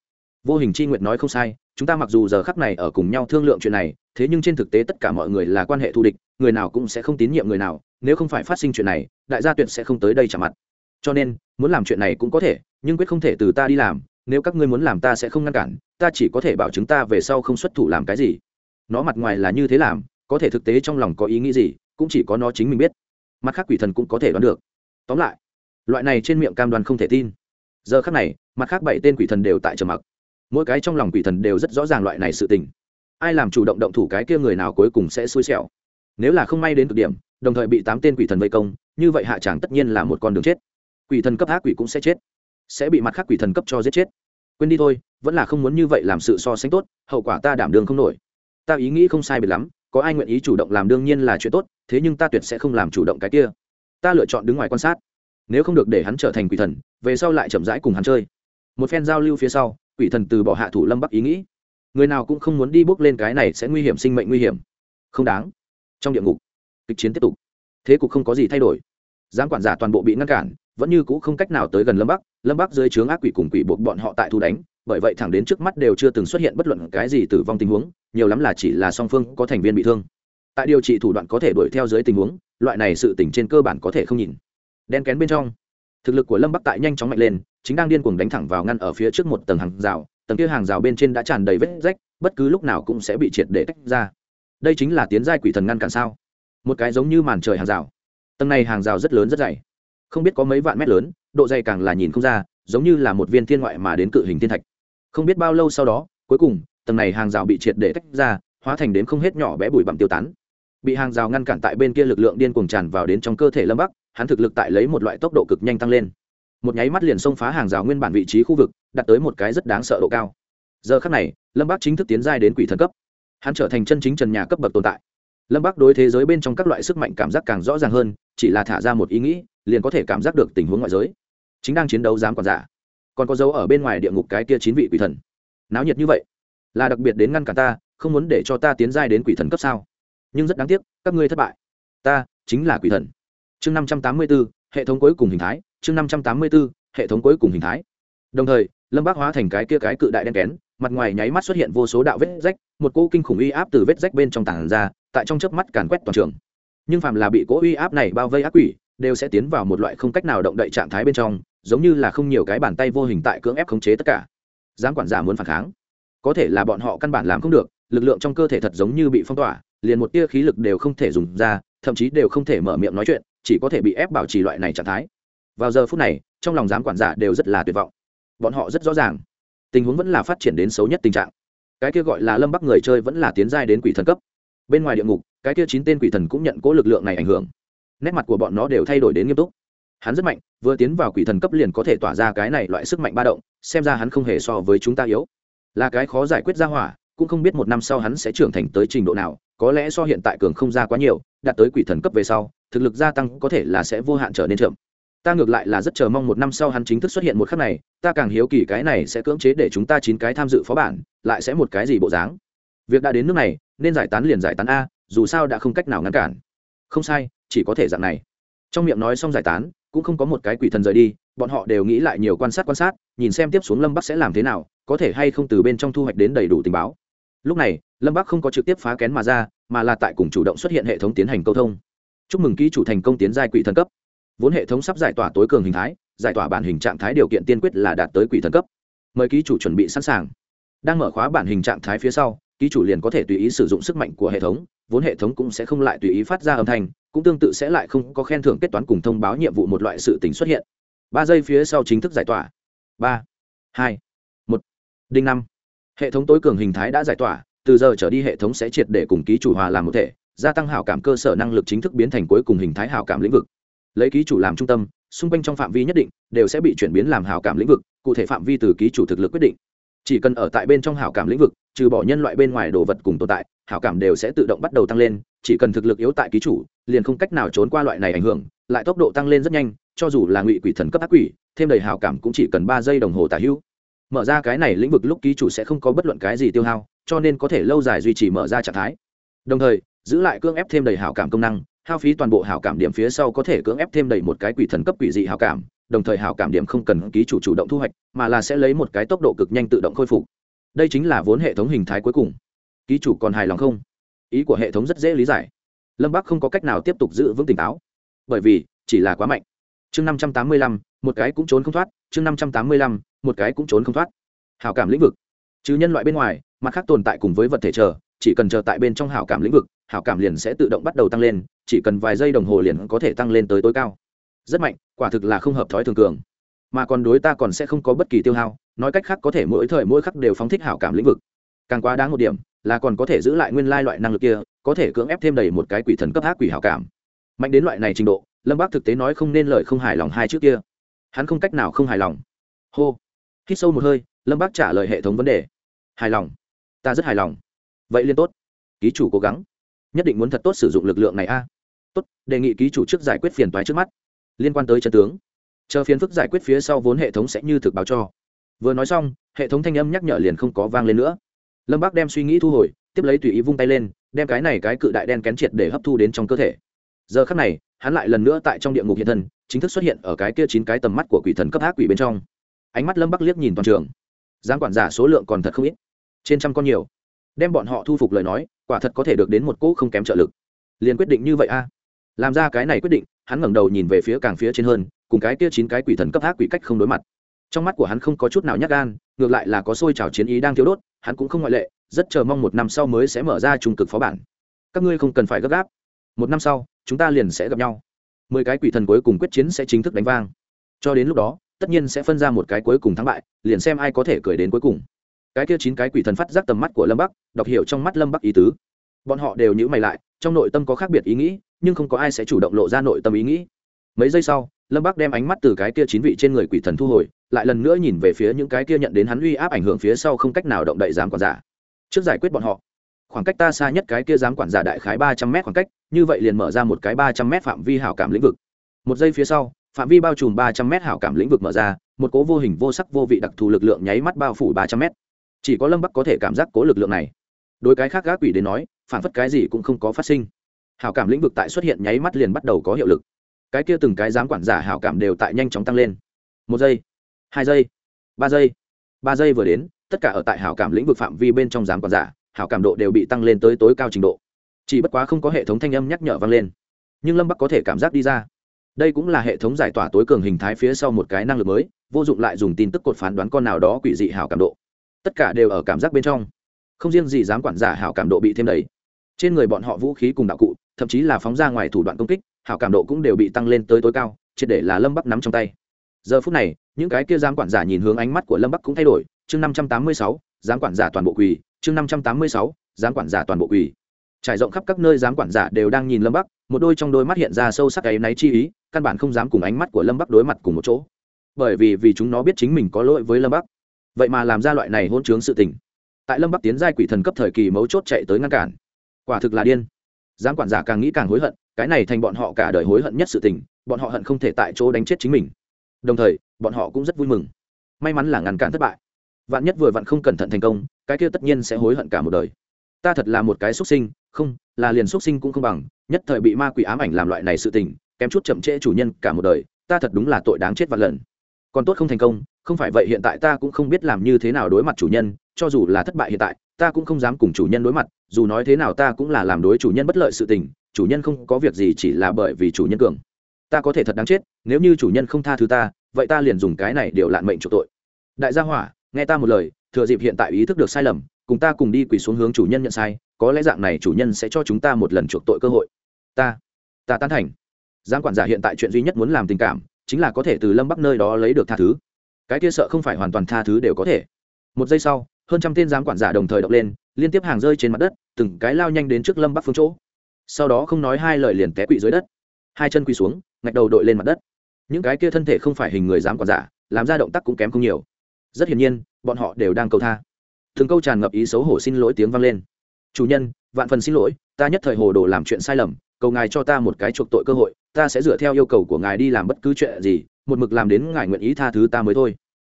A: Vô hình c h i nguyện nói không sai, chúng ta mặc dù giờ khắc này ở cùng nhau thương lượng chuyện này, thế nhưng trên thực tế tất cả mọi người là quan hệ thù địch, người nào cũng sẽ không tín nhiệm người nào, nếu không phải phát sinh chuyện này, đại gia tuyệt sẽ không tới đây trả mặt. Cho nên, muốn làm chuyện này cũng có thể, nhưng quyết không thể từ ta đi làm nếu các ngươi muốn làm ta sẽ không ngăn cản, ta chỉ có thể bảo chứng ta về sau không xuất thủ làm cái gì. Nó mặt ngoài là như thế làm, có thể thực tế trong lòng có ý nghĩ gì, cũng chỉ có nó chính mình biết. Mặt khác quỷ thần cũng có thể đoán được. Tóm lại, loại này trên miệng cam đoan không thể tin. Giờ khác này, mặt khác bảy tên quỷ thần đều tại trầm mặc. Mỗi cái trong lòng quỷ thần đều rất rõ ràng loại này sự tình. Ai làm chủ động động thủ cái kia người nào cuối cùng sẽ xui xẻo. Nếu là không may đến cực điểm, đồng thời bị tám tên quỷ thần vây công, như vậy hạ tràng tất nhiên là một con đường chết. Quỷ thần cấp ác quỷ cũng sẽ chết sẽ bị mặt khác quỷ thần cấp cho giết chết. Quên đi thôi, vẫn là không muốn như vậy làm sự so sánh tốt, hậu quả ta đảm đương không nổi. Ta ý nghĩ không sai biệt lắm, có ai nguyện ý chủ động làm đương nhiên là chuyện tốt, thế nhưng ta tuyệt sẽ không làm chủ động cái kia. Ta lựa chọn đứng ngoài quan sát. Nếu không được để hắn trở thành quỷ thần, về sau lại chậm rãi cùng hắn chơi. Một phen giao lưu phía sau, quỷ thần từ bỏ hạ thủ lâm bắc ý nghĩ. Người nào cũng không muốn đi bước lên cái này sẽ nguy hiểm sinh mệnh nguy hiểm. Không đáng. Trong địa ngục, kịch chiến tiếp tục. Thế cục không có gì thay đổi giám quản giả toàn bộ bị ngăn cản, vẫn như cũ không cách nào tới gần lâm bắc. Lâm bắc dưới trướng ác quỷ cùng quỷ buộc bọn họ tại thu đánh, bởi vậy thẳng đến trước mắt đều chưa từng xuất hiện bất luận cái gì tử vong tình huống, nhiều lắm là chỉ là song phương có thành viên bị thương. Tại điều trị thủ đoạn có thể đuổi theo dưới tình huống, loại này sự tỉnh trên cơ bản có thể không nhìn. Đen kén bên trong, thực lực của lâm bắc tại nhanh chóng mạnh lên, chính đang điên cuồng đánh thẳng vào ngăn ở phía trước một tầng hàng rào, tầng kia hàng rào bên trên đã tràn đầy vết rách, bất cứ lúc nào cũng sẽ bị triệt để tách ra. Đây chính là tiến giai quỷ thần ngăn cản sao? Một cái giống như màn trời hàng rào tầng này hàng rào rất lớn rất dày. Không biết có mấy vạn mét lớn, độ dày càng là nhìn không ra, giống như là một viên thiên ngoại mà đến cự hình thiên thạch. Không biết bao lâu sau đó, cuối cùng, tầng này hàng rào bị triệt để tách ra, hóa thành đến không hết nhỏ bé bụi bặm tiêu tán. Bị hàng rào ngăn cản tại bên kia lực lượng điên cuồng tràn vào đến trong cơ thể lâm bắc, hắn thực lực tại lấy một loại tốc độ cực nhanh tăng lên. Một nháy mắt liền xông phá hàng rào nguyên bản vị trí khu vực, đạt tới một cái rất đáng sợ độ cao. Giờ khắc này, lâm bắc chính thức tiến giai đến quỷ thần cấp. Hắn trở thành chân chính trần nhà cấp bậc tồn tại lâm bắc đối thế giới bên trong các loại sức mạnh cảm giác càng rõ ràng hơn, chỉ là thả ra một ý nghĩ, liền có thể cảm giác được tình huống ngoại giới. Chính đang chiến đấu dám còn giả, còn có dấu ở bên ngoài địa ngục cái kia chín vị quỷ thần. Náo nhiệt như vậy, là đặc biệt đến ngăn cản ta, không muốn để cho ta tiến giai đến quỷ thần cấp sao? Nhưng rất đáng tiếc, các ngươi thất bại. Ta chính là quỷ thần. Chương năm trăm tám mươi b ố hệ thống cuối cùng hình thái, chương năm trăm tám mươi b ố hệ thống cuối cùng hình thái. Đồng thời, lâm bác hóa thành cái kia cái cự đại đen kén, mặt ngoài nháy mắt xuất hiện vô số đạo vết rách, một cô kinh khủng uy áp từ vết rách bên trong tảng ra tại trong chớp mắt càn quét toàn trường. Nhưng phàm là bị cố uy áp này bao vây ác quỷ, đều sẽ tiến vào một loại không cách nào động đậy trạng thái bên trong, giống như là không nhiều cái bàn tay vô hình tại cưỡng ép khống chế tất cả. Giám quản giả muốn phản kháng. Có thể là bọn họ căn bản làm không được, lực lượng trong cơ thể thật giống như bị phong tỏa, liền một tia khí lực đều không thể dùng ra, thậm chí đều không thể mở miệng nói chuyện, chỉ có thể bị ép bảo trì loại này trạng thái. Vào giờ phút này, trong lòng giám quản giả đều rất là tuyệt vọng. Bọn họ rất rõ ràng, tình huống vẫn là phát triển đến xấu nhất tình trạng. Cái kia gọi là lâm bắc người chơi vẫn là tiến giai đến quỷ thần cấp bên ngoài địa ngục, cái kia chín tên quỷ thần cũng nhận cố lực lượng này ảnh hưởng. Nét mặt của bọn nó đều thay đổi đến nghiêm túc. Hắn rất mạnh, vừa tiến vào quỷ thần cấp liền có thể tỏa ra cái này loại sức mạnh ba động, xem ra hắn không hề so với chúng ta yếu. Là cái khó giải quyết ra hỏa, cũng không biết một năm sau hắn sẽ trưởng thành tới trình độ nào, có lẽ so hiện tại cường không ra quá nhiều, đạt tới quỷ thần cấp về sau, thực lực gia tăng có thể là sẽ vô hạn trở nên chậm. Ta ngược lại là rất chờ mong một năm sau hắn chính thức xuất hiện một khắc này, ta càng hiếu kỳ cái này sẽ cưỡng chế để chúng ta chín cái tham dự phó bản, lại sẽ một cái gì bộ dáng việc đã đến nước này, nên giải tán liền giải tán a, dù sao đã không cách nào ngăn cản. Không sai, chỉ có thể dạng này. Trong miệng nói xong giải tán, cũng không có một cái quỷ thần rời đi, bọn họ đều nghĩ lại nhiều quan sát quan sát, nhìn xem tiếp xuống lâm bắc sẽ làm thế nào, có thể hay không từ bên trong thu hoạch đến đầy đủ tình báo. Lúc này, lâm bắc không có trực tiếp phá kén mà ra, mà là tại cùng chủ động xuất hiện hệ thống tiến hành câu thông. Chúc mừng ký chủ thành công tiến giai quỷ thần cấp. Vốn hệ thống sắp giải tỏa tối cường hình thái, giải tỏa bản hình trạng thái điều kiện tiên quyết là đạt tới quỷ thần cấp. Mời ký chủ chuẩn bị sẵn sàng. Đang mở khóa bản hình trạng thái phía sau ký chủ liền có thể tùy ý sử dụng sức mạnh của hệ thống, vốn hệ thống cũng sẽ không lại tùy ý phát ra âm thanh, cũng tương tự sẽ lại không có khen thưởng kết toán cùng thông báo nhiệm vụ một loại sự tình xuất hiện. Ba giây phía sau chính thức giải tỏa. Ba, hai, một, đinh năm. Hệ thống tối cường hình thái đã giải tỏa, từ giờ trở đi hệ thống sẽ triệt để cùng ký chủ hòa làm một thể, gia tăng hảo cảm cơ sở năng lực chính thức biến thành cuối cùng hình thái hảo cảm lĩnh vực. Lấy ký chủ làm trung tâm, xung quanh trong phạm vi nhất định, đều sẽ bị chuyển biến làm hảo cảm lĩnh vực, cụ thể phạm vi từ ký chủ thực lực quyết định chỉ cần ở tại bên trong hảo cảm lĩnh vực, trừ bỏ nhân loại bên ngoài đồ vật cùng tồn tại, hảo cảm đều sẽ tự động bắt đầu tăng lên, chỉ cần thực lực yếu tại ký chủ, liền không cách nào trốn qua loại này ảnh hưởng, lại tốc độ tăng lên rất nhanh, cho dù là ngụy quỷ thần cấp ác quỷ, thêm đầy hảo cảm cũng chỉ cần ba giây đồng hồ tả hữu. Mở ra cái này lĩnh vực lúc ký chủ sẽ không có bất luận cái gì tiêu hao, cho nên có thể lâu dài duy trì mở ra trạng thái. Đồng thời, giữ lại cưỡng ép thêm đầy hảo cảm công năng, hao phí toàn bộ hảo cảm điểm phía sau có thể cưỡng ép thêm đầy một cái quỷ thần cấp quỷ dị hảo cảm đồng thời hảo cảm điểm không cần ký chủ chủ động thu hoạch, mà là sẽ lấy một cái tốc độ cực nhanh tự động khôi phục. Đây chính là vốn hệ thống hình thái cuối cùng. Ký chủ còn hài lòng không? Ý của hệ thống rất dễ lý giải. Lâm bắc không có cách nào tiếp tục giữ vững tỉnh táo. Bởi vì, chỉ là quá mạnh. Chương năm trăm tám mươi lăm, một cái cũng trốn không thoát. Chương năm trăm tám mươi lăm, một cái cũng trốn không thoát. Hảo cảm lĩnh vực. Chứ nhân loại bên ngoài, mặt khác tồn tại cùng với vật thể chờ, chỉ cần chờ tại bên trong hảo cảm lĩnh vực, hảo cảm liền sẽ tự động bắt đầu tăng lên, chỉ cần vài giây đồng hồ liền có thể tăng lên tới tối cao rất mạnh, quả thực là không hợp thói thường cường. Mà còn đối ta còn sẽ không có bất kỳ tiêu hao, nói cách khác có thể mỗi thời mỗi khắc đều phóng thích hảo cảm lĩnh vực. Càng quá đáng một điểm, là còn có thể giữ lại nguyên lai loại năng lực kia, có thể cưỡng ép thêm đầy một cái quỷ thần cấp ác quỷ hảo cảm. Mạnh đến loại này trình độ, lâm bác thực tế nói không nên lời không hài lòng hai trước kia. Hắn không cách nào không hài lòng. Hô. Hít sâu một hơi, lâm bác trả lời hệ thống vấn đề. Hài lòng. Ta rất hài lòng. Vậy liên tốt. Ký chủ cố gắng. Nhất định muốn thật tốt sử dụng lực lượng này a. Tốt, đề nghị ký chủ trước giải quyết phiền toái trước mắt liên quan tới chân tướng. Chờ phiến phức giải quyết phía sau vốn hệ thống sẽ như thực báo cho. Vừa nói xong, hệ thống thanh âm nhắc nhở liền không có vang lên nữa. Lâm bác đem suy nghĩ thu hồi, tiếp lấy tùy ý vung tay lên, đem cái này cái cự đại đen kén triệt để hấp thu đến trong cơ thể. Giờ khắc này, hắn lại lần nữa tại trong địa ngục hiện thân, chính thức xuất hiện ở cái kia chín cái tầm mắt của quỷ thần cấp ác quỷ bên trong. Ánh mắt lâm bắc liếc nhìn toàn trường. Giáng quản giả số lượng còn thật không ít. Trên trăm con nhiều. Đem bọn họ thu phục lời nói, quả thật có thể được đến một cỗ không kém trợ lực. Liền quyết định như vậy a. Làm ra cái này quyết định hắn ngẩng đầu nhìn về phía càng phía trên hơn, cùng cái kia chín cái quỷ thần cấp ác quỷ cách không đối mặt. Trong mắt của hắn không có chút nào nhát gan, ngược lại là có sôi trào chiến ý đang thiếu đốt, hắn cũng không ngoại lệ, rất chờ mong một năm sau mới sẽ mở ra trung cực phó bản. Các ngươi không cần phải gấp gáp. Một năm sau, chúng ta liền sẽ gặp nhau. Mười cái quỷ thần cuối cùng quyết chiến sẽ chính thức đánh vang. Cho đến lúc đó, tất nhiên sẽ phân ra một cái cuối cùng thắng bại, liền xem ai có thể cười đến cuối cùng. Cái kia chín cái quỷ thần phát giác tầm mắt của lâm bắc, đọc hiểu trong mắt lâm bắc ý tứ. Bọn họ đều nhữ mày lại trong nội tâm có khác biệt ý nghĩ, nhưng không có ai sẽ chủ động lộ ra nội tâm ý nghĩ. Mấy giây sau, lâm bắc đem ánh mắt từ cái kia chín vị trên người quỷ thần thu hồi, lại lần nữa nhìn về phía những cái kia nhận đến hắn uy áp ảnh hưởng phía sau không cách nào động đậy dám quản giả. Trước giải quyết bọn họ, khoảng cách ta xa nhất cái kia dám quản giả đại khái ba trăm m khoảng cách, như vậy liền mở ra một cái ba trăm m phạm vi hảo cảm lĩnh vực. Một giây phía sau, phạm vi bao trùm ba trăm m hảo cảm lĩnh vực mở ra, một cố vô hình vô sắc vô vị đặc thù lực lượng nháy mắt bao phủ ba trăm m chỉ có lâm bắc có thể cảm giác cố lực lượng này. Đối cái khác gác quỷ đến nói phản phất cái gì cũng không có phát sinh. Hảo cảm lĩnh vực tại xuất hiện nháy mắt liền bắt đầu có hiệu lực. Cái kia từng cái giám quản giả hảo cảm đều tại nhanh chóng tăng lên. Một giây, hai giây, ba giây. Ba giây vừa đến, tất cả ở tại hảo cảm lĩnh vực phạm vi bên trong giám quản giả, hảo cảm độ đều bị tăng lên tới tối cao trình độ. Chỉ bất quá không có hệ thống thanh âm nhắc nhở vang lên. Nhưng lâm bắc có thể cảm giác đi ra. Đây cũng là hệ thống giải tỏa tối cường hình thái phía sau một cái năng lực mới, vô dụng lại dùng tin tức cột phán đoán con nào đó quỷ dị hảo cảm độ. Tất cả đều ở cảm giác bên trong. Không riêng gì dám quản giả hảo cảm độ bị thêm đầy trên người bọn họ vũ khí cùng đạo cụ, thậm chí là phóng ra ngoài thủ đoạn công kích, hảo cảm độ cũng đều bị tăng lên tới tối cao, triệt để là lâm bắc nắm trong tay. Giờ phút này, những cái kia giám quản giả nhìn hướng ánh mắt của lâm bắc cũng thay đổi, chương năm trăm tám mươi sáu, giám quản giả toàn bộ quỳ, chương năm trăm tám mươi sáu, giám quản giả toàn bộ quỳ. Trải rộng khắp các nơi giám quản giả đều đang nhìn lâm bắc, một đôi trong đôi mắt hiện ra sâu sắc ấy náy chi ý, căn bản không dám cùng ánh mắt của lâm bắc đối mặt cùng một chỗ. Bởi vì vì chúng nó biết chính mình có lỗi với lâm bắc. Vậy mà làm ra loại này hôn chướng sự tình. Tại lâm bắc tiến giai quỷ thần cấp thời kỳ mấu chốt chạy tới ngăn cản quả thực là điên. Giám quản giả càng nghĩ càng hối hận, cái này thành bọn họ cả đời hối hận nhất sự tình, bọn họ hận không thể tại chỗ đánh chết chính mình. Đồng thời, bọn họ cũng rất vui mừng. May mắn là ngăn cản thất bại. Vạn nhất vừa vặn không cẩn thận thành công, cái kia tất nhiên sẽ hối hận cả một đời. Ta thật là một cái xuất sinh, không, là liền xuất sinh cũng không bằng, nhất thời bị ma quỷ ám ảnh làm loại này sự tình, kém chút chậm trễ chủ nhân cả một đời, ta thật đúng là tội đáng chết vạn lần. Còn tốt không thành công, không phải vậy hiện tại ta cũng không biết làm như thế nào đối mặt chủ nhân, cho dù là thất bại hiện tại ta cũng không dám cùng chủ nhân đối mặt, dù nói thế nào ta cũng là làm đối chủ nhân bất lợi sự tình, chủ nhân không có việc gì chỉ là bởi vì chủ nhân cường. Ta có thể thật đáng chết, nếu như chủ nhân không tha thứ ta, vậy ta liền dùng cái này điều lạn mệnh chủ tội. Đại gia hỏa, nghe ta một lời, thừa dịp hiện tại ý thức được sai lầm, cùng ta cùng đi quỳ xuống hướng chủ nhân nhận sai, có lẽ dạng này chủ nhân sẽ cho chúng ta một lần chuộc tội cơ hội. Ta ta tán thành. Giang quản giả hiện tại chuyện duy nhất muốn làm tình cảm, chính là có thể từ lâm bắc nơi đó lấy được tha thứ. Cái kia sợ không phải hoàn toàn tha thứ đều có thể. Một giây sau hơn trăm tên giám quản giả đồng thời động lên, liên tiếp hàng rơi trên mặt đất, từng cái lao nhanh đến trước lâm bắc phương chỗ. Sau đó không nói hai lời liền té quỵ dưới đất. Hai chân quỳ xuống, ngạch đầu đội lên mặt đất. Những cái kia thân thể không phải hình người dám quản giả, làm ra động tác cũng kém không nhiều. Rất hiển nhiên, bọn họ đều đang cầu tha. Thường câu tràn ngập ý xấu hổ xin lỗi tiếng vang lên. Chủ nhân, vạn phần xin lỗi, ta nhất thời hồ đồ làm chuyện sai lầm, cầu ngài cho ta một cái chuộc tội cơ hội, ta sẽ dựa theo yêu cầu của ngài đi làm bất cứ chuyện gì, một mực làm đến ngài nguyện ý tha thứ ta mới thôi.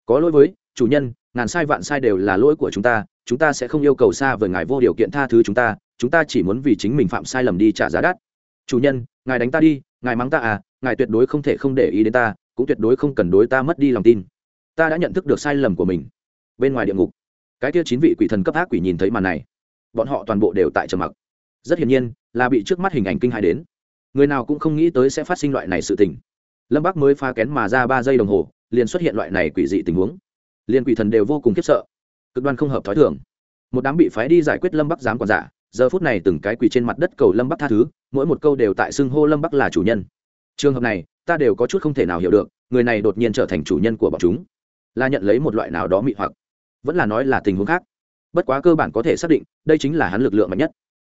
A: Có lỗi với, chủ nhân ngàn sai vạn sai đều là lỗi của chúng ta chúng ta sẽ không yêu cầu xa với ngài vô điều kiện tha thứ chúng ta chúng ta chỉ muốn vì chính mình phạm sai lầm đi trả giá đắt. Chủ nhân, ngài đánh ta đi, ngài mắng ta à ngài tuyệt đối không thể không để ý đến ta, cũng tuyệt đối không cần đối ta mất đi lòng tin. Ta đã nhận thức được sai lầm của mình. Bên ngoài địa ngục, cái kia chín vị quỷ thần cấp ác quỷ nhìn thấy màn này, bọn họ toàn bộ đều tại trầm mặc. Rất hiển nhiên, là bị trước mắt hình ảnh kinh hài đến. Người nào cũng không nghĩ tới sẽ phát sinh loại này sự tình. Lâm bắc mới pha kén mà ra ba giây đồng hồ, liền xuất hiện loại này quỷ dị tình huống liền quỷ thần đều vô cùng khiếp sợ. Cực đoan không hợp t h ó i thường. Một đám bị phái đi giải quyết lâm bắc dám còn giả, giờ phút này từng cái quỷ trên mặt đất cầu lâm bắc tha thứ, mỗi một câu đều tại xưng hô lâm bắc là chủ nhân. Trường hợp này, ta đều có chút không thể nào hiểu được, người này đột nhiên trở thành chủ nhân của bọn chúng. Là nhận lấy một loại nào đó mị hoặc. Vẫn là nói là tình huống khác. Bất quá cơ bản có thể xác định, đây chính là hắn lực lượng mạnh nhất.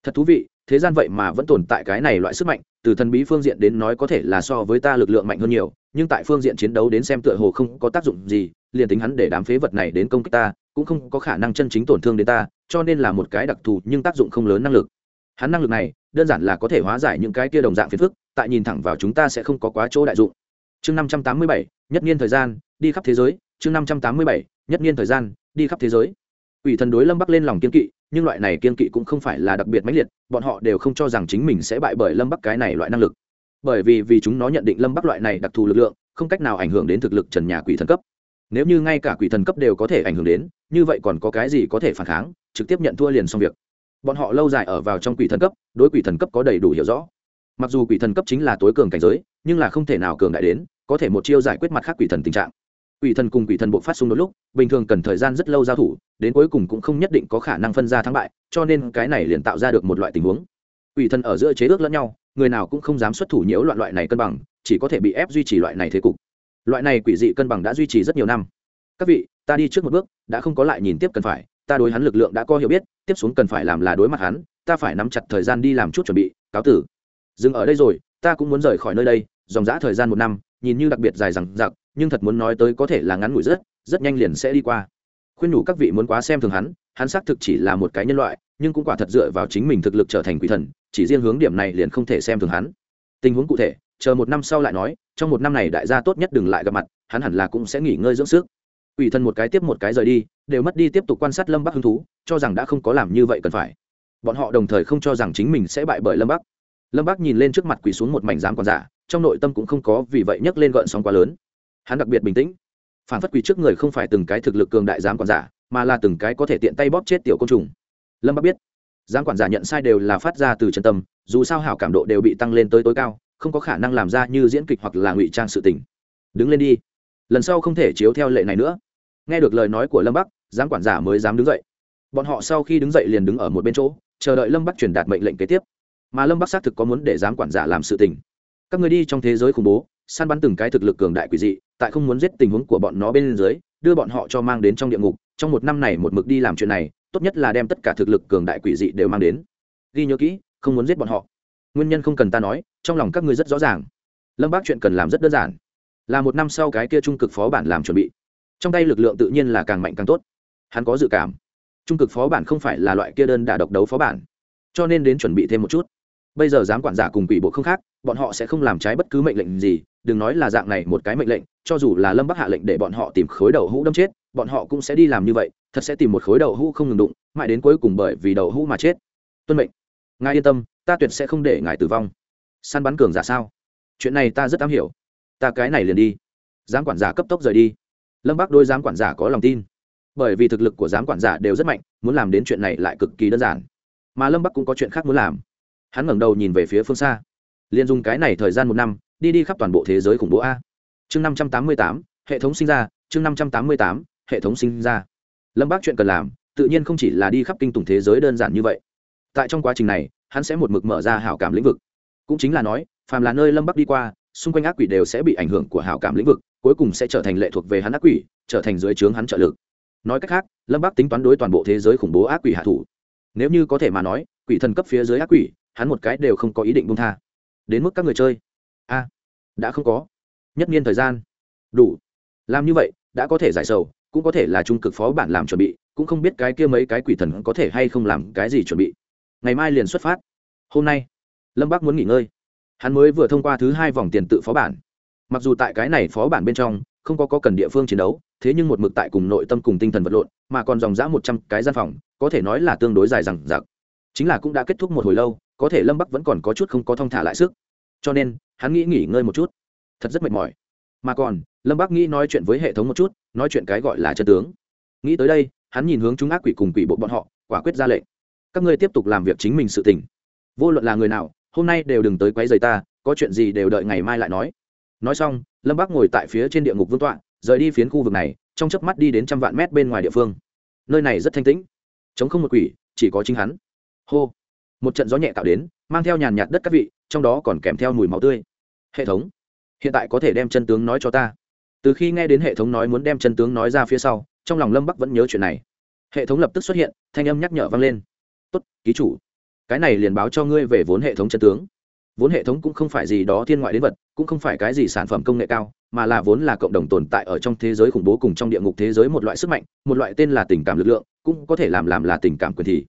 A: Thật thú vị, thế gian vậy mà vẫn tồn tại cái này loại sức mạnh, từ thần bí phương diện đến nói có thể là so với ta lực lượng mạnh hơn nhiều, nhưng tại phương diện chiến đấu đến xem tựa hồ không có tác dụng gì liền tính hắn để đám phế vật này đến công kích ta, cũng không có khả năng chân chính tổn thương đến ta, cho nên là một cái đặc thù nhưng tác dụng không lớn năng lực. Hắn năng lực này, đơn giản là có thể hóa giải những cái kia đồng dạng phiền phức, tại nhìn thẳng vào chúng ta sẽ không có quá chỗ đại dụng. Chương năm trăm tám mươi bảy, nhất niên thời gian, đi khắp thế giới. Chương năm trăm tám mươi bảy, nhất niên thời gian, đi khắp thế giới. Ủy thần đối lâm bắc lên lòng kiên kỵ, nhưng loại này kiên kỵ cũng không phải là đặc biệt mãnh liệt, bọn họ đều không cho rằng chính mình sẽ bại bởi lâm bắc cái này loại năng lực. Bởi vì vì chúng nó nhận định lâm bắc loại này đặc thù lực lượng, không cách nào ảnh hưởng đến thực lực trần nhà quỷ thần cấp nếu như ngay cả quỷ thần cấp đều có thể ảnh hưởng đến, như vậy còn có cái gì có thể phản kháng, trực tiếp nhận thua liền xong việc. Bọn họ lâu dài ở vào trong quỷ thần cấp, đối quỷ thần cấp có đầy đủ hiểu rõ. Mặc dù quỷ thần cấp chính là tối cường cảnh giới, nhưng là không thể nào cường đại đến, có thể một chiêu giải quyết mặt khác quỷ thần tình trạng. Quỷ thần cùng quỷ thần bộ phát xung đột lúc, bình thường cần thời gian rất lâu giao thủ, đến cuối cùng cũng không nhất định có khả năng phân ra thắng bại, cho nên cái này liền tạo ra được một loại tình huống. Quỷ thần ở giữa chế ước lẫn nhau, người nào cũng không dám xuất thủ nhiễu loạn loại này cân bằng, chỉ có thể bị ép duy trì loại này thế cục loại này quỷ dị cân bằng đã duy trì rất nhiều năm. Các vị, ta đi trước một bước, đã không có lại nhìn tiếp cần phải, ta đối hắn lực lượng đã có hiểu biết, tiếp xuống cần phải làm là đối mặt hắn, ta phải nắm chặt thời gian đi làm chút chuẩn bị, cáo tử. Dừng ở đây rồi, ta cũng muốn rời khỏi nơi đây, dòng dã thời gian một năm, nhìn như đặc biệt dài rằng giặc nhưng thật muốn nói tới có thể là ngắn ngủi rất rất nhanh liền sẽ đi qua. Khuyên nhủ các vị muốn quá xem thường hắn hắn xác thực chỉ là một cái nhân loại, nhưng cũng quả thật dựa vào chính mình thực lực trở thành quỷ thần, chỉ riêng hướng điểm này liền không thể xem thường hắn. Tình huống cụ thể chờ một năm sau lại nói, trong một năm này đại gia tốt nhất đừng lại gặp mặt, hắn hẳn là cũng sẽ nghỉ ngơi dưỡng sức. Quỷ thần một cái tiếp một cái rời đi, đều mất đi tiếp tục quan sát lâm bắc hứng thú, cho rằng đã không có làm như vậy cần phải. Bọn họ đồng thời không cho rằng chính mình sẽ bại bởi lâm bắc. Lâm bắc nhìn lên trước mặt quỷ xuống một mảnh giám còn giả, trong nội tâm cũng không có vì vậy nhấc lên gợn sóng quá lớn. Hắn đặc biệt bình tĩnh. Phản phất quỷ trước người không phải từng cái thực lực cường đại giám còn giả, mà là từng cái có thể tiện tay bóp chết tiểu côn trùng. Lâm bắc biết giám quản giả nhận sai đều là phát ra từ chân tâm, dù sao hảo cảm độ đều bị tăng lên tới tối cao không có khả năng làm ra như diễn kịch hoặc là ngụy trang sự tình. Đứng lên đi. Lần sau không thể chiếu theo lệ này nữa. Nghe được lời nói của lâm bắc, giám quản giả mới dám đứng dậy. Bọn họ sau khi đứng dậy liền đứng ở một bên chỗ, chờ đợi lâm bắc truyền đạt mệnh lệnh kế tiếp. Mà lâm bắc xác thực có muốn để giám quản giả làm sự tình. Các người đi trong thế giới khủng bố, săn bắn từng cái thực lực cường đại quỷ dị, tại không muốn giết tình huống của bọn nó bên dưới, đưa bọn họ cho mang đến trong địa ngục. Trong một năm này một mực đi làm chuyện này, tốt nhất là đem tất cả thực lực cường đại quỷ dị đều mang đến. Ghi nhớ kỹ, không muốn giết bọn họ nguyên nhân không cần ta nói, trong lòng các ngươi rất rõ ràng. Lâm bác chuyện cần làm rất đơn giản. Là một năm sau cái kia trung cực phó bản làm chuẩn bị. Trong tay lực lượng tự nhiên là càng mạnh càng tốt. Hắn có dự cảm. Trung cực phó bản không phải là loại kia đơn đả độc đấu phó bản. Cho nên đến chuẩn bị thêm một chút. Bây giờ dám quản giả cùng quỷ bộ không khác, bọn họ sẽ không làm trái bất cứ mệnh lệnh gì, đừng nói là dạng này một cái mệnh lệnh, cho dù là lâm bắc hạ lệnh để bọn họ tìm khối đầu hũ đâm chết, bọn họ cũng sẽ đi làm như vậy, thật sẽ tìm một khối đầu hũ không ngừng đụng, mãi đến cuối cùng bởi vì đầu hũ mà chết. Tuân mệnh. Ngài yên tâm ta tuyệt sẽ không để ngài tử vong. Săn bắn cường giả sao? Chuyện này ta rất am hiểu. Ta cái này liền đi. Giám quản giả cấp tốc rời đi. Lâm bác đôi giám quản giả có lòng tin. Bởi vì thực lực của giám quản giả đều rất mạnh, muốn làm đến chuyện này lại cực kỳ đơn giản. Mà lâm bắc cũng có chuyện khác muốn làm. Hắn ngẩng đầu nhìn về phía phương xa. Liền dùng cái này thời gian một năm, đi đi khắp toàn bộ thế giới khủng bố a. Chương năm trăm tám mươi tám, hệ thống sinh ra. Chương năm trăm tám mươi tám, hệ thống sinh ra. Lâm bác chuyện cần làm, tự nhiên không chỉ là đi khắp kinh tùng thế giới đơn giản như vậy. Tại trong quá trình này hắn sẽ một mực mở ra hảo cảm lĩnh vực. Cũng chính là nói, phàm là nơi lâm bắc đi qua, xung quanh ác quỷ đều sẽ bị ảnh hưởng của hảo cảm lĩnh vực, cuối cùng sẽ trở thành lệ thuộc về hắn ác quỷ, trở thành dưới trướng hắn trợ lực. Nói cách khác, lâm bắc tính toán đối toàn bộ thế giới khủng bố ác quỷ hạ thủ. Nếu như có thể mà nói, quỷ thần cấp phía dưới ác quỷ, hắn một cái đều không có ý định buông tha. Đến mức các người chơi. A, đã không có. Nhất niên thời gian. Đủ. Làm như vậy, đã có thể giải sầu, cũng có thể là trung cực phó bản làm chuẩn bị, cũng không biết cái kia mấy cái quỷ thần có thể hay không làm cái gì chuẩn bị ngày mai liền xuất phát. Hôm nay lâm bác muốn nghỉ ngơi. Hắn mới vừa thông qua thứ hai vòng tiền tự phó bản. Mặc dù tại cái này phó bản bên trong không có, có cần địa phương chiến đấu thế nhưng một mực tại cùng nội tâm cùng tinh thần vật lộn mà còn dòng dã một trăm cái gian phòng có thể nói là tương đối dài rằng giặc chính là cũng đã kết thúc một hồi lâu có thể lâm bắc vẫn còn có chút không có thong thả lại sức. Cho nên hắn nghĩ nghỉ ngơi một chút. Thật rất mệt mỏi. Mà còn lâm bắc nghĩ nói chuyện với hệ thống một chút nói chuyện cái gọi là chân tướng. Nghĩ tới đây hắn nhìn hướng chúng ác quỷ cùng quỷ bộ bọn họ quả quyết ra lệnh các ngươi tiếp tục làm việc chính mình sự tình. Vô luận là người nào, hôm nay đều đừng tới quấy rầy ta, có chuyện gì đều đợi ngày mai lại nói. Nói xong, lâm bắc ngồi tại phía trên địa ngục vương tọa, rời đi phiến khu vực này, trong chớp mắt đi đến trăm vạn mét bên ngoài địa phương. Nơi này rất thanh tĩnh. Chống không một quỷ, chỉ có chính hắn. Hô. Một trận gió nhẹ tạo đến, mang theo nhàn nhạt đất các vị, trong đó còn kèm theo mùi máu tươi. Hệ thống, hiện tại có thể đem chân tướng nói cho ta. Từ khi nghe đến hệ thống nói muốn đem chân tướng nói ra phía sau, trong lòng lâm bắc vẫn nhớ chuyện này. Hệ thống lập tức xuất hiện, thanh âm nhắc nhở vang lên tốt, ký chủ. Cái này liền báo cho ngươi về vốn hệ thống chân tướng. Vốn hệ thống cũng không phải gì đó thiên ngoại đến vật, cũng không phải cái gì sản phẩm công nghệ cao, mà là vốn là cộng đồng tồn tại ở trong thế giới khủng bố cùng trong địa ngục thế giới một loại sức mạnh, một loại tên là tình cảm lực lượng, cũng có thể làm làm là tình cảm quyền thì.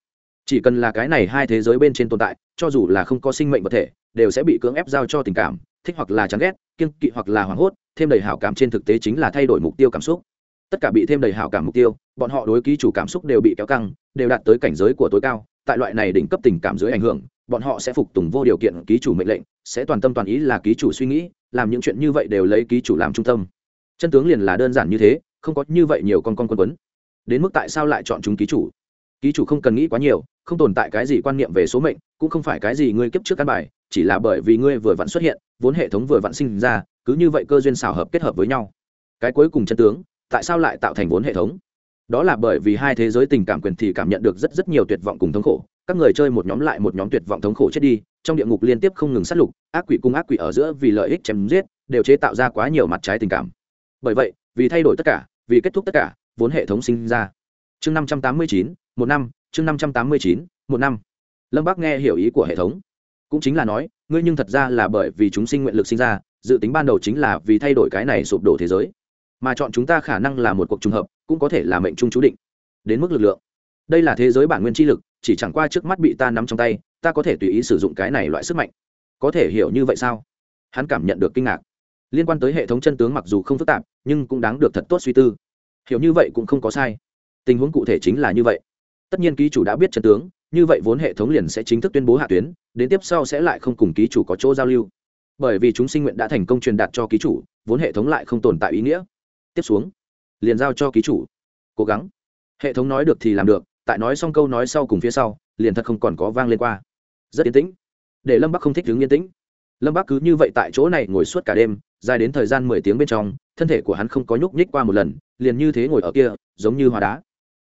A: Chỉ cần là cái này hai thế giới bên trên tồn tại, cho dù là không có sinh mệnh vật thể, đều sẽ bị cưỡng ép giao cho tình cảm, thích hoặc là chán ghét kiên kỵ hoặc là hoảng hốt, thêm đầy hảo cảm trên thực tế chính là thay đổi mục tiêu cảm xúc. Tất cả bị thêm đầy hảo cảm mục tiêu, bọn họ đối ký chủ cảm xúc đều bị kéo căng, đều đạt tới cảnh giới của tối cao tại loại này đỉnh cấp tình cảm dưới ảnh hưởng, bọn họ sẽ phục tùng vô điều kiện ký chủ mệnh lệnh, sẽ toàn tâm toàn ý là ký chủ suy nghĩ, làm những chuyện như vậy đều lấy ký chủ làm trung tâm. Chân tướng liền là đơn giản như thế, không có như vậy nhiều con con quân quấn. Đến mức tại sao lại chọn chúng ký chủ? Ký chủ không cần nghĩ quá nhiều, không tồn tại cái gì quan niệm về số mệnh, cũng không phải cái gì ngươi kiếp trước căn bài, chỉ là bởi vì ngươi vừa vặn xuất hiện, vốn hệ thống vừa vặn sinh ra, cứ như vậy cơ duyên xảo hợp kết hợp với nhau. Cái cuối cùng chân tướng, tại sao lại tạo thành vốn hệ thống? Đó là bởi vì hai thế giới tình cảm quyền thì cảm nhận được rất rất nhiều tuyệt vọng cùng thống khổ. Các người chơi một nhóm lại một nhóm tuyệt vọng thống khổ chết đi, trong địa ngục liên tiếp không ngừng sát lục, ác quỷ cung ác quỷ ở giữa vì lợi ích chém giết, đều chế tạo ra quá nhiều mặt trái tình cảm. Bởi vậy, vì thay đổi tất cả, vì kết thúc tất cả, vốn hệ thống sinh ra. Chương năm trăm tám mươi chín, một năm, chương năm trăm tám mươi chín, một năm. Lâm bác nghe hiểu ý của hệ thống. Cũng chính là nói, ngươi nhưng thật ra là bởi vì chúng sinh nguyện lực sinh ra, dự tính ban đầu chính là vì thay đổi cái này sụp đổ thế giới mà chọn chúng ta khả năng là một cuộc trùng hợp, cũng có thể là mệnh trung chú định. Đến mức lực lượng. Đây là thế giới bản nguyên chi lực, chỉ chẳng qua trước mắt bị ta nắm trong tay, ta có thể tùy ý sử dụng cái này loại sức mạnh. Có thể hiểu như vậy sao? Hắn cảm nhận được kinh ngạc. Liên quan tới hệ thống chân tướng mặc dù không phức tạp, nhưng cũng đáng được thật tốt suy tư. Hiểu như vậy cũng không có sai. Tình huống cụ thể chính là như vậy. Tất nhiên ký chủ đã biết chân tướng, như vậy vốn hệ thống liền sẽ chính thức tuyên bố hạ tuyến, đến tiếp sau sẽ lại không cùng ký chủ có chỗ giao lưu. Bởi vì chúng sinh nguyện đã thành công truyền đạt cho ký chủ, vốn hệ thống lại không tồn tại ý nghĩa tiếp xuống, liền giao cho ký chủ. Cố gắng. Hệ thống nói được thì làm được, tại nói xong câu nói sau cùng phía sau, liền thật không còn có vang lên qua. Rất yên tĩnh. Để lâm bắc không thích đứng yên tĩnh. Lâm bắc cứ như vậy tại chỗ này ngồi suốt cả đêm, dài đến thời gian mười tiếng bên trong, thân thể của hắn không có nhúc nhích qua một lần, liền như thế ngồi ở kia, giống như hóa đá.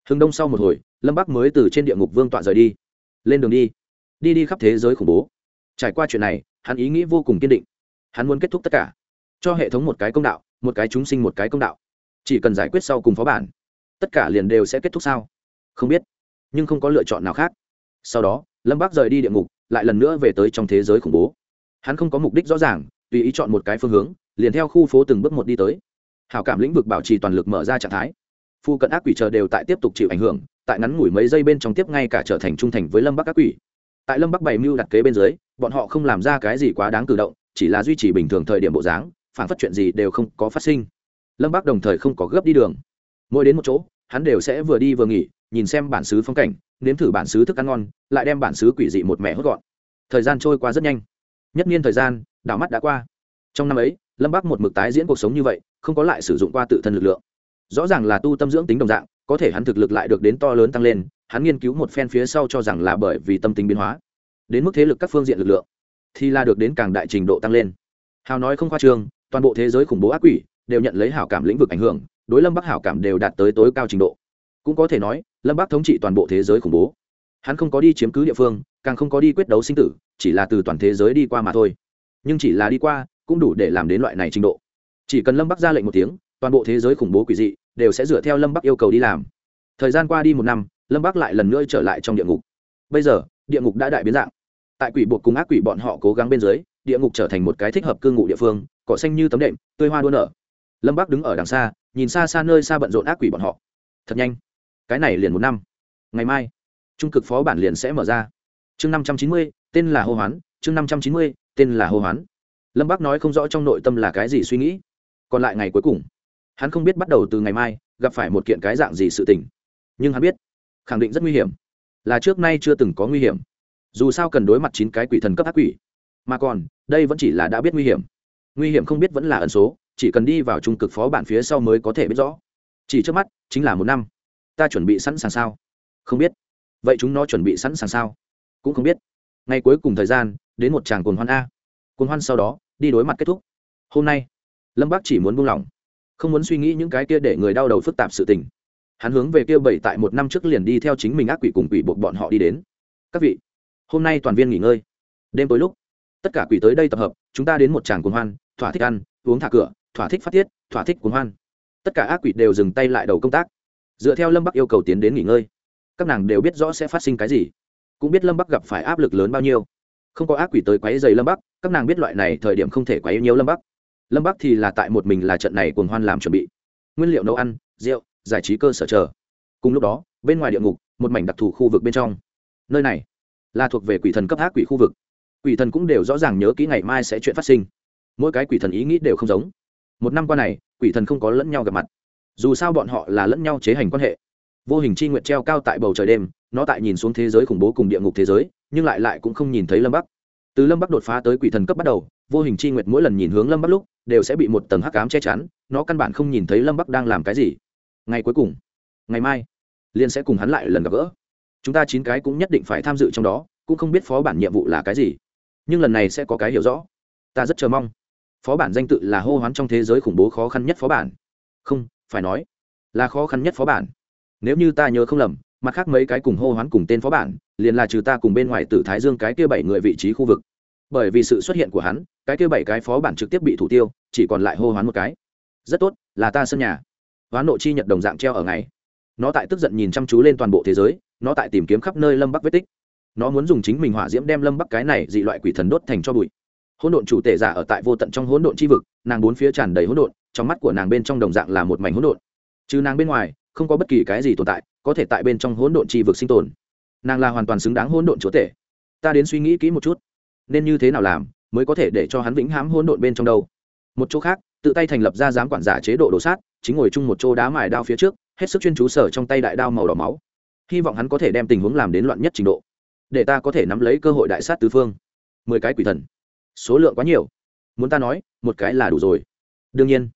A: Hừng đông sau một hồi, lâm bắc mới từ trên địa ngục vương tọa rời đi. Lên đường đi. Đi đi khắp thế giới khủng bố. Trải qua chuyện này, hắn ý nghĩ vô cùng kiên định. Hắn muốn kết thúc tất cả. Cho hệ thống một cái công đạo một cái chúng sinh một cái công đạo. Chỉ cần giải quyết sau cùng phó bản, tất cả liền đều sẽ kết thúc sao? Không biết, nhưng không có lựa chọn nào khác. Sau đó, lâm bác rời đi địa ngục, lại lần nữa về tới trong thế giới khủng bố. Hắn không có mục đích rõ ràng, tùy ý chọn một cái phương hướng, liền theo khu phố từng bước một đi tới. Hảo cảm lĩnh vực bảo trì toàn lực mở ra trạng thái. Phu cận ác quỷ chờ đều tại tiếp tục chịu ảnh hưởng, tại ngắn ngủi mấy giây bên trong tiếp ngay cả trở thành trung thành với lâm bắc ác quỷ. Tại lâm bắc bày mưu đặt kế bên dưới, bọn họ không làm ra cái gì quá đáng cử động, chỉ là duy trì bình thường thời điểm bộ dáng phản phát chuyện gì đều không có phát sinh. Lâm bác đồng thời không có gấp đi đường. Mỗi đến một chỗ, hắn đều sẽ vừa đi vừa nghỉ, nhìn xem bản xứ phong cảnh, nếm thử bản xứ thức ăn ngon, lại đem bản xứ quỷ dị một mẹ hốt gọn. Thời gian trôi qua rất nhanh. Nhất niên thời gian, đảo mắt đã qua. Trong năm ấy, lâm bác một mực tái diễn cuộc sống như vậy, không có lại sử dụng qua tự thân lực lượng. Rõ ràng là tu tâm dưỡng tính đồng dạng, có thể hắn thực lực lại được đến to lớn tăng lên, hắn nghiên cứu một phen phía sau cho rằng là bởi vì tâm tính biến hóa. Đến mức thế lực các phương diện lực lượng, thì là được đến càng đại trình độ tăng lên. Hào nói không khoa trương toàn bộ thế giới khủng bố ác quỷ đều nhận lấy hảo cảm lĩnh vực ảnh hưởng, đối lâm bắc hảo cảm đều đạt tới tối cao trình độ. Cũng có thể nói, lâm bắc thống trị toàn bộ thế giới khủng bố. Hắn không có đi chiếm cứ địa phương, càng không có đi quyết đấu sinh tử, chỉ là từ toàn thế giới đi qua mà thôi. Nhưng chỉ là đi qua, cũng đủ để làm đến loại này trình độ. Chỉ cần lâm bắc ra lệnh một tiếng, toàn bộ thế giới khủng bố quỷ dị đều sẽ dựa theo lâm bắc yêu cầu đi làm. Thời gian qua đi một năm, lâm bắc lại lần nữa trở lại trong địa ngục. Bây giờ, địa ngục đã đại biến dạng. Tại quỷ buộc cùng ác quỷ bọn họ cố gắng bên dưới địa ngục trở thành một cái thích hợp cư ngụ địa phương, cỏ xanh như tấm đệm, tươi hoa đua nở. Lâm bắc đứng ở đằng xa, nhìn xa xa nơi xa bận rộn ác quỷ bọn họ. Thật nhanh. Cái này liền một năm. Ngày mai, trung cực phó bản liền sẽ mở ra. Chương năm trăm chín mươi, tên là hô hoán. Chương năm trăm chín mươi, tên là hô hoán. Lâm bác nói không rõ trong nội tâm là cái gì suy nghĩ. Còn lại ngày cuối cùng, hắn không biết bắt đầu từ ngày mai, gặp phải một kiện cái dạng gì sự tình. Nhưng hắn biết, khẳng định rất nguy hiểm. Là trước nay chưa từng có nguy hiểm. Dù sao cần đối mặt chín cái quỷ thần cấp ác quỷ mà còn, đây vẫn chỉ là đã biết nguy hiểm. Nguy hiểm không biết vẫn là ẩn số, chỉ cần đi vào trung cực phó bản phía sau mới có thể biết rõ. Chỉ trước mắt, chính là một năm. Ta chuẩn bị sẵn sàng sao? Không biết. Vậy chúng nó chuẩn bị sẵn sàng sao? Cũng không biết. Ngày cuối cùng thời gian, đến một tràng cồn hoan a. Cồn hoan sau đó, đi đối mặt kết thúc. Hôm nay, lâm bác chỉ muốn buông lỏng. Không muốn suy nghĩ những cái kia để người đau đầu phức tạp sự tình. Hắn hướng về kia bảy tại một năm trước liền đi theo chính mình ác quỷ cùng quỷ buộc bọn họ đi đến. Các vị, hôm nay toàn viên nghỉ ngơi. Đêm tối lúc tất cả quỷ tới đây tập hợp, chúng ta đến một tràng cuồng hoan, thỏa thích ăn, uống thả cửa, thỏa thích phát tiết, thỏa thích cuồng hoan. Tất cả ác quỷ đều dừng tay lại đầu công tác. Dựa theo lâm bắc yêu cầu tiến đến nghỉ ngơi. Các nàng đều biết rõ sẽ phát sinh cái gì. Cũng biết lâm bắc gặp phải áp lực lớn bao nhiêu. Không có ác quỷ tới quáy dày lâm bắc, các nàng biết loại này thời điểm không thể quáy nhiều lâm bắc. Lâm bắc thì là tại một mình là trận này cuồng hoan làm chuẩn bị. Nguyên liệu nấu ăn, rượu, giải trí cơ sở chờ. Cùng lúc đó, bên ngoài địa ngục, một mảnh đặc thù khu vực bên trong. Nơi này là thuộc về quỷ thần cấp ác quỷ khu vực quỷ thần cũng đều rõ ràng nhớ kỹ ngày mai sẽ chuyện phát sinh. Mỗi cái quỷ thần ý nghĩ đều không giống. Một năm qua này, quỷ thần không có lẫn nhau gặp mặt. Dù sao bọn họ là lẫn nhau chế hành quan hệ. Vô hình chi nguyện treo cao tại bầu trời đêm, nó tại nhìn xuống thế giới khủng bố cùng địa ngục thế giới, nhưng lại lại cũng không nhìn thấy lâm bắc. Từ lâm bắc đột phá tới quỷ thần cấp bắt đầu, vô hình chi nguyệt mỗi lần nhìn hướng lâm bắc lúc, đều sẽ bị một tầng hắc cám che chắn, nó căn bản không nhìn thấy lâm bắc đang làm cái gì. Ngày cuối cùng, ngày mai liên sẽ cùng hắn lại lần gặp gỡ. Chúng ta chín cái cũng nhất định phải tham dự trong đó, cũng không biết phó bản nhiệm vụ là cái gì nhưng lần này sẽ có cái hiểu rõ. Ta rất chờ mong. Phó bản danh tự là hô hoán trong thế giới khủng bố khó khăn nhất phó bản. Không, phải nói, là khó khăn nhất phó bản. Nếu như ta nhớ không lầm, mặt khác mấy cái cùng hô hoán cùng tên phó bản, liền là trừ ta cùng bên ngoài tử thái dương cái kia bảy người vị trí khu vực. Bởi vì sự xuất hiện của hắn, cái kia bảy cái phó bản trực tiếp bị thủ tiêu, chỉ còn lại hô hoán một cái. Rất tốt, là ta sân nhà. Hoán nộ chi nhật đồng dạng treo ở ngày. Nó tại tức giận nhìn chăm chú lên toàn bộ thế giới, nó tại tìm kiếm khắp nơi lâm bắc vết tích nó muốn dùng chính mình hỏa diễm đem lâm bắc cái này dị loại quỷ thần đốt thành cho bụi. Hỗn độn chủ tể giả ở tại vô tận trong hỗn độn chi vực, nàng bốn phía tràn đầy hỗn độn, trong mắt của nàng bên trong đồng dạng là một mảnh hỗn độn. Chứ nàng bên ngoài, không có bất kỳ cái gì tồn tại có thể tại bên trong hỗn độn chi vực sinh tồn. Nàng là hoàn toàn xứng đáng hỗn độn chúa tể. Ta đến suy nghĩ kỹ một chút, nên như thế nào làm mới có thể để cho hắn vĩnh hãm hỗn độn bên trong đâu. Một chỗ khác, tự tay thành lập ra giám quản giả chế độ đồ sát, chính ngồi chung một chỗ đá mài đao phía trước, hết sức chuyên chú sở trong tay đại đao màu đỏ máu. Hy vọng hắn có thể đem tình huống làm đến loạn nhất trình độ để ta có thể nắm lấy cơ hội đại sát tứ phương. Mười cái quỷ thần. Số lượng quá nhiều. Muốn ta nói, một cái là đủ rồi. Đương nhiên.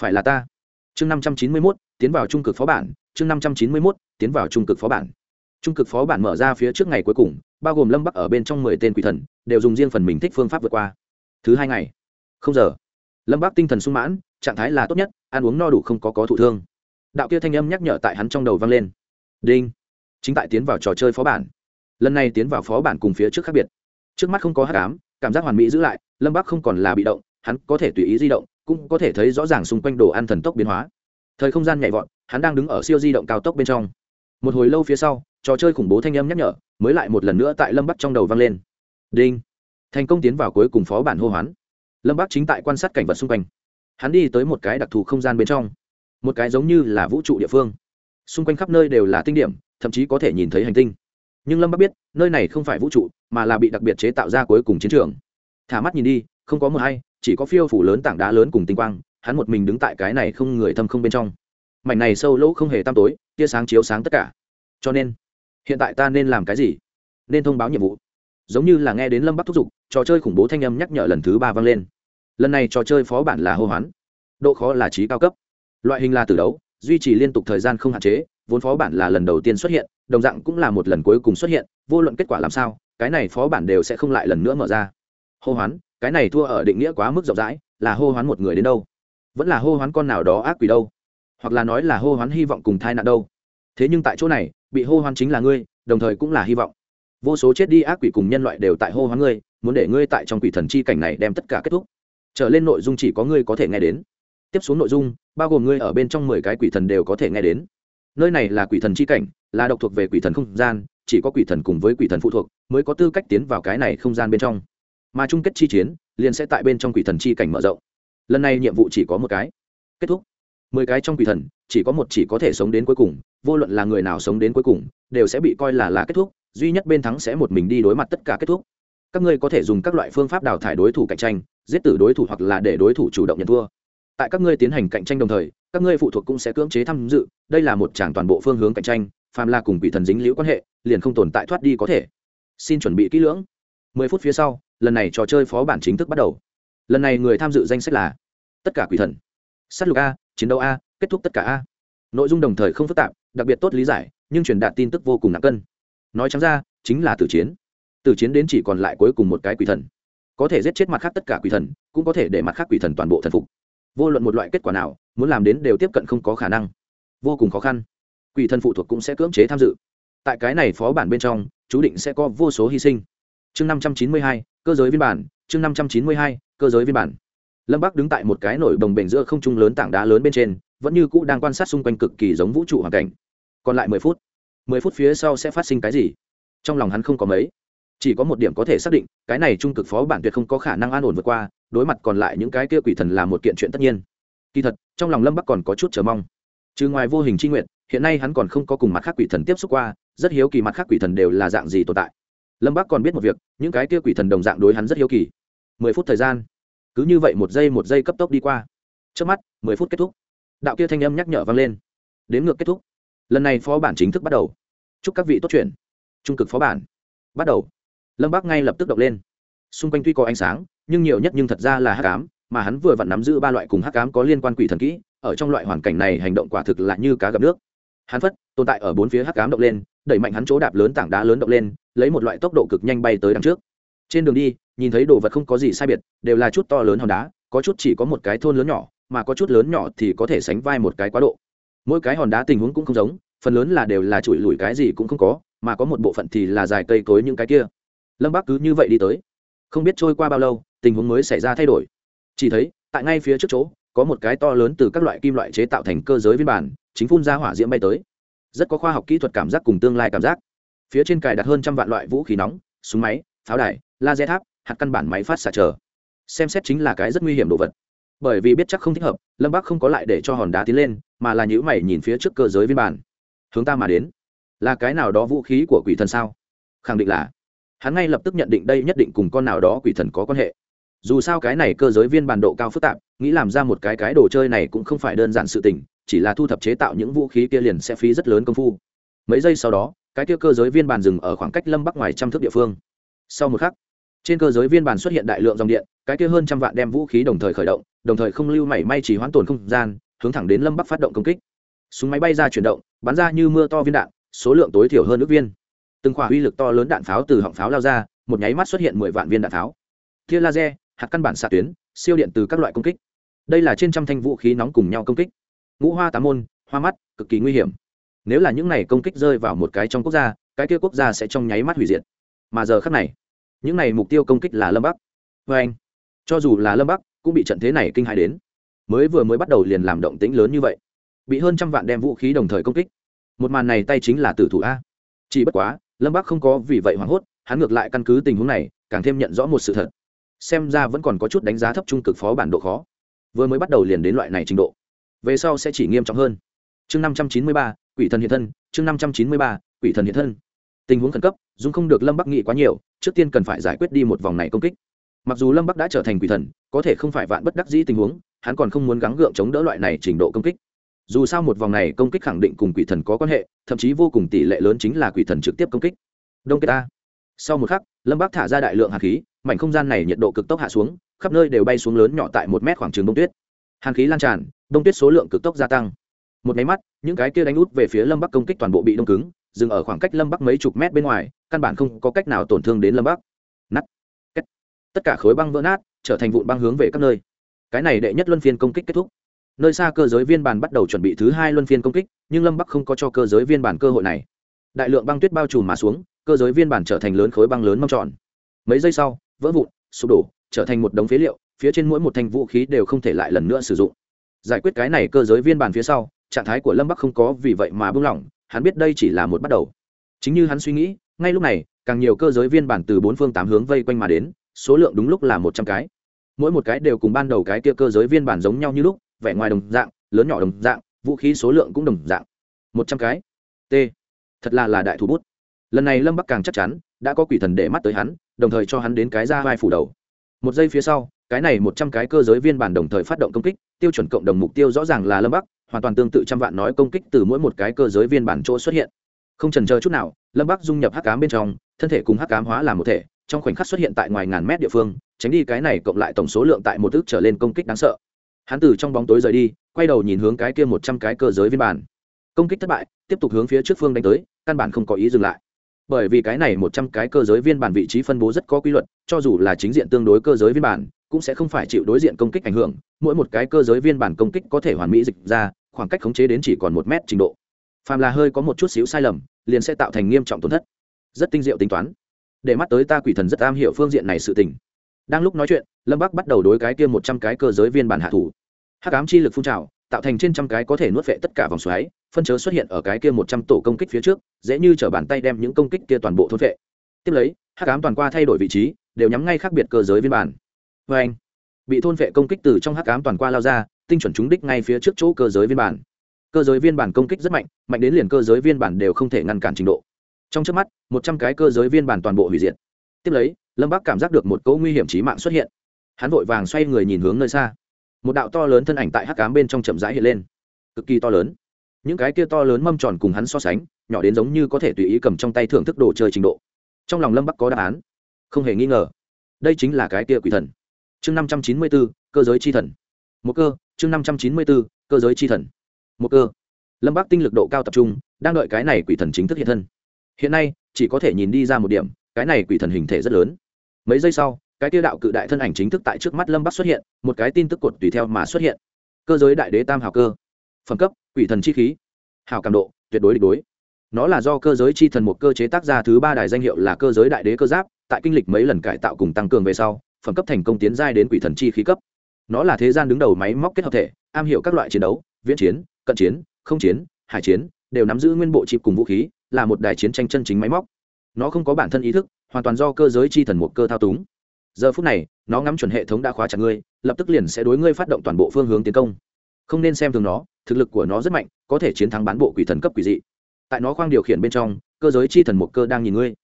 A: Phải là ta. Chương năm trăm chín mươi mốt, tiến vào trung cực phó bản. Chương năm trăm chín mươi mốt, tiến vào trung cực phó bản. Trung cực phó bản mở ra phía trước ngày cuối cùng, bao gồm lâm bắc ở bên trong mười tên quỷ thần, đều dùng riêng phần mình thích phương pháp vượt qua. Thứ hai ngày. Không giờ. Lâm bắc tinh thần sung mãn, trạng thái là tốt nhất, ăn uống no đủ không có có thụ thương. Đạo kia thanh âm nhắc nhở tại hắn trong đầu vang lên. Đinh. Chính tại tiến vào trò chơi phó bản lần này tiến vào phó bản cùng phía trước khác biệt. Trước mắt không có hát cám cảm giác hoàn mỹ giữ lại, lâm bắc không còn là bị động, hắn có thể tùy ý di động, cũng có thể thấy rõ ràng xung quanh đồ ăn thần tốc biến hóa. Thời không gian nhảy vọt, hắn đang đứng ở siêu di động cao tốc bên trong. Một hồi lâu phía sau, trò chơi khủng bố thanh âm nhắc nhở, mới lại một lần nữa tại lâm bắc trong đầu vang lên. Đinh! Thành công tiến vào cuối cùng phó bản hô hoán. Lâm bắc chính tại quan sát cảnh vật xung quanh. Hắn đi tới một cái đặc thù không gian bên trong. Một cái giống như là vũ trụ địa phương. Xung quanh khắp nơi đều là tinh điểm, thậm chí có thể nhìn thấy hành tinh nhưng lâm bắc biết nơi này không phải vũ trụ mà là bị đặc biệt chế tạo ra cuối cùng chiến trường thả mắt nhìn đi không có mờ hay chỉ có phiêu phủ lớn tảng đá lớn cùng tinh quang hắn một mình đứng tại cái này không người thâm không bên trong mảnh này sâu lỗ không hề tăm tối tia sáng chiếu sáng tất cả cho nên hiện tại ta nên làm cái gì nên thông báo nhiệm vụ giống như là nghe đến lâm bắc thúc giục trò chơi khủng bố thanh âm nhắc nhở lần thứ ba vang lên lần này trò chơi phó bản là hô hoán độ khó là trí cao cấp loại hình là từ đấu duy trì liên tục thời gian không hạn chế vốn phó bản là lần đầu tiên xuất hiện, đồng dạng cũng là một lần cuối cùng xuất hiện, vô luận kết quả làm sao, cái này phó bản đều sẽ không lại lần nữa mở ra. Hô hoán, cái này thua ở định nghĩa quá mức rộng rãi, là hô hoán một người đến đâu? Vẫn là hô hoán con nào đó ác quỷ đâu? Hoặc là nói là hô hoán hy vọng cùng thai nạn đâu? Thế nhưng tại chỗ này, bị hô hoán chính là ngươi, đồng thời cũng là hy vọng. Vô số chết đi ác quỷ cùng nhân loại đều tại hô hoán ngươi, muốn để ngươi tại trong quỷ thần chi cảnh này đem tất cả kết thúc. Trở lên nội dung chỉ có ngươi có thể nghe đến. Tiếp xuống nội dung, bao gồm ngươi ở bên trong mười cái quỷ thần đều có thể nghe đến nơi này là quỷ thần chi cảnh, là độc thuộc về quỷ thần không gian, chỉ có quỷ thần cùng với quỷ thần phụ thuộc mới có tư cách tiến vào cái này không gian bên trong. Mà chung kết chi chiến, liền sẽ tại bên trong quỷ thần chi cảnh mở rộng. Lần này nhiệm vụ chỉ có một cái. Kết thúc. Mười cái trong quỷ thần, chỉ có một chỉ có thể sống đến cuối cùng, vô luận là người nào sống đến cuối cùng, đều sẽ bị coi là là kết thúc, duy nhất bên thắng sẽ một mình đi đối mặt tất cả kết thúc. Các ngươi có thể dùng các loại phương pháp đào thải đối thủ cạnh tranh, giết tử đối thủ hoặc là để đối thủ chủ động nhận thua tại các ngươi tiến hành cạnh tranh đồng thời, các ngươi phụ thuộc cũng sẽ cưỡng chế tham dự. Đây là một tràng toàn bộ phương hướng cạnh tranh, phàm là cùng quỷ thần dính liễu quan hệ, liền không tồn tại thoát đi có thể. Xin chuẩn bị kỹ lưỡng. Mười phút phía sau, lần này trò chơi phó bản chính thức bắt đầu. Lần này người tham dự danh sách là tất cả quỷ thần. S á t lục a, chiến đấu a, kết thúc tất cả a. Nội dung đồng thời không phức tạp, đặc biệt tốt lý giải, nhưng truyền đạt tin tức vô cùng nặng cân. Nói trắng ra, chính là tử chiến. Tử chiến đến chỉ còn lại cuối cùng một cái quỷ thần. Có thể giết chết mặt khác tất cả quỷ thần, cũng có thể để mặt khác quỷ thần toàn bộ thần phục vô luận một loại kết quả nào, muốn làm đến đều tiếp cận không có khả năng. Vô cùng khó khăn. Quỷ thần phụ thuộc cũng sẽ cưỡng chế tham dự. Tại cái này phó bản bên trong, chú định sẽ có vô số hy sinh. Chương năm trăm chín mươi hai, cơ giới viên bản. Chương năm trăm chín mươi hai, cơ giới viên bản. Lâm bắc đứng tại một cái nổi đồng bể giữa không trung lớn tảng đá lớn bên trên, vẫn như cũ đang quan sát xung quanh cực kỳ giống vũ trụ hoàn cảnh. Còn lại mười phút mười phút phía sau sẽ phát sinh cái gì? Trong lòng hắn không có mấy. Chỉ có một điểm có thể xác định, cái này trung cực phó bản tuyệt không có khả năng an ổn vượt qua đối mặt còn lại những cái kia quỷ thần là một kiện chuyện tất nhiên. Kỳ thật, trong lòng lâm bắc còn có chút chờ mong. Trừ ngoài vô hình c nguyện, hiện nay hắn còn không có cùng mặt khác quỷ thần tiếp xúc qua, rất hiếu kỳ mặt khác quỷ thần đều là dạng gì tồn tại. Lâm bắc còn biết một việc, những cái kia quỷ thần đồng dạng đối hắn rất hiếu kỳ. Mười phút thời gian. Cứ như vậy một giây một giây cấp tốc đi qua. Trước mắt, mười phút kết thúc. Đạo kia thanh âm nhắc nhở vang lên. Đến ngược kết thúc. Lần này phó bản chính thức bắt đầu. Chúc các vị tốt chuyện. Trung cực phó bản. Bắt đầu. Lâm bắc ngay lập tức động lên. Xung quanh tuy có ánh sáng nhưng nhiều nhất nhưng thật ra là hắc cám mà hắn vừa vặn nắm giữ ba loại cùng hắc cám có liên quan quỷ thần kỹ, ở trong loại hoàn cảnh này hành động quả thực là như cá gặp nước. Hắn phất, tồn tại ở bốn phía hắc cám động lên, đẩy mạnh hắn chỗ đạp lớn tảng đá lớn động lên, lấy một loại tốc độ cực nhanh bay tới đằng trước. Trên đường đi, nhìn thấy đồ vật không có gì sai biệt, đều là chút to lớn hòn đá, có chút chỉ có một cái thôn lớn nhỏ, mà có chút lớn nhỏ thì có thể sánh vai một cái quá độ. Mỗi cái hòn đá tình huống cũng không giống, phần lớn là đều là chùi lùi cái gì cũng không có, mà có một bộ phận thì là dài cây cối những cái kia. Lâm bác cứ như vậy đi tới. Không biết trôi qua bao lâu tình huống mới xảy ra thay đổi. Chỉ thấy, tại ngay phía trước chỗ, có một cái to lớn từ các loại kim loại chế tạo thành cơ giới viên bản chính phun ra hỏa diễm bay tới. Rất có khoa học kỹ thuật cảm giác cùng tương lai cảm giác. Phía trên cài đặt hơn trăm vạn loại vũ khí nóng, súng máy, pháo đài, laser tháp, hạt căn bản máy phát xạ chờ. Xem xét chính là cái rất nguy hiểm đồ vật. Bởi vì biết chắc không thích hợp, lâm bác không có lại để cho hòn đá tiến lên, mà là nhữ mày nhìn phía trước cơ giới viên bản hướng ta mà đến. Là cái nào đó vũ khí của quỷ thần sao? Khẳng định là. Hắn ngay lập tức nhận định đây nhất định cùng con nào đó quỷ thần có quan hệ dù sao cái này cơ giới viên bản độ cao phức tạp, nghĩ làm ra một cái cái đồ chơi này cũng không phải đơn giản sự tình, chỉ là thu thập chế tạo những vũ khí kia liền sẽ phí rất lớn công phu. Mấy giây sau đó, cái kia cơ giới viên bàn dừng ở khoảng cách lâm bắc ngoài trăm thước địa phương. Sau một khắc, trên cơ giới viên bàn xuất hiện đại lượng dòng điện, cái kia hơn trăm vạn đem vũ khí đồng thời khởi động, đồng thời không lưu mảy may chỉ hoãn tồn không gian, hướng thẳng đến lâm bắc phát động công kích. Súng máy bay ra chuyển động, bắn ra như mưa to viên đạn, số lượng tối thiểu hơn ước viên. Từng khỏa uy lực to lớn đạn pháo từ họng pháo lao ra, một nháy mắt xuất hiện mười vạn viên đạn pháo. Tia laser hạt căn bản xạ tuyến, siêu điện từ các loại công kích. Đây là trên trăm thanh vũ khí nóng cùng nhau công kích. Ngũ hoa tám môn, hoa mắt, cực kỳ nguy hiểm. Nếu là những này công kích rơi vào một cái trong quốc gia, cái kia quốc gia sẽ trong nháy mắt hủy diệt. Mà giờ khắc này, những này mục tiêu công kích là lâm bắc. Vê anh, cho dù là lâm bắc, cũng bị trận thế này kinh hãi đến. Mới vừa mới bắt đầu liền làm động tĩnh lớn như vậy. Bị hơn trăm vạn đem vũ khí đồng thời công kích. Một màn này tay chính là tử thủ a. Chỉ bất quá, lâm bắc không có vì vậy hoảng hốt, hắn ngược lại căn cứ tình huống này, càng thêm nhận rõ một sự thật xem ra vẫn còn có chút đánh giá thấp trung cực phó bản độ khó. Vừa mới bắt đầu liền đến loại này trình độ. Về sau sẽ chỉ nghiêm trọng hơn. Chương năm trăm chín mươi ba, quỷ thần hiện thân. Chương năm trăm chín mươi ba, quỷ thần hiện thân. Tình huống khẩn cấp, dung không được lâm bắc nghĩ quá nhiều, trước tiên cần phải giải quyết đi một vòng này công kích. Mặc dù lâm bắc đã trở thành quỷ thần, có thể không phải vạn bất đắc dĩ tình huống, hắn còn không muốn gắng gượng chống đỡ loại này trình độ công kích. Dù sao một vòng này công kích khẳng định cùng quỷ thần có quan hệ, thậm chí vô cùng tỷ lệ lớn chính là quỷ thần trực tiếp công kích. Đông kết ta sau một khắc, lâm bắc thả ra đại lượng hạt khí mảnh không gian này nhiệt độ cực tốc hạ xuống, khắp nơi đều bay xuống lớn nhỏ tại một mét khoảng trường đông tuyết. Hàn khí lan tràn đông tuyết số lượng cực tốc gia tăng. Một máy mắt, những cái kia đánh út về phía lâm bắc công kích toàn bộ bị đông cứng, dừng ở khoảng cách lâm bắc mấy chục mét bên ngoài, căn bản không có cách nào tổn thương đến lâm bắc. Nắt Kết. tất cả khối băng vỡ nát, trở thành vụn băng hướng về các nơi. Cái này đệ nhất luân phiên công kích kết thúc. Nơi xa cơ giới viên bàn bắt đầu chuẩn bị thứ hai luân phiên công kích, nhưng lâm bắc không có cho cơ giới viên bàn cơ hội này. Đại lượng băng tuyết bao trùm mà xuống, cơ giới viên bàn trở thành lớn khối băng lớn mâm tròn. Mấy giây sau vỡ vụn, sụp đổ, trở thành một đống phế liệu, phía trên mỗi một thanh vũ khí đều không thể lại lần nữa sử dụng. Giải quyết cái này cơ giới viên bàn phía sau, trạng thái của lâm bắc không có vì vậy mà buông lỏng hắn biết đây chỉ là một bắt đầu. Chính như hắn suy nghĩ, ngay lúc này, càng nhiều cơ giới viên bản từ bốn phương tám hướng vây quanh mà đến, số lượng đúng lúc là một trăm cái. Mỗi một cái đều cùng ban đầu cái kia cơ giới viên bản giống nhau như lúc, vẻ ngoài đồng dạng, lớn nhỏ đồng dạng, vũ khí số lượng cũng đồng dạng. Một trăm cái. T. Thật là là đại thủ bút. Lần này lâm bắc càng chắc chắn đã có quỷ thần để mắt tới hắn, đồng thời cho hắn đến cái ra vai phủ đầu. Một giây phía sau, cái này một trăm cái cơ giới viên bản đồng thời phát động công kích, tiêu chuẩn cộng đồng mục tiêu rõ ràng là lâm bắc, hoàn toàn tương tự trăm vạn nói công kích từ mỗi một cái cơ giới viên bản chỗ xuất hiện. Không trần chờ chút nào, lâm bắc dung nhập hắc cám bên trong, thân thể cùng hắc cám hóa làm một thể, trong khoảnh khắc xuất hiện tại ngoài ngàn mét địa phương, tránh đi cái này cộng lại tổng số lượng tại một thước trở lên công kích đáng sợ. Hắn từ trong bóng tối rời đi, quay đầu nhìn hướng cái kia một trăm cái cơ giới viên bản. Công kích thất bại, tiếp tục hướng phía trước phương đánh tới, căn bản không có ý dừng lại bởi vì cái này một trăm cái cơ giới viên bản vị trí phân bố rất có quy luật, cho dù là chính diện tương đối cơ giới viên bản, cũng sẽ không phải chịu đối diện công kích ảnh hưởng, mỗi một cái cơ giới viên bản công kích có thể hoàn mỹ dịch ra, khoảng cách khống chế đến chỉ còn một mét trình độ. Phàm là hơi có một chút xíu sai lầm, liền sẽ tạo thành nghiêm trọng tổn thất. Rất tinh diệu tính toán. Để mắt tới ta quỷ thần rất am hiểu phương diện này sự tình. Đang lúc nói chuyện, lâm bắc bắt đầu đối cái kia một trăm cái cơ giới viên bản hạ thủ. Hắc ám chi lực phun trào, tạo thành trên trăm cái có thể nuốt vệ tất cả vòng xoáy phân chớ xuất hiện ở cái kia một trăm tổ công kích phía trước, dễ như t bàn tay đem những công kích kia toàn bộ thôn vệ tiếp lấy, hắc ám toàn qua thay đổi vị trí, đều nhắm ngay khác biệt cơ giới viên bản. Vê anh, bị thôn vệ công kích từ trong hắc ám toàn qua lao ra, tinh chuẩn trúng đích ngay phía trước chỗ cơ giới viên bản. Cơ giới viên bản công kích rất mạnh mạnh đến liền cơ giới viên bản đều không thể ngăn cản trình độ. Trong trước mắt, một trăm cái cơ giới viên bản toàn bộ hủy diệt. Tiếp lấy, lâm bắc cảm giác được một cỗ nguy hiểm trí mạng xuất hiện. Hắn vội vàng xoay người nhìn hướng nơi xa. Một đạo to lớn thân ảnh tại hắc cám bên trong chậm rãi hiện lên. Cực kỳ to lớn những cái kia to lớn mâm tròn cùng hắn so sánh, nhỏ đến giống như có thể tùy ý cầm trong tay thưởng thức đồ chơi trình độ. Trong lòng lâm bắc có đáp án. Không hề nghi ngờ. Đây chính là cái kia quỷ thần. Chương năm trăm chín mươi bốn cơ giới chi thần. Một cơ, chương năm trăm chín mươi bốn cơ giới chi thần. Một cơ. Lâm bắc tinh lực độ cao tập trung, đang đợi cái này quỷ thần chính thức hiện thân. Hiện nay, chỉ có thể nhìn đi ra một điểm, cái này quỷ thần hình thể rất lớn. Mấy giây sau, cái tiêu đạo cự đại thân ảnh chính thức tại trước mắt lâm bắc xuất hiện, một cái tin tức cột tùy theo mà xuất hiện. Cơ giới đại đế tam hào cơ. Phẩm cấp quỷ thần chi khí. Hào cảm độ, tuyệt đối địch đối. Nó là do cơ giới chi thần một cơ chế tác ra thứ ba đài danh hiệu là cơ giới đại đế cơ giáp, tại kinh lịch mấy lần cải tạo cùng tăng cường về sau, phẩm cấp thành công tiến giai đến quỷ thần chi khí cấp. Nó là thế gian đứng đầu máy móc kết hợp thể, am hiểu các loại chiến đấu, viễn chiến, cận chiến, không chiến, hải chiến, đều nắm giữ nguyên bộ chịp cùng vũ khí, là một đài chiến tranh chân chính máy móc. Nó không có bản thân ý thức, hoàn toàn do cơ giới chi thần một cơ thao túng. Giờ phút này, nó ngắm chuẩn hệ thống đã khóa chặt ngươi, lập tức liền sẽ đối ngươi phát động toàn bộ phương hướng tiến công không nên xem thường nó, thực lực của nó rất mạnh, có thể chiến thắng bán bộ quỷ thần cấp quỷ dị. Tại nó khoang điều khiển bên trong, cơ giới chi thần một cơ đang nhìn ngươi.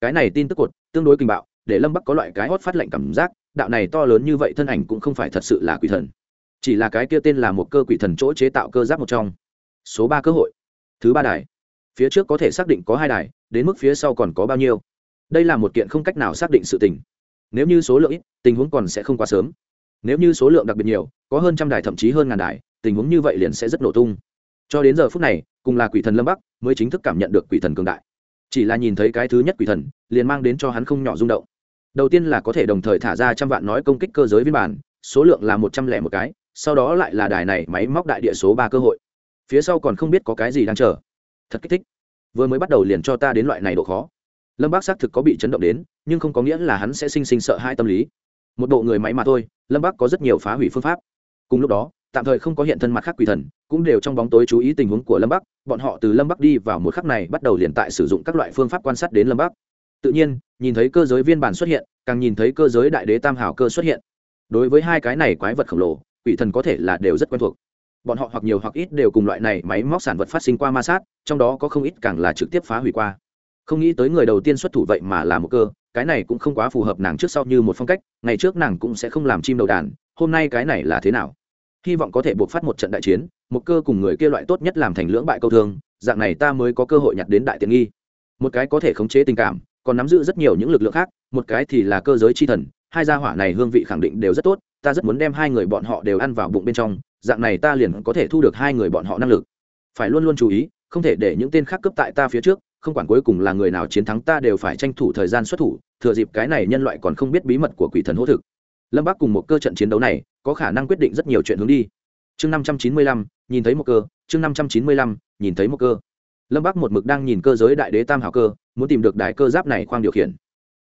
A: Cái này tin tức cột, tương đối kinh bạo, để lâm bắc có loại cái hót phát lệnh cảm giác, đạo này to lớn như vậy thân ảnh cũng không phải thật sự là quỷ thần. Chỉ là cái kia tên là một cơ quỷ thần chỗ chế tạo cơ giáp một trong. Số ba cơ hội. Thứ ba đài. Phía trước có thể xác định có hai đài, đến mức phía sau còn có bao nhiêu? Đây là một kiện không cách nào xác định sự tình. Nếu như số lượng ít, tình huống còn sẽ không quá sớm. Nếu như số lượng đặc biệt nhiều, có hơn trăm đài thậm chí hơn ngàn đài tình huống như vậy liền sẽ rất nổ tung. Cho đến giờ phút này, cùng là quỷ thần lâm bắc mới chính thức cảm nhận được quỷ thần cường đại. Chỉ là nhìn thấy cái thứ nhất quỷ thần, liền mang đến cho hắn không nhỏ rung động. Đầu tiên là có thể đồng thời thả ra trăm vạn nói công kích cơ giới viên bản, số lượng là một trăm lẻ một cái, sau đó lại là đài này máy móc đại địa số ba cơ hội. Phía sau còn không biết có cái gì đang chờ. Thật kích thích. Vừa mới bắt đầu liền cho ta đến loại này độ khó. Lâm bác xác thực có bị chấn động đến, nhưng không có nghĩa là hắn sẽ sinh sinh sợ hai tâm lý. Một bộ người máy mà thôi, lâm bác có rất nhiều phá hủy phương pháp. Cùng lúc đó tạm thời không có hiện thân mặt khác quỷ thần, cũng đều trong bóng tối chú ý tình huống của lâm bắc. Bọn họ từ lâm bắc đi vào một khắc này bắt đầu liền tại sử dụng các loại phương pháp quan sát đến lâm bắc. Tự nhiên, nhìn thấy cơ giới viên bản xuất hiện, càng nhìn thấy cơ giới đại đế tam hảo cơ xuất hiện. Đối với hai cái này quái vật khổng lồ, quỷ thần có thể là đều rất quen thuộc. Bọn họ hoặc nhiều hoặc ít đều cùng loại này máy móc sản vật phát sinh qua ma sát, trong đó có không ít càng là trực tiếp phá hủy qua. Không nghĩ tới người đầu tiên xuất thủ vậy mà là một cơ, cái này cũng không quá phù hợp nàng trước sau như một phong cách, ngày trước nàng cũng sẽ không làm chim đầu đàn, hôm nay cái này là thế nào? Hy vọng có thể buộc phát một trận đại chiến, một cơ cùng người kia loại tốt nhất làm thành lưỡng bại câu thương, dạng này ta mới có cơ hội nhặt đến đại tiện nghi. Một cái có thể khống chế tình cảm, còn nắm giữ rất nhiều những lực lượng khác, một cái thì là cơ giới chi thần, hai gia hỏa này hương vị khẳng định đều rất tốt, ta rất muốn đem hai người bọn họ đều ăn vào bụng bên trong, dạng này ta liền có thể thu được hai người bọn họ năng lực. Phải luôn luôn chú ý, không thể để những tên khác cướp tại ta phía trước, không quản cuối cùng là người nào chiến thắng ta đều phải tranh thủ thời gian xuất thủ, thừa dịp cái này nhân loại còn không biết bí mật của quỷ thần hỗ thực. Lâm bác cùng một cơ trận chiến đấu này có khả năng quyết định rất nhiều chuyện hướng đi. Chương năm trăm chín mươi lăm, nhìn thấy một cơ. Chương năm trăm chín mươi lăm, nhìn thấy một cơ. Lâm Bắc một mực đang nhìn cơ giới đại đế tam hảo cơ, muốn tìm được đại cơ giáp này khoang điều khiển.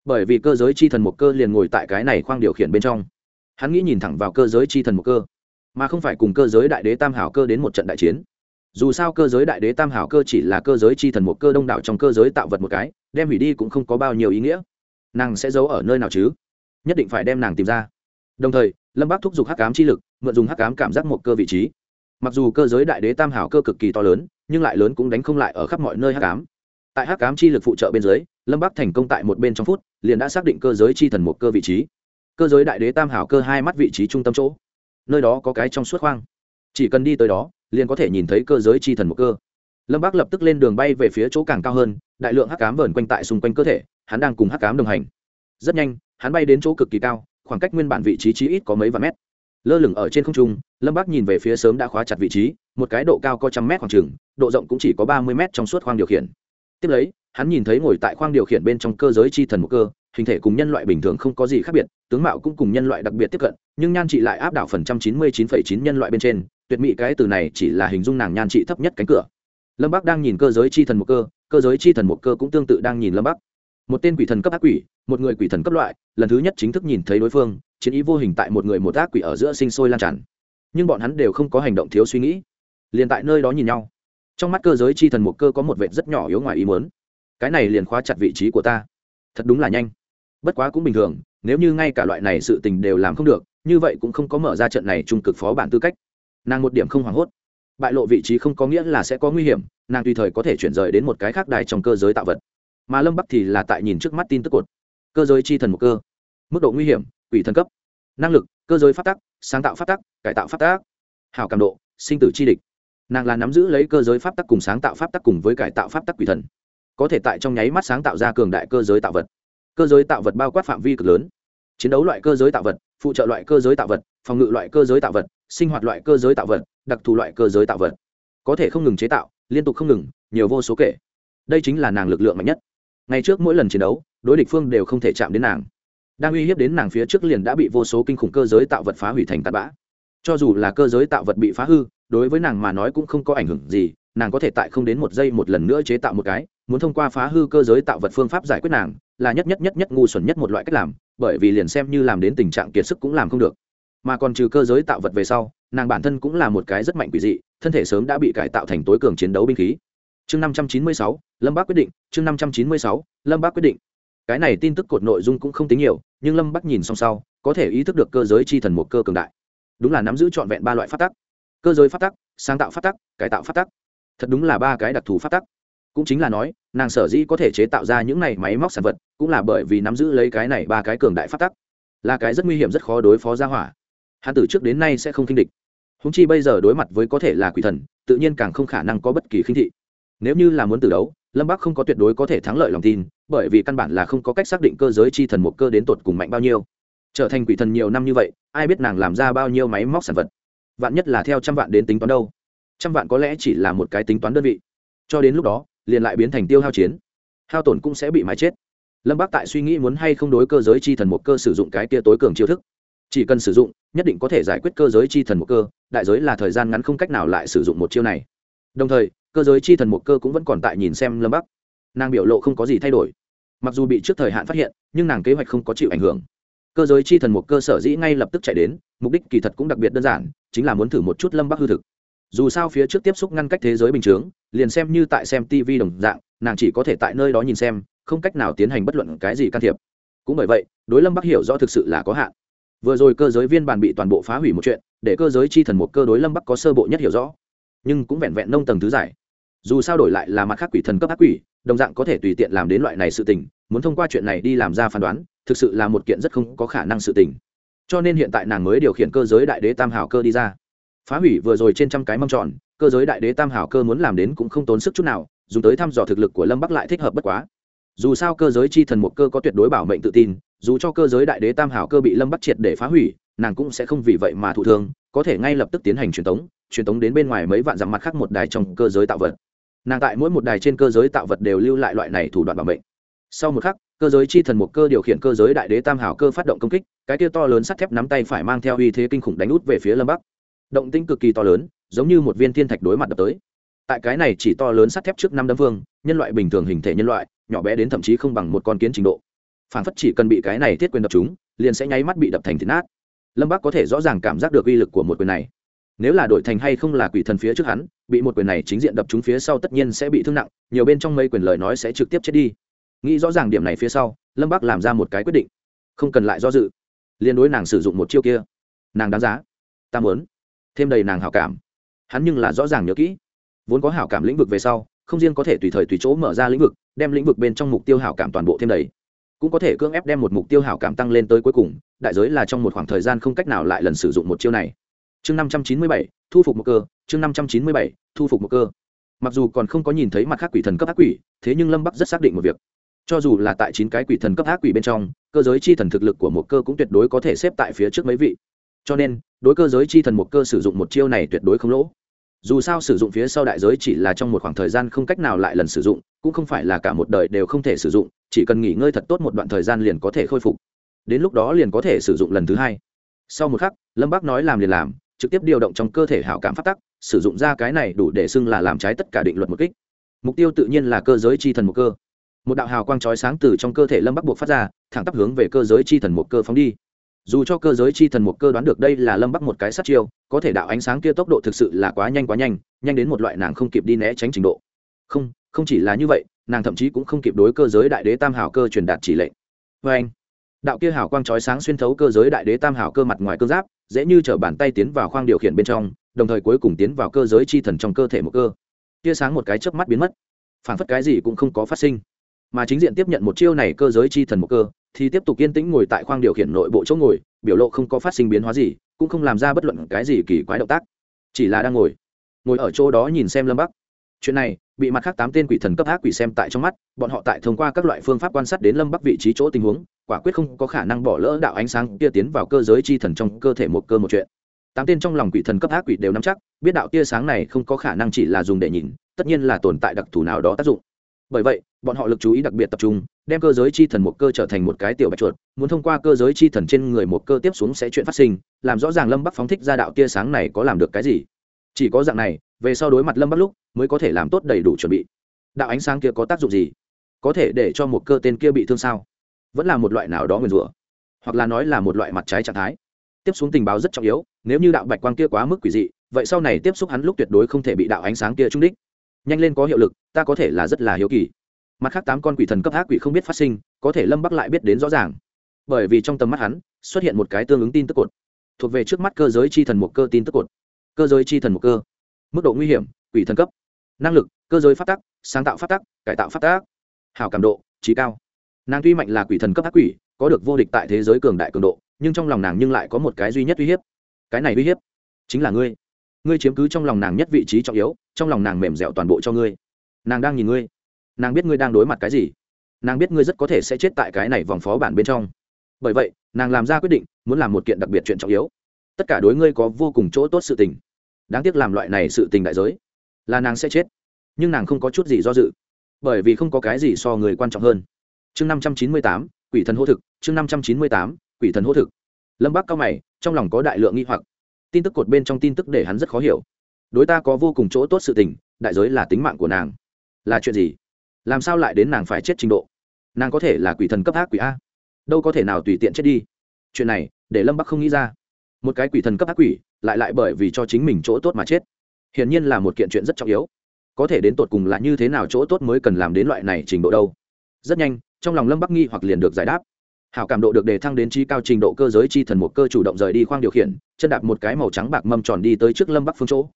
A: Bởi vì cơ giới chi thần một cơ liền ngồi tại cái này khoang điều khiển bên trong. Hắn nghĩ nhìn thẳng vào cơ giới chi thần một cơ, mà không phải cùng cơ giới đại đế tam hảo cơ đến một trận đại chiến. Dù sao cơ giới đại đế tam hảo cơ chỉ là cơ giới chi thần một cơ đông đảo trong cơ giới tạo vật một cái, đem hủy đi cũng không có bao nhiêu ý nghĩa. Nàng sẽ giấu ở nơi nào chứ? Nhất định phải đem nàng tìm ra. Đồng thời lâm bác thúc giục hắc cám chi lực, mượn dùng hắc cám cảm giác một cơ vị trí. Mặc dù cơ giới đại đế tam hảo cơ cực kỳ to lớn, nhưng lại lớn cũng đánh không lại ở khắp mọi nơi hắc cám tại hắc cám chi lực phụ trợ bên dưới, lâm bác thành công tại một bên trong phút, liền đã xác định cơ giới chi thần một cơ vị trí. Cơ giới đại đế tam hảo cơ hai mắt vị trí trung tâm chỗ. Nơi đó có cái trong suốt khoang. Chỉ cần đi tới đó, liền có thể nhìn thấy cơ giới chi thần một cơ. Lâm bác lập tức lên đường bay về phía chỗ càng cao hơn, đại lượng hắc cám vờn quanh tại xung quanh cơ thể, hắn đang cùng hắc cám đồng hành. Rất nhanh, hắn bay đến chỗ cực kỳ cao khoảng cách nguyên bản vị trí chí ít có mấy vạn mét. Lơ lửng ở trên không trung, lâm bác nhìn về phía sớm đã khóa chặt vị trí, một cái độ cao có trăm mét khoảng trừng độ rộng cũng chỉ có ba mươi mét trong suốt khoang điều khiển. Tiếp lấy, hắn nhìn thấy ngồi tại khoang điều khiển bên trong cơ giới chi thần một cơ, hình thể cùng nhân loại bình thường không có gì khác biệt, tướng mạo cũng cùng nhân loại đặc biệt tiếp cận, nhưng nhan trị lại áp đảo phần trăm chín mươi chín phẩy chín nhân loại bên trên, tuyệt mỹ cái từ này chỉ là hình dung nàng nhan trị thấp nhất cánh cửa. Lâm bắc đang nhìn cơ giới chi thần một cơ cơ giới chi thần một cơ cũng tương tự đang nhìn lâm bắc. Một tên quỷ thần cấp ác quỷ một người quỷ thần cấp loại, lần thứ nhất chính thức nhìn thấy đối phương, chiến ý vô hình tại một người một ác quỷ ở giữa sinh sôi lan tràn. Nhưng bọn hắn đều không có hành động thiếu suy nghĩ, liền tại nơi đó nhìn nhau. Trong mắt cơ giới chi thần một cơ có một vệt rất nhỏ yếu ngoài ý muốn. Cái này liền khóa chặt vị trí của ta. Thật đúng là nhanh. Bất quá cũng bình thường, nếu như ngay cả loại này sự tình đều làm không được, như vậy cũng không có mở ra trận này trung cực phó bản tư cách. Nàng một điểm không hoảng hốt. Bại lộ vị trí không có nghĩa là sẽ có nguy hiểm, nàng tùy thời có thể chuyển rời đến một cái khác đài trong cơ giới tạo vật. Mà lâm bắc thì là tại nhìn trước mắt tin tức cột cơ giới chi thần một cơ. Mức độ nguy hiểm, quỷ thần cấp. Năng lực, cơ giới phát tắc, sáng tạo phát tắc, cải tạo phát tác hảo cảm độ, sinh tử chi địch. Nàng là nắm giữ lấy cơ giới pháp tắc cùng sáng tạo pháp tắc cùng với cải tạo pháp tắc quỷ thần. Có thể tại trong nháy mắt sáng tạo ra cường đại cơ giới tạo vật. Cơ giới tạo vật bao quát phạm vi cực lớn. Chiến đấu loại cơ giới tạo vật, phụ trợ loại cơ giới tạo vật, phòng ngự loại cơ giới tạo vật, sinh hoạt loại cơ giới tạo vật, đặc thù loại cơ giới tạo vật. Có thể không ngừng chế tạo, liên tục không ngừng, nhiều vô số kể. Đây chính là nàng lực lượng mạnh nhất. Ngay trước mỗi lần chiến đấu đối địch phương đều không thể chạm đến nàng. Đang uy hiếp đến nàng phía trước liền đã bị vô số kinh khủng cơ giới tạo vật phá hủy thành tạt bã. Cho dù là cơ giới tạo vật bị phá hư, đối với nàng mà nói cũng không có ảnh hưởng gì, nàng có thể tại không đến một giây một lần nữa chế tạo một cái, muốn thông qua phá hư cơ giới tạo vật phương pháp giải quyết nàng, là nhất nhất nhất nhất ngu xuẩn nhất một loại cách làm, bởi vì liền xem như làm đến tình trạng kiệt sức cũng làm không được. Mà còn trừ cơ giới tạo vật về sau, nàng bản thân cũng là một cái rất mạnh quỷ dị, thân thể sớm đã bị cải tạo thành tối cường chiến đấu binh khí. Chương năm trăm chín mươi sáu, lâm bác quyết định, chương năm trăm chín mươi sáu, lâm bác quyết định cái này tin tức cột nội dung cũng không tính nhiều, nhưng lâm bắc nhìn xong sau, có thể ý thức được cơ giới chi thần một cơ cường đại. Đúng là nắm giữ trọn vẹn ba loại phát tắc. Cơ giới phát tắc, sáng tạo phát tắc, cải tạo phát tắc. Thật đúng là ba cái đặc thù phát tắc. Cũng chính là nói, nàng sở dĩ có thể chế tạo ra những này máy móc sản vật, cũng là bởi vì nắm giữ lấy cái này ba cái cường đại phát tắc. Là cái rất nguy hiểm, rất khó đối phó ra hỏa. Hắn từ trước đến nay sẽ không khinh địch. Húng chi bây giờ đối mặt với có thể là quỷ thần, tự nhiên càng không khả năng có bất kỳ khinh thị. Nếu như là muốn từ đấu lâm bắc không có tuyệt đối có thể thắng lợi lòng tin, bởi vì căn bản là không có cách xác định cơ giới chi thần một cơ đến tột cùng mạnh bao nhiêu. Trở thành quỷ thần nhiều năm như vậy, ai biết nàng làm ra bao nhiêu máy móc sản vật. Vạn nhất là theo trăm vạn đến tính toán đâu. Trăm vạn có lẽ chỉ là một cái tính toán đơn vị. Cho đến lúc đó, liền lại biến thành tiêu hao chiến. Hao tổn cũng sẽ bị mái chết. Lâm bác tại suy nghĩ muốn hay không đối cơ giới chi thần một cơ sử dụng cái tia tối cường chiêu thức. Chỉ cần sử dụng, nhất định có thể giải quyết cơ giới chi thần một cơ, đại giới là thời gian ngắn không cách nào lại sử dụng một chiêu này đồng thời, cơ giới chi thần một cơ cũng vẫn còn tại nhìn xem lâm bắc. Nàng biểu lộ không có gì thay đổi. Mặc dù bị trước thời hạn phát hiện, nhưng nàng kế hoạch không có chịu ảnh hưởng. Cơ giới chi thần một cơ sở dĩ ngay lập tức chạy đến, mục đích kỳ thật cũng đặc biệt đơn giản, chính là muốn thử một chút lâm bắc hư thực. Dù sao phía trước tiếp xúc ngăn cách thế giới bình chướng, liền xem như tại xem tv đồng dạng, nàng chỉ có thể tại nơi đó nhìn xem, không cách nào tiến hành bất luận cái gì can thiệp. Cũng bởi vậy, đối lâm bắc hiểu rõ thực sự là có hạn. Vừa rồi cơ giới viên bàn bị toàn bộ phá hủy một chuyện, để cơ giới chi thần một cơ đối lâm bắc có sơ bộ nhất hiểu rõ nhưng cũng vẹn vẹn nông tầng thứ giải. Dù sao đổi lại là mặt khác quỷ thần cấp ác quỷ, đồng dạng có thể tùy tiện làm đến loại này sự tình, muốn thông qua chuyện này đi làm ra phán đoán, thực sự là một kiện rất không có khả năng sự tình. Cho nên hiện tại nàng mới điều khiển cơ giới đại đế tam hảo cơ đi ra. Phá hủy vừa rồi trên trăm cái mâm tròn, cơ giới đại đế tam hảo cơ muốn làm đến cũng không tốn sức chút nào, dùng tới thăm dò thực lực của lâm bắc lại thích hợp bất quá. Dù sao cơ giới chi thần một cơ có tuyệt đối bảo mệnh tự tin, dù cho cơ giới đại đế tam hảo cơ bị lâm bắc triệt để phá hủy, nàng cũng sẽ không vì vậy mà thụ thương có thể ngay lập tức tiến hành truyền tống truyền tống đến bên ngoài mấy vạn dặm mặt khác một đài trong cơ giới tạo vật. Nàng tại mỗi một đài trên cơ giới tạo vật đều lưu lại loại này thủ đoạn bảo mệnh. Sau một khắc, cơ giới chi thần một cơ điều khiển cơ giới đại đế tam hảo cơ phát động công kích, cái kia to lớn sắt thép nắm tay phải mang theo uy thế kinh khủng đánh út về phía lâm bắc. Động tĩnh cực kỳ to lớn, giống như một viên thiên thạch đối mặt đập tới. Tại cái này chỉ to lớn sắt thép trước năm đấm vương, nhân loại bình thường hình thể nhân loại, nhỏ bé đến thậm chí không bằng một con kiến trình độ. Phản phất chỉ cần bị cái này thiết quyền đập chúng liền sẽ nháy mắt bị đập thành thịt nát lâm bắc có thể rõ ràng cảm giác được uy lực của một quyền này. Nếu là đổi thành hay không là quỷ thần phía trước hắn, bị một quyền này chính diện đập chúng phía sau tất nhiên sẽ bị thương nặng, nhiều bên trong mây quyền lời nói sẽ trực tiếp chết đi. Nghĩ rõ ràng điểm này phía sau, lâm bắc làm ra một cái quyết định. Không cần lại do dự. Liên đối nàng sử dụng một chiêu kia. Nàng đáng giá. Ta muốn. Thêm đầy nàng hảo cảm. Hắn nhưng là rõ ràng nhớ kỹ. Vốn có hảo cảm lĩnh vực về sau, không riêng có thể tùy thời tùy chỗ mở ra lĩnh vực, đem lĩnh vực bên trong mục tiêu hảo cảm toàn bộ thêm đầy cũng có thể cưỡng ép đem một mục tiêu hảo cảm tăng lên tới cuối cùng, đại giới là trong một khoảng thời gian không cách nào lại lần sử dụng một chiêu này. Chương năm trăm chín mươi bảy, thu phục một cơ, chương năm trăm chín mươi bảy, thu phục một cơ. Mặc dù còn không có nhìn thấy mặt khác quỷ thần cấp ác quỷ, thế nhưng lâm bắc rất xác định một việc. Cho dù là tại chín cái quỷ thần cấp ác quỷ bên trong, cơ giới chi thần thực lực của một cơ cũng tuyệt đối có thể xếp tại phía trước mấy vị. Cho nên, đối cơ giới chi thần một cơ sử dụng một chiêu này tuyệt đối không lỗ dù sao sử dụng phía sau đại giới chỉ là trong một khoảng thời gian không cách nào lại lần sử dụng, cũng không phải là cả một đời đều không thể sử dụng, chỉ cần nghỉ ngơi thật tốt một đoạn thời gian liền có thể khôi phục. Đến lúc đó liền có thể sử dụng lần thứ hai. Sau một khắc, lâm bác nói làm liền làm, trực tiếp điều động trong cơ thể hảo cảm phát tắc, sử dụng ra cái này đủ để xưng là làm trái tất cả định luật một kích. Mục tiêu tự nhiên là cơ giới chi thần một cơ. Một đạo hào quang trói sáng từ trong cơ thể lâm bắc buộc phát ra, thẳng tắp hướng về cơ giới chi thần một cơ phóng đi dù cho cơ giới chi thần một cơ đoán được đây là lâm bắc một cái sát chiêu, có thể đạo ánh sáng kia tốc độ thực sự là quá nhanh quá nhanh nhanh đến một loại nàng không kịp đi né tránh trình độ. Không không chỉ là như vậy, nàng thậm chí cũng không kịp đối cơ giới đại đế tam hảo cơ truyền đạt chỉ lệnh. Vê anh, đạo kia hảo quang trói sáng xuyên thấu cơ giới đại đế tam hảo cơ mặt ngoài cơ giáp, dễ như chở bàn tay tiến vào khoang điều khiển bên trong, đồng thời cuối cùng tiến vào cơ giới chi thần trong cơ thể một cơ. Tia sáng một cái chớp mắt biến mất. Phản phất cái gì cũng không có phát sinh. Mà chính diện tiếp nhận một chiêu này cơ giới chi thần một cơ thì tiếp tục yên tĩnh ngồi tại khoang điều khiển nội bộ chỗ ngồi, biểu lộ không có phát sinh biến hóa gì, cũng không làm ra bất luận cái gì kỳ quái động tác. Chỉ là đang ngồi. Ngồi ở chỗ đó nhìn xem lâm bắc. Chuyện này, bị mặt khác tám tên quỷ thần cấp ác quỷ xem tại trong mắt, bọn họ tại thông qua các loại phương pháp quan sát đến lâm bắc vị trí chỗ tình huống, quả quyết không có khả năng bỏ lỡ đạo ánh sáng kia tiến vào cơ giới chi thần trong cơ thể một cơ một chuyện. Tám tên trong lòng quỷ thần cấp ác quỷ đều nắm chắc, biết đạo tia sáng này không có khả năng chỉ là dùng để nhìn, tất nhiên là tồn tại đặc thù nào đó tác dụng bởi vậy, bọn họ lực chú ý đặc biệt tập trung, đem cơ giới chi thần một cơ trở thành một cái tiểu bạch chuột, muốn thông qua cơ giới chi thần trên người một cơ tiếp xuống sẽ chuyện phát sinh, làm rõ ràng lâm bắc phóng thích ra đạo tia sáng này có làm được cái gì. Chỉ có dạng này, về sau đối mặt lâm bắc lúc, mới có thể làm tốt đầy đủ chuẩn bị. Đạo ánh sáng kia có tác dụng gì? Có thể để cho một cơ tên kia bị thương sao? Vẫn là một loại nào đó nguyền rủa, hoặc là nói là một loại mặt trái trạng thái. Tiếp xuống tình báo rất trọng yếu, nếu như đạo bạch quang kia quá mức quỷ dị, vậy sau này tiếp xúc hắn lúc tuyệt đối không thể bị đạo ánh sáng kia trung đích nhanh lên có hiệu lực, ta có thể là rất là hiếu kỳ. Mặt khác tám con quỷ thần cấp ác quỷ không biết phát sinh, có thể lâm bắc lại biết đến rõ ràng. Bởi vì trong tầm mắt hắn, xuất hiện một cái tương ứng tin tức cột. Thuộc về trước mắt cơ giới chi thần một cơ tin tức cột. Cơ giới chi thần một cơ. Mức độ nguy hiểm, quỷ thần cấp. Năng lực, cơ giới phát tắc, sáng tạo phát tắc, cải tạo phát tác hảo cảm độ, trí cao. Nàng tuy mạnh là quỷ thần cấp ác quỷ, có được vô địch tại thế giới cường đại cường độ, nhưng trong lòng nàng nhưng lại có một cái duy nhất uy hiếp. Cái này uy hiếp chính là ngươi. Ngươi chiếm cứ trong lòng nàng nhất vị trí trọng yếu trong lòng nàng mềm dẻo toàn bộ cho ngươi. Nàng đang nhìn ngươi. Nàng biết ngươi đang đối mặt cái gì. Nàng biết ngươi rất có thể sẽ chết tại cái này vòng phó bản bên trong. Bởi vậy, nàng làm ra quyết định, muốn làm một kiện đặc biệt chuyện trọng yếu. Tất cả đối ngươi có vô cùng chỗ tốt sự tình. Đáng tiếc làm loại này sự tình đại giới, là nàng sẽ chết. Nhưng nàng không có chút gì do dự. Bởi vì không có cái gì so người quan trọng hơn. Chương năm trăm chín mươi tám, quỷ thần hô thực, chương năm trăm chín mươi tám, quỷ thần hô thực. Lâm bắc cao mày, trong lòng có đại lượng nghi hoặc. Tin tức cột bên trong tin tức để hắn rất khó hiểu đối ta có vô cùng chỗ tốt sự tình, đại giới là tính mạng của nàng. Là chuyện gì? Làm sao lại đến nàng phải chết trình độ? Nàng có thể là quỷ thần cấp ác quỷ a. Đâu có thể nào tùy tiện chết đi. Chuyện này, để lâm bắc không nghĩ ra. Một cái quỷ thần cấp ác quỷ, lại lại bởi vì cho chính mình chỗ tốt mà chết. Hiển nhiên là một kiện chuyện rất trọng yếu. Có thể đến tột cùng là như thế nào chỗ tốt mới cần làm đến loại này trình độ đâu? Rất nhanh, trong lòng lâm bắc nghi hoặc liền được giải đáp. Hảo cảm độ được đề thăng đến chi cao trình độ cơ giới chi thần một cơ chủ động rời đi khoang điều khiển, chân đạp một cái màu trắng bạc mâm tròn đi tới trước lâm bắc phương chỗ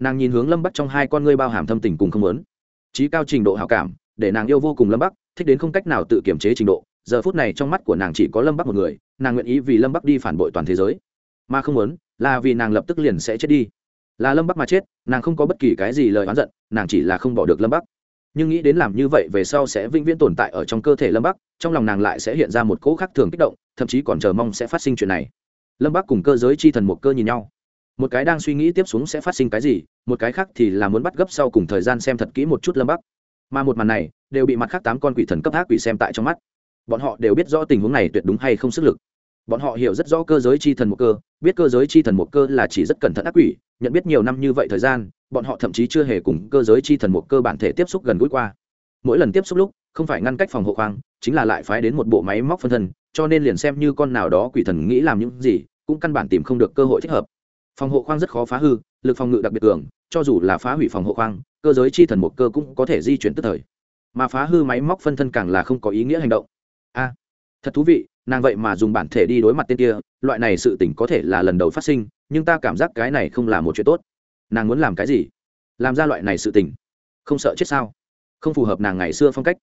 A: nàng nhìn hướng lâm bắc trong hai con ngươi bao hàm thâm tình cùng không lớn trí cao trình độ hảo cảm, để nàng yêu vô cùng lâm bắc, thích đến không cách nào tự kiểm chế trình độ. Giờ phút này trong mắt của nàng chỉ có lâm bắc một người, nàng nguyện ý vì lâm bắc đi phản bội toàn thế giới. Mà không muốn là vì nàng lập tức liền sẽ chết đi. Là lâm bắc mà chết, nàng không có bất kỳ cái gì lời oán giận, nàng chỉ là không bỏ được lâm bắc. Nhưng nghĩ đến làm như vậy về sau sẽ vĩnh viễn tồn tại ở trong cơ thể lâm bắc, trong lòng nàng lại sẽ hiện ra một cỗ khác thường kích động, thậm chí còn chờ mong sẽ phát sinh chuyện này. Lâm bắc cùng cơ giới chi thần một cơ nhìn nhau một cái đang suy nghĩ tiếp xuống sẽ phát sinh cái gì, một cái khác thì là muốn bắt gấp sau cùng thời gian xem thật kỹ một chút lâm bắc. Mà một màn này, đều bị mặt khác tám con quỷ thần cấp ác quỷ xem tại trong mắt. Bọn họ đều biết rõ tình huống này tuyệt đúng hay không sức lực. Bọn họ hiểu rất rõ cơ giới chi thần một cơ, biết cơ giới chi thần một cơ là chỉ rất cẩn thận ác quỷ, nhận biết nhiều năm như vậy thời gian, bọn họ thậm chí chưa hề cùng cơ giới chi thần một cơ bản thể tiếp xúc gần gũi qua. Mỗi lần tiếp xúc lúc, không phải ngăn cách phòng hộ khoang, chính là lại phái đến một bộ máy móc phân thân, cho nên liền xem như con nào đó quỷ thần nghĩ làm những gì, cũng căn bản tìm không được cơ hội thích hợp phòng hộ khoang rất khó phá hư, lực phòng ngự đặc biệt cường, cho dù là phá hủy phòng hộ khoang, cơ giới chi thần một cơ cũng có thể di chuyển tức thời. Mà phá hư máy móc phân thân càng là không có ý nghĩa hành động. A, thật thú vị, nàng vậy mà dùng bản thể đi đối mặt tên kia, loại này sự tỉnh có thể là lần đầu phát sinh, nhưng ta cảm giác cái này không là một chuyện tốt. Nàng muốn làm cái gì? Làm ra loại này sự tình. Không sợ chết sao? Không phù hợp nàng ngày xưa phong cách.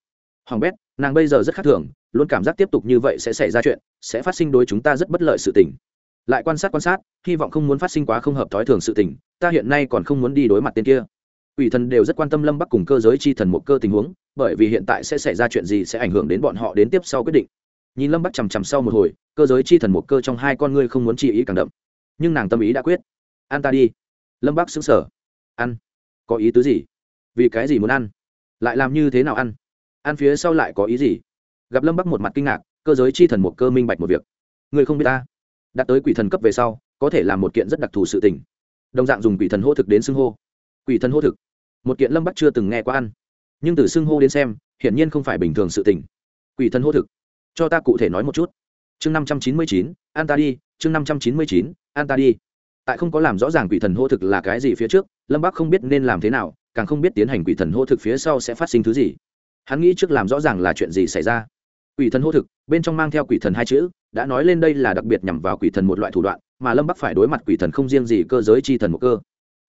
A: Hoàng bét, nàng bây giờ rất khác thường, luôn cảm giác tiếp tục như vậy sẽ xảy ra chuyện, sẽ phát sinh đối chúng ta rất bất lợi sự tình lại quan sát quan sát, hy vọng không muốn phát sinh quá không hợp thói thường sự tình, ta hiện nay còn không muốn đi đối mặt tên kia. Ủy thần đều rất quan tâm lâm bắc cùng cơ giới chi thần một cơ tình huống, bởi vì hiện tại sẽ xảy ra chuyện gì sẽ ảnh hưởng đến bọn họ đến tiếp sau quyết định. Nhìn lâm bắc chằm chằm sau một hồi, cơ giới chi thần một cơ trong hai con ngươi không muốn chi ý càng đậm. Nhưng nàng tâm ý đã quyết. Ăn ta đi. Lâm bắc xứng sở ăn. Có ý tứ gì? Vì cái gì muốn ăn? Lại làm như thế nào ăn? Ăn phía sau lại có ý gì? Gặp lâm bắc một mặt kinh ngạc, cơ giới chi thần một cơ minh bạch một việc. Người không biết ta đạt tới quỷ thần cấp về sau, có thể là một kiện rất đặc thù sự tình. Đồng dạng dùng quỷ thần hô thực đến xưng hô. Quỷ thần hô thực, một kiện lâm bắc chưa từng nghe qua ăn. Nhưng từ xưng hô đến xem, hiển nhiên không phải bình thường sự tình. Quỷ thần hô thực, cho ta cụ thể nói một chút. Chương năm trăm chín mươi chín, an ta đi, chương năm trăm chín mươi chín, an ta đi. Tại không có làm rõ ràng quỷ thần hô thực là cái gì phía trước, lâm bắc không biết nên làm thế nào, càng không biết tiến hành quỷ thần hô thực phía sau sẽ phát sinh thứ gì. Hắn nghĩ trước làm rõ ràng là chuyện gì xảy ra quỷ thần hô thực, bên trong mang theo quỷ thần hai chữ, đã nói lên đây là đặc biệt nhằm vào quỷ thần một loại thủ đoạn, mà lâm bắc phải đối mặt quỷ thần không riêng gì cơ giới chi thần một cơ.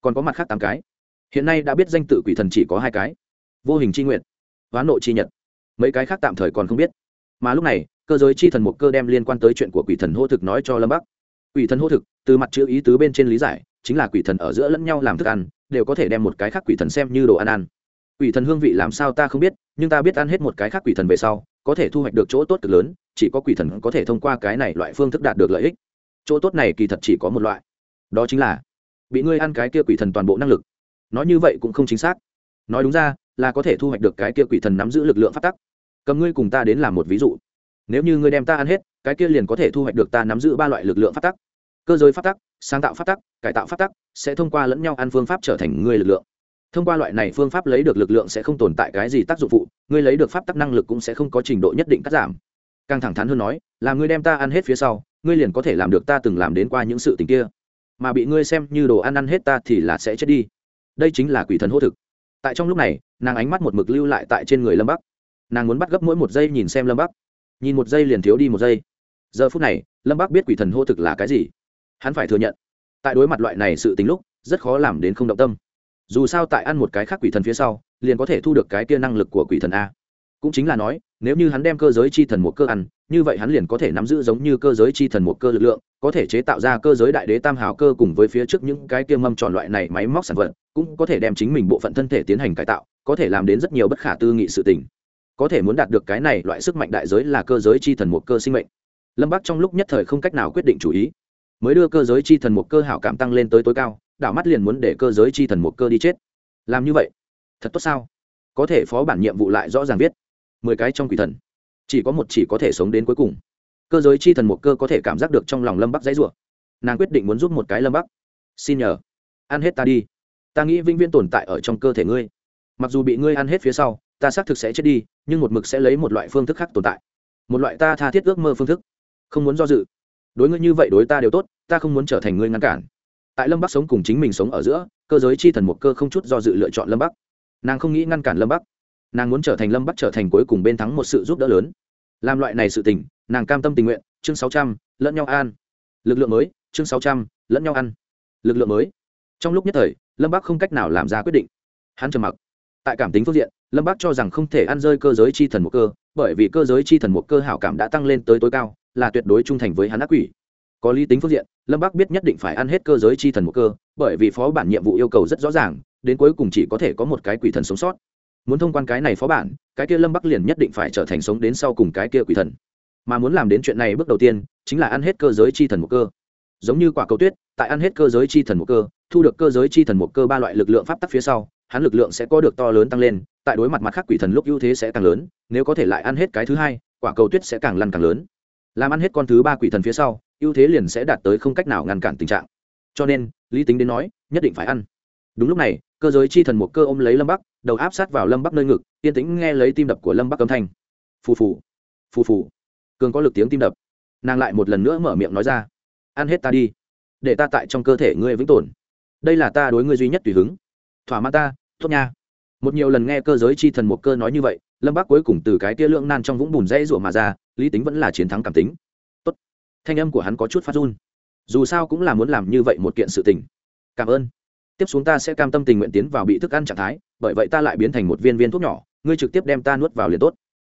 A: Còn có mặt khác tám cái. Hiện nay đã biết danh tự quỷ thần chỉ có hai cái. Vô hình chi nguyện hoán nộ chi nhật. Mấy cái khác tạm thời còn không biết. Mà lúc này, cơ giới chi thần một cơ đem liên quan tới chuyện của quỷ thần hô thực nói cho lâm bắc. Quỷ thần hô thực, từ mặt chữ ý tứ bên trên lý giải, chính là quỷ thần ở giữa lẫn nhau làm thức ăn, đều có thể đem một cái khác quỷ thần xem như đồ ăn ăn. Quỷ thần hương vị làm sao ta không biết, nhưng ta biết ăn hết một cái khác quỷ thần về sau có thể thu hoạch được chỗ tốt cực lớn, chỉ có quỷ thần có thể thông qua cái này loại phương thức đạt được lợi ích. Chỗ tốt này kỳ thật chỉ có một loại. Đó chính là, bị ngươi ăn cái kia quỷ thần toàn bộ năng lực. Nói như vậy cũng không chính xác. Nói đúng ra, là có thể thu hoạch được cái kia quỷ thần nắm giữ lực lượng phát tắc. Cầm ngươi cùng ta đến làm một ví dụ. Nếu như ngươi đem ta ăn hết, cái kia liền có thể thu hoạch được ta nắm giữ ba loại lực lượng phát tắc. Cơ giới phát tắc, sáng tạo phát tắc, cải tạo phát tắc, sẽ thông qua lẫn nhau ăn phương pháp trở thành ngươi lực lượng thông qua loại này phương pháp lấy được lực lượng sẽ không tồn tại cái gì tác dụng phụ, ngươi lấy được pháp tắc năng lực cũng sẽ không có trình độ nhất định cắt giảm. Càng thẳng thắn hơn nói, là ngươi đem ta ăn hết phía sau, ngươi liền có thể làm được ta từng làm đến qua những sự tình kia. Mà bị ngươi xem như đồ ăn ăn hết ta thì là sẽ chết đi. Đây chính là quỷ thần hô thực. Tại trong lúc này, nàng ánh mắt một mực lưu lại tại trên người lâm bắc. Nàng muốn bắt gấp mỗi một giây nhìn xem lâm bắc. Nhìn một giây liền thiếu đi một giây. Giờ phút này, lâm bắc biết quỷ thần hô thực là cái gì. Hắn phải thừa nhận, tại đối mặt loại này sự tính lúc, rất khó làm đến không động tâm dù sao tại ăn một cái khác quỷ thần phía sau, liền có thể thu được cái kia năng lực của quỷ thần a. Cũng chính là nói, nếu như hắn đem cơ giới chi thần một cơ ăn, như vậy hắn liền có thể nắm giữ giống như cơ giới chi thần một cơ lực lượng, có thể chế tạo ra cơ giới đại đế tam hào cơ cùng với phía trước những cái kia mâm tròn loại này máy móc sản vật, cũng có thể đem chính mình bộ phận thân thể tiến hành cải tạo, có thể làm đến rất nhiều bất khả tư nghị sự tình. Có thể muốn đạt được cái này loại sức mạnh đại giới là cơ giới chi thần một cơ sinh mệnh. Lâm bắc trong lúc nhất thời không cách nào quyết định chủ ý. Mới đưa cơ giới chi thần một cơ hảo cảm tăng lên tới tối cao đảo mắt liền muốn để cơ giới chi thần một cơ đi chết. Làm như vậy, thật tốt sao? Có thể phó bản nhiệm vụ lại rõ ràng viết. Mười cái trong quỷ thần. Chỉ có một chỉ có thể sống đến cuối cùng. Cơ giới chi thần một cơ có thể cảm giác được trong lòng lâm bắc dãy rủa. Nàng quyết định muốn giúp một cái lâm bắc. Xin nhờ. Ăn hết ta đi. Ta nghĩ vĩnh viễn tồn tại ở trong cơ thể ngươi. Mặc dù bị ngươi ăn hết phía sau, ta xác thực sẽ chết đi, nhưng một mực sẽ lấy một loại phương thức khác tồn tại. Một loại ta tha thiết ước mơ phương thức. Không muốn do dự. Đối ngươi như vậy đối ta đều tốt, ta không muốn trở thành ngươi ngăn cản tại lâm bắc sống cùng chính mình sống ở giữa, cơ giới chi thần một cơ không chút do dự lựa chọn lâm bắc. Nàng không nghĩ ngăn cản lâm bắc. Nàng muốn trở thành lâm bắc trở thành cuối cùng bên thắng một sự giúp đỡ lớn. Làm loại này sự tình, nàng cam tâm tình nguyện, chương sáu trăm, lẫn nhau an. Lực lượng mới, chương sáu trăm, lẫn nhau ăn lực lượng mới. Trong lúc nhất thời, lâm bắc không cách nào làm ra quyết định. Hắn trầm mặc. Tại cảm tính phương diện, lâm bắc cho rằng không thể ăn rơi cơ giới chi thần một cơ, bởi vì cơ giới chi thần một cơ hảo cảm đã tăng lên tới tối cao, là tuyệt đối trung thành với hắn ác quỷ có lý tính phương diện, lâm bắc biết nhất định phải ăn hết cơ giới chi thần một cơ, bởi vì phó bản nhiệm vụ yêu cầu rất rõ ràng, đến cuối cùng chỉ có thể có một cái quỷ thần sống sót. Muốn thông quan cái này phó bản, cái kia lâm bắc liền nhất định phải trở thành sống đến sau cùng cái kia quỷ thần. Mà muốn làm đến chuyện này bước đầu tiên, chính là ăn hết cơ giới chi thần một cơ. Giống như quả cầu tuyết, tại ăn hết cơ giới chi thần một cơ, thu được cơ giới chi thần một cơ ba loại lực lượng pháp tắc phía sau, hắn lực lượng sẽ có được to lớn tăng lên, tại đối mặt mặt khác quỷ thần lúc ưu thế sẽ càng lớn, nếu có thể lại ăn hết cái thứ hai, quả cầu tuyết sẽ càng lăn càng lớn làm ăn hết con thứ ba quỷ thần phía sau, ưu thế liền sẽ đạt tới không cách nào ngăn cản tình trạng. Cho nên, lý tính đến nói, nhất định phải ăn. Đúng lúc này, cơ giới chi thần một cơ ôm lấy lâm bắc, đầu áp sát vào lâm bắc nơi ngực, yên tĩnh nghe lấy tim đập của lâm bắc âm thanh. Phù phù phù phù. Cường có lực tiếng tim đập. Nàng lại một lần nữa mở miệng nói ra, ăn hết ta đi, để ta tại trong cơ thể ngươi vĩnh tồn. Đây là ta đối ngươi duy nhất tùy hứng. Thỏa mãn ta, tốt nha. Một nhiều lần nghe cơ giới chi thần một cơ nói như vậy lâm bác cuối cùng từ cái tia lượng nan trong vũng bùn dãy rủa mà ra, lý tính vẫn là chiến thắng cảm tính. Tốt. Thanh âm của hắn có chút phát run. Dù sao cũng là muốn làm như vậy một kiện sự tình. Cảm ơn. Tiếp xuống ta sẽ cam tâm tình nguyện tiến vào bị thức ăn trạng thái, bởi vậy ta lại biến thành một viên viên thuốc nhỏ, ngươi trực tiếp đem ta nuốt vào liền tốt.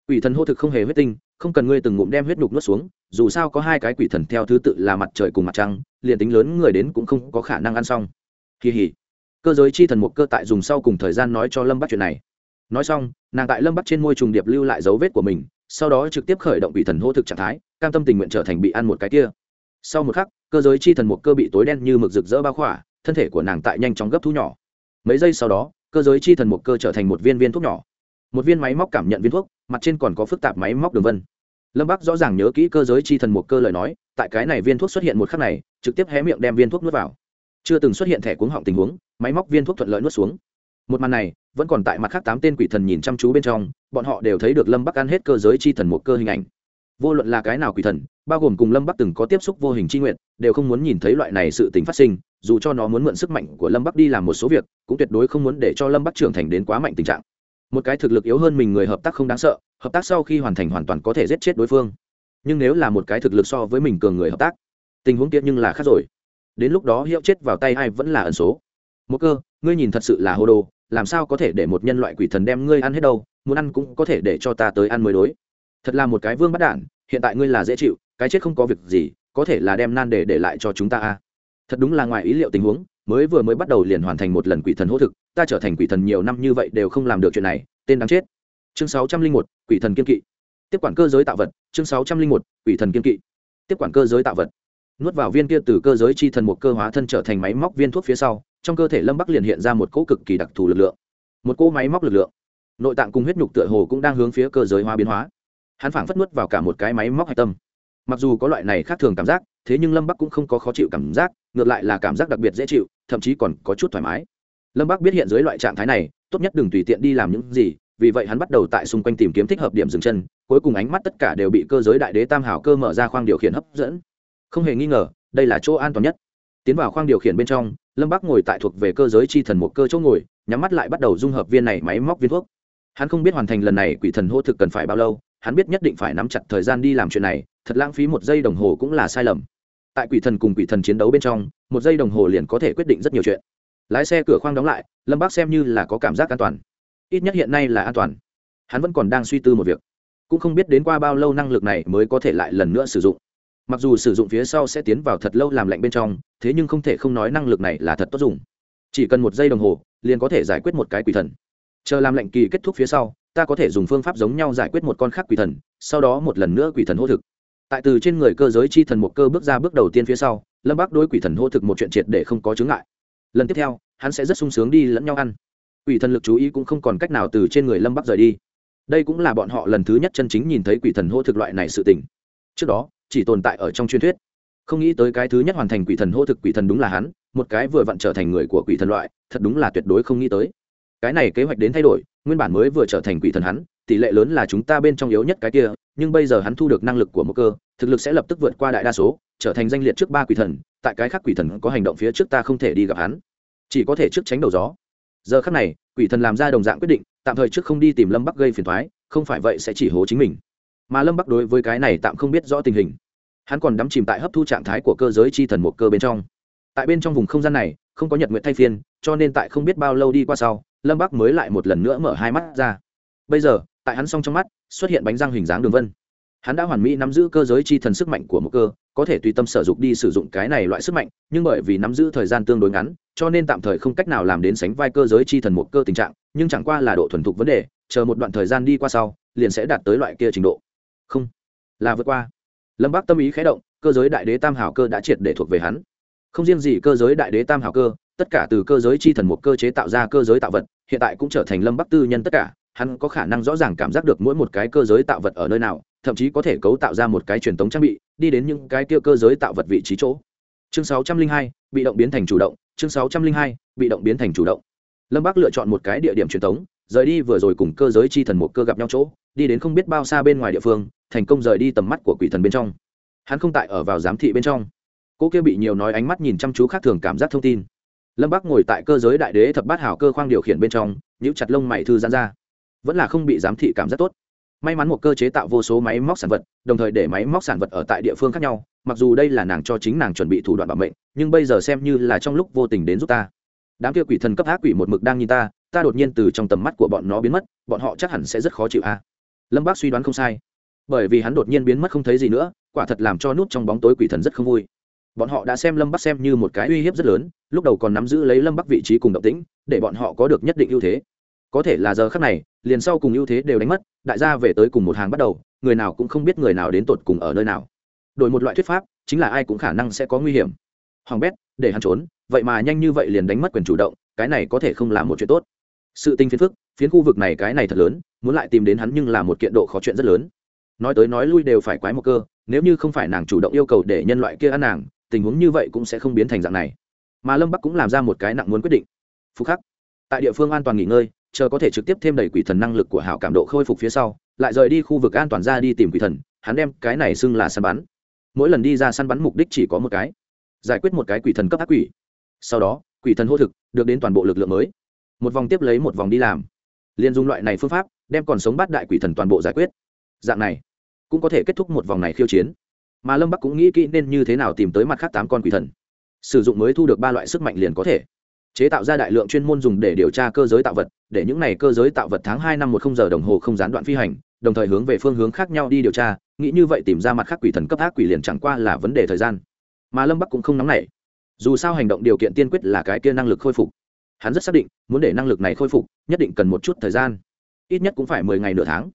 A: Quỷ thần hô thực không hề huyết tinh, không cần ngươi từng ngụm đem huyết nhục nuốt xuống, dù sao có hai cái quỷ thần theo thứ tự là mặt trời cùng mặt trăng, liền tính lớn người đến cũng không có khả năng ăn xong. Kỳ hỉ cơ giới chi thần một cơ tại dùng sau cùng thời gian nói cho lâm bắc chuyện này nói xong, nàng tại lâm bắc trên môi trùng điệp lưu lại dấu vết của mình, sau đó trực tiếp khởi động bị thần hô thực trạng thái, cam tâm tình nguyện trở thành bị ăn một cái kia. Sau một khắc, cơ giới chi thần một cơ bị tối đen như mực rực rỡ bao khỏa, thân thể của nàng tại nhanh chóng gấp thu nhỏ. Mấy giây sau đó, cơ giới chi thần một cơ trở thành một viên viên thuốc nhỏ. Một viên máy móc cảm nhận viên thuốc, mặt trên còn có phức tạp máy móc đường vân. Lâm bắc rõ ràng nhớ kỹ cơ giới chi thần một cơ lời nói, tại cái này viên thuốc xuất hiện một khắc này, trực tiếp hé miệng đem viên thuốc nuốt vào. Chưa từng xuất hiện thẻ cuống họng tình huống, máy móc viên thuốc thuận lợi nuốt xuống một màn này, vẫn còn tại mặt khác tám tên quỷ thần nhìn chăm chú bên trong, bọn họ đều thấy được lâm bắc ăn hết cơ giới chi thần một cơ hình ảnh. Vô luận là cái nào quỷ thần, bao gồm cùng lâm bắc từng có tiếp xúc vô hình c h i nguyện, đều không muốn nhìn thấy loại này sự t phát sinh, dù cho nó muốn mượn sức mạnh của lâm bắc đi làm một số việc, cũng tuyệt đối không muốn để cho lâm bắc trưởng thành đến quá mạnh tình trạng. Một cái thực lực yếu hơn mình người hợp tác không đáng sợ, hợp tác sau khi hoàn thành hoàn toàn có thể giết chết đối phương. Nhưng nếu là một cái thực lực so với mình cường người hợp tác, tình huống kia nhưng là khác rồi. Đến lúc đó hiệu chết vào tay ai vẫn là ẩn số một cơ, ngươi nhìn thật sự là hô đồ, làm sao có thể để một nhân loại quỷ thần đem ngươi ăn hết đâu, muốn ăn cũng có thể để cho ta tới ăn mới đối. Thật là một cái vương bắt đản, hiện tại ngươi là dễ chịu, cái chết không có việc gì, có thể là đem nan để để lại cho chúng ta a. Thật đúng là ngoài ý liệu tình huống, mới vừa mới bắt đầu liền hoàn thành một lần quỷ thần hỗ thực, ta trở thành quỷ thần nhiều năm như vậy đều không làm được chuyện này, tên đáng chết. Chương sáu trăm linh một, quỷ thần kiên kỵ. Tiếp quản cơ giới tạo vật, chương sáu trăm linh một, quỷ thần kiên kỵ. Tiếp quản cơ giới tạo vật. Nuốt vào viên kia từ cơ giới chi thần một cơ hóa thân trở thành máy móc viên thuốc phía sau trong cơ thể lâm bắc liền hiện ra một cỗ cực kỳ đặc thù lực lượng. Một cỗ máy móc lực lượng. Nội tạng cùng huyết nhục tựa hồ cũng đang hướng phía cơ giới hóa biến hóa. Hắn phảng phất nuốt vào cả một cái máy móc hạch tâm. Mặc dù có loại này khác thường cảm giác, thế nhưng lâm bắc cũng không có khó chịu cảm giác, ngược lại là cảm giác đặc biệt dễ chịu, thậm chí còn có chút thoải mái. Lâm bắc biết hiện dưới loại trạng thái này, tốt nhất đừng tùy tiện đi làm những gì, vì vậy hắn bắt đầu tại xung quanh tìm kiếm thích hợp điểm dừng chân, cuối cùng ánh mắt tất cả đều bị cơ giới đại đế tam hảo cơ mở ra khoang điều khiển hấp dẫn. Không hề nghi ngờ, đây là chỗ an toàn nhất. Tiến vào khoang điều khiển bên trong lâm bắc ngồi tại thuộc về cơ giới chi thần một cơ chỗ ngồi, nhắm mắt lại bắt đầu dung hợp viên này máy móc viên thuốc. Hắn không biết hoàn thành lần này quỷ thần hô thực cần phải bao lâu, hắn biết nhất định phải nắm chặt thời gian đi làm chuyện này, thật lãng phí một giây đồng hồ cũng là sai lầm. Tại quỷ thần cùng quỷ thần chiến đấu bên trong, một giây đồng hồ liền có thể quyết định rất nhiều chuyện. Lái xe cửa khoang đóng lại, lâm bác xem như là có cảm giác an toàn. Ít nhất hiện nay là an toàn. Hắn vẫn còn đang suy tư một việc. Cũng không biết đến qua bao lâu năng lực này mới có thể lại lần nữa sử dụng mặc dù sử dụng phía sau sẽ tiến vào thật lâu làm lạnh bên trong, thế nhưng không thể không nói năng lực này là thật tốt dùng. Chỉ cần một giây đồng hồ, liền có thể giải quyết một cái quỷ thần. Chờ làm lạnh kỳ kết thúc phía sau, ta có thể dùng phương pháp giống nhau giải quyết một con khác quỷ thần, sau đó một lần nữa quỷ thần hô thực. Tại từ trên người cơ giới chi thần một cơ bước ra bước đầu tiên phía sau, lâm bác đối quỷ thần hô thực một chuyện triệt để không có chướng ngại. Lần tiếp theo, hắn sẽ rất sung sướng đi lẫn nhau ăn. Quỷ thần lực chú ý cũng không còn cách nào từ trên người lâm bắc rời đi. Đây cũng là bọn họ lần thứ nhất chân chính nhìn thấy quỷ thần hô thực loại này sự tình. Trước đó chỉ tồn tại ở trong truyền thuyết. Không nghĩ tới cái thứ nhất hoàn thành quỷ thần hô thực quỷ thần đúng là hắn, một cái vừa vặn trở thành người của quỷ thần loại, thật đúng là tuyệt đối không nghĩ tới. Cái này kế hoạch đến thay đổi, nguyên bản mới vừa trở thành quỷ thần hắn, tỷ lệ lớn là chúng ta bên trong yếu nhất cái kia, nhưng bây giờ hắn thu được năng lực của một cơ, thực lực sẽ lập tức vượt qua đại đa số, trở thành danh liệt trước ba quỷ thần, tại cái khác quỷ thần có hành động phía trước ta không thể đi gặp hắn. Chỉ có thể trước tránh đầu gió. Giờ khác này, quỷ thần làm ra đồng dạng quyết định, tạm thời trước không đi tìm lâm bắc gây phiền thoái không phải vậy sẽ chỉ hố chính mình mà lâm bắc đối với cái này tạm không biết rõ tình hình hắn còn đắm chìm tại hấp thu trạng thái của cơ giới chi thần một cơ bên trong tại bên trong vùng không gian này không có nhật nguyện thay phiên cho nên tại không biết bao lâu đi qua sau lâm bắc mới lại một lần nữa mở hai mắt ra bây giờ tại hắn s o n g trong mắt xuất hiện bánh răng hình dáng đường vân hắn đã hoàn mỹ nắm giữ cơ giới chi thần sức mạnh của một cơ có thể tùy tâm sở dụng đi sử dụng cái này loại sức mạnh nhưng bởi vì nắm giữ thời gian tương đối ngắn cho nên tạm thời không cách nào làm đến sánh vai cơ giới chi thần một cơ tình trạng nhưng chẳng qua là độ thuần thục vấn đề chờ một đoạn thời gian đi qua sau liền sẽ đạt tới loại kia trình độ không. Là vượt qua. Lâm bác tâm ý khé động cơ giới đại đế tam hảo cơ đã triệt để thuộc về hắn. Không riêng gì cơ giới đại đế tam hảo cơ tất cả từ cơ giới chi thần một cơ chế tạo ra cơ giới tạo vật hiện tại cũng trở thành lâm bắc tư nhân tất cả hắn có khả năng rõ ràng cảm giác được mỗi một cái cơ giới tạo vật ở nơi nào thậm chí có thể cấu tạo ra một cái truyền thống trang bị đi đến những cái kia cơ giới tạo vật vị trí chỗ. Chương 602, bị động biến thành chủ động chương 602, bị động biến thành chủ động. Lâm bắc lựa chọn một cái địa điểm truyền thống rời đi vừa rồi cùng cơ giới chi thần một cơ gặp nhau chỗ đi đến không biết bao xa bên ngoài địa phương thành công rời đi tầm mắt của quỷ thần bên trong. Hắn không tại ở vào giám thị bên trong. Cô kia bị nhiều nói ánh mắt nhìn chăm chú khác thường cảm giác thông tin. Lâm bắc ngồi tại cơ giới đại đế thập bát hảo cơ khoang điều khiển bên trong, nhíu chặt lông mày thư giãn ra. Vẫn là không bị giám thị cảm giác tốt. May mắn một cơ chế tạo vô số máy móc sản vật, đồng thời để máy móc sản vật ở tại địa phương khác nhau, mặc dù đây là nàng cho chính nàng chuẩn bị thủ đoạn bảo mệnh, nhưng bây giờ xem như là trong lúc vô tình đến giúp ta. Đám kia quỷ thần cấp ác quỷ một mực đang nhìn ta ta đột nhiên từ trong tầm mắt của bọn nó biến mất, bọn họ chắc hẳn sẽ rất khó chịu a. Lâm bác suy đoán không sai bởi vì hắn đột nhiên biến mất không thấy gì nữa, quả thật làm cho nút trong bóng tối quỷ thần rất không vui. Bọn họ đã xem lâm bắc xem như một cái uy hiếp rất lớn, lúc đầu còn nắm giữ lấy lâm bắc vị trí cùng động tĩnh, để bọn họ có được nhất định ưu thế. Có thể là giờ khác này, liền sau cùng ưu thế đều đánh mất, đại gia về tới cùng một hàng bắt đầu, người nào cũng không biết người nào đến tột cùng ở nơi nào. Đổi một loại thuyết pháp, chính là ai cũng khả năng sẽ có nguy hiểm. Hoàng bét, để hắn trốn, vậy mà nhanh như vậy liền đánh mất quyền chủ động, cái này có thể không là một chuyện tốt. Sự tinh phiến phức, phiến khu vực này cái này thật lớn, muốn lại tìm đến hắn nhưng là một kiện độ khó chuyện rất lớn nói tới nói lui đều phải quái một cơ, nếu như không phải nàng chủ động yêu cầu để nhân loại kia ăn nàng, tình huống như vậy cũng sẽ không biến thành dạng này. Mà lâm bắc cũng làm ra một cái nặng muốn quyết định. Phúc khắc. Tại địa phương an toàn nghỉ ngơi, chờ có thể trực tiếp thêm đầy quỷ thần năng lực của hảo cảm độ khôi phục phía sau, lại rời đi khu vực an toàn ra đi tìm quỷ thần, hắn đem cái này xưng là săn bắn. Mỗi lần đi ra săn bắn mục đích chỉ có một cái. Giải quyết một cái quỷ thần cấp ác quỷ. Sau đó, quỷ thần hô thực, được đến toàn bộ lực lượng mới. Một vòng tiếp lấy một vòng đi làm. Liên dung loại này phương pháp, đem còn sống bát đại quỷ thần toàn bộ giải quyết. Dạng này cũng có thể kết thúc một vòng này khiêu chiến. Mà lâm bắc cũng nghĩ kỹ nên như thế nào tìm tới mặt khác tám con quỷ thần. Sử dụng mới thu được ba loại sức mạnh liền có thể. Chế tạo ra đại lượng chuyên môn dùng để điều tra cơ giới tạo vật, để những này cơ giới tạo vật tháng hai năm một không giờ đồng hồ không gián đoạn phi hành, đồng thời hướng về phương hướng khác nhau đi điều tra, nghĩ như vậy tìm ra mặt khác quỷ thần cấp ác quỷ liền chẳng qua là vấn đề thời gian. Mà lâm bắc cũng không nóng nảy. Dù sao hành động điều kiện tiên quyết là cái kia năng lực khôi phục. Hắn rất xác định, muốn để năng lực này khôi phục, nhất định cần một chút thời gian. Ít nhất cũng phải mười ngày nửa tháng.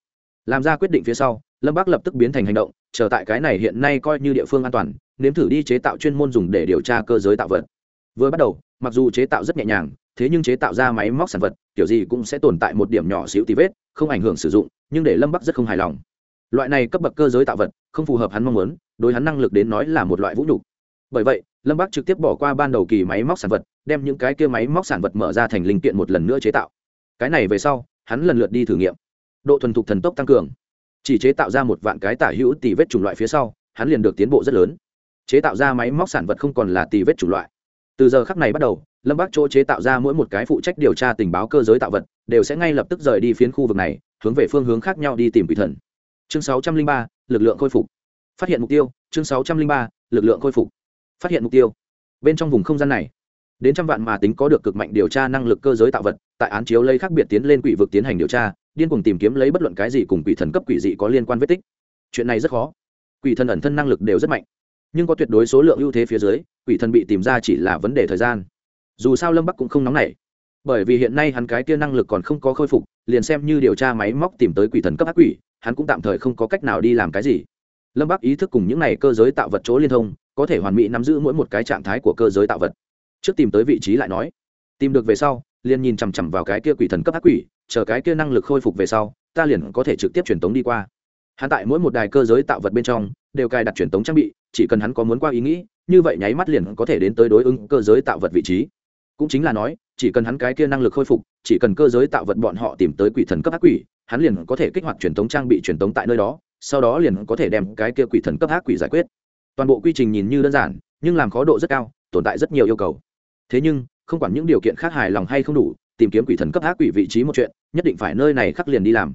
A: Làm ra quyết định phía sau lâm bắc lập tức biến thành hành động, chờ tại cái này hiện nay coi như địa phương an toàn, nếm thử đi chế tạo chuyên môn dùng để điều tra cơ giới tạo vật. Vừa bắt đầu, mặc dù chế tạo rất nhẹ nhàng, thế nhưng chế tạo ra máy móc sản vật, kiểu gì cũng sẽ tồn tại một điểm nhỏ xíu tí vết, không ảnh hưởng sử dụng, nhưng để lâm bắc rất không hài lòng. Loại này cấp bậc cơ giới tạo vật, không phù hợp hắn mong muốn, đối hắn năng lực đến nói là một loại vũ nhục. Bởi vậy, lâm bắc trực tiếp bỏ qua ban đầu kỳ máy móc sản vật, đem những cái kia máy móc sản vật mở ra thành linh kiện một lần nữa chế tạo. Cái này về sau, hắn lần lượt đi thử nghiệm. Độ thuần thục thần tốc tăng cường chỉ chế tạo ra một vạn cái tả hữu tỷ vết chủng loại phía sau hắn liền được tiến bộ rất lớn. Chế tạo ra máy móc sản vật không còn là tỷ vết chủng loại. Từ giờ khắc này bắt đầu lâm bắc chỗ chế tạo ra mỗi một cái phụ trách điều tra tình báo cơ giới tạo vật đều sẽ ngay lập tức rời đi phiến khu vực này hướng về phương hướng khác nhau đi tìm quỷ thần. Chương 603, lực lượng khôi phục. Phát hiện mục tiêu chương 603, lực lượng khôi phục. Phát hiện mục tiêu. Bên trong vùng không gian này đến trăm vạn mà tính có được cực mạnh điều tra năng lực cơ giới tạo vật tại án chiếu lây khác biệt tiến lên quỷ vực tiến hành điều tra điên cuồng tìm kiếm lấy bất luận cái gì cùng quỷ thần cấp quỷ dị có liên quan vết tích. Chuyện này rất khó. Quỷ thần ẩn thân năng lực đều rất mạnh. Nhưng có tuyệt đối số lượng ưu thế phía dưới, quỷ thần bị tìm ra chỉ là vấn đề thời gian. Dù sao lâm bắc cũng không nóng nảy. Bởi vì hiện nay hắn cái kia năng lực còn không có khôi phục, liền xem như điều tra máy móc tìm tới quỷ thần cấp ác quỷ, hắn cũng tạm thời không có cách nào đi làm cái gì. Lâm bắc ý thức cùng những này cơ giới tạo vật chỗ liên thông, có thể hoàn mỹ nắm giữ mỗi một cái trạng thái của cơ giới tạo vật. Trước tìm tới vị trí lại nói. Tìm được về sau, liền nhìn chằm chằm vào cái kia quỷ thần cấp ác quỷ chờ cái kia năng lực khôi phục về sau, ta liền có thể trực tiếp truyền tống đi qua. Hắn tại mỗi một đài cơ giới tạo vật bên trong, đều cài đặt truyền tống trang bị, chỉ cần hắn có muốn qua ý nghĩ, như vậy nháy mắt liền có thể đến tới đối ứng cơ giới tạo vật vị trí. Cũng chính là nói, chỉ cần hắn cái kia năng lực khôi phục, chỉ cần cơ giới tạo vật bọn họ tìm tới quỷ thần cấp ác quỷ, hắn liền có thể kích hoạt truyền tống trang bị truyền tống tại nơi đó, sau đó liền có thể đem cái kia quỷ thần cấp ác quỷ giải quyết. Toàn bộ quy trình nhìn như đơn giản, nhưng làm khó độ rất cao, tồn tại rất nhiều yêu cầu. Thế nhưng, không quản những điều kiện khác hài lòng hay không đủ tìm kiếm quỷ thần cấp ác quỷ vị trí một chuyện, nhất định phải nơi này khắc liền đi làm.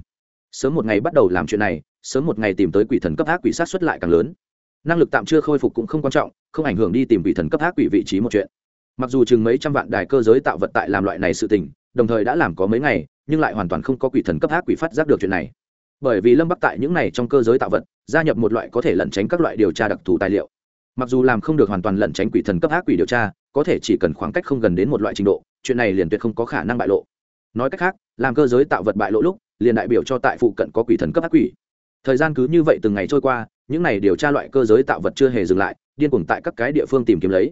A: Sớm một ngày bắt đầu làm chuyện này, sớm một ngày tìm tới quỷ thần cấp ác quỷ sát xuất lại càng lớn. Năng lực tạm chưa khôi phục cũng không quan trọng, không ảnh hưởng đi tìm quỷ thần cấp ác quỷ vị trí một chuyện. Mặc dù chừng mấy trăm vạn đài cơ giới tạo vật tại làm loại này sự tình, đồng thời đã làm có mấy ngày, nhưng lại hoàn toàn không có quỷ thần cấp ác quỷ phát giác được chuyện này. Bởi vì lâm bắc tại những này trong cơ giới tạo vật, gia nhập một loại có thể lẩn tránh các loại điều tra đặc thù tài liệu. Mặc dù làm không được hoàn toàn lẩn tránh quỷ thần cấp ác quỷ điều tra, có thể chỉ cần khoảng cách không gần đến một loại trình độ chuyện này liền tuyệt không có khả năng bại lộ. Nói cách khác, làm cơ giới tạo vật bại lộ lúc, liền đại biểu cho tại phụ cận có quỷ thần cấp ác quỷ. Thời gian cứ như vậy từng ngày trôi qua, những này điều tra loại cơ giới tạo vật chưa hề dừng lại, điên cuồng tại các cái địa phương tìm kiếm lấy.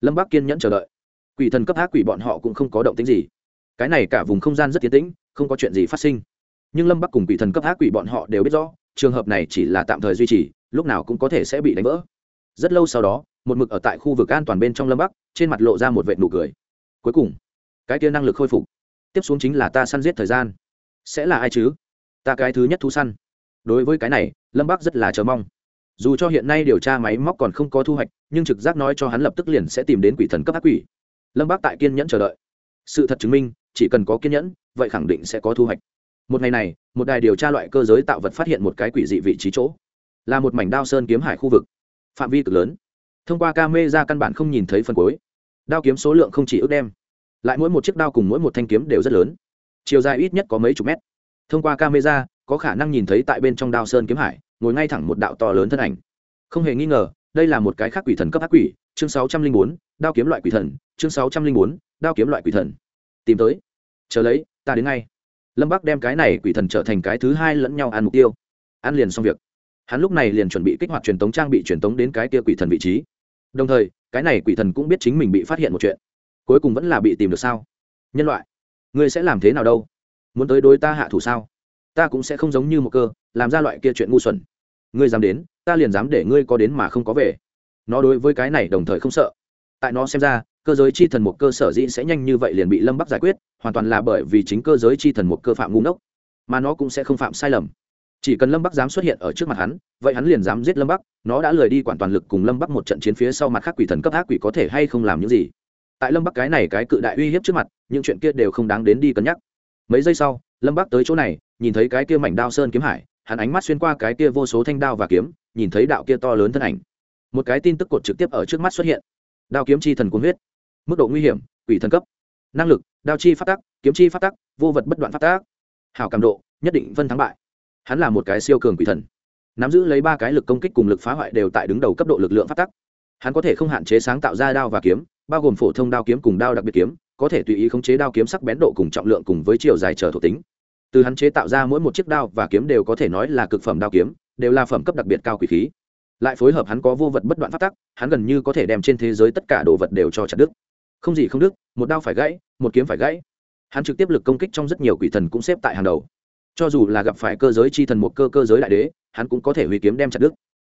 A: Lâm bắc kiên nhẫn chờ đợi. Quỷ thần cấp ác quỷ bọn họ cũng không có động tính gì. Cái này cả vùng không gian rất tiến tĩnh, không có chuyện gì phát sinh. Nhưng lâm bắc cùng quỷ thần cấp ác quỷ bọn họ đều biết rõ, trường hợp này chỉ là tạm thời duy trì, lúc nào cũng có thể sẽ bị đánh vỡ. Rất lâu sau đó, một mực ở tại khu vực an toàn bên trong lâm bắc, trên mặt lộ ra một vệ nụ cười. Cuối cùng cái kia năng lực khôi phục. Tiếp xuống chính là ta săn giết thời gian. Sẽ là ai chứ? Ta cái thứ nhất thu săn. Đối với cái này, lâm bắc rất là chờ mong. Dù cho hiện nay điều tra máy móc còn không có thu hoạch, nhưng trực giác nói cho hắn lập tức liền sẽ tìm đến quỷ thần cấp ác quỷ. Lâm bắc tại kiên nhẫn chờ đợi. Sự thật chứng minh, chỉ cần có kiên nhẫn, vậy khẳng định sẽ có thu hoạch. Một ngày này, một đài điều tra loại cơ giới tạo vật phát hiện một cái quỷ dị vị trí chỗ. Là một mảnh đao sơn kiếm hải khu vực. Phạm vi cực lớn. Thông qua ca mê ra căn bản không nhìn thấy phần cuối. Đao kiếm số lượng không chỉ ước đem lại mỗi một chiếc đao cùng mỗi một thanh kiếm đều rất lớn. Chiều dài ít nhất có mấy chục mét. Thông qua camera, có khả năng nhìn thấy tại bên trong đao sơn kiếm hải, ngồi ngay thẳng một đạo to lớn thân ảnh. Không hề nghi ngờ, đây là một cái khác quỷ thần cấp ác quỷ, chương sáu trăm linh bốn, đao kiếm loại quỷ thần, chương sáu trăm linh bốn, đao kiếm loại quỷ thần. Tìm tới. Chờ lấy, ta đến ngay. Lâm bắc đem cái này quỷ thần trở thành cái thứ hai lẫn nhau ăn mục tiêu. Ăn liền xong việc. Hắn lúc này liền chuẩn bị kích hoạt truyền tống trang bị truyền tống đến cái kia quỷ thần vị trí. Đồng thời, cái này quỷ thần cũng biết chính mình bị phát hiện một chuyện cuối cùng vẫn là bị tìm được sao? Nhân loại, ngươi sẽ làm thế nào đâu? Muốn tới đối ta hạ thủ sao? Ta cũng sẽ không giống như một cơ, làm ra loại kia chuyện ngu xuẩn. Ngươi dám đến, ta liền dám để ngươi có đến mà không có về. Nó đối với cái này đồng thời không sợ. Tại nó xem ra, cơ giới chi thần một cơ sở dĩ sẽ nhanh như vậy liền bị lâm bắc giải quyết, hoàn toàn là bởi vì chính cơ giới chi thần một cơ phạm ngu ngốc. Mà nó cũng sẽ không phạm sai lầm. Chỉ cần lâm bắc dám xuất hiện ở trước mặt hắn, vậy hắn liền dám giết lâm bắc, nó đã lười đi quản toàn lực cùng lâm bắc một trận chiến phía sau mặt khác quỷ thần cấp ác quỷ có thể hay không làm những gì tại lâm bắc cái này cái cự đại uy hiếp trước mặt những chuyện kia đều không đáng đến đi cân nhắc mấy giây sau lâm bắc tới chỗ này nhìn thấy cái kia mảnh đao sơn kiếm hải hắn ánh mắt xuyên qua cái kia vô số thanh đao và kiếm nhìn thấy đạo kia to lớn thân ảnh một cái tin tức cột trực tiếp ở trước mắt xuất hiện đao kiếm chi thần cuốn huyết mức độ nguy hiểm quỷ thần cấp năng lực đao chi phát tắc kiếm chi phát tắc vô vật bất đoạn phát tác hảo cảm độ nhất định phân thắng bại hắn là một cái siêu cường quỷ thần nắm giữ lấy ba cái lực công kích cùng lực phá hoại đều tại đứng đầu cấp độ lực lượng phát tắc hắn có thể không hạn chế sáng tạo ra đao và kiếm bao gồm phổ thông đao kiếm cùng đao đặc biệt kiếm, có thể tùy ý khống chế đao kiếm sắc bén độ cùng trọng lượng cùng với chiều dài chờ thuộc tính. Từ hắn chế tạo ra mỗi một chiếc đao và kiếm đều có thể nói là cực phẩm đao kiếm, đều là phẩm cấp đặc biệt cao quỷ khí. Lại phối hợp hắn có vô vật bất đoạn phát tắc, hắn gần như có thể đem trên thế giới tất cả đồ vật đều cho chặt đứt. Không gì không đứt, một đao phải gãy, một kiếm phải gãy. Hắn trực tiếp lực công kích trong rất nhiều quỷ thần cũng xếp tại hàng đầu. Cho dù là gặp phải cơ giới chi thần một cơ cơ giới đại đế, hắn cũng có thể hủy kiếm đem chặt đứt.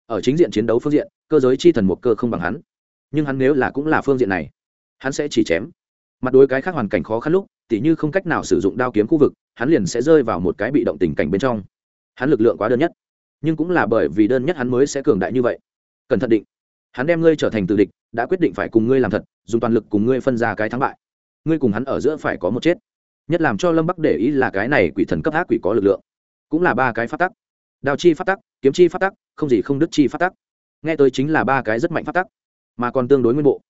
A: Ở chính diện chiến đấu phương diện, cơ giới chi thần một cơ không bằng hắn nhưng hắn nếu là cũng là phương diện này, hắn sẽ chỉ chém. Mặt đối cái khác hoàn cảnh khó khăn lúc, tỉ như không cách nào sử dụng đao kiếm khu vực, hắn liền sẽ rơi vào một cái bị động tình cảnh bên trong. Hắn lực lượng quá đơn nhất, nhưng cũng là bởi vì đơn nhất hắn mới sẽ cường đại như vậy. Cần thận định, hắn đem ngươi trở thành từ địch, đã quyết định phải cùng ngươi làm thật, dùng toàn lực cùng ngươi phân ra cái thắng bại. Ngươi cùng hắn ở giữa phải có một chết. Nhất làm cho lâm bắc để ý là cái này quỷ thần cấp ác quỷ có lực lượng. Cũng là ba cái phát tắc. Đao chi phát tắc, kiếm chi phát tắc, không gì không đức chi phát tắc. Nghe tới chính là ba cái rất mạnh phát tắc mà còn tương đối nguyên bộ.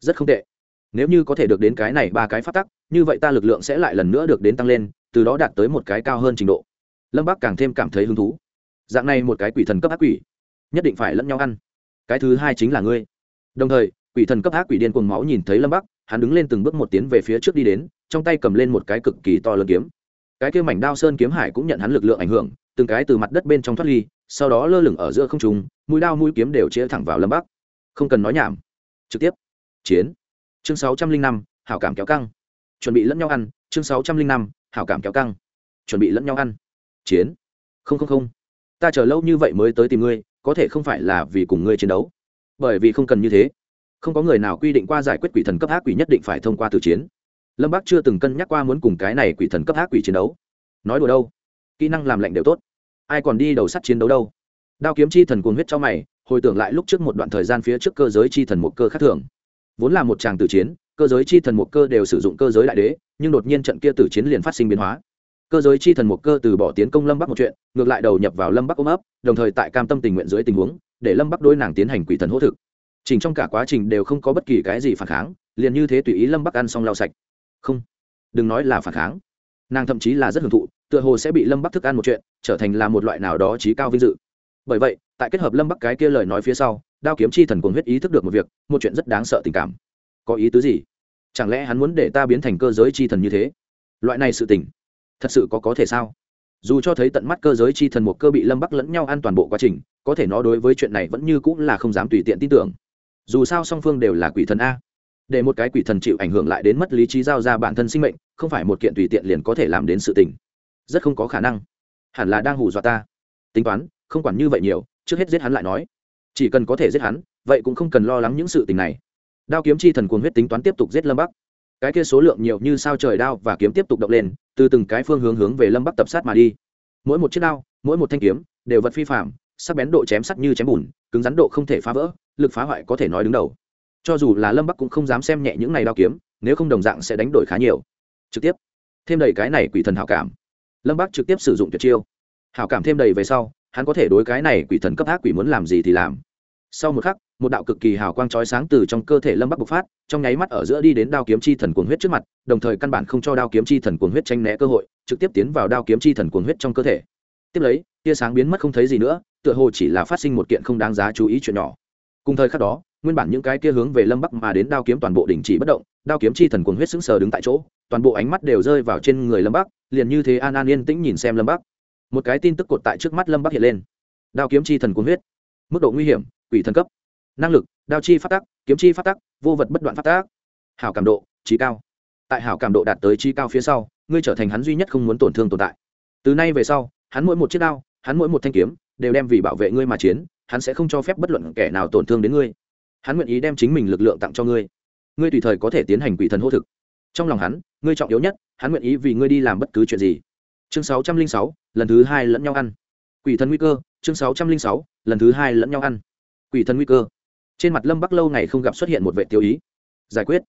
A: Rất không tệ. Nếu như có thể được đến cái này ba cái phát tắc, như vậy ta lực lượng sẽ lại lần nữa được đến tăng lên, từ đó đạt tới một cái cao hơn trình độ. Lâm bắc càng thêm cảm thấy hứng thú. Dạng này một cái quỷ thần cấp ác quỷ, nhất định phải lẫn nhau ăn. Cái thứ hai chính là ngươi. Đồng thời, quỷ thần cấp ác quỷ điên cuồng máu nhìn thấy lâm bắc, hắn đứng lên từng bước một tiến về phía trước đi đến, trong tay cầm lên một cái cực kỳ to lớn kiếm. Cái kia mảnh đao sơn kiếm hải cũng nhận hắn lực lượng ảnh hưởng, từng cái từ mặt đất bên trong thoát ly, sau đó lơ lửng ở giữa không trùng mũi đao mũi kiếm đều chĩa thẳng vào lâm bắc không cần nói nhảm. Trực tiếp. Chiến. Chương sáu trăm linh năm, hảo cảm kéo căng. Chuẩn bị lẫn nhau ăn. Chương sáu trăm linh năm, hảo cảm kéo căng. Chuẩn bị lẫn nhau ăn. Chiến. Không không không. Ta chờ lâu như vậy mới tới tìm ngươi, có thể không phải là vì cùng ngươi chiến đấu. Bởi vì không cần như thế. Không có người nào quy định qua giải quyết quỷ thần cấp ác quỷ nhất định phải thông qua từ chiến. Lâm bác chưa từng cân nhắc qua muốn cùng cái này quỷ thần cấp ác quỷ chiến đấu. Nói đùa đâu? Kỹ năng làm lạnh đều tốt. Ai còn đi đầu sắt chiến đấu đâu? Đao kiếm chi thần cuồng huyết cho mày hồi tưởng lại lúc trước một đoạn thời gian phía trước cơ giới chi thần một cơ khác thường. Vốn là một tràng tử chiến, cơ giới chi thần một cơ đều sử dụng cơ giới đại đế, nhưng đột nhiên trận kia tử chiến liền phát sinh biến hóa. Cơ giới chi thần một cơ từ bỏ tiến công lâm bắc một chuyện, ngược lại đầu nhập vào lâm bắc ôm ấp, đồng thời tại cam tâm tình nguyện dưới tình huống, để lâm bắc đối nàng tiến hành quỷ thần hỗ thực. Chỉnh trong cả quá trình đều không có bất kỳ cái gì phản kháng, liền như thế tùy ý lâm bắc ăn xong lau sạch. Không, đừng nói là phản kháng. Nàng thậm chí là rất hưởng thụ, tựa hồ sẽ bị lâm bắc thức ăn một chuyện, trở thành là một loại nào đó trí cao vinh dự bởi vậy, tại kết hợp lâm bắc cái kia lời nói phía sau, đao kiếm chi thần cuồng huyết ý thức được một việc, một chuyện rất đáng sợ tình cảm. Có ý tứ gì? Chẳng lẽ hắn muốn để ta biến thành cơ giới chi thần như thế? Loại này sự tình, thật sự có có thể sao? Dù cho thấy tận mắt cơ giới chi thần một cơ bị lâm bắc lẫn nhau an toàn bộ quá trình, có thể nó đối với chuyện này vẫn như cũng là không dám tùy tiện tin tưởng. Dù sao song phương đều là quỷ thần a. Để một cái quỷ thần chịu ảnh hưởng lại đến mất lý trí giao ra bản thân sinh mệnh, không phải một kiện tùy tiện liền có thể làm đến sự tình. Rất không có khả năng. Hẳn là đang hù dọa ta. Tính toán không quản như vậy nhiều, trước hết giết hắn lại nói. Chỉ cần có thể giết hắn, vậy cũng không cần lo lắng những sự tình này. Đao kiếm chi thần cuồng huyết tính toán tiếp tục giết lâm bắc. Cái kia số lượng nhiều như sao trời đao và kiếm tiếp tục động lên, từ từng cái phương hướng hướng về lâm bắc tập sát mà đi. Mỗi một chiếc đao, mỗi một thanh kiếm, đều vật phi phạm sắc bén độ chém sắt như chém bùn, cứng rắn độ không thể phá vỡ, lực phá hoại có thể nói đứng đầu. Cho dù là lâm bắc cũng không dám xem nhẹ những này đao kiếm, nếu không đồng dạng sẽ đánh đổi khá nhiều. Trực tiếp, thêm đầy cái này quỷ thần hảo cảm. Lâm bắc trực tiếp sử dụng tuyệt chiêu. Hảo cảm thêm đầy về sau hắn có thể đối cái này quỷ thần cấp ác quỷ muốn làm gì thì làm. Sau một khắc, một đạo cực kỳ hào quang chói sáng từ trong cơ thể lâm bắc bộc phát, trong nháy mắt ở giữa đi đến đao kiếm chi thần cuồng huyết trước mặt, đồng thời căn bản không cho đao kiếm chi thần cuồng huyết tranh né cơ hội, trực tiếp tiến vào đao kiếm chi thần cuồng huyết trong cơ thể. Tiếp lấy, tia sáng biến mất không thấy gì nữa, tựa hồ chỉ là phát sinh một kiện không đáng giá chú ý chuyện nhỏ. Cùng thời khắc đó, nguyên bản những cái kia hướng về lâm bắc mà đến đao kiếm toàn bộ đình chỉ bất động, đao kiếm chi thần cuồng huyết sững sờ đứng tại chỗ, toàn bộ ánh mắt đều rơi vào trên người lâm bắc, liền như thế an an yên tĩnh nhìn xem lâm bắc một cái tin tức cột tại trước mắt lâm bắc hiện lên. Đao kiếm chi thần cuốn huyết. Mức độ nguy hiểm, quỷ thần cấp. Năng lực, đao chi phát tắc kiếm chi phát tắc vô vật bất đoạn phát tác. Hảo cảm độ, trí cao. Tại hảo cảm độ đạt tới trí cao phía sau, ngươi trở thành hắn duy nhất không muốn tổn thương tồn tại. Từ nay về sau, hắn mỗi một chiếc đao, hắn mỗi một thanh kiếm, đều đem vì bảo vệ ngươi mà chiến, hắn sẽ không cho phép bất luận kẻ nào tổn thương đến ngươi. Hắn nguyện ý đem chính mình lực lượng tặng cho ngươi. Ngươi tùy thời có thể tiến hành quỷ thần hô thực. Trong lòng hắn, ngươi trọng yếu nhất, hắn nguyện ý vì ngươi đi làm bất cứ chuyện gì. Chương sáu trăm linh sáu lần thứ hai lẫn nhau ăn. Quỷ thần nguy cơ, chương sáu trăm linh sáu, lần thứ hai lẫn nhau ăn. Quỷ thần nguy cơ. Trên mặt lâm bắc lâu ngày không gặp xuất hiện một vệ tiêu ý. Giải quyết.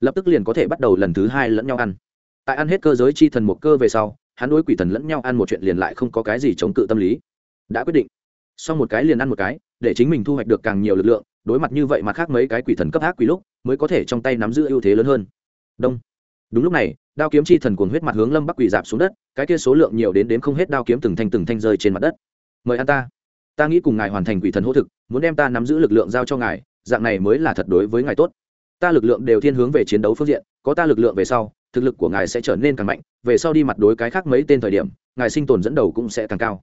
A: Lập tức liền có thể bắt đầu lần thứ hai lẫn nhau ăn. Tại ăn hết cơ giới chi thần một cơ về sau, hắn đối quỷ thần lẫn nhau ăn một chuyện liền lại không có cái gì chống cự tâm lý. Đã quyết định. Sau một cái liền ăn một cái, để chính mình thu hoạch được càng nhiều lực lượng, đối mặt như vậy mà khác mấy cái quỷ thần cấp ác quỷ lúc, mới có thể trong tay nắm giữ ưu thế lớn hơn. Đông. Đúng lúc này đao kiếm chi thần cuồng huyết mặt hướng lâm bắc quỷ dạp xuống đất, cái kia số lượng nhiều đến đếm không hết đao kiếm từng thanh từng thanh rơi trên mặt đất. Mời ăn ta. Ta nghĩ cùng ngài hoàn thành quỷ thần hỗ thực, muốn đem ta nắm giữ lực lượng giao cho ngài, dạng này mới là thật đối với ngài tốt. Ta lực lượng đều thiên hướng về chiến đấu phương diện, có ta lực lượng về sau, thực lực của ngài sẽ trở nên càng mạnh, về sau đi mặt đối cái khác mấy tên thời điểm, ngài sinh tồn dẫn đầu cũng sẽ càng cao.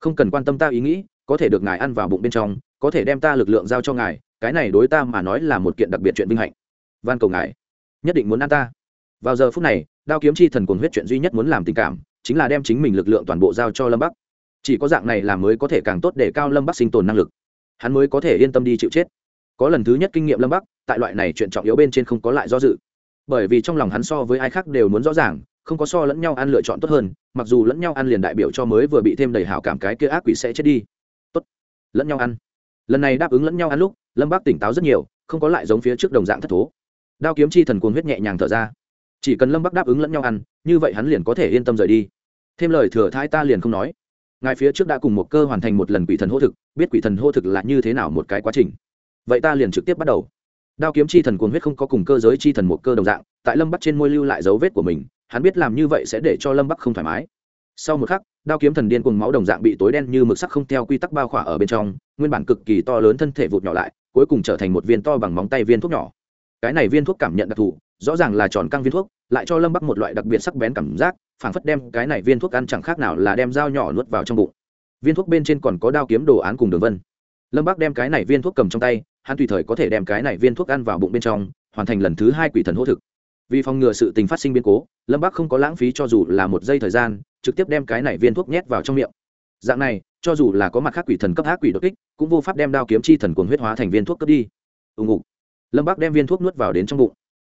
A: Không cần quan tâm ta ý nghĩ, có thể được ngài ăn vào bụng bên trong, có thể đem ta lực lượng giao cho ngài, cái này đối ta mà nói là một kiện đặc biệt chuyện vinh hạnh. Van cầu ngài, nhất định muốn ăn ta vào giờ phút này, đao kiếm chi thần cuồng huyết chuyện duy nhất muốn làm tình cảm, chính là đem chính mình lực lượng toàn bộ giao cho lâm bắc. Chỉ có dạng này là mới có thể càng tốt để cao lâm bắc sinh tồn năng lực. Hắn mới có thể yên tâm đi chịu chết. Có lần thứ nhất kinh nghiệm lâm bắc, tại loại này chuyện trọng yếu bên trên không có lại do dự. Bởi vì trong lòng hắn so với ai khác đều muốn rõ ràng, không có so lẫn nhau ăn lựa chọn tốt hơn, mặc dù lẫn nhau ăn liền đại biểu cho mới vừa bị thêm đầy hảo cảm cái kia ác quỷ sẽ chết đi. Tốt, lẫn nhau ăn. Lần này đáp ứng lẫn nhau ăn lúc, lâm bắc tỉnh táo rất nhiều, không có lại giống phía trước đồng dạng thất thố. Đao kiếm chi thần cuồng huyết nhẹ nhàng thở ra chỉ cần lâm bắc đáp ứng lẫn nhau ăn, như vậy hắn liền có thể yên tâm rời đi. Thêm lời thừa thái ta liền không nói. Ngài phía trước đã cùng một cơ hoàn thành một lần quỷ thần hô thực, biết quỷ thần hô thực là như thế nào một cái quá trình. Vậy ta liền trực tiếp bắt đầu. Đao kiếm chi thần cuồng huyết không có cùng cơ giới chi thần một cơ đồng dạng, tại lâm bắc trên môi lưu lại dấu vết của mình, hắn biết làm như vậy sẽ để cho lâm bắc không thoải mái. Sau một khắc, đao kiếm thần điên cùng máu đồng dạng bị tối đen như mực sắc không theo quy tắc bao khỏa ở bên trong, nguyên bản cực kỳ to lớn thân thể vụt nhỏ lại, cuối cùng trở thành một viên to bằng móng tay viên thuốc nhỏ. Cái này viên thuốc cảm nhận đặc thù rõ ràng là tròn căng viên thuốc, lại cho lâm bắc một loại đặc biệt sắc bén cảm giác, phảng phất đem cái này viên thuốc ăn chẳng khác nào là đem dao nhỏ nuốt vào trong bụng. Viên thuốc bên trên còn có đao kiếm đồ án cùng đường vân. Lâm bắc đem cái này viên thuốc cầm trong tay, hắn tùy thời có thể đem cái này viên thuốc ăn vào bụng bên trong, hoàn thành lần thứ hai quỷ thần hô thực. Vì phòng ngừa sự tình phát sinh biến cố, lâm bắc không có lãng phí cho dù là một giây thời gian, trực tiếp đem cái này viên thuốc nhét vào trong miệng. Dạng này, cho dù là có mặt khác quỷ thần cấp ác quỷ đột kích, cũng vô pháp đem đao kiếm chi thần cuồng huyết hóa thành viên thuốc cấp đi. Ưng ngục. Lâm bắc đem viên thuốc nuốt vào đến trong bụng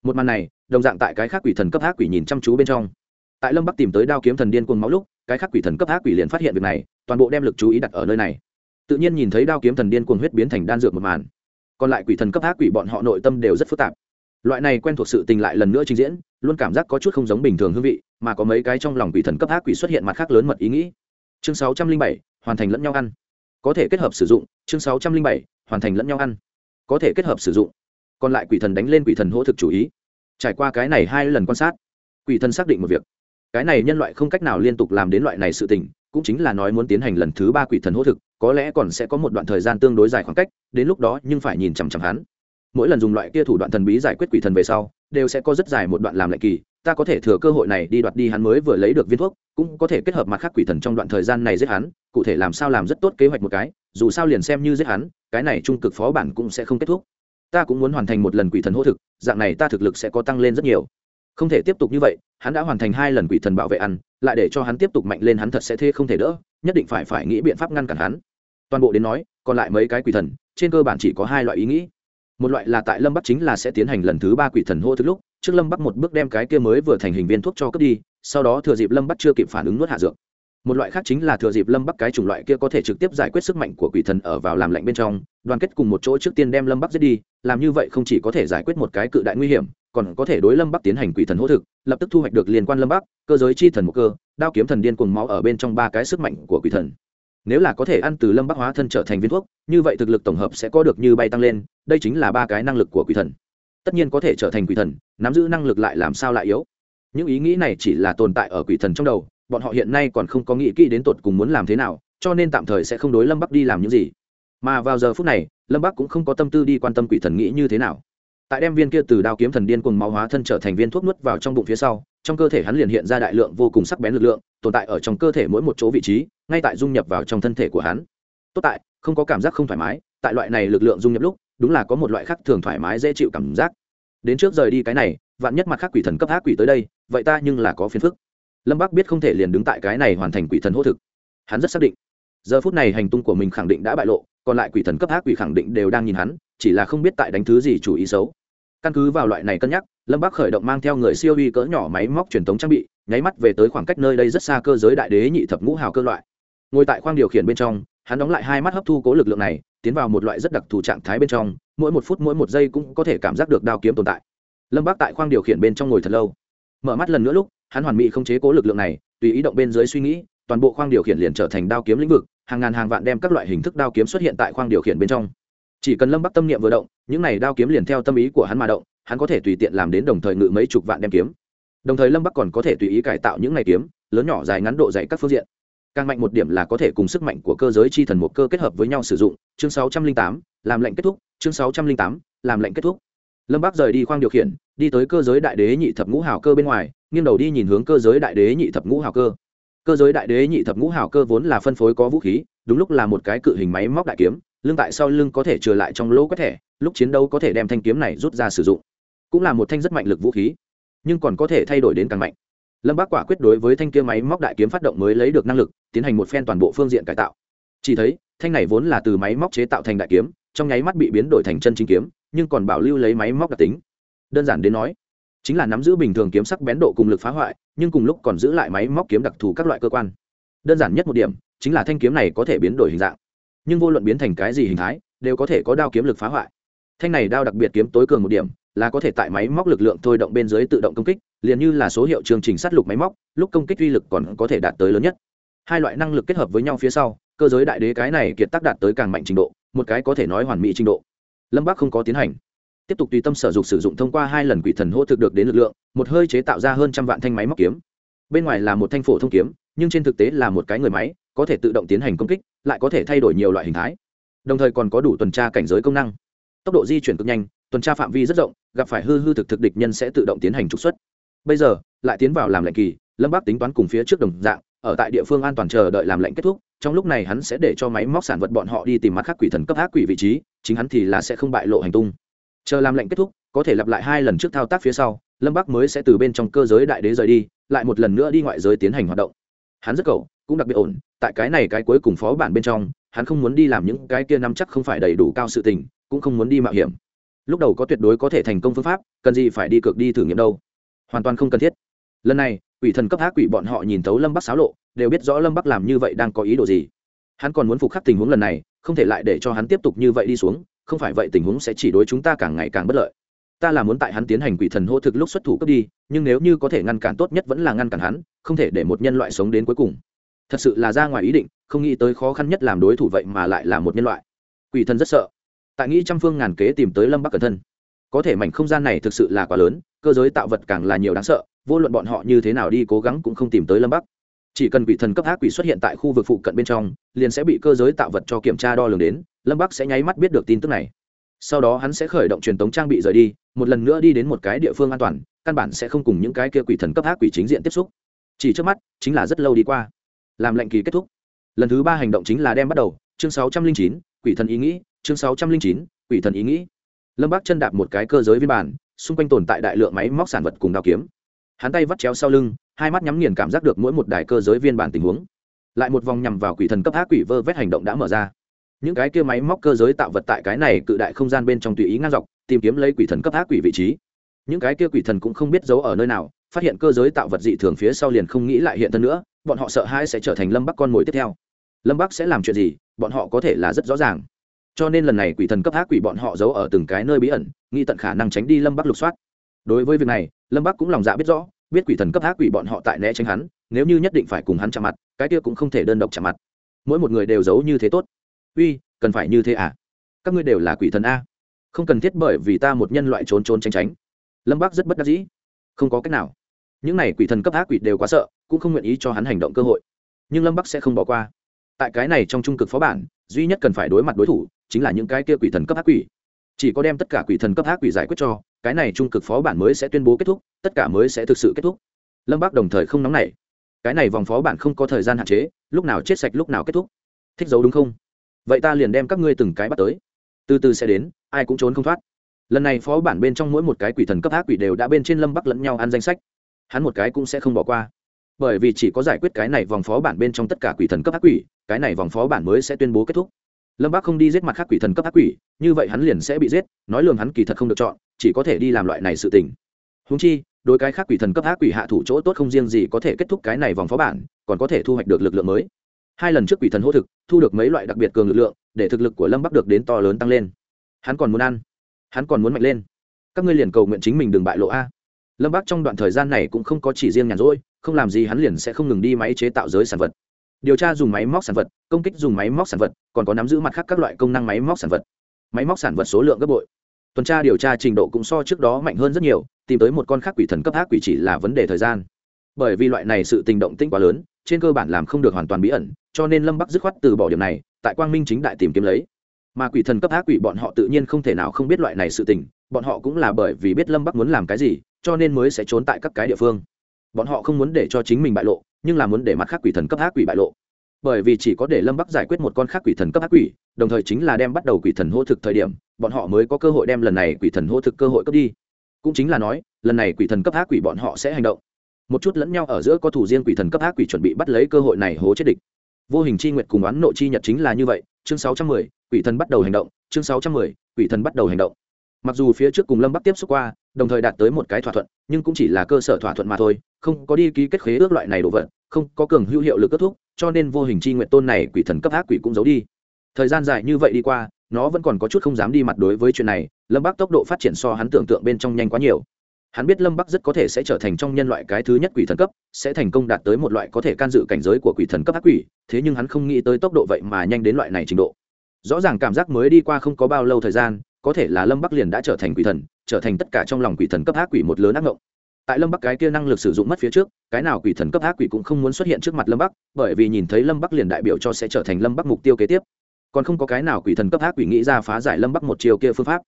A: một màn này, đồng dạng tại cái khác quỷ thần cấp ác quỷ nhìn chăm chú bên trong. Tại lâm bắc tìm tới đao kiếm thần điên cuồng máu lúc, cái khác quỷ thần cấp ác quỷ liền phát hiện việc này, toàn bộ đem lực chú ý đặt ở nơi này. Tự nhiên nhìn thấy đao kiếm thần điên cuồng huyết biến thành đan dược một màn. Còn lại quỷ thần cấp ác quỷ bọn họ nội tâm đều rất phức tạp. Loại này quen thuộc sự tình lại lần nữa trình diễn, luôn cảm giác có chút không giống bình thường hương vị, mà có mấy cái trong lòng quỷ thần cấp ác quỷ xuất hiện mặt khác lớn mật ý nghĩ. Chương sáu trăm linh bảy, hoàn thành lẫn nhau ăn. Có thể kết hợp sử dụng, chương sáu trăm linh bảy, hoàn thành lẫn nhau ăn. Có thể kết hợp sử dụng còn lại quỷ thần đánh lên quỷ thần hỗ thực chủ ý. Trải qua cái này hai lần quan sát, quỷ thần xác định một việc. Cái này nhân loại không cách nào liên tục làm đến loại này sự tình, cũng chính là nói muốn tiến hành lần thứ ba quỷ thần hỗ thực, có lẽ còn sẽ có một đoạn thời gian tương đối dài khoảng cách, đến lúc đó nhưng phải nhìn chằm chằm hắn. Mỗi lần dùng loại kia thủ đoạn thần bí giải quyết quỷ thần về sau, đều sẽ có rất dài một đoạn làm lại kỳ, ta có thể thừa cơ hội này đi đoạt đi hắn mới vừa lấy được viên thuốc, cũng có thể kết hợp mặt khác quỷ thần trong đoạn thời gian này giết hắn, cụ thể làm sao làm rất tốt kế hoạch một cái, dù sao liền xem như giết hắn, cái này trung cực phó bản cũng sẽ không kết thúc ta cũng muốn hoàn thành một lần quỷ thần hỗ thực, dạng này ta thực lực sẽ có tăng lên rất nhiều. Không thể tiếp tục như vậy, hắn đã hoàn thành hai lần quỷ thần bảo vệ ăn, lại để cho hắn tiếp tục mạnh lên hắn thật sẽ thế không thể đỡ, nhất định phải phải nghĩ biện pháp ngăn cản hắn. Toàn bộ đến nói, còn lại mấy cái quỷ thần, trên cơ bản chỉ có hai loại ý nghĩ. Một loại là tại lâm bắc chính là sẽ tiến hành lần thứ ba quỷ thần hô thực lúc, trước lâm bắc một bước đem cái kia mới vừa thành hình viên thuốc cho cướp đi, sau đó thừa dịp lâm bắc chưa kịp phản ứng nuốt hạ dược. Một loại khác chính là thừa dịp lâm bắc cái chủng loại kia có thể trực tiếp giải quyết sức mạnh của quỷ thần ở vào làm lạnh bên trong đoàn kết cùng một chỗ trước tiên đem lâm bắc giết đi, làm như vậy không chỉ có thể giải quyết một cái cự đại nguy hiểm, còn có thể đối lâm bắc tiến hành quỷ thần hỗ thực, lập tức thu hoạch được liên quan lâm bắc, cơ giới chi thần một cơ, đao kiếm thần điên cuồng máu ở bên trong ba cái sức mạnh của quỷ thần. Nếu là có thể ăn từ lâm bắc hóa thân trở thành viên thuốc, như vậy thực lực tổng hợp sẽ có được như bay tăng lên, đây chính là ba cái năng lực của quỷ thần. Tất nhiên có thể trở thành quỷ thần, nắm giữ năng lực lại làm sao lại yếu? Những ý nghĩ này chỉ là tồn tại ở quỷ thần trong đầu, bọn họ hiện nay còn không có nghĩ kỹ đến tột cùng muốn làm thế nào, cho nên tạm thời sẽ không đối lâm bắc đi làm những gì mà vào giờ phút này, lâm bắc cũng không có tâm tư đi quan tâm quỷ thần nghĩ như thế nào. Tại đem viên kia từ đao kiếm thần điên cùng máu hóa thân trở thành viên thuốc nuốt vào trong bụng phía sau, trong cơ thể hắn liền hiện ra đại lượng vô cùng sắc bén lực lượng, tồn tại ở trong cơ thể mỗi một chỗ vị trí, ngay tại dung nhập vào trong thân thể của hắn. Tốt tại, không có cảm giác không thoải mái, tại loại này lực lượng dung nhập lúc, đúng là có một loại khác thường thoải mái dễ chịu cảm giác. Đến trước rời đi cái này, vạn nhất mặt khác quỷ thần cấp ác quỷ tới đây, vậy ta nhưng là có phiền phức. Lâm bắc biết không thể liền đứng tại cái này hoàn thành quỷ thần hô thực. Hắn rất xác định. Giờ phút này hành tung của mình khẳng định đã bại lộ còn lại quỷ thần cấp ác quỷ khẳng định đều đang nhìn hắn, chỉ là không biết tại đánh thứ gì chủ ý xấu. Căn cứ vào loại này cân nhắc, lâm bắc khởi động mang theo người siêu uy cỡ nhỏ máy móc truyền thống trang bị, nháy mắt về tới khoảng cách nơi đây rất xa cơ giới đại đế nhị thập ngũ hào cơ loại. Ngồi tại khoang điều khiển bên trong, hắn đóng lại hai mắt hấp thu cố lực lượng này, tiến vào một loại rất đặc thù trạng thái bên trong, mỗi một phút mỗi một giây cũng có thể cảm giác được đao kiếm tồn tại. Lâm bắc tại khoang điều khiển bên trong ngồi thật lâu. Mở mắt lần nữa lúc, hắn hoàn mỹ không chế cố lực lượng này, tùy ý động bên dưới suy nghĩ, toàn bộ khoang điều khiển liền trở thành đao kiếm lĩnh vực hàng ngàn hàng vạn đem các loại hình thức đao kiếm xuất hiện tại khoang điều khiển bên trong. Chỉ cần lâm bắc tâm niệm vừa động, những này đao kiếm liền theo tâm ý của hắn mà động, hắn có thể tùy tiện làm đến đồng thời ngự mấy chục vạn đem kiếm. Đồng thời lâm bắc còn có thể tùy ý cải tạo những này kiếm, lớn nhỏ dài ngắn độ dày các phương diện. Càng mạnh một điểm là có thể cùng sức mạnh của cơ giới chi thần một cơ kết hợp với nhau sử dụng. Chương sáu trăm linh tám, làm lệnh kết thúc. Chương sáu trăm linh tám, làm lệnh kết thúc. Lâm bắc rời đi khoang điều khiển, đi tới cơ giới đại đế nhị thập ngũ hào cơ bên ngoài, nghiêng đầu đi nhìn hướng cơ giới đại đế nhị thập ngũ hào cơ cơ giới đại đế nhị thập ngũ hào cơ vốn là phân phối có vũ khí, đúng lúc là một cái cự hình máy móc đại kiếm, lưng tại sau lưng có thể trừ lại trong lỗ có thể lúc chiến đấu có thể đem thanh kiếm này rút ra sử dụng. Cũng là một thanh rất mạnh lực vũ khí, nhưng còn có thể thay đổi đến càng mạnh. Lâm bác quả quyết đối với thanh kia máy móc đại kiếm phát động mới lấy được năng lực, tiến hành một phen toàn bộ phương diện cải tạo. Chỉ thấy, thanh này vốn là từ máy móc chế tạo thành đại kiếm, trong nháy mắt bị biến đổi thành chân chính kiếm, nhưng còn bảo lưu lấy máy móc đặc tính. Đơn giản đến nói chính là nắm giữ bình thường kiếm sắc bén độ cùng lực phá hoại, nhưng cùng lúc còn giữ lại máy móc kiếm đặc thù các loại cơ quan. Đơn giản nhất một điểm, chính là thanh kiếm này có thể biến đổi hình dạng. Nhưng vô luận biến thành cái gì hình thái, đều có thể có đao kiếm lực phá hoại. Thanh này đao đặc biệt kiếm tối cường một điểm, là có thể tại máy móc lực lượng thôi động bên dưới tự động công kích, liền như là số hiệu chương trình sát lục máy móc, lúc công kích uy lực còn có thể đạt tới lớn nhất. Hai loại năng lực kết hợp với nhau phía sau, cơ giới đại đế cái này kiệt tác đạt tới càng mạnh trình độ, một cái có thể nói hoàn mỹ trình độ. Lâm bắc không có tiến hành tiếp tục tùy tâm sở dục sử dụng thông qua hai lần quỷ thần hô thực được đến lực lượng, một hơi chế tạo ra hơn trăm vạn thanh máy móc kiếm. Bên ngoài là một thanh phổ thông kiếm, nhưng trên thực tế là một cái người máy, có thể tự động tiến hành công kích, lại có thể thay đổi nhiều loại hình thái. Đồng thời còn có đủ tuần tra cảnh giới công năng. Tốc độ di chuyển cực nhanh, tuần tra phạm vi rất rộng, gặp phải hư hư thực thực địch nhân sẽ tự động tiến hành trục xuất. Bây giờ, lại tiến vào làm lệnh kỳ, lâm bác tính toán cùng phía trước đồng dạng, ở tại địa phương an toàn chờ đợi làm lệnh kết thúc, trong lúc này hắn sẽ để cho máy móc sản vật bọn họ đi tìm mặt khắc quỷ thần cấp ác quỷ vị trí, chính hắn thì là sẽ không bại lộ hành tung chờ làm lệnh kết thúc, có thể lặp lại hai lần trước thao tác phía sau, lâm bắc mới sẽ từ bên trong cơ giới đại đế rời đi, lại một lần nữa đi ngoại giới tiến hành hoạt động. Hắn rất cầu, cũng đặc biệt ổn, tại cái này cái cuối cùng phó bản bên trong, hắn không muốn đi làm những cái kia nắm chắc không phải đầy đủ cao sự tình, cũng không muốn đi mạo hiểm. Lúc đầu có tuyệt đối có thể thành công phương pháp, cần gì phải đi cược đi thử nghiệm đâu. Hoàn toàn không cần thiết. Lần này, quỷ thần cấp ác quỷ bọn họ nhìn thấu lâm bắc xáo lộ, đều biết rõ lâm bắc làm như vậy đang có ý đồ gì. Hắn còn muốn phục khắc tình huống lần này, không thể lại để cho hắn tiếp tục như vậy đi xuống không phải vậy tình huống sẽ chỉ đối chúng ta càng ngày càng bất lợi. Ta là muốn tại hắn tiến hành quỷ thần hô thực lúc xuất thủ cấp đi, nhưng nếu như có thể ngăn cản tốt nhất vẫn là ngăn cản hắn, không thể để một nhân loại sống đến cuối cùng. Thật sự là ra ngoài ý định, không nghĩ tới khó khăn nhất làm đối thủ vậy mà lại là một nhân loại. Quỷ thần rất sợ. Tại nghĩ trăm phương ngàn kế tìm tới lâm bắc cẩn thân. Có thể mảnh không gian này thực sự là quá lớn, cơ giới tạo vật càng là nhiều đáng sợ, vô luận bọn họ như thế nào đi cố gắng cũng không tìm tới lâm bắc chỉ cần quỷ thần cấp ác quỷ xuất hiện tại khu vực phụ cận bên trong, liền sẽ bị cơ giới tạo vật cho kiểm tra đo lường đến, lâm bắc sẽ nháy mắt biết được tin tức này. Sau đó hắn sẽ khởi động truyền tống trang bị rời đi, một lần nữa đi đến một cái địa phương an toàn, căn bản sẽ không cùng những cái kia quỷ thần cấp ác quỷ chính diện tiếp xúc. Chỉ trước mắt, chính là rất lâu đi qua. Làm lệnh kỳ kết thúc. Lần thứ ba hành động chính là đem bắt đầu, chương sáu trăm linh chín, quỷ thần ý nghĩ, chương sáu trăm linh chín, quỷ thần ý nghĩ. Lâm Bắc chân đạp một cái cơ giới viên bản, xung quanh tồn tại đại lượng máy móc sản vật cùng đao kiếm. Hắn tay vắt chéo sau lưng hai mắt nhắm nghiền cảm giác được mỗi một đài cơ giới viên bản tình huống. Lại một vòng nhằm vào quỷ thần cấp ác quỷ vơ vét hành động đã mở ra. Những cái kia máy móc cơ giới tạo vật tại cái này cự đại không gian bên trong tùy ý ngang dọc, tìm kiếm lấy quỷ thần cấp ác quỷ vị trí. Những cái kia quỷ thần cũng không biết giấu ở nơi nào, phát hiện cơ giới tạo vật dị thường phía sau liền không nghĩ lại hiện thân nữa, bọn họ sợ hãi sẽ trở thành lâm bắc con mồi tiếp theo. Lâm bắc sẽ làm chuyện gì, bọn họ có thể là rất rõ ràng. Cho nên lần này quỷ thần cấp ác quỷ bọn họ giấu ở từng cái nơi bí ẩn, nghĩ tận khả năng tránh đi lâm bắc lục soát. Đối với việc này, lâm bắc cũng lòng dạ biết rõ biết quỷ thần cấp ác quỷ bọn họ tại né tránh hắn, nếu như nhất định phải cùng hắn chạm mặt, cái kia cũng không thể đơn độc chạm mặt. Mỗi một người đều giấu như thế tốt. Uy, cần phải như thế à? Các ngươi đều là quỷ thần a. Không cần thiết bởi vì ta một nhân loại trốn trốn tránh tránh. Lâm bắc rất bất đắc dĩ. Không có cách nào. Những này quỷ thần cấp ác quỷ đều quá sợ, cũng không nguyện ý cho hắn hành động cơ hội. Nhưng lâm bắc sẽ không bỏ qua. Tại cái này trong trung cực phó bản, duy nhất cần phải đối mặt đối thủ, chính là những cái kia quỷ thần cấp ác quỷ chỉ có đem tất cả quỷ thần cấp ác quỷ giải quyết cho, cái này trung cực phó bản mới sẽ tuyên bố kết thúc, tất cả mới sẽ thực sự kết thúc. Lâm bác đồng thời không nóng nảy. Cái này vòng phó bản không có thời gian hạn chế, lúc nào chết sạch lúc nào kết thúc. Thích giấu đúng không? Vậy ta liền đem các ngươi từng cái bắt tới. Từ từ sẽ đến, ai cũng trốn không thoát. Lần này phó bản bên trong mỗi một cái quỷ thần cấp ác quỷ đều đã bên trên lâm bắc lẫn nhau ăn danh sách. Hắn một cái cũng sẽ không bỏ qua. Bởi vì chỉ có giải quyết cái này vòng phó bản bên trong tất cả quỷ thần cấp ác quỷ, cái này vòng phó bản mới sẽ tuyên bố kết thúc lâm bác không đi giết mặt khác quỷ thần cấp ác quỷ, như vậy hắn liền sẽ bị giết, nói lường hắn kỳ thật không được chọn, chỉ có thể đi làm loại này sự tình. Húng chi, đối cái khác quỷ thần cấp ác quỷ hạ thủ chỗ tốt không riêng gì có thể kết thúc cái này vòng phó bản, còn có thể thu hoạch được lực lượng mới. Hai lần trước quỷ thần hô thực, thu được mấy loại đặc biệt cường lực lượng, để thực lực của lâm bắc được đến to lớn tăng lên. Hắn còn muốn ăn. Hắn còn muốn mạnh lên. Các ngươi liền cầu nguyện chính mình đừng bại lộ a. Lâm bắc trong đoạn thời gian này cũng không có chỉ riêng nhàn rỗi, không làm gì hắn liền sẽ không ngừng đi máy chế tạo giới sản vật điều tra dùng máy móc sản vật, công kích dùng máy móc sản vật, còn có nắm giữ mặt khác các loại công năng máy móc sản vật. Máy móc sản vật số lượng gấp bội. Tuần tra điều tra trình độ cũng so trước đó mạnh hơn rất nhiều, tìm tới một con khác quỷ thần cấp ác quỷ chỉ là vấn đề thời gian. Bởi vì loại này sự tình động tĩnh quá lớn, trên cơ bản làm không được hoàn toàn bí ẩn, cho nên lâm bắc dứt khoát từ bỏ điểm này, tại quang minh chính đại tìm kiếm lấy. Mà quỷ thần cấp ác quỷ bọn họ tự nhiên không thể nào không biết loại này sự tình, bọn họ cũng là bởi vì biết lâm bắc muốn làm cái gì, cho nên mới sẽ trốn tại các cái địa phương. Bọn họ không muốn để cho chính mình bại lộ nhưng là muốn để mặt khác quỷ thần cấp ác quỷ bại lộ. Bởi vì chỉ có để lâm bắc giải quyết một con khác quỷ thần cấp ác quỷ, đồng thời chính là đem bắt đầu quỷ thần hô thực thời điểm, bọn họ mới có cơ hội đem lần này quỷ thần hô thực cơ hội cấp đi. Cũng chính là nói, lần này quỷ thần cấp ác quỷ bọn họ sẽ hành động. Một chút lẫn nhau ở giữa có thủ riêng quỷ thần cấp ác quỷ chuẩn bị bắt lấy cơ hội này hố chết địch. Vô hình chi nguyệt cùng oán nộ chi nhật chính là như vậy, chương sáu trăm mười, quỷ thần bắt đầu hành động, chương sáu trăm mười, quỷ thần bắt đầu hành động. Mặc dù phía trước cùng lâm bắc tiếp xúc qua đồng thời đạt tới một cái thỏa thuận, nhưng cũng chỉ là cơ sở thỏa thuận mà thôi, không có đi ký kết khế ước loại này đồ vật, không có cường hữu hiệu lực kết thúc, cho nên vô hình chi nguyện tôn này quỷ thần cấp ác quỷ cũng giấu đi. Thời gian dài như vậy đi qua, nó vẫn còn có chút không dám đi mặt đối với chuyện này, lâm bắc tốc độ phát triển so hắn tưởng tượng bên trong nhanh quá nhiều. Hắn biết lâm bắc rất có thể sẽ trở thành trong nhân loại cái thứ nhất quỷ thần cấp, sẽ thành công đạt tới một loại có thể can dự cảnh giới của quỷ thần cấp ác quỷ, thế nhưng hắn không nghĩ tới tốc độ vậy mà nhanh đến loại này trình độ. Rõ ràng cảm giác mới đi qua không có bao lâu thời gian, có thể là lâm bắc liền đã trở thành quỷ thần trở thành tất cả trong lòng quỷ thần cấp ác quỷ một lớn ác ngộng. Tại lâm bắc cái kia năng lực sử dụng mất phía trước, cái nào quỷ thần cấp ác quỷ cũng không muốn xuất hiện trước mặt lâm bắc, bởi vì nhìn thấy lâm bắc liền đại biểu cho sẽ trở thành lâm bắc mục tiêu kế tiếp. Còn không có cái nào quỷ thần cấp ác quỷ nghĩ ra phá giải lâm bắc một chiều kia phương pháp.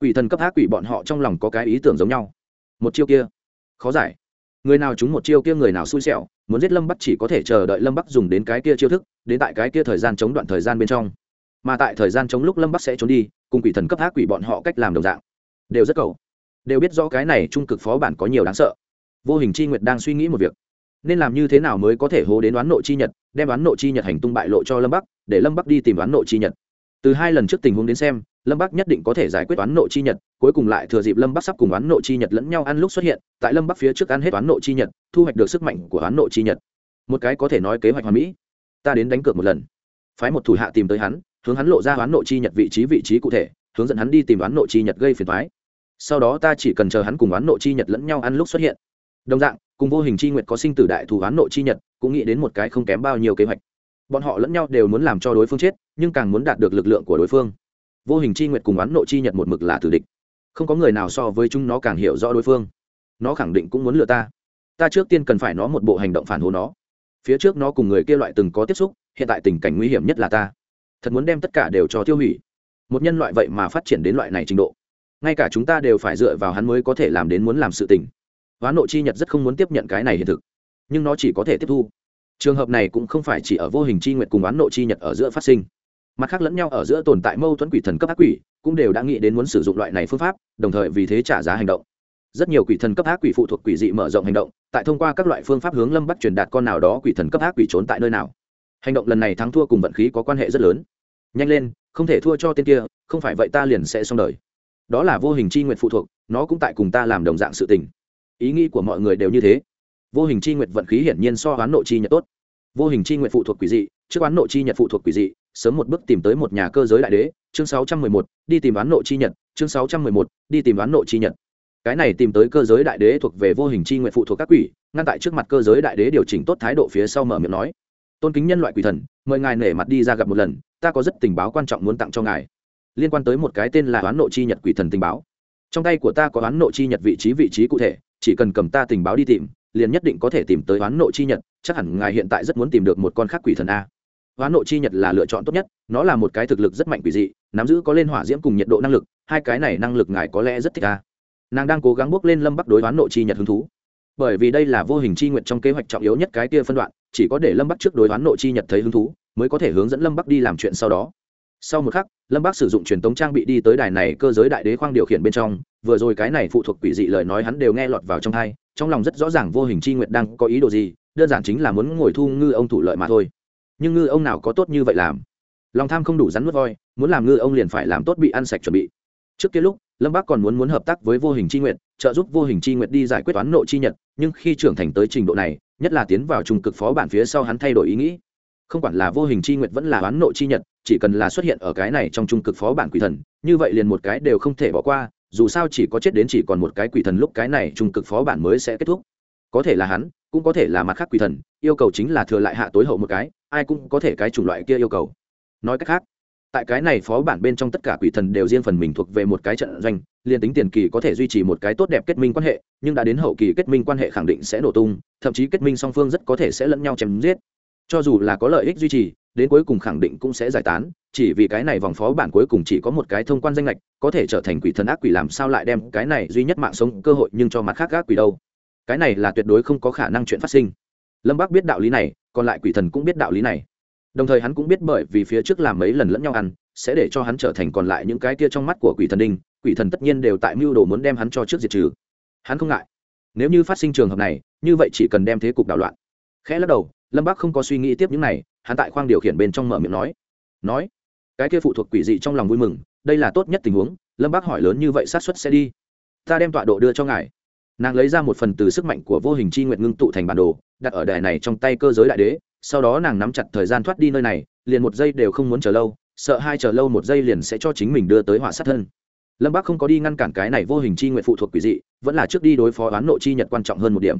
A: Quỷ thần cấp ác quỷ bọn họ trong lòng có cái ý tưởng giống nhau. Một chiêu kia, khó giải. Người nào trúng một chiêu kia người nào xui xẻo, muốn giết lâm bắc chỉ có thể chờ đợi lâm bắc dùng đến cái kia chiêu thức, đến tại cái kia thời gian chống đoạn thời gian bên trong. Mà tại thời gian chống lúc lâm bắc sẽ trốn đi, cùng quỷ thần cấp ác quỷ bọn họ cách làm đồng dạng đều rất cầu. Đều biết rõ cái này trung cực phó bản có nhiều đáng sợ. Vô hình chi nguyệt đang suy nghĩ một việc. Nên làm như thế nào mới có thể hố đến đoán nộ chi nhật, đem đoán nộ chi nhật hành tung bại lộ cho lâm bắc, để lâm bắc đi tìm đoán nộ chi nhật. Từ hai lần trước tình huống đến xem, lâm bắc nhất định có thể giải quyết toán nộ chi nhật, cuối cùng lại thừa dịp lâm bắc sắp cùng oán nộ chi nhật lẫn nhau ăn lúc xuất hiện, tại lâm bắc phía trước ăn hết oán nộ chi nhật, thu hoạch được sức mạnh của oán nộ chi nhật. Một cái có thể nói kế hoạch hoàn mỹ. Ta đến đánh cược một lần. Phái một thủ hạ tìm tới hắn, hướng hắn lộ ra oán nộ chi nhật vị trí vị trí cụ thể, hướng dẫn hắn đi tìm oán nộ chi nhật gây phiền thoái sau đó ta chỉ cần chờ hắn cùng oán nộ chi nhật lẫn nhau ăn lúc xuất hiện. Đồng dạng, cùng vô hình chi nguyệt có sinh tử đại thù oán nộ chi nhật, cũng nghĩ đến một cái không kém bao nhiêu kế hoạch. Bọn họ lẫn nhau đều muốn làm cho đối phương chết, nhưng càng muốn đạt được lực lượng của đối phương. Vô hình chi nguyệt cùng oán nộ chi nhật một mực là tử địch. Không có người nào so với chúng nó càng hiểu rõ đối phương. Nó khẳng định cũng muốn lừa ta. Ta trước tiên cần phải nó một bộ hành động phản hồ nó. Phía trước nó cùng người kia loại từng có tiếp xúc, hiện tại tình cảnh nguy hiểm nhất là ta. Thật muốn đem tất cả đều cho tiêu hủy. Một nhân loại vậy mà phát triển đến loại này trình độ ngay cả chúng ta đều phải dựa vào hắn mới có thể làm đến muốn làm sự tình. Hoán nội chi nhật rất không muốn tiếp nhận cái này hiện thực. Nhưng nó chỉ có thể tiếp thu. Trường hợp này cũng không phải chỉ ở vô hình chi nguyện cùng oán nộ chi nhật ở giữa phát sinh. Mặt khác lẫn nhau ở giữa tồn tại mâu thuẫn quỷ thần cấp ác quỷ, cũng đều đã nghĩ đến muốn sử dụng loại này phương pháp, đồng thời vì thế trả giá hành động. Rất nhiều quỷ thần cấp ác quỷ phụ thuộc quỷ dị mở rộng hành động, tại thông qua các loại phương pháp hướng lâm bắc truyền đạt con nào đó quỷ thần cấp ác quỷ trốn tại nơi nào. Hành động lần này thắng thua cùng vận khí có quan hệ rất lớn. Nhanh lên, không thể thua cho tên kia, không phải vậy ta liền sẽ xong đời đó là vô hình chi nguyện phụ thuộc nó cũng tại cùng ta làm đồng dạng sự tình. Ý nghĩ của mọi người đều như thế. Vô hình chi nguyện vận khí hiển nhiên so hoán nội chi nhật tốt. Vô hình chi nguyện phụ thuộc quỷ dị trước oán nội chi nhật phụ thuộc quỷ dị sớm một bước tìm tới một nhà cơ giới đại đế chương 611, đi tìm oán nội chi nhật chương 611, đi tìm oán nội chi nhật. Cái này tìm tới cơ giới đại đế thuộc về vô hình chi nguyện phụ thuộc các quỷ ngăn tại trước mặt cơ giới đại đế điều chỉnh tốt thái độ phía sau mở miệng nói. Tôn kính nhân loại quỷ thần mời ngài nể mặt đi ra gặp một lần ta có rất tình báo quan trọng muốn tặng cho ngài liên quan tới một cái tên là oán nộ chi nhật quỷ thần tình báo. Trong tay của ta có oán nộ chi nhật vị trí vị trí cụ thể, chỉ cần cầm ta tình báo đi tìm, liền nhất định có thể tìm tới oán nộ chi nhật, chắc hẳn ngài hiện tại rất muốn tìm được một con khác quỷ thần a. Oán nộ chi nhật là lựa chọn tốt nhất, nó là một cái thực lực rất mạnh quỷ dị, nắm giữ có lên hỏa diễm cùng nhiệt độ năng lực, hai cái này năng lực ngài có lẽ rất thích a. Nàng đang cố gắng bước lên lâm bắc đối oán nộ chi nhật hứng thú. Bởi vì đây là vô hình chi nguyện trong kế hoạch trọng yếu nhất cái kia phân đoạn, chỉ có để lâm bắc trước đối oán nộ chi nhật thấy hứng thú, mới có thể hướng dẫn lâm bắc đi làm chuyện sau đó sau một khắc, lâm Bác sử dụng truyền tống trang bị đi tới đài này cơ giới đại đế khoang điều khiển bên trong, vừa rồi cái này phụ thuộc quỷ dị lời nói hắn đều nghe lọt vào trong hai trong lòng rất rõ ràng vô hình chi nguyệt đang có ý đồ gì, đơn giản chính là muốn ngồi thu ngư ông thủ lợi mà thôi. Nhưng ngư ông nào có tốt như vậy làm? Lòng tham không đủ rắn nuốt voi, muốn làm ngư ông liền phải làm tốt bị ăn sạch chuẩn bị. Trước kia lúc, lâm bác còn muốn muốn hợp tác với vô hình chi nguyệt trợ giúp vô hình chi nguyệt đi giải quyết toán nộ chi nhật, nhưng khi trưởng thành tới trình độ này, nhất là tiến vào trung cực phó bản phía sau hắn thay đổi ý nghĩ không quản là vô hình chi nguyệt vẫn là oán nộ chi nhật, chỉ cần là xuất hiện ở cái này trong trung cực phó bản quỷ thần, như vậy liền một cái đều không thể bỏ qua, dù sao chỉ có chết đến chỉ còn một cái quỷ thần lúc cái này trung cực phó bản mới sẽ kết thúc. Có thể là hắn, cũng có thể là mặt khác quỷ thần, yêu cầu chính là thừa lại hạ tối hậu một cái, ai cũng có thể cái chủng loại kia yêu cầu. Nói cách khác, tại cái này phó bản bên trong tất cả quỷ thần đều riêng phần mình thuộc về một cái trận doanh liên tính tiền kỳ có thể duy trì một cái tốt đẹp kết minh quan hệ, nhưng đã đến hậu kỳ kết minh quan hệ khẳng định sẽ nổ tung, thậm chí kết minh song phương rất có thể sẽ lẫn nhau chém giết cho dù là có lợi ích duy trì, đến cuối cùng khẳng định cũng sẽ giải tán, chỉ vì cái này vòng phó bản cuối cùng chỉ có một cái thông quan danh lệch có thể trở thành quỷ thần ác quỷ làm sao lại đem cái này duy nhất mạng sống cơ hội nhưng cho mặt khác ác quỷ đâu. Cái này là tuyệt đối không có khả năng chuyện phát sinh. Lâm bác biết đạo lý này, còn lại quỷ thần cũng biết đạo lý này. Đồng thời hắn cũng biết bởi vì phía trước làm mấy lần lẫn nhau ăn, sẽ để cho hắn trở thành còn lại những cái kia trong mắt của quỷ thần đinh, quỷ thần tất nhiên đều tại mưu đồ muốn đem hắn cho trước diệt trừ. Hắn không ngại. Nếu như phát sinh trường hợp này, như vậy chỉ cần đem thế cục đảo loạn. Khẽ lắc đầu lâm bác không có suy nghĩ tiếp những này, hắn tại khoang điều khiển bên trong mở miệng nói. Nói, cái kia phụ thuộc quỷ dị trong lòng vui mừng, đây là tốt nhất tình huống, lâm bác hỏi lớn như vậy sát xuất sẽ đi. Ta đem tọa độ đưa cho ngài. Nàng lấy ra một phần từ sức mạnh của vô hình c h i nguyện ngưng tụ thành bản đồ, đặt ở đài này trong tay cơ giới đại đế, sau đó nàng nắm chặt thời gian thoát đi nơi này, liền một giây đều không muốn chờ lâu, sợ hai chờ lâu một giây liền sẽ cho chính mình đưa tới họa sát thân. Lâm bác không có đi ngăn cản cái này vô hình c h i nguyện phụ thuộc quỷ dị, vẫn là trước đi đối phó oán nộ chi nhật quan trọng hơn một điểm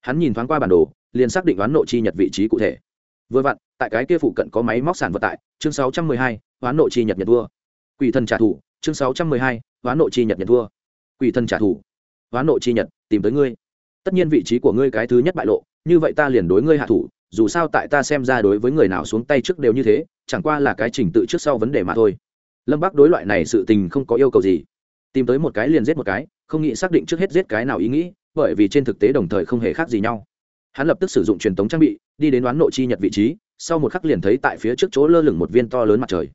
A: hắn nhìn thoáng qua bản đồ liền xác định oán nộ chi nhật vị trí cụ thể. Vừa vặn tại cái kia phụ cận có máy móc sản vật tại chương 612, oán nộ chi nhật nhật vua. Quỷ thần trả thù chương 612, oán nộ chi nhật nhật vua. Quỷ thần trả thù oán nộ chi nhật tìm tới ngươi. Tất nhiên vị trí của ngươi cái thứ nhất bại lộ như vậy ta liền đối ngươi hạ thủ dù sao tại ta xem ra đối với người nào xuống tay trước đều như thế chẳng qua là cái trình tự trước sau vấn đề mà thôi. Lâm bắc đối loại này sự tình không có yêu cầu gì. Tìm tới một cái liền giết một cái không nghĩ xác định trước hết giết cái nào ý nghĩ bởi vì trên thực tế đồng thời không hề khác gì nhau. Hắn lập tức sử dụng truyền tống trang bị, đi đến đoán nội chi nhật vị trí, sau một khắc liền thấy tại phía trước chỗ lơ lửng một viên to lớn mặt trời.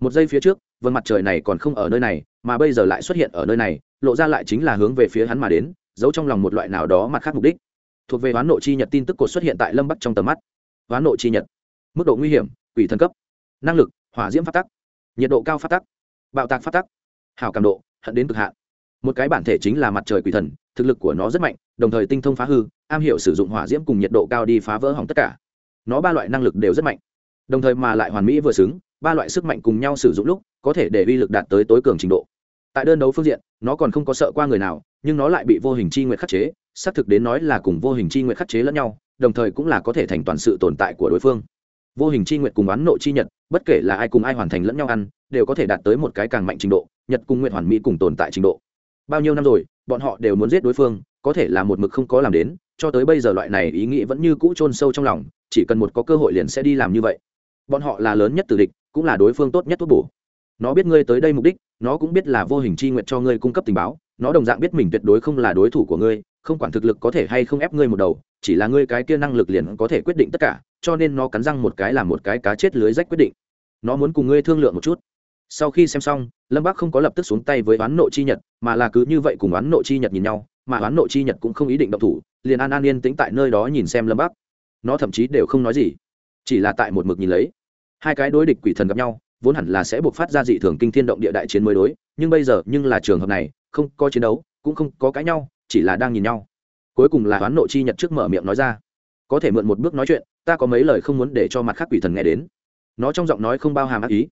A: Một giây phía trước, vầng mặt trời này còn không ở nơi này, mà bây giờ lại xuất hiện ở nơi này, lộ ra lại chính là hướng về phía hắn mà đến, giấu trong lòng một loại nào đó mặt khác mục đích. Thuộc về hoán nộ chi nhật tin tức cột xuất hiện tại lâm bắc trong tầm mắt. Hoán nộ chi nhật. Mức độ nguy hiểm, quỷ thân cấp. Năng lực, hỏa diễm phát tắc. Nhiệt độ cao phát tắc. Bạo tạc phát tắc. Hào cảm độ, hận đến cực hạn một cái bản thể chính là mặt trời quỷ thần, thực lực của nó rất mạnh, đồng thời tinh thông phá hư, am hiểu sử dụng hỏa diễm cùng nhiệt độ cao đi phá vỡ hỏng tất cả. Nó ba loại năng lực đều rất mạnh. Đồng thời mà lại hoàn mỹ vừa xứng, ba loại sức mạnh cùng nhau sử dụng lúc, có thể để uy lực đạt tới tối cường trình độ. Tại đơn đấu phương diện, nó còn không có sợ qua người nào, nhưng nó lại bị vô hình chi nguyện khắc chế, xác thực đến nói là cùng vô hình chi nguyện khắc chế lẫn nhau, đồng thời cũng là có thể thành toàn sự tồn tại của đối phương. Vô hình chi nguyện cùng oán nộ chi nhật, bất kể là ai cùng ai hoàn thành lẫn nhau ăn, đều có thể đạt tới một cái càng mạnh trình độ, nhật cùng nguyện hoàn mỹ cùng tồn tại trình độ bao nhiêu năm rồi, bọn họ đều muốn giết đối phương, có thể là một mực không có làm đến, cho tới bây giờ loại này ý nghĩ vẫn như cũ chôn sâu trong lòng, chỉ cần một có cơ hội liền sẽ đi làm như vậy. Bọn họ là lớn nhất từ địch, cũng là đối phương tốt nhất thuốc bổ. Nó biết ngươi tới đây mục đích, nó cũng biết là vô hình chi nguyện cho ngươi cung cấp tình báo, nó đồng dạng biết mình tuyệt đối không là đối thủ của ngươi, không quản thực lực có thể hay không ép ngươi một đầu, chỉ là ngươi cái kia năng lực liền có thể quyết định tất cả, cho nên nó cắn răng một cái làm một cái cá chết lưới rách quyết định. Nó muốn cùng ngươi thương lượng một chút sau khi xem xong, lâm bác không có lập tức xuống tay với oán nộ chi nhật, mà là cứ như vậy cùng oán nộ chi nhật nhìn nhau, mà oán nộ chi nhật cũng không ý định động thủ, liền an an yên tĩnh tại nơi đó nhìn xem lâm bác nó thậm chí đều không nói gì, chỉ là tại một mực nhìn lấy. Hai cái đối địch quỷ thần gặp nhau, vốn hẳn là sẽ buộc phát ra dị thường kinh thiên động địa đại chiến mới đối, nhưng bây giờ, nhưng là trường hợp này, không có chiến đấu, cũng không có cãi nhau, chỉ là đang nhìn nhau. Cuối cùng là oán nộ chi nhật trước mở miệng nói ra, có thể mượn một bước nói chuyện, ta có mấy lời không muốn để cho mặt khác quỷ thần nghe đến. Nó trong giọng nói không bao hàm ác ý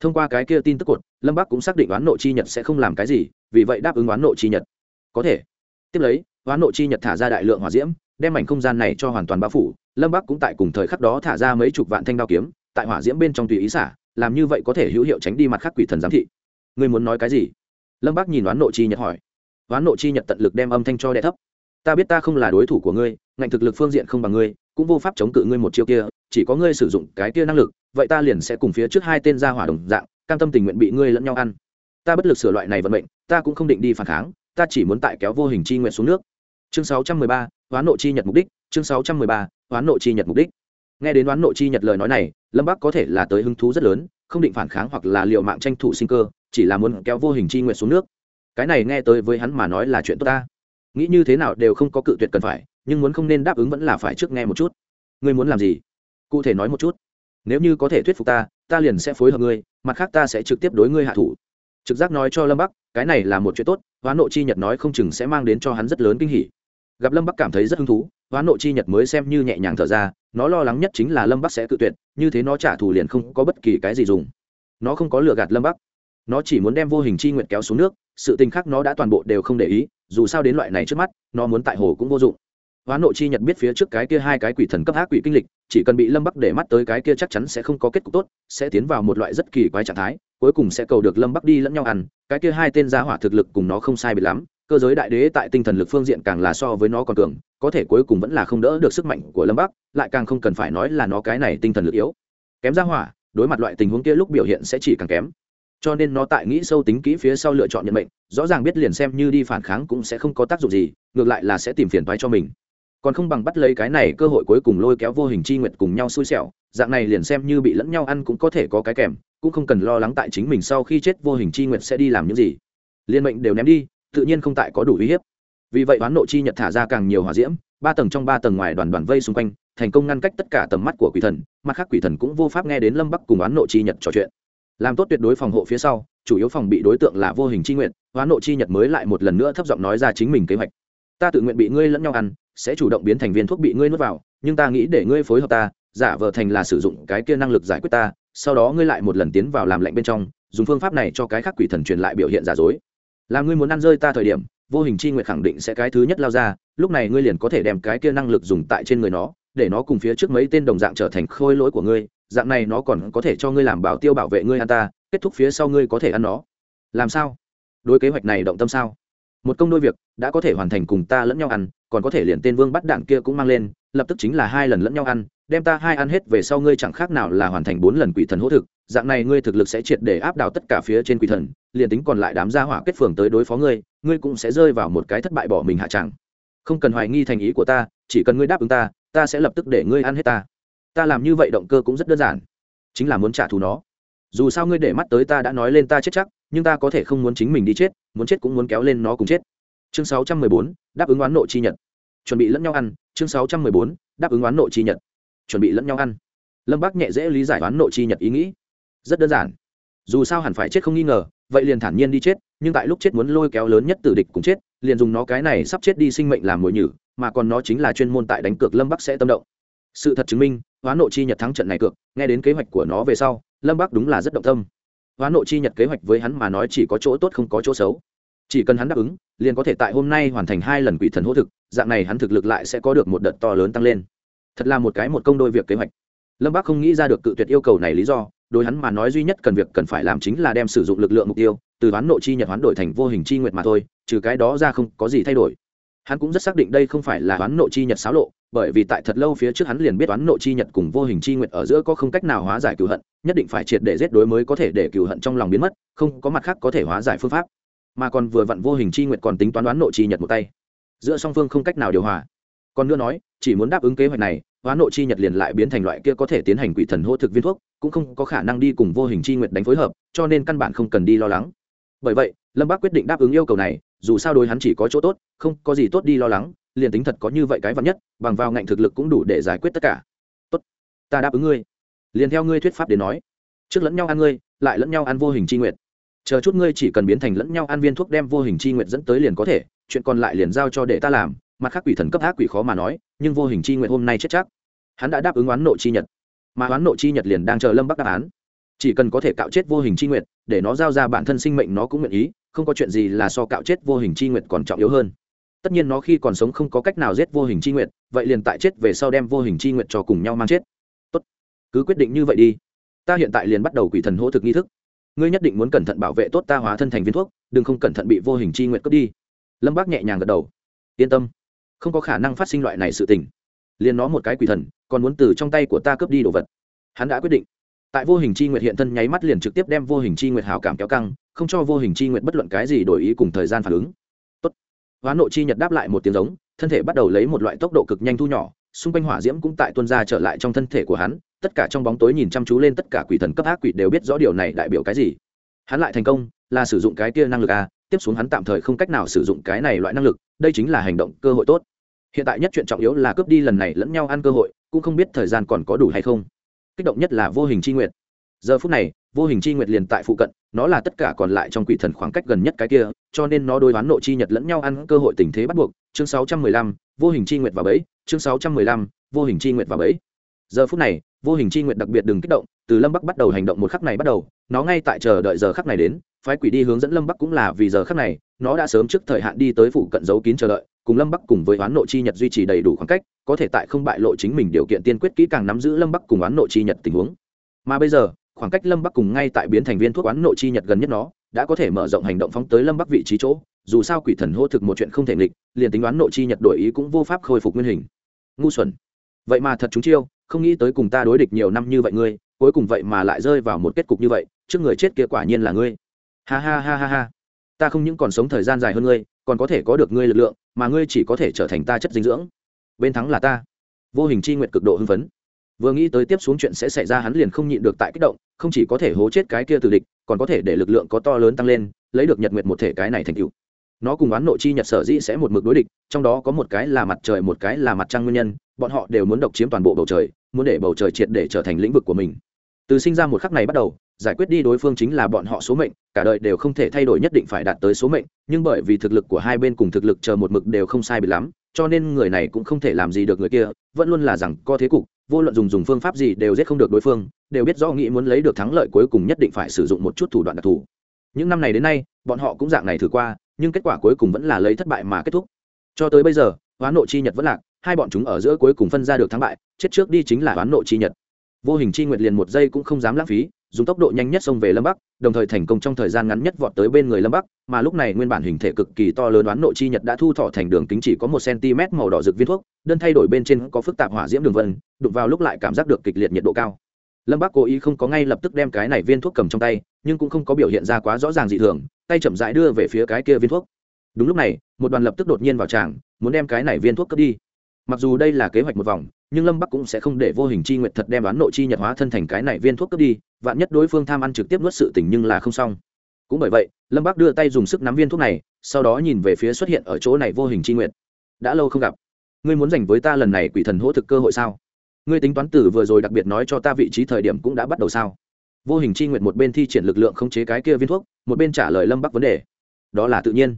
A: thông qua cái kia tin tức cột, lâm bắc cũng xác định oán nộ chi nhật sẽ không làm cái gì, vì vậy đáp ứng oán nộ chi nhật. Có thể. Tiếp lấy, oán nộ chi nhật thả ra đại lượng hỏa diễm, đem mảnh không gian này cho hoàn toàn bao phủ, lâm bắc cũng tại cùng thời khắc đó thả ra mấy chục vạn thanh đao kiếm, tại hỏa diễm bên trong tùy ý xả, làm như vậy có thể hữu hiệu tránh đi mặt khác quỷ thần giám thị. Ngươi muốn nói cái gì? Lâm bắc nhìn oán nộ chi nhật hỏi. Oán nộ chi nhật tận lực đem âm thanh cho đẹ thấp. Ta biết ta không là đối thủ của ngươi, ngạnh thực lực phương diện không bằng ngươi, cũng vô pháp chống cự ngươi một chiêu kia, chỉ có ngươi sử dụng cái kia năng lực vậy ta liền sẽ cùng phía trước hai tên ra hỏa đồng dạng cam tâm tình nguyện bị ngươi lẫn nhau ăn. Ta bất lực sửa loại này vận mệnh ta cũng không định đi phản kháng ta chỉ muốn tại kéo vô hình chi nguyện xuống nước. Chương 613, hoán nộ chi nhật mục đích chương 613, hoán nộ chi nhật mục đích. Nghe đến đoán nộ chi nhật lời nói này lâm bắc có thể là tới hứng thú rất lớn không định phản kháng hoặc là liều mạng tranh thủ sinh cơ chỉ là muốn kéo vô hình chi nguyện xuống nước. Cái này nghe tới với hắn mà nói là chuyện tốt ta. Nghĩ như thế nào đều không có cự tuyệt cần phải nhưng muốn không nên đáp ứng vẫn là phải trước nghe một chút. Ngươi muốn làm gì? Cụ thể nói một chút nếu như có thể thuyết phục ta ta liền sẽ phối hợp ngươi, mặt khác ta sẽ trực tiếp đối ngươi hạ thủ. Trực giác nói cho lâm bắc, cái này là một chuyện tốt, hoán nộ chi nhật nói không chừng sẽ mang đến cho hắn rất lớn kinh hỉ. Gặp lâm bắc cảm thấy rất hứng thú, hoán nộ chi nhật mới xem như nhẹ nhàng thở ra, nó lo lắng nhất chính là lâm bắc sẽ cự tuyệt, như thế nó trả thù liền không có bất kỳ cái gì dùng. Nó không có lừa gạt lâm bắc. Nó chỉ muốn đem vô hình chi nguyện kéo xuống nước, sự tình khác nó đã toàn bộ đều không để ý, dù sao đến loại này trước mắt, nó muốn tại hồ cũng vô dụng hóa nội chi nhật biết phía trước cái kia hai cái quỷ thần cấp ác quỷ kinh lịch, chỉ cần bị lâm bắc để mắt tới cái kia chắc chắn sẽ không có kết cục tốt, sẽ tiến vào một loại rất kỳ quái trạng thái, cuối cùng sẽ cầu được lâm bắc đi lẫn nhau ăn. Cái kia hai tên gia hỏa thực lực cùng nó không sai biệt lắm, cơ giới đại đế tại tinh thần lực phương diện càng là so với nó còn cường, có thể cuối cùng vẫn là không đỡ được sức mạnh của lâm bắc, lại càng không cần phải nói là nó cái này tinh thần lực yếu. Kém gia hỏa, đối mặt loại tình huống kia lúc biểu hiện sẽ chỉ càng kém. Cho nên nó tại nghĩ sâu tính kỹ phía sau lựa chọn nhận mệnh, rõ ràng biết liền xem như đi phản kháng cũng sẽ không có tác dụng gì, ngược lại là sẽ tìm phiền toái cho mình còn không bằng bắt lấy cái này cơ hội cuối cùng lôi kéo vô hình chi nguyệt cùng nhau xui xẻo, dạng này liền xem như bị lẫn nhau ăn cũng có thể có cái kèm, cũng không cần lo lắng tại chính mình sau khi chết vô hình chi nguyệt sẽ đi làm những gì. Liên mệnh đều ném đi, tự nhiên không tại có đủ uy hiếp. Vì vậy oán nộ chi nhật thả ra càng nhiều hỏa diễm, ba tầng trong ba tầng ngoài đoàn đoàn vây xung quanh, thành công ngăn cách tất cả tầm mắt của quỷ thần, mặt khác quỷ thần cũng vô pháp nghe đến lâm bắc cùng oán nộ chi nhật trò chuyện. Làm tốt tuyệt đối phòng hộ phía sau, chủ yếu phòng bị đối tượng là vô hình chi nguyện oán nộ chi nhật mới lại một lần nữa thấp giọng nói ra chính mình kế hoạch. Ta tự nguyện bị ngươi lẫn nhau ăn sẽ chủ động biến thành viên thuốc bị ngươi nuốt vào, nhưng ta nghĩ để ngươi phối hợp ta, giả vờ thành là sử dụng cái kia năng lực giải quyết ta, sau đó ngươi lại một lần tiến vào làm lạnh bên trong, dùng phương pháp này cho cái khác quỷ thần truyền lại biểu hiện giả dối. Là ngươi muốn ăn rơi ta thời điểm, vô hình chi nguyện khẳng định sẽ cái thứ nhất lao ra, lúc này ngươi liền có thể đem cái kia năng lực dùng tại trên người nó, để nó cùng phía trước mấy tên đồng dạng trở thành khôi lỗi của ngươi, dạng này nó còn có thể cho ngươi làm bảo tiêu bảo vệ ngươi ăn ta, kết thúc phía sau ngươi có thể ăn nó. Làm sao? Đối kế hoạch này động tâm sao? Một công đôi việc đã có thể hoàn thành cùng ta lẫn nhau ăn, còn có thể liền tên vương bắt đạn kia cũng mang lên, lập tức chính là hai lần lẫn nhau ăn, đem ta hai ăn hết về sau ngươi chẳng khác nào là hoàn thành bốn lần quỷ thần hỗ thực, dạng này ngươi thực lực sẽ triệt để áp đảo tất cả phía trên quỷ thần, liền tính còn lại đám gia hỏa kết phường tới đối phó ngươi ngươi cũng sẽ rơi vào một cái thất bại bỏ mình hạ chẳng không cần hoài nghi thành ý của ta, chỉ cần ngươi đáp ứng ta ta sẽ lập tức để ngươi ăn hết ta. Ta làm như vậy động cơ cũng rất đơn giản, chính là muốn trả thù nó. Dù sao ngươi để mắt tới ta đã nói lên ta chết chắc nhưng ta có thể không muốn chính mình đi chết muốn chết cũng muốn kéo lên nó cùng chết. Chương 614, đáp ứng oán nộ chi nhật. Chuẩn bị lẫn nhau ăn chương 614, đáp ứng oán nộ chi nhật. Chuẩn bị lẫn nhau ăn. Lâm bác nhẹ dễ lý giải oán nộ chi nhật ý nghĩ. Rất đơn giản. Dù sao hẳn phải chết không nghi ngờ vậy liền thản nhiên đi chết nhưng tại lúc chết muốn lôi kéo lớn nhất tử địch cùng chết liền dùng nó cái này sắp chết đi sinh mệnh làm mồi nhử mà còn nó chính là chuyên môn tại đánh cược lâm bắc sẽ tâm động. Sự thật chứng minh hoán nộ chi nhật thắng trận này cược nghe đến kế hoạch của nó về sau lâm bắc đúng là rất động tâm hoán nộ chi nhật kế hoạch với hắn mà nói chỉ có chỗ tốt không có chỗ xấu. Chỉ cần hắn đáp ứng, liền có thể tại hôm nay hoàn thành hai lần quỷ thần hô thực, dạng này hắn thực lực lại sẽ có được một đợt to lớn tăng lên. Thật là một cái một công đôi việc kế hoạch. Lâm bác không nghĩ ra được cự tuyệt yêu cầu này lý do, đối hắn mà nói duy nhất cần việc cần phải làm chính là đem sử dụng lực lượng mục tiêu, từ hoán nộ chi nhật hoán đổi thành vô hình chi nguyệt mà thôi, trừ cái đó ra không có gì thay đổi. Hắn cũng rất xác định đây không phải là hoán nộ chi nhật xáo lộ bởi vì tại thật lâu phía trước hắn liền biết toán nộ chi nhật cùng vô hình chi nguyệt ở giữa có không cách nào hóa giải cựu hận, nhất định phải triệt để giết đối mới có thể để cựu hận trong lòng biến mất, không có mặt khác có thể hóa giải phương pháp. Mà còn vừa vặn vô hình chi nguyệt còn tính toán đoán nộ chi nhật một tay. Giữa song phương không cách nào điều hòa. Còn nữa nói, chỉ muốn đáp ứng kế hoạch này hoán nộ chi nhật liền lại biến thành loại kia có thể tiến hành quỷ thần hô thực viên thuốc, cũng không có khả năng đi cùng vô hình chi nguyệt đánh phối hợp, cho nên căn bản không cần đi lo lắng. Bởi vậy, lâm bác quyết định đáp ứng yêu cầu này, dù sao đối hắn chỉ có chỗ tốt, không có gì tốt đi lo lắng liền tính thật có như vậy cái vật nhất, bằng vào ngạnh thực lực cũng đủ để giải quyết tất cả. Tốt, ta đáp ứng ngươi. Liền theo ngươi thuyết pháp để nói, trước lẫn nhau ăn ngươi, lại lẫn nhau ăn vô hình chi nguyện. chờ chút ngươi chỉ cần biến thành lẫn nhau ăn viên thuốc đem vô hình chi nguyện dẫn tới liền có thể, chuyện còn lại liền giao cho để ta làm, mặt khác quỷ thần cấp ác quỷ khó mà nói, nhưng vô hình chi nguyện hôm nay chết chắc. Hắn đã đáp ứng oán nộ chi nhật, mà oán nộ chi nhật liền đang chờ lâm bắc đáp án. Chỉ cần có thể cạo chết vô hình chi nguyện, để nó giao ra bản thân sinh mệnh nó cũng nguyện ý, không có chuyện gì là so cạo chết vô hình chi nguyện còn trọng yếu hơn tất nhiên nó khi còn sống không có cách nào giết vô hình chi nguyện vậy liền tại chết về sau đem vô hình chi nguyện cho cùng nhau mang chết. Tốt. Cứ quyết định như vậy đi. Ta hiện tại liền bắt đầu quỷ thần hỗ thực nghi thức. Ngươi nhất định muốn cẩn thận bảo vệ tốt ta hóa thân thành viên thuốc, đừng không cẩn thận bị vô hình chi nguyện cướp đi. Lâm bác nhẹ nhàng gật đầu. Yên tâm. Không có khả năng phát sinh loại này sự tình. Liền nó một cái quỷ thần, còn muốn từ trong tay của ta cướp đi đồ vật. Hắn đã quyết định. Tại vô hình chi nguyệt hiện thân nháy mắt liền trực tiếp đem vô hình chi nguyệt hào cảm kéo căng, không cho vô hình chi nguyệt bất luận cái gì đổi ý cùng thời gian phản ứng hóa nội chi nhật đáp lại một tiếng giống, thân thể bắt đầu lấy một loại tốc độ cực nhanh thu nhỏ, xung quanh hỏa diễm cũng tại tuân ra trở lại trong thân thể của hắn, tất cả trong bóng tối nhìn chăm chú lên tất cả quỷ thần cấp ác quỷ đều biết rõ điều này đại biểu cái gì. Hắn lại thành công, là sử dụng cái kia năng lực a, tiếp xuống hắn tạm thời không cách nào sử dụng cái này loại năng lực, đây chính là hành động cơ hội tốt. Hiện tại nhất chuyện trọng yếu là cướp đi lần này lẫn nhau ăn cơ hội, cũng không biết thời gian còn có đủ hay không. Kích động nhất là vô hình c h i nguyện. Giờ phút này vô hình chi nguyệt liền tại phụ cận, nó là tất cả còn lại trong quỷ thần khoảng cách gần nhất cái kia, cho nên nó đối đoán nộ chi nhật lẫn nhau ăn cơ hội tình thế bắt buộc. Chương sáu trăm mười lăm, vô hình chi nguyệt và bẫy. Chương sáu trăm mười lăm, vô hình chi nguyệt và bẫy. Giờ phút này, vô hình chi nguyệt đặc biệt đừng kích động, từ lâm bắc bắt đầu hành động một khắc này bắt đầu, nó ngay tại chờ đợi giờ khắc này đến. Phái quỷ đi hướng dẫn lâm bắc cũng là vì giờ khắc này, nó đã sớm trước thời hạn đi tới phụ cận giấu kín chờ đợi, cùng lâm bắc cùng với oán nộ chi nhật duy trì đầy đủ khoảng cách, có thể tại không bại lộ chính mình điều kiện tiên quyết kỹ càng nắm giữ lâm bắc cùng oán nộ chi nhật tình huống. Mà bây giờ khoảng cách lâm bắc cùng ngay tại biến thành viên thuốc quán nội chi nhật gần nhất nó, đã có thể mở rộng hành động phóng tới lâm bắc vị trí chỗ, dù sao quỷ thần hô thực một chuyện không thể nghịch, liền tính đoán nội chi nhật đổi ý cũng vô pháp khôi phục nguyên hình. Ngu xuẩn. Vậy mà thật chúng chiêu, không nghĩ tới cùng ta đối địch nhiều năm như vậy ngươi, cuối cùng vậy mà lại rơi vào một kết cục như vậy, trước người chết kia quả nhiên là ngươi. Ha ha ha ha ha. Ta không những còn sống thời gian dài hơn ngươi, còn có thể có được ngươi lực lượng, mà ngươi chỉ có thể trở thành ta chất dinh dưỡng. Bên thắng là ta. Vô hình chi nguyện cực độ hưng phấn vừa nghĩ tới tiếp xuống chuyện sẽ xảy ra hắn liền không nhịn được tại kích động, không chỉ có thể hố chết cái kia từ địch, còn có thể để lực lượng có to lớn tăng lên, lấy được nhật nguyệt một thể cái này thành cựu nó cùng oán nội chi nhật sở dĩ sẽ một mực đối địch, trong đó có một cái là mặt trời, một cái là mặt trăng nguyên nhân, bọn họ đều muốn độc chiếm toàn bộ bầu trời, muốn để bầu trời triệt để trở thành lĩnh vực của mình. Từ sinh ra một khắc này bắt đầu, giải quyết đi đối phương chính là bọn họ số mệnh, cả đời đều không thể thay đổi nhất định phải đạt tới số mệnh, nhưng bởi vì thực lực của hai bên cùng thực lực chờ một mực đều không sai bị lắm, cho nên người này cũng không thể làm gì được người kia, vẫn luôn là rằng có thế cục vô luận dùng dùng phương pháp gì đều giết không được đối phương, đều biết rõ nghĩ muốn lấy được thắng lợi cuối cùng nhất định phải sử dụng một chút thủ đoạn đặc thù. Những năm này đến nay, bọn họ cũng dạng này thử qua, nhưng kết quả cuối cùng vẫn là lấy thất bại mà kết thúc. Cho tới bây giờ, hoán nộ chi nhật vẫn lạc, hai bọn chúng ở giữa cuối cùng phân ra được thắng bại, chết trước đi chính là hoán nộ chi nhật. Vô hình chi nguyệt liền một giây cũng không dám lãng phí dùng tốc độ nhanh nhất xông về lâm bắc, đồng thời thành công trong thời gian ngắn nhất vọt tới bên người lâm bắc, mà lúc này nguyên bản hình thể cực kỳ to lớn đoán nội chi nhật đã thu thọ thành đường kính chỉ có một cm màu đỏ rực viên thuốc, đơn thay đổi bên trên có phức tạp hỏa diễm đường vân, đụng vào lúc lại cảm giác được kịch liệt nhiệt độ cao. Lâm bắc cố ý không có ngay lập tức đem cái này viên thuốc cầm trong tay, nhưng cũng không có biểu hiện ra quá rõ ràng dị thường, tay chậm rãi đưa về phía cái kia viên thuốc. Đúng lúc này, một đoàn lập tức đột nhiên vào tràng, muốn đem cái này viên thuốc cướp đi mặc dù đây là kế hoạch một vòng, nhưng lâm bắc cũng sẽ không để vô hình chi nguyệt thật đem đoán nội chi nhật hóa thân thành cái này viên thuốc cướp đi, vạn nhất đối phương tham ăn trực tiếp nuốt sự tình nhưng là không xong. Cũng bởi vậy, lâm bắc đưa tay dùng sức nắm viên thuốc này, sau đó nhìn về phía xuất hiện ở chỗ này vô hình c nguyện. Đã lâu không gặp. Ngươi muốn dành với ta lần này quỷ thần hỗ thực cơ hội sao? Ngươi tính toán tử vừa rồi đặc biệt nói cho ta vị trí thời điểm cũng đã bắt đầu sao? Vô hình c nguyện một bên thi triển lực lượng khống chế cái kia viên thuốc, một bên trả lời lâm bắc vấn đề. Đó là tự nhiên.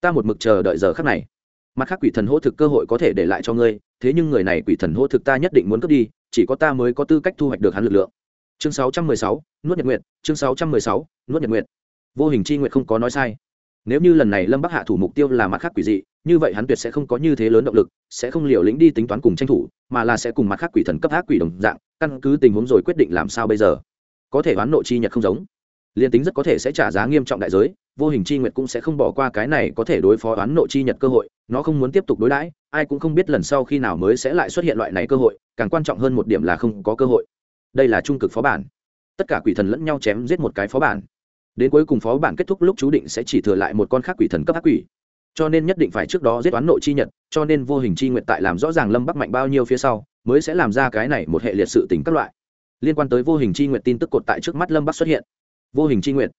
A: Ta một mực chờ đợi giờ khắc này mặt khác quỷ thần hô thực cơ hội có thể để lại cho ngươi thế nhưng người này quỷ thần hô thực ta nhất định muốn cướp đi chỉ có ta mới có tư cách thu hoạch được hắn lực lượng. Chương 616, nuốt nhật nguyện chương 616, nuốt nhật nguyện vô hình chi nguyện không có nói sai. Nếu như lần này lâm bắc hạ thủ mục tiêu là mặt khác quỷ dị như vậy hắn tuyệt sẽ không có như thế lớn động lực sẽ không liều lĩnh đi tính toán cùng tranh thủ mà là sẽ cùng mặt khác quỷ thần cấp ác quỷ đồng dạng căn cứ tình huống rồi quyết định làm sao bây giờ. Có thể đoán nộ chi nhật không giống liên tính rất có thể sẽ trả giá nghiêm trọng đại giới, vô hình chi nguyệt cũng sẽ không bỏ qua cái này có thể đối phó oán nộ chi nhật cơ hội, nó không muốn tiếp tục đối đãi, ai cũng không biết lần sau khi nào mới sẽ lại xuất hiện loại này cơ hội, càng quan trọng hơn một điểm là không có cơ hội. Đây là trung cực phó bản. Tất cả quỷ thần lẫn nhau chém giết một cái phó bản. Đến cuối cùng phó bản kết thúc lúc chú định sẽ chỉ thừa lại một con khác quỷ thần cấp ác quỷ. Cho nên nhất định phải trước đó giết oán nội chi nhật, cho nên vô hình chi nguyện tại làm rõ ràng lâm bắc mạnh bao nhiêu phía sau, mới sẽ làm ra cái này một hệ liệt sự tính các loại. Liên quan tới vô hình chi nguyện tin tức cột tại trước mắt lâm bắc xuất hiện vô hình chi nguyện.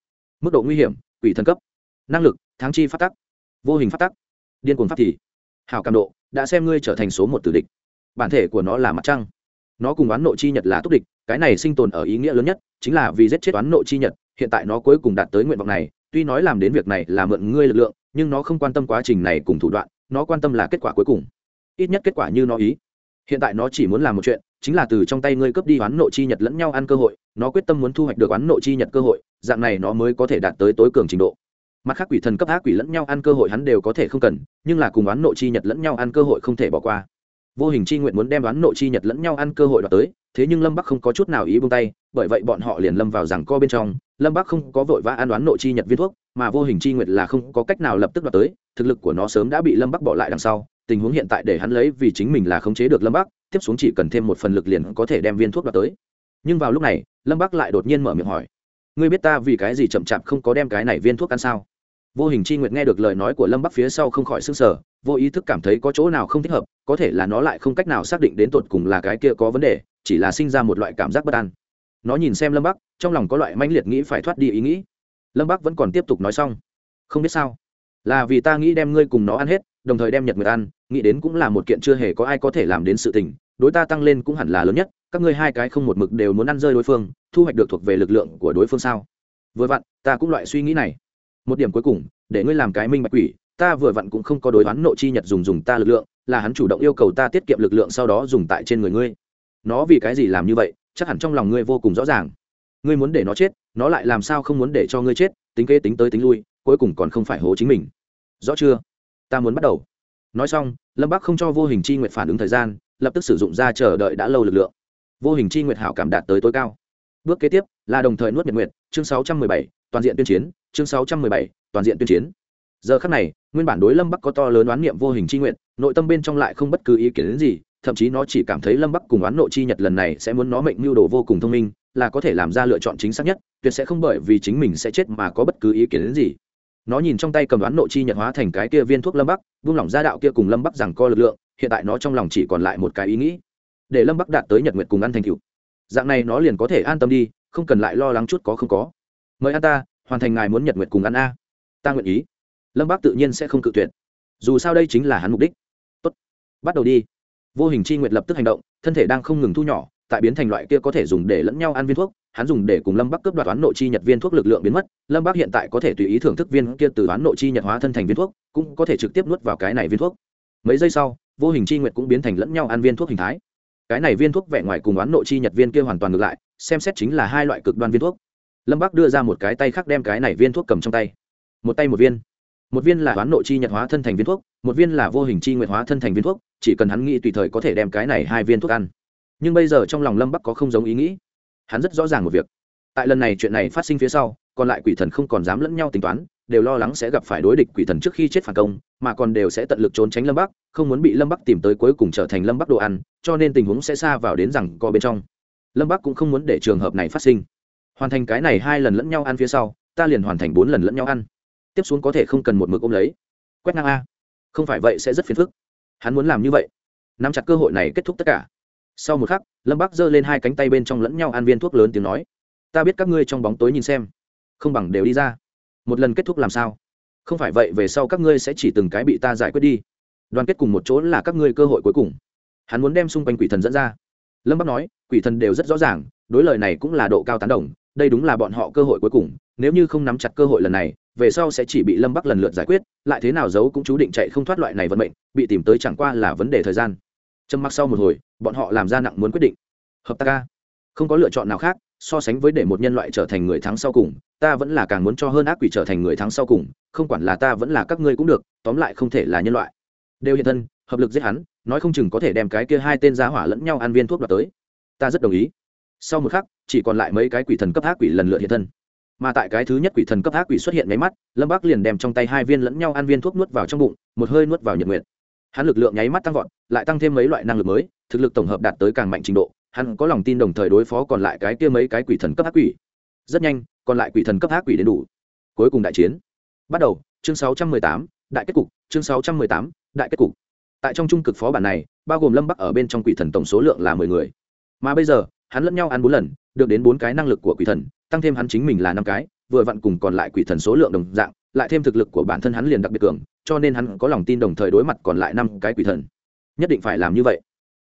A: Mức độ nguy hiểm, quỷ thần cấp. Năng lực, tháng chi phát tắc. Vô hình phát tắc. Điên cuồng phát thì. Hào cảm độ, đã xem ngươi trở thành số một tử địch. Bản thể của nó là mặt trăng. Nó cùng oán nội chi nhật là túc địch, cái này sinh tồn ở ý nghĩa lớn nhất chính là vì giết chết oán nội chi nhật, hiện tại nó cuối cùng đạt tới nguyện vọng này, tuy nói làm đến việc này là mượn ngươi lực lượng, nhưng nó không quan tâm quá trình này cùng thủ đoạn, nó quan tâm là kết quả cuối cùng. Ít nhất kết quả như nó ý hiện tại nó chỉ muốn làm một chuyện, chính là từ trong tay ngươi cướp đi oán nội chi nhật lẫn nhau ăn cơ hội, nó quyết tâm muốn thu hoạch được oán nội chi nhật cơ hội, dạng này nó mới có thể đạt tới tối cường trình độ. Mặt khác quỷ thần cấp ác quỷ lẫn nhau ăn cơ hội hắn đều có thể không cần, nhưng là cùng oán nội chi nhật lẫn nhau ăn cơ hội không thể bỏ qua. Vô hình chi nguyện muốn đem oán nội chi nhật lẫn nhau ăn cơ hội đoạt tới, thế nhưng lâm bắc không có chút nào ý buông tay, bởi vậy bọn họ liền lâm vào rằng co bên trong, lâm bắc không có vội vã ăn đoán nội chi nhật viên thuốc, mà vô hình chi nguyện là không có cách nào lập tức đoạt tới, thực lực của nó sớm đã bị lâm bắc bỏ lại đằng sau tình huống hiện tại để hắn lấy vì chính mình là khống chế được lâm bắc, tiếp xuống chỉ cần thêm một phần lực liền có thể đem viên thuốc đoạt tới. Nhưng vào lúc này, lâm bắc lại đột nhiên mở miệng hỏi, ngươi biết ta vì cái gì chậm chạp không có đem cái này viên thuốc ăn sao? Vô hình chi nguyệt nghe được lời nói của lâm bắc phía sau không khỏi s ư n g sở vô ý thức cảm thấy có chỗ nào không thích hợp, có thể là nó lại không cách nào xác định đến tột cùng là cái kia có vấn đề, chỉ là sinh ra một loại cảm giác bất an. Nó nhìn xem lâm bắc, trong lòng có loại mãnh liệt nghĩ phải thoát đi ý nghĩ. Lâm bắc vẫn còn tiếp tục nói xong, không biết sao, là vì ta nghĩ đem ngươi cùng nó ăn hết đồng thời đem nhật nguyệt ăn, nghĩ đến cũng là một kiện chưa hề có ai có thể làm đến sự tình, đối ta tăng lên cũng hẳn là lớn nhất, các ngươi hai cái không một mực đều muốn ăn rơi đối phương, thu hoạch được thuộc về lực lượng của đối phương sao? Vừa vặn, ta cũng loại suy nghĩ này. Một điểm cuối cùng, để ngươi làm cái minh bạch quỷ, ta vừa vặn cũng không có đối đoán nội chi nhật dùng dùng ta lực lượng, là hắn chủ động yêu cầu ta tiết kiệm lực lượng sau đó dùng tại trên người ngươi. Nó vì cái gì làm như vậy, chắc hẳn trong lòng ngươi vô cùng rõ ràng. Ngươi muốn để nó chết, nó lại làm sao không muốn để cho ngươi chết, tính kế tính tới tính lui, cuối cùng còn không phải hố chính mình. Rõ chưa? Ta muốn bắt đầu. Nói xong lâm bắc không cho vô hình chi nguyệt phản ứng thời gian lập tức sử dụng ra chờ đợi đã lâu lực lượng. Vô hình chi nguyệt hảo cảm đạt tới tối cao. Bước kế tiếp là đồng thời nuốt nhật nguyệt chương 617, toàn diện tuyên chiến chương 617, toàn diện tuyên chiến. Giờ khắc này nguyên bản đối lâm bắc có to lớn oán niệm vô hình chi nguyện nội tâm bên trong lại không bất cứ ý kiến gì thậm chí nó chỉ cảm thấy lâm bắc cùng oán nội chi nhật lần này sẽ muốn nó mệnh mưu đồ vô cùng thông minh là có thể làm ra lựa chọn chính xác nhất tuyệt sẽ không bởi vì chính mình sẽ chết mà có bất cứ ý kiến đến gì nó nhìn trong tay cầm đoán nội chi nhật hóa thành cái kia viên thuốc lâm bắc, vung lỏng ra đạo kia cùng lâm bắc rằng co lực lượng, hiện tại nó trong lòng chỉ còn lại một cái ý nghĩ. Để lâm bắc đạt tới nhật nguyệt cùng ăn thành cựu dạng này nó liền có thể an tâm đi, không cần lại lo lắng chút có không có. Mời an ta, hoàn thành ngài muốn nhật nguyệt cùng ăn a. Ta nguyện ý. Lâm bắc tự nhiên sẽ không cự tuyệt. Dù sao đây chính là hắn mục đích. Tốt. bắt đầu đi. Vô hình chi nguyệt lập tức hành động, thân thể đang không ngừng thu nhỏ tại biến thành loại kia có thể dùng để lẫn nhau ăn viên thuốc, hắn dùng để cùng lâm bắc cướp đoạt toán nội chi nhật viên thuốc lực lượng biến mất, lâm bắc hiện tại có thể tùy ý thưởng thức viên kia từ toán nội chi nhật hóa thân thành viên thuốc, cũng có thể trực tiếp nuốt vào cái này viên thuốc. Mấy giây sau, vô hình chi nguyệt cũng biến thành lẫn nhau ăn viên thuốc hình thái. Cái này viên thuốc vẻ ngoài cùng oán nội chi nhật viên kia hoàn toàn ngược lại, xem xét chính là hai loại cực đoan viên thuốc. Lâm bắc đưa ra một cái tay khác đem cái này viên thuốc cầm trong tay. Một tay một viên. Một viên là oán nội chi nhật hóa thân thành viên thuốc, một viên là vô hình chi nguyệt hóa thân thành viên thuốc, chỉ cần hắn nghĩ tùy thời có thể đem cái này hai viên thuốc ăn nhưng bây giờ trong lòng lâm bắc có không giống ý nghĩ hắn rất rõ ràng một việc tại lần này chuyện này phát sinh phía sau còn lại quỷ thần không còn dám lẫn nhau tính toán đều lo lắng sẽ gặp phải đối địch quỷ thần trước khi chết phản công mà còn đều sẽ tận lực trốn tránh lâm bắc không muốn bị lâm bắc tìm tới cuối cùng trở thành lâm bắc đồ ăn cho nên tình huống sẽ xa vào đến rằng co bên trong lâm bắc cũng không muốn để trường hợp này phát sinh hoàn thành cái này hai lần lẫn nhau ăn phía sau ta liền hoàn thành bốn lần lẫn nhau ăn tiếp xuống có thể không cần một mực ôm lấy quét ngang a không phải vậy sẽ rất phiền phức hắn muốn làm như vậy nắm chặt cơ hội này kết thúc tất cả sau một khắc, lâm bắc giơ lên hai cánh tay bên trong lẫn nhau ăn viên thuốc lớn tiếng nói, ta biết các ngươi trong bóng tối nhìn xem. Không bằng đều đi ra. Một lần kết thúc làm sao? Không phải vậy về sau các ngươi sẽ chỉ từng cái bị ta giải quyết đi. Đoàn kết cùng một chỗ là các ngươi cơ hội cuối cùng. Hắn muốn đem xung quanh quỷ thần dẫn ra. Lâm bắc nói, quỷ thần đều rất rõ ràng, đối lời này cũng là độ cao tán đồng, đây đúng là bọn họ cơ hội cuối cùng, nếu như không nắm chặt cơ hội lần này, về sau sẽ chỉ bị lâm bắc lần lượt giải quyết, lại thế nào giấu cũng chú định chạy không thoát loại này vận mệnh, bị tìm tới chẳng qua là vấn đề thời gian. Trầm mặc sau một hồi bọn họ làm ra nặng muốn quyết định. Hợp tác ca không có lựa chọn nào khác, so sánh với để một nhân loại trở thành người thắng sau cùng, ta vẫn là càng muốn cho hơn ác quỷ trở thành người thắng sau cùng, không quản là ta vẫn là các ngươi cũng được, tóm lại không thể là nhân loại. Đều hiện thân, hợp lực giết hắn, nói không chừng có thể đem cái kia hai tên giá hỏa lẫn nhau ăn viên thuốc đoạt tới. Ta rất đồng ý. Sau một khắc, chỉ còn lại mấy cái quỷ thần cấp ác quỷ lần lượt hiện thân. Mà tại cái thứ nhất quỷ thần cấp ác quỷ xuất hiện máy mắt, lâm bác liền đem trong tay hai viên lẫn nhau ăn viên thuốc nuốt vào trong bụng, một hơi nuốt vào nhật nguyện hắn lực lượng nháy mắt tăng vọt, lại tăng thêm mấy loại năng lực mới thực lực tổng hợp đạt tới càng mạnh trình độ hắn có lòng tin đồng thời đối phó còn lại cái kia mấy cái quỷ thần cấp ác quỷ. Rất nhanh còn lại quỷ thần cấp ác quỷ đến đủ. Cuối cùng đại chiến. Bắt đầu chương 618, đại kết cục chương 618, đại kết cục. Tại trong trung cực phó bản này bao gồm lâm bắc ở bên trong quỷ thần tổng số lượng là mười người. Mà bây giờ hắn lẫn nhau ăn bốn lần được đến bốn cái năng lực của quỷ thần tăng thêm hắn chính mình là năm cái vừa vặn cùng còn lại quỷ thần số lượng đồng dạng lại thêm thực lực của bản thân hắn liền đặc biệt cường cho nên hắn có lòng tin đồng thời đối mặt còn lại năm cái quỷ thần. Nhất định phải làm như vậy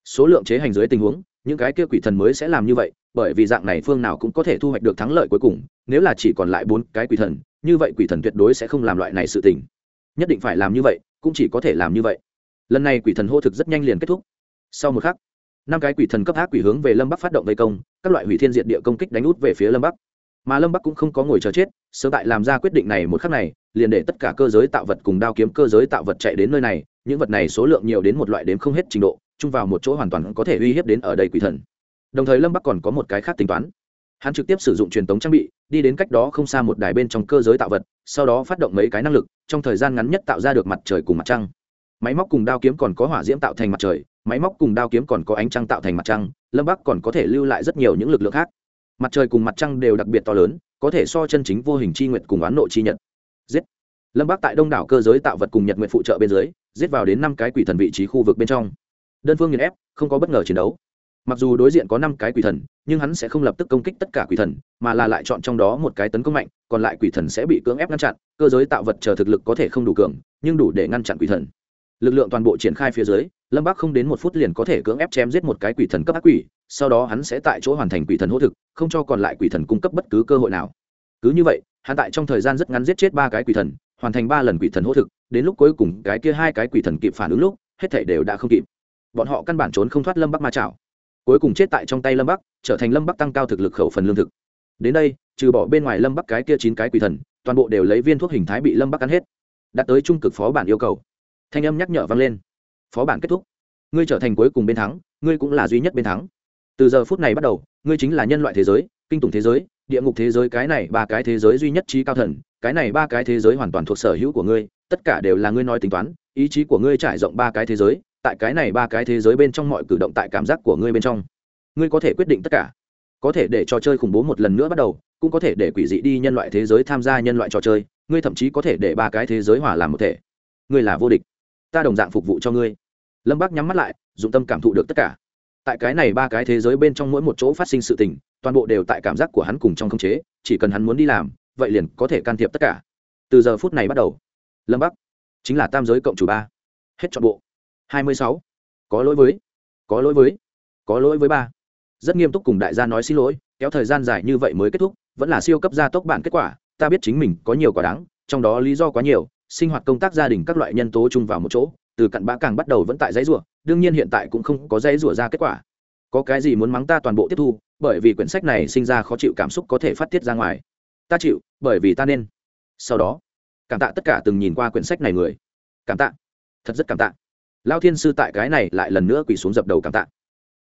A: số lượng chế hành dưới tình huống, những cái kia quỷ thần mới sẽ làm như vậy, bởi vì dạng này phương nào cũng có thể thu hoạch được thắng lợi cuối cùng, nếu là chỉ còn lại bốn cái quỷ thần, như vậy quỷ thần tuyệt đối sẽ không làm loại này sự tình. Nhất định phải làm như vậy, cũng chỉ có thể làm như vậy. Lần này quỷ thần hô thực rất nhanh liền kết thúc. Sau một khắc, năm cái quỷ thần cấp ác quỷ hướng về lâm bắc phát động vây công, các loại hủy thiên diện địa công kích đánh út về phía lâm bắc. Mà lâm bắc cũng không có ngồi chờ chết, sớm tại làm ra quyết định này một khắc này, liền để tất cả cơ giới tạo vật cùng đao kiếm cơ giới tạo vật chạy đến nơi này, những vật này số lượng nhiều đến một loại đếm không hết trình độ chung vào một chỗ hoàn toàn có thể uy hiếp đến ở đây quỷ thần. Đồng thời lâm bắc còn có một cái khác tính toán. Hắn trực tiếp sử dụng truyền tống trang bị, đi đến cách đó không xa một đài bên trong cơ giới tạo vật, sau đó phát động mấy cái năng lực, trong thời gian ngắn nhất tạo ra được mặt trời cùng mặt trăng. Máy móc cùng đao kiếm còn có hỏa diễm tạo thành mặt trời, máy móc cùng đao kiếm còn có ánh trăng tạo thành mặt trăng, lâm bắc còn có thể lưu lại rất nhiều những lực lượng khác. Mặt trời cùng mặt trăng đều đặc biệt to lớn, có thể so chân chính vô hình chi nguyệt cùng oán nộ chi nhật. Giết. Lâm bắc tại đông đảo cơ giới tạo vật cùng nhật nguyện phụ trợ bên dưới, giết vào đến năm cái quỷ thần vị trí khu vực bên trong đơn phương nghiền ép, không có bất ngờ chiến đấu. Mặc dù đối diện có năm cái quỷ thần, nhưng hắn sẽ không lập tức công kích tất cả quỷ thần, mà là lại chọn trong đó một cái tấn công mạnh, còn lại quỷ thần sẽ bị cưỡng ép ngăn chặn, cơ giới tạo vật chờ thực lực có thể không đủ cường, nhưng đủ để ngăn chặn quỷ thần. Lực lượng toàn bộ triển khai phía dưới, lâm bắc không đến một phút liền có thể cưỡng ép chém giết một cái quỷ thần cấp ác quỷ, sau đó hắn sẽ tại chỗ hoàn thành quỷ thần hỗ thực, không cho còn lại quỷ thần cung cấp bất cứ cơ hội nào. Cứ như vậy, hắn tại trong thời gian rất ngắn giết chết ba cái quỷ thần, hoàn thành ba lần quỷ thần hỗ thực, đến lúc cuối cùng cái kia hai cái quỷ thần kịp phản ứng lúc, hết thể đều đã không kịp bọn họ căn bản trốn không thoát lâm bắc ma chảo. Cuối cùng chết tại trong tay lâm bắc, trở thành lâm bắc tăng cao thực lực khẩu phần lương thực. Đến đây, trừ bỏ bên ngoài lâm bắc cái kia chín cái quỷ thần, toàn bộ đều lấy viên thuốc hình thái bị lâm bắc ăn hết. Đạt tới trung cực phó bản yêu cầu. Thanh âm nhắc nhở vang lên. Phó bản kết thúc. Ngươi trở thành cuối cùng bên thắng, ngươi cũng là duy nhất bên thắng. Từ giờ phút này bắt đầu, ngươi chính là nhân loại thế giới, kinh tủng thế giới, địa ngục thế giới, cái này ba cái thế giới duy nhất trí cao thần, cái này ba cái thế giới hoàn toàn thuộc sở hữu của ngươi, tất cả đều là ngươi nói tính toán, ý chí của ngươi trải rộng ba cái thế giới tại cái này ba cái thế giới bên trong mọi cử động tại cảm giác của ngươi bên trong. Ngươi có thể quyết định tất cả. Có thể để trò chơi khủng bố một lần nữa bắt đầu, cũng có thể để quỷ dị đi nhân loại thế giới tham gia nhân loại trò chơi, ngươi thậm chí có thể để ba cái thế giới hòa làm một thể. Ngươi là vô địch. Ta đồng dạng phục vụ cho ngươi. Lâm bác nhắm mắt lại, dụng tâm cảm thụ được tất cả. Tại cái này ba cái thế giới bên trong mỗi một chỗ phát sinh sự tình, toàn bộ đều tại cảm giác của hắn cùng trong khống chế, chỉ cần hắn muốn đi làm, vậy liền có thể can thiệp tất cả. Từ giờ phút này bắt đầu, lâm bắc chính là tam giới cộng chủ ba. Hết chọn bộ hai mươi sáu. Có lỗi với. Có lỗi với. Có lỗi với ba. Rất nghiêm túc cùng đại gia nói xin lỗi, kéo thời gian dài như vậy mới kết thúc, vẫn là siêu cấp gia tốc bản kết quả, ta biết chính mình có nhiều quả đáng, trong đó lý do quá nhiều, sinh hoạt công tác gia đình các loại nhân tố chung vào một chỗ, từ cặn bã càng bắt đầu vẫn tại dãy rủa, đương nhiên hiện tại cũng không có dãy rủa ra kết quả. Có cái gì muốn mắng ta toàn bộ tiếp thu, bởi vì quyển sách này sinh ra khó chịu cảm xúc có thể phát tiết ra ngoài. Ta chịu, bởi vì ta nên. Sau đó, cảm tạ tất cả từng nhìn qua quyển sách này người. Cảm tạ. Thật rất cảm tạ lao thiên sư tại cái này lại lần nữa quỳ xuống dập đầu cảm tạ.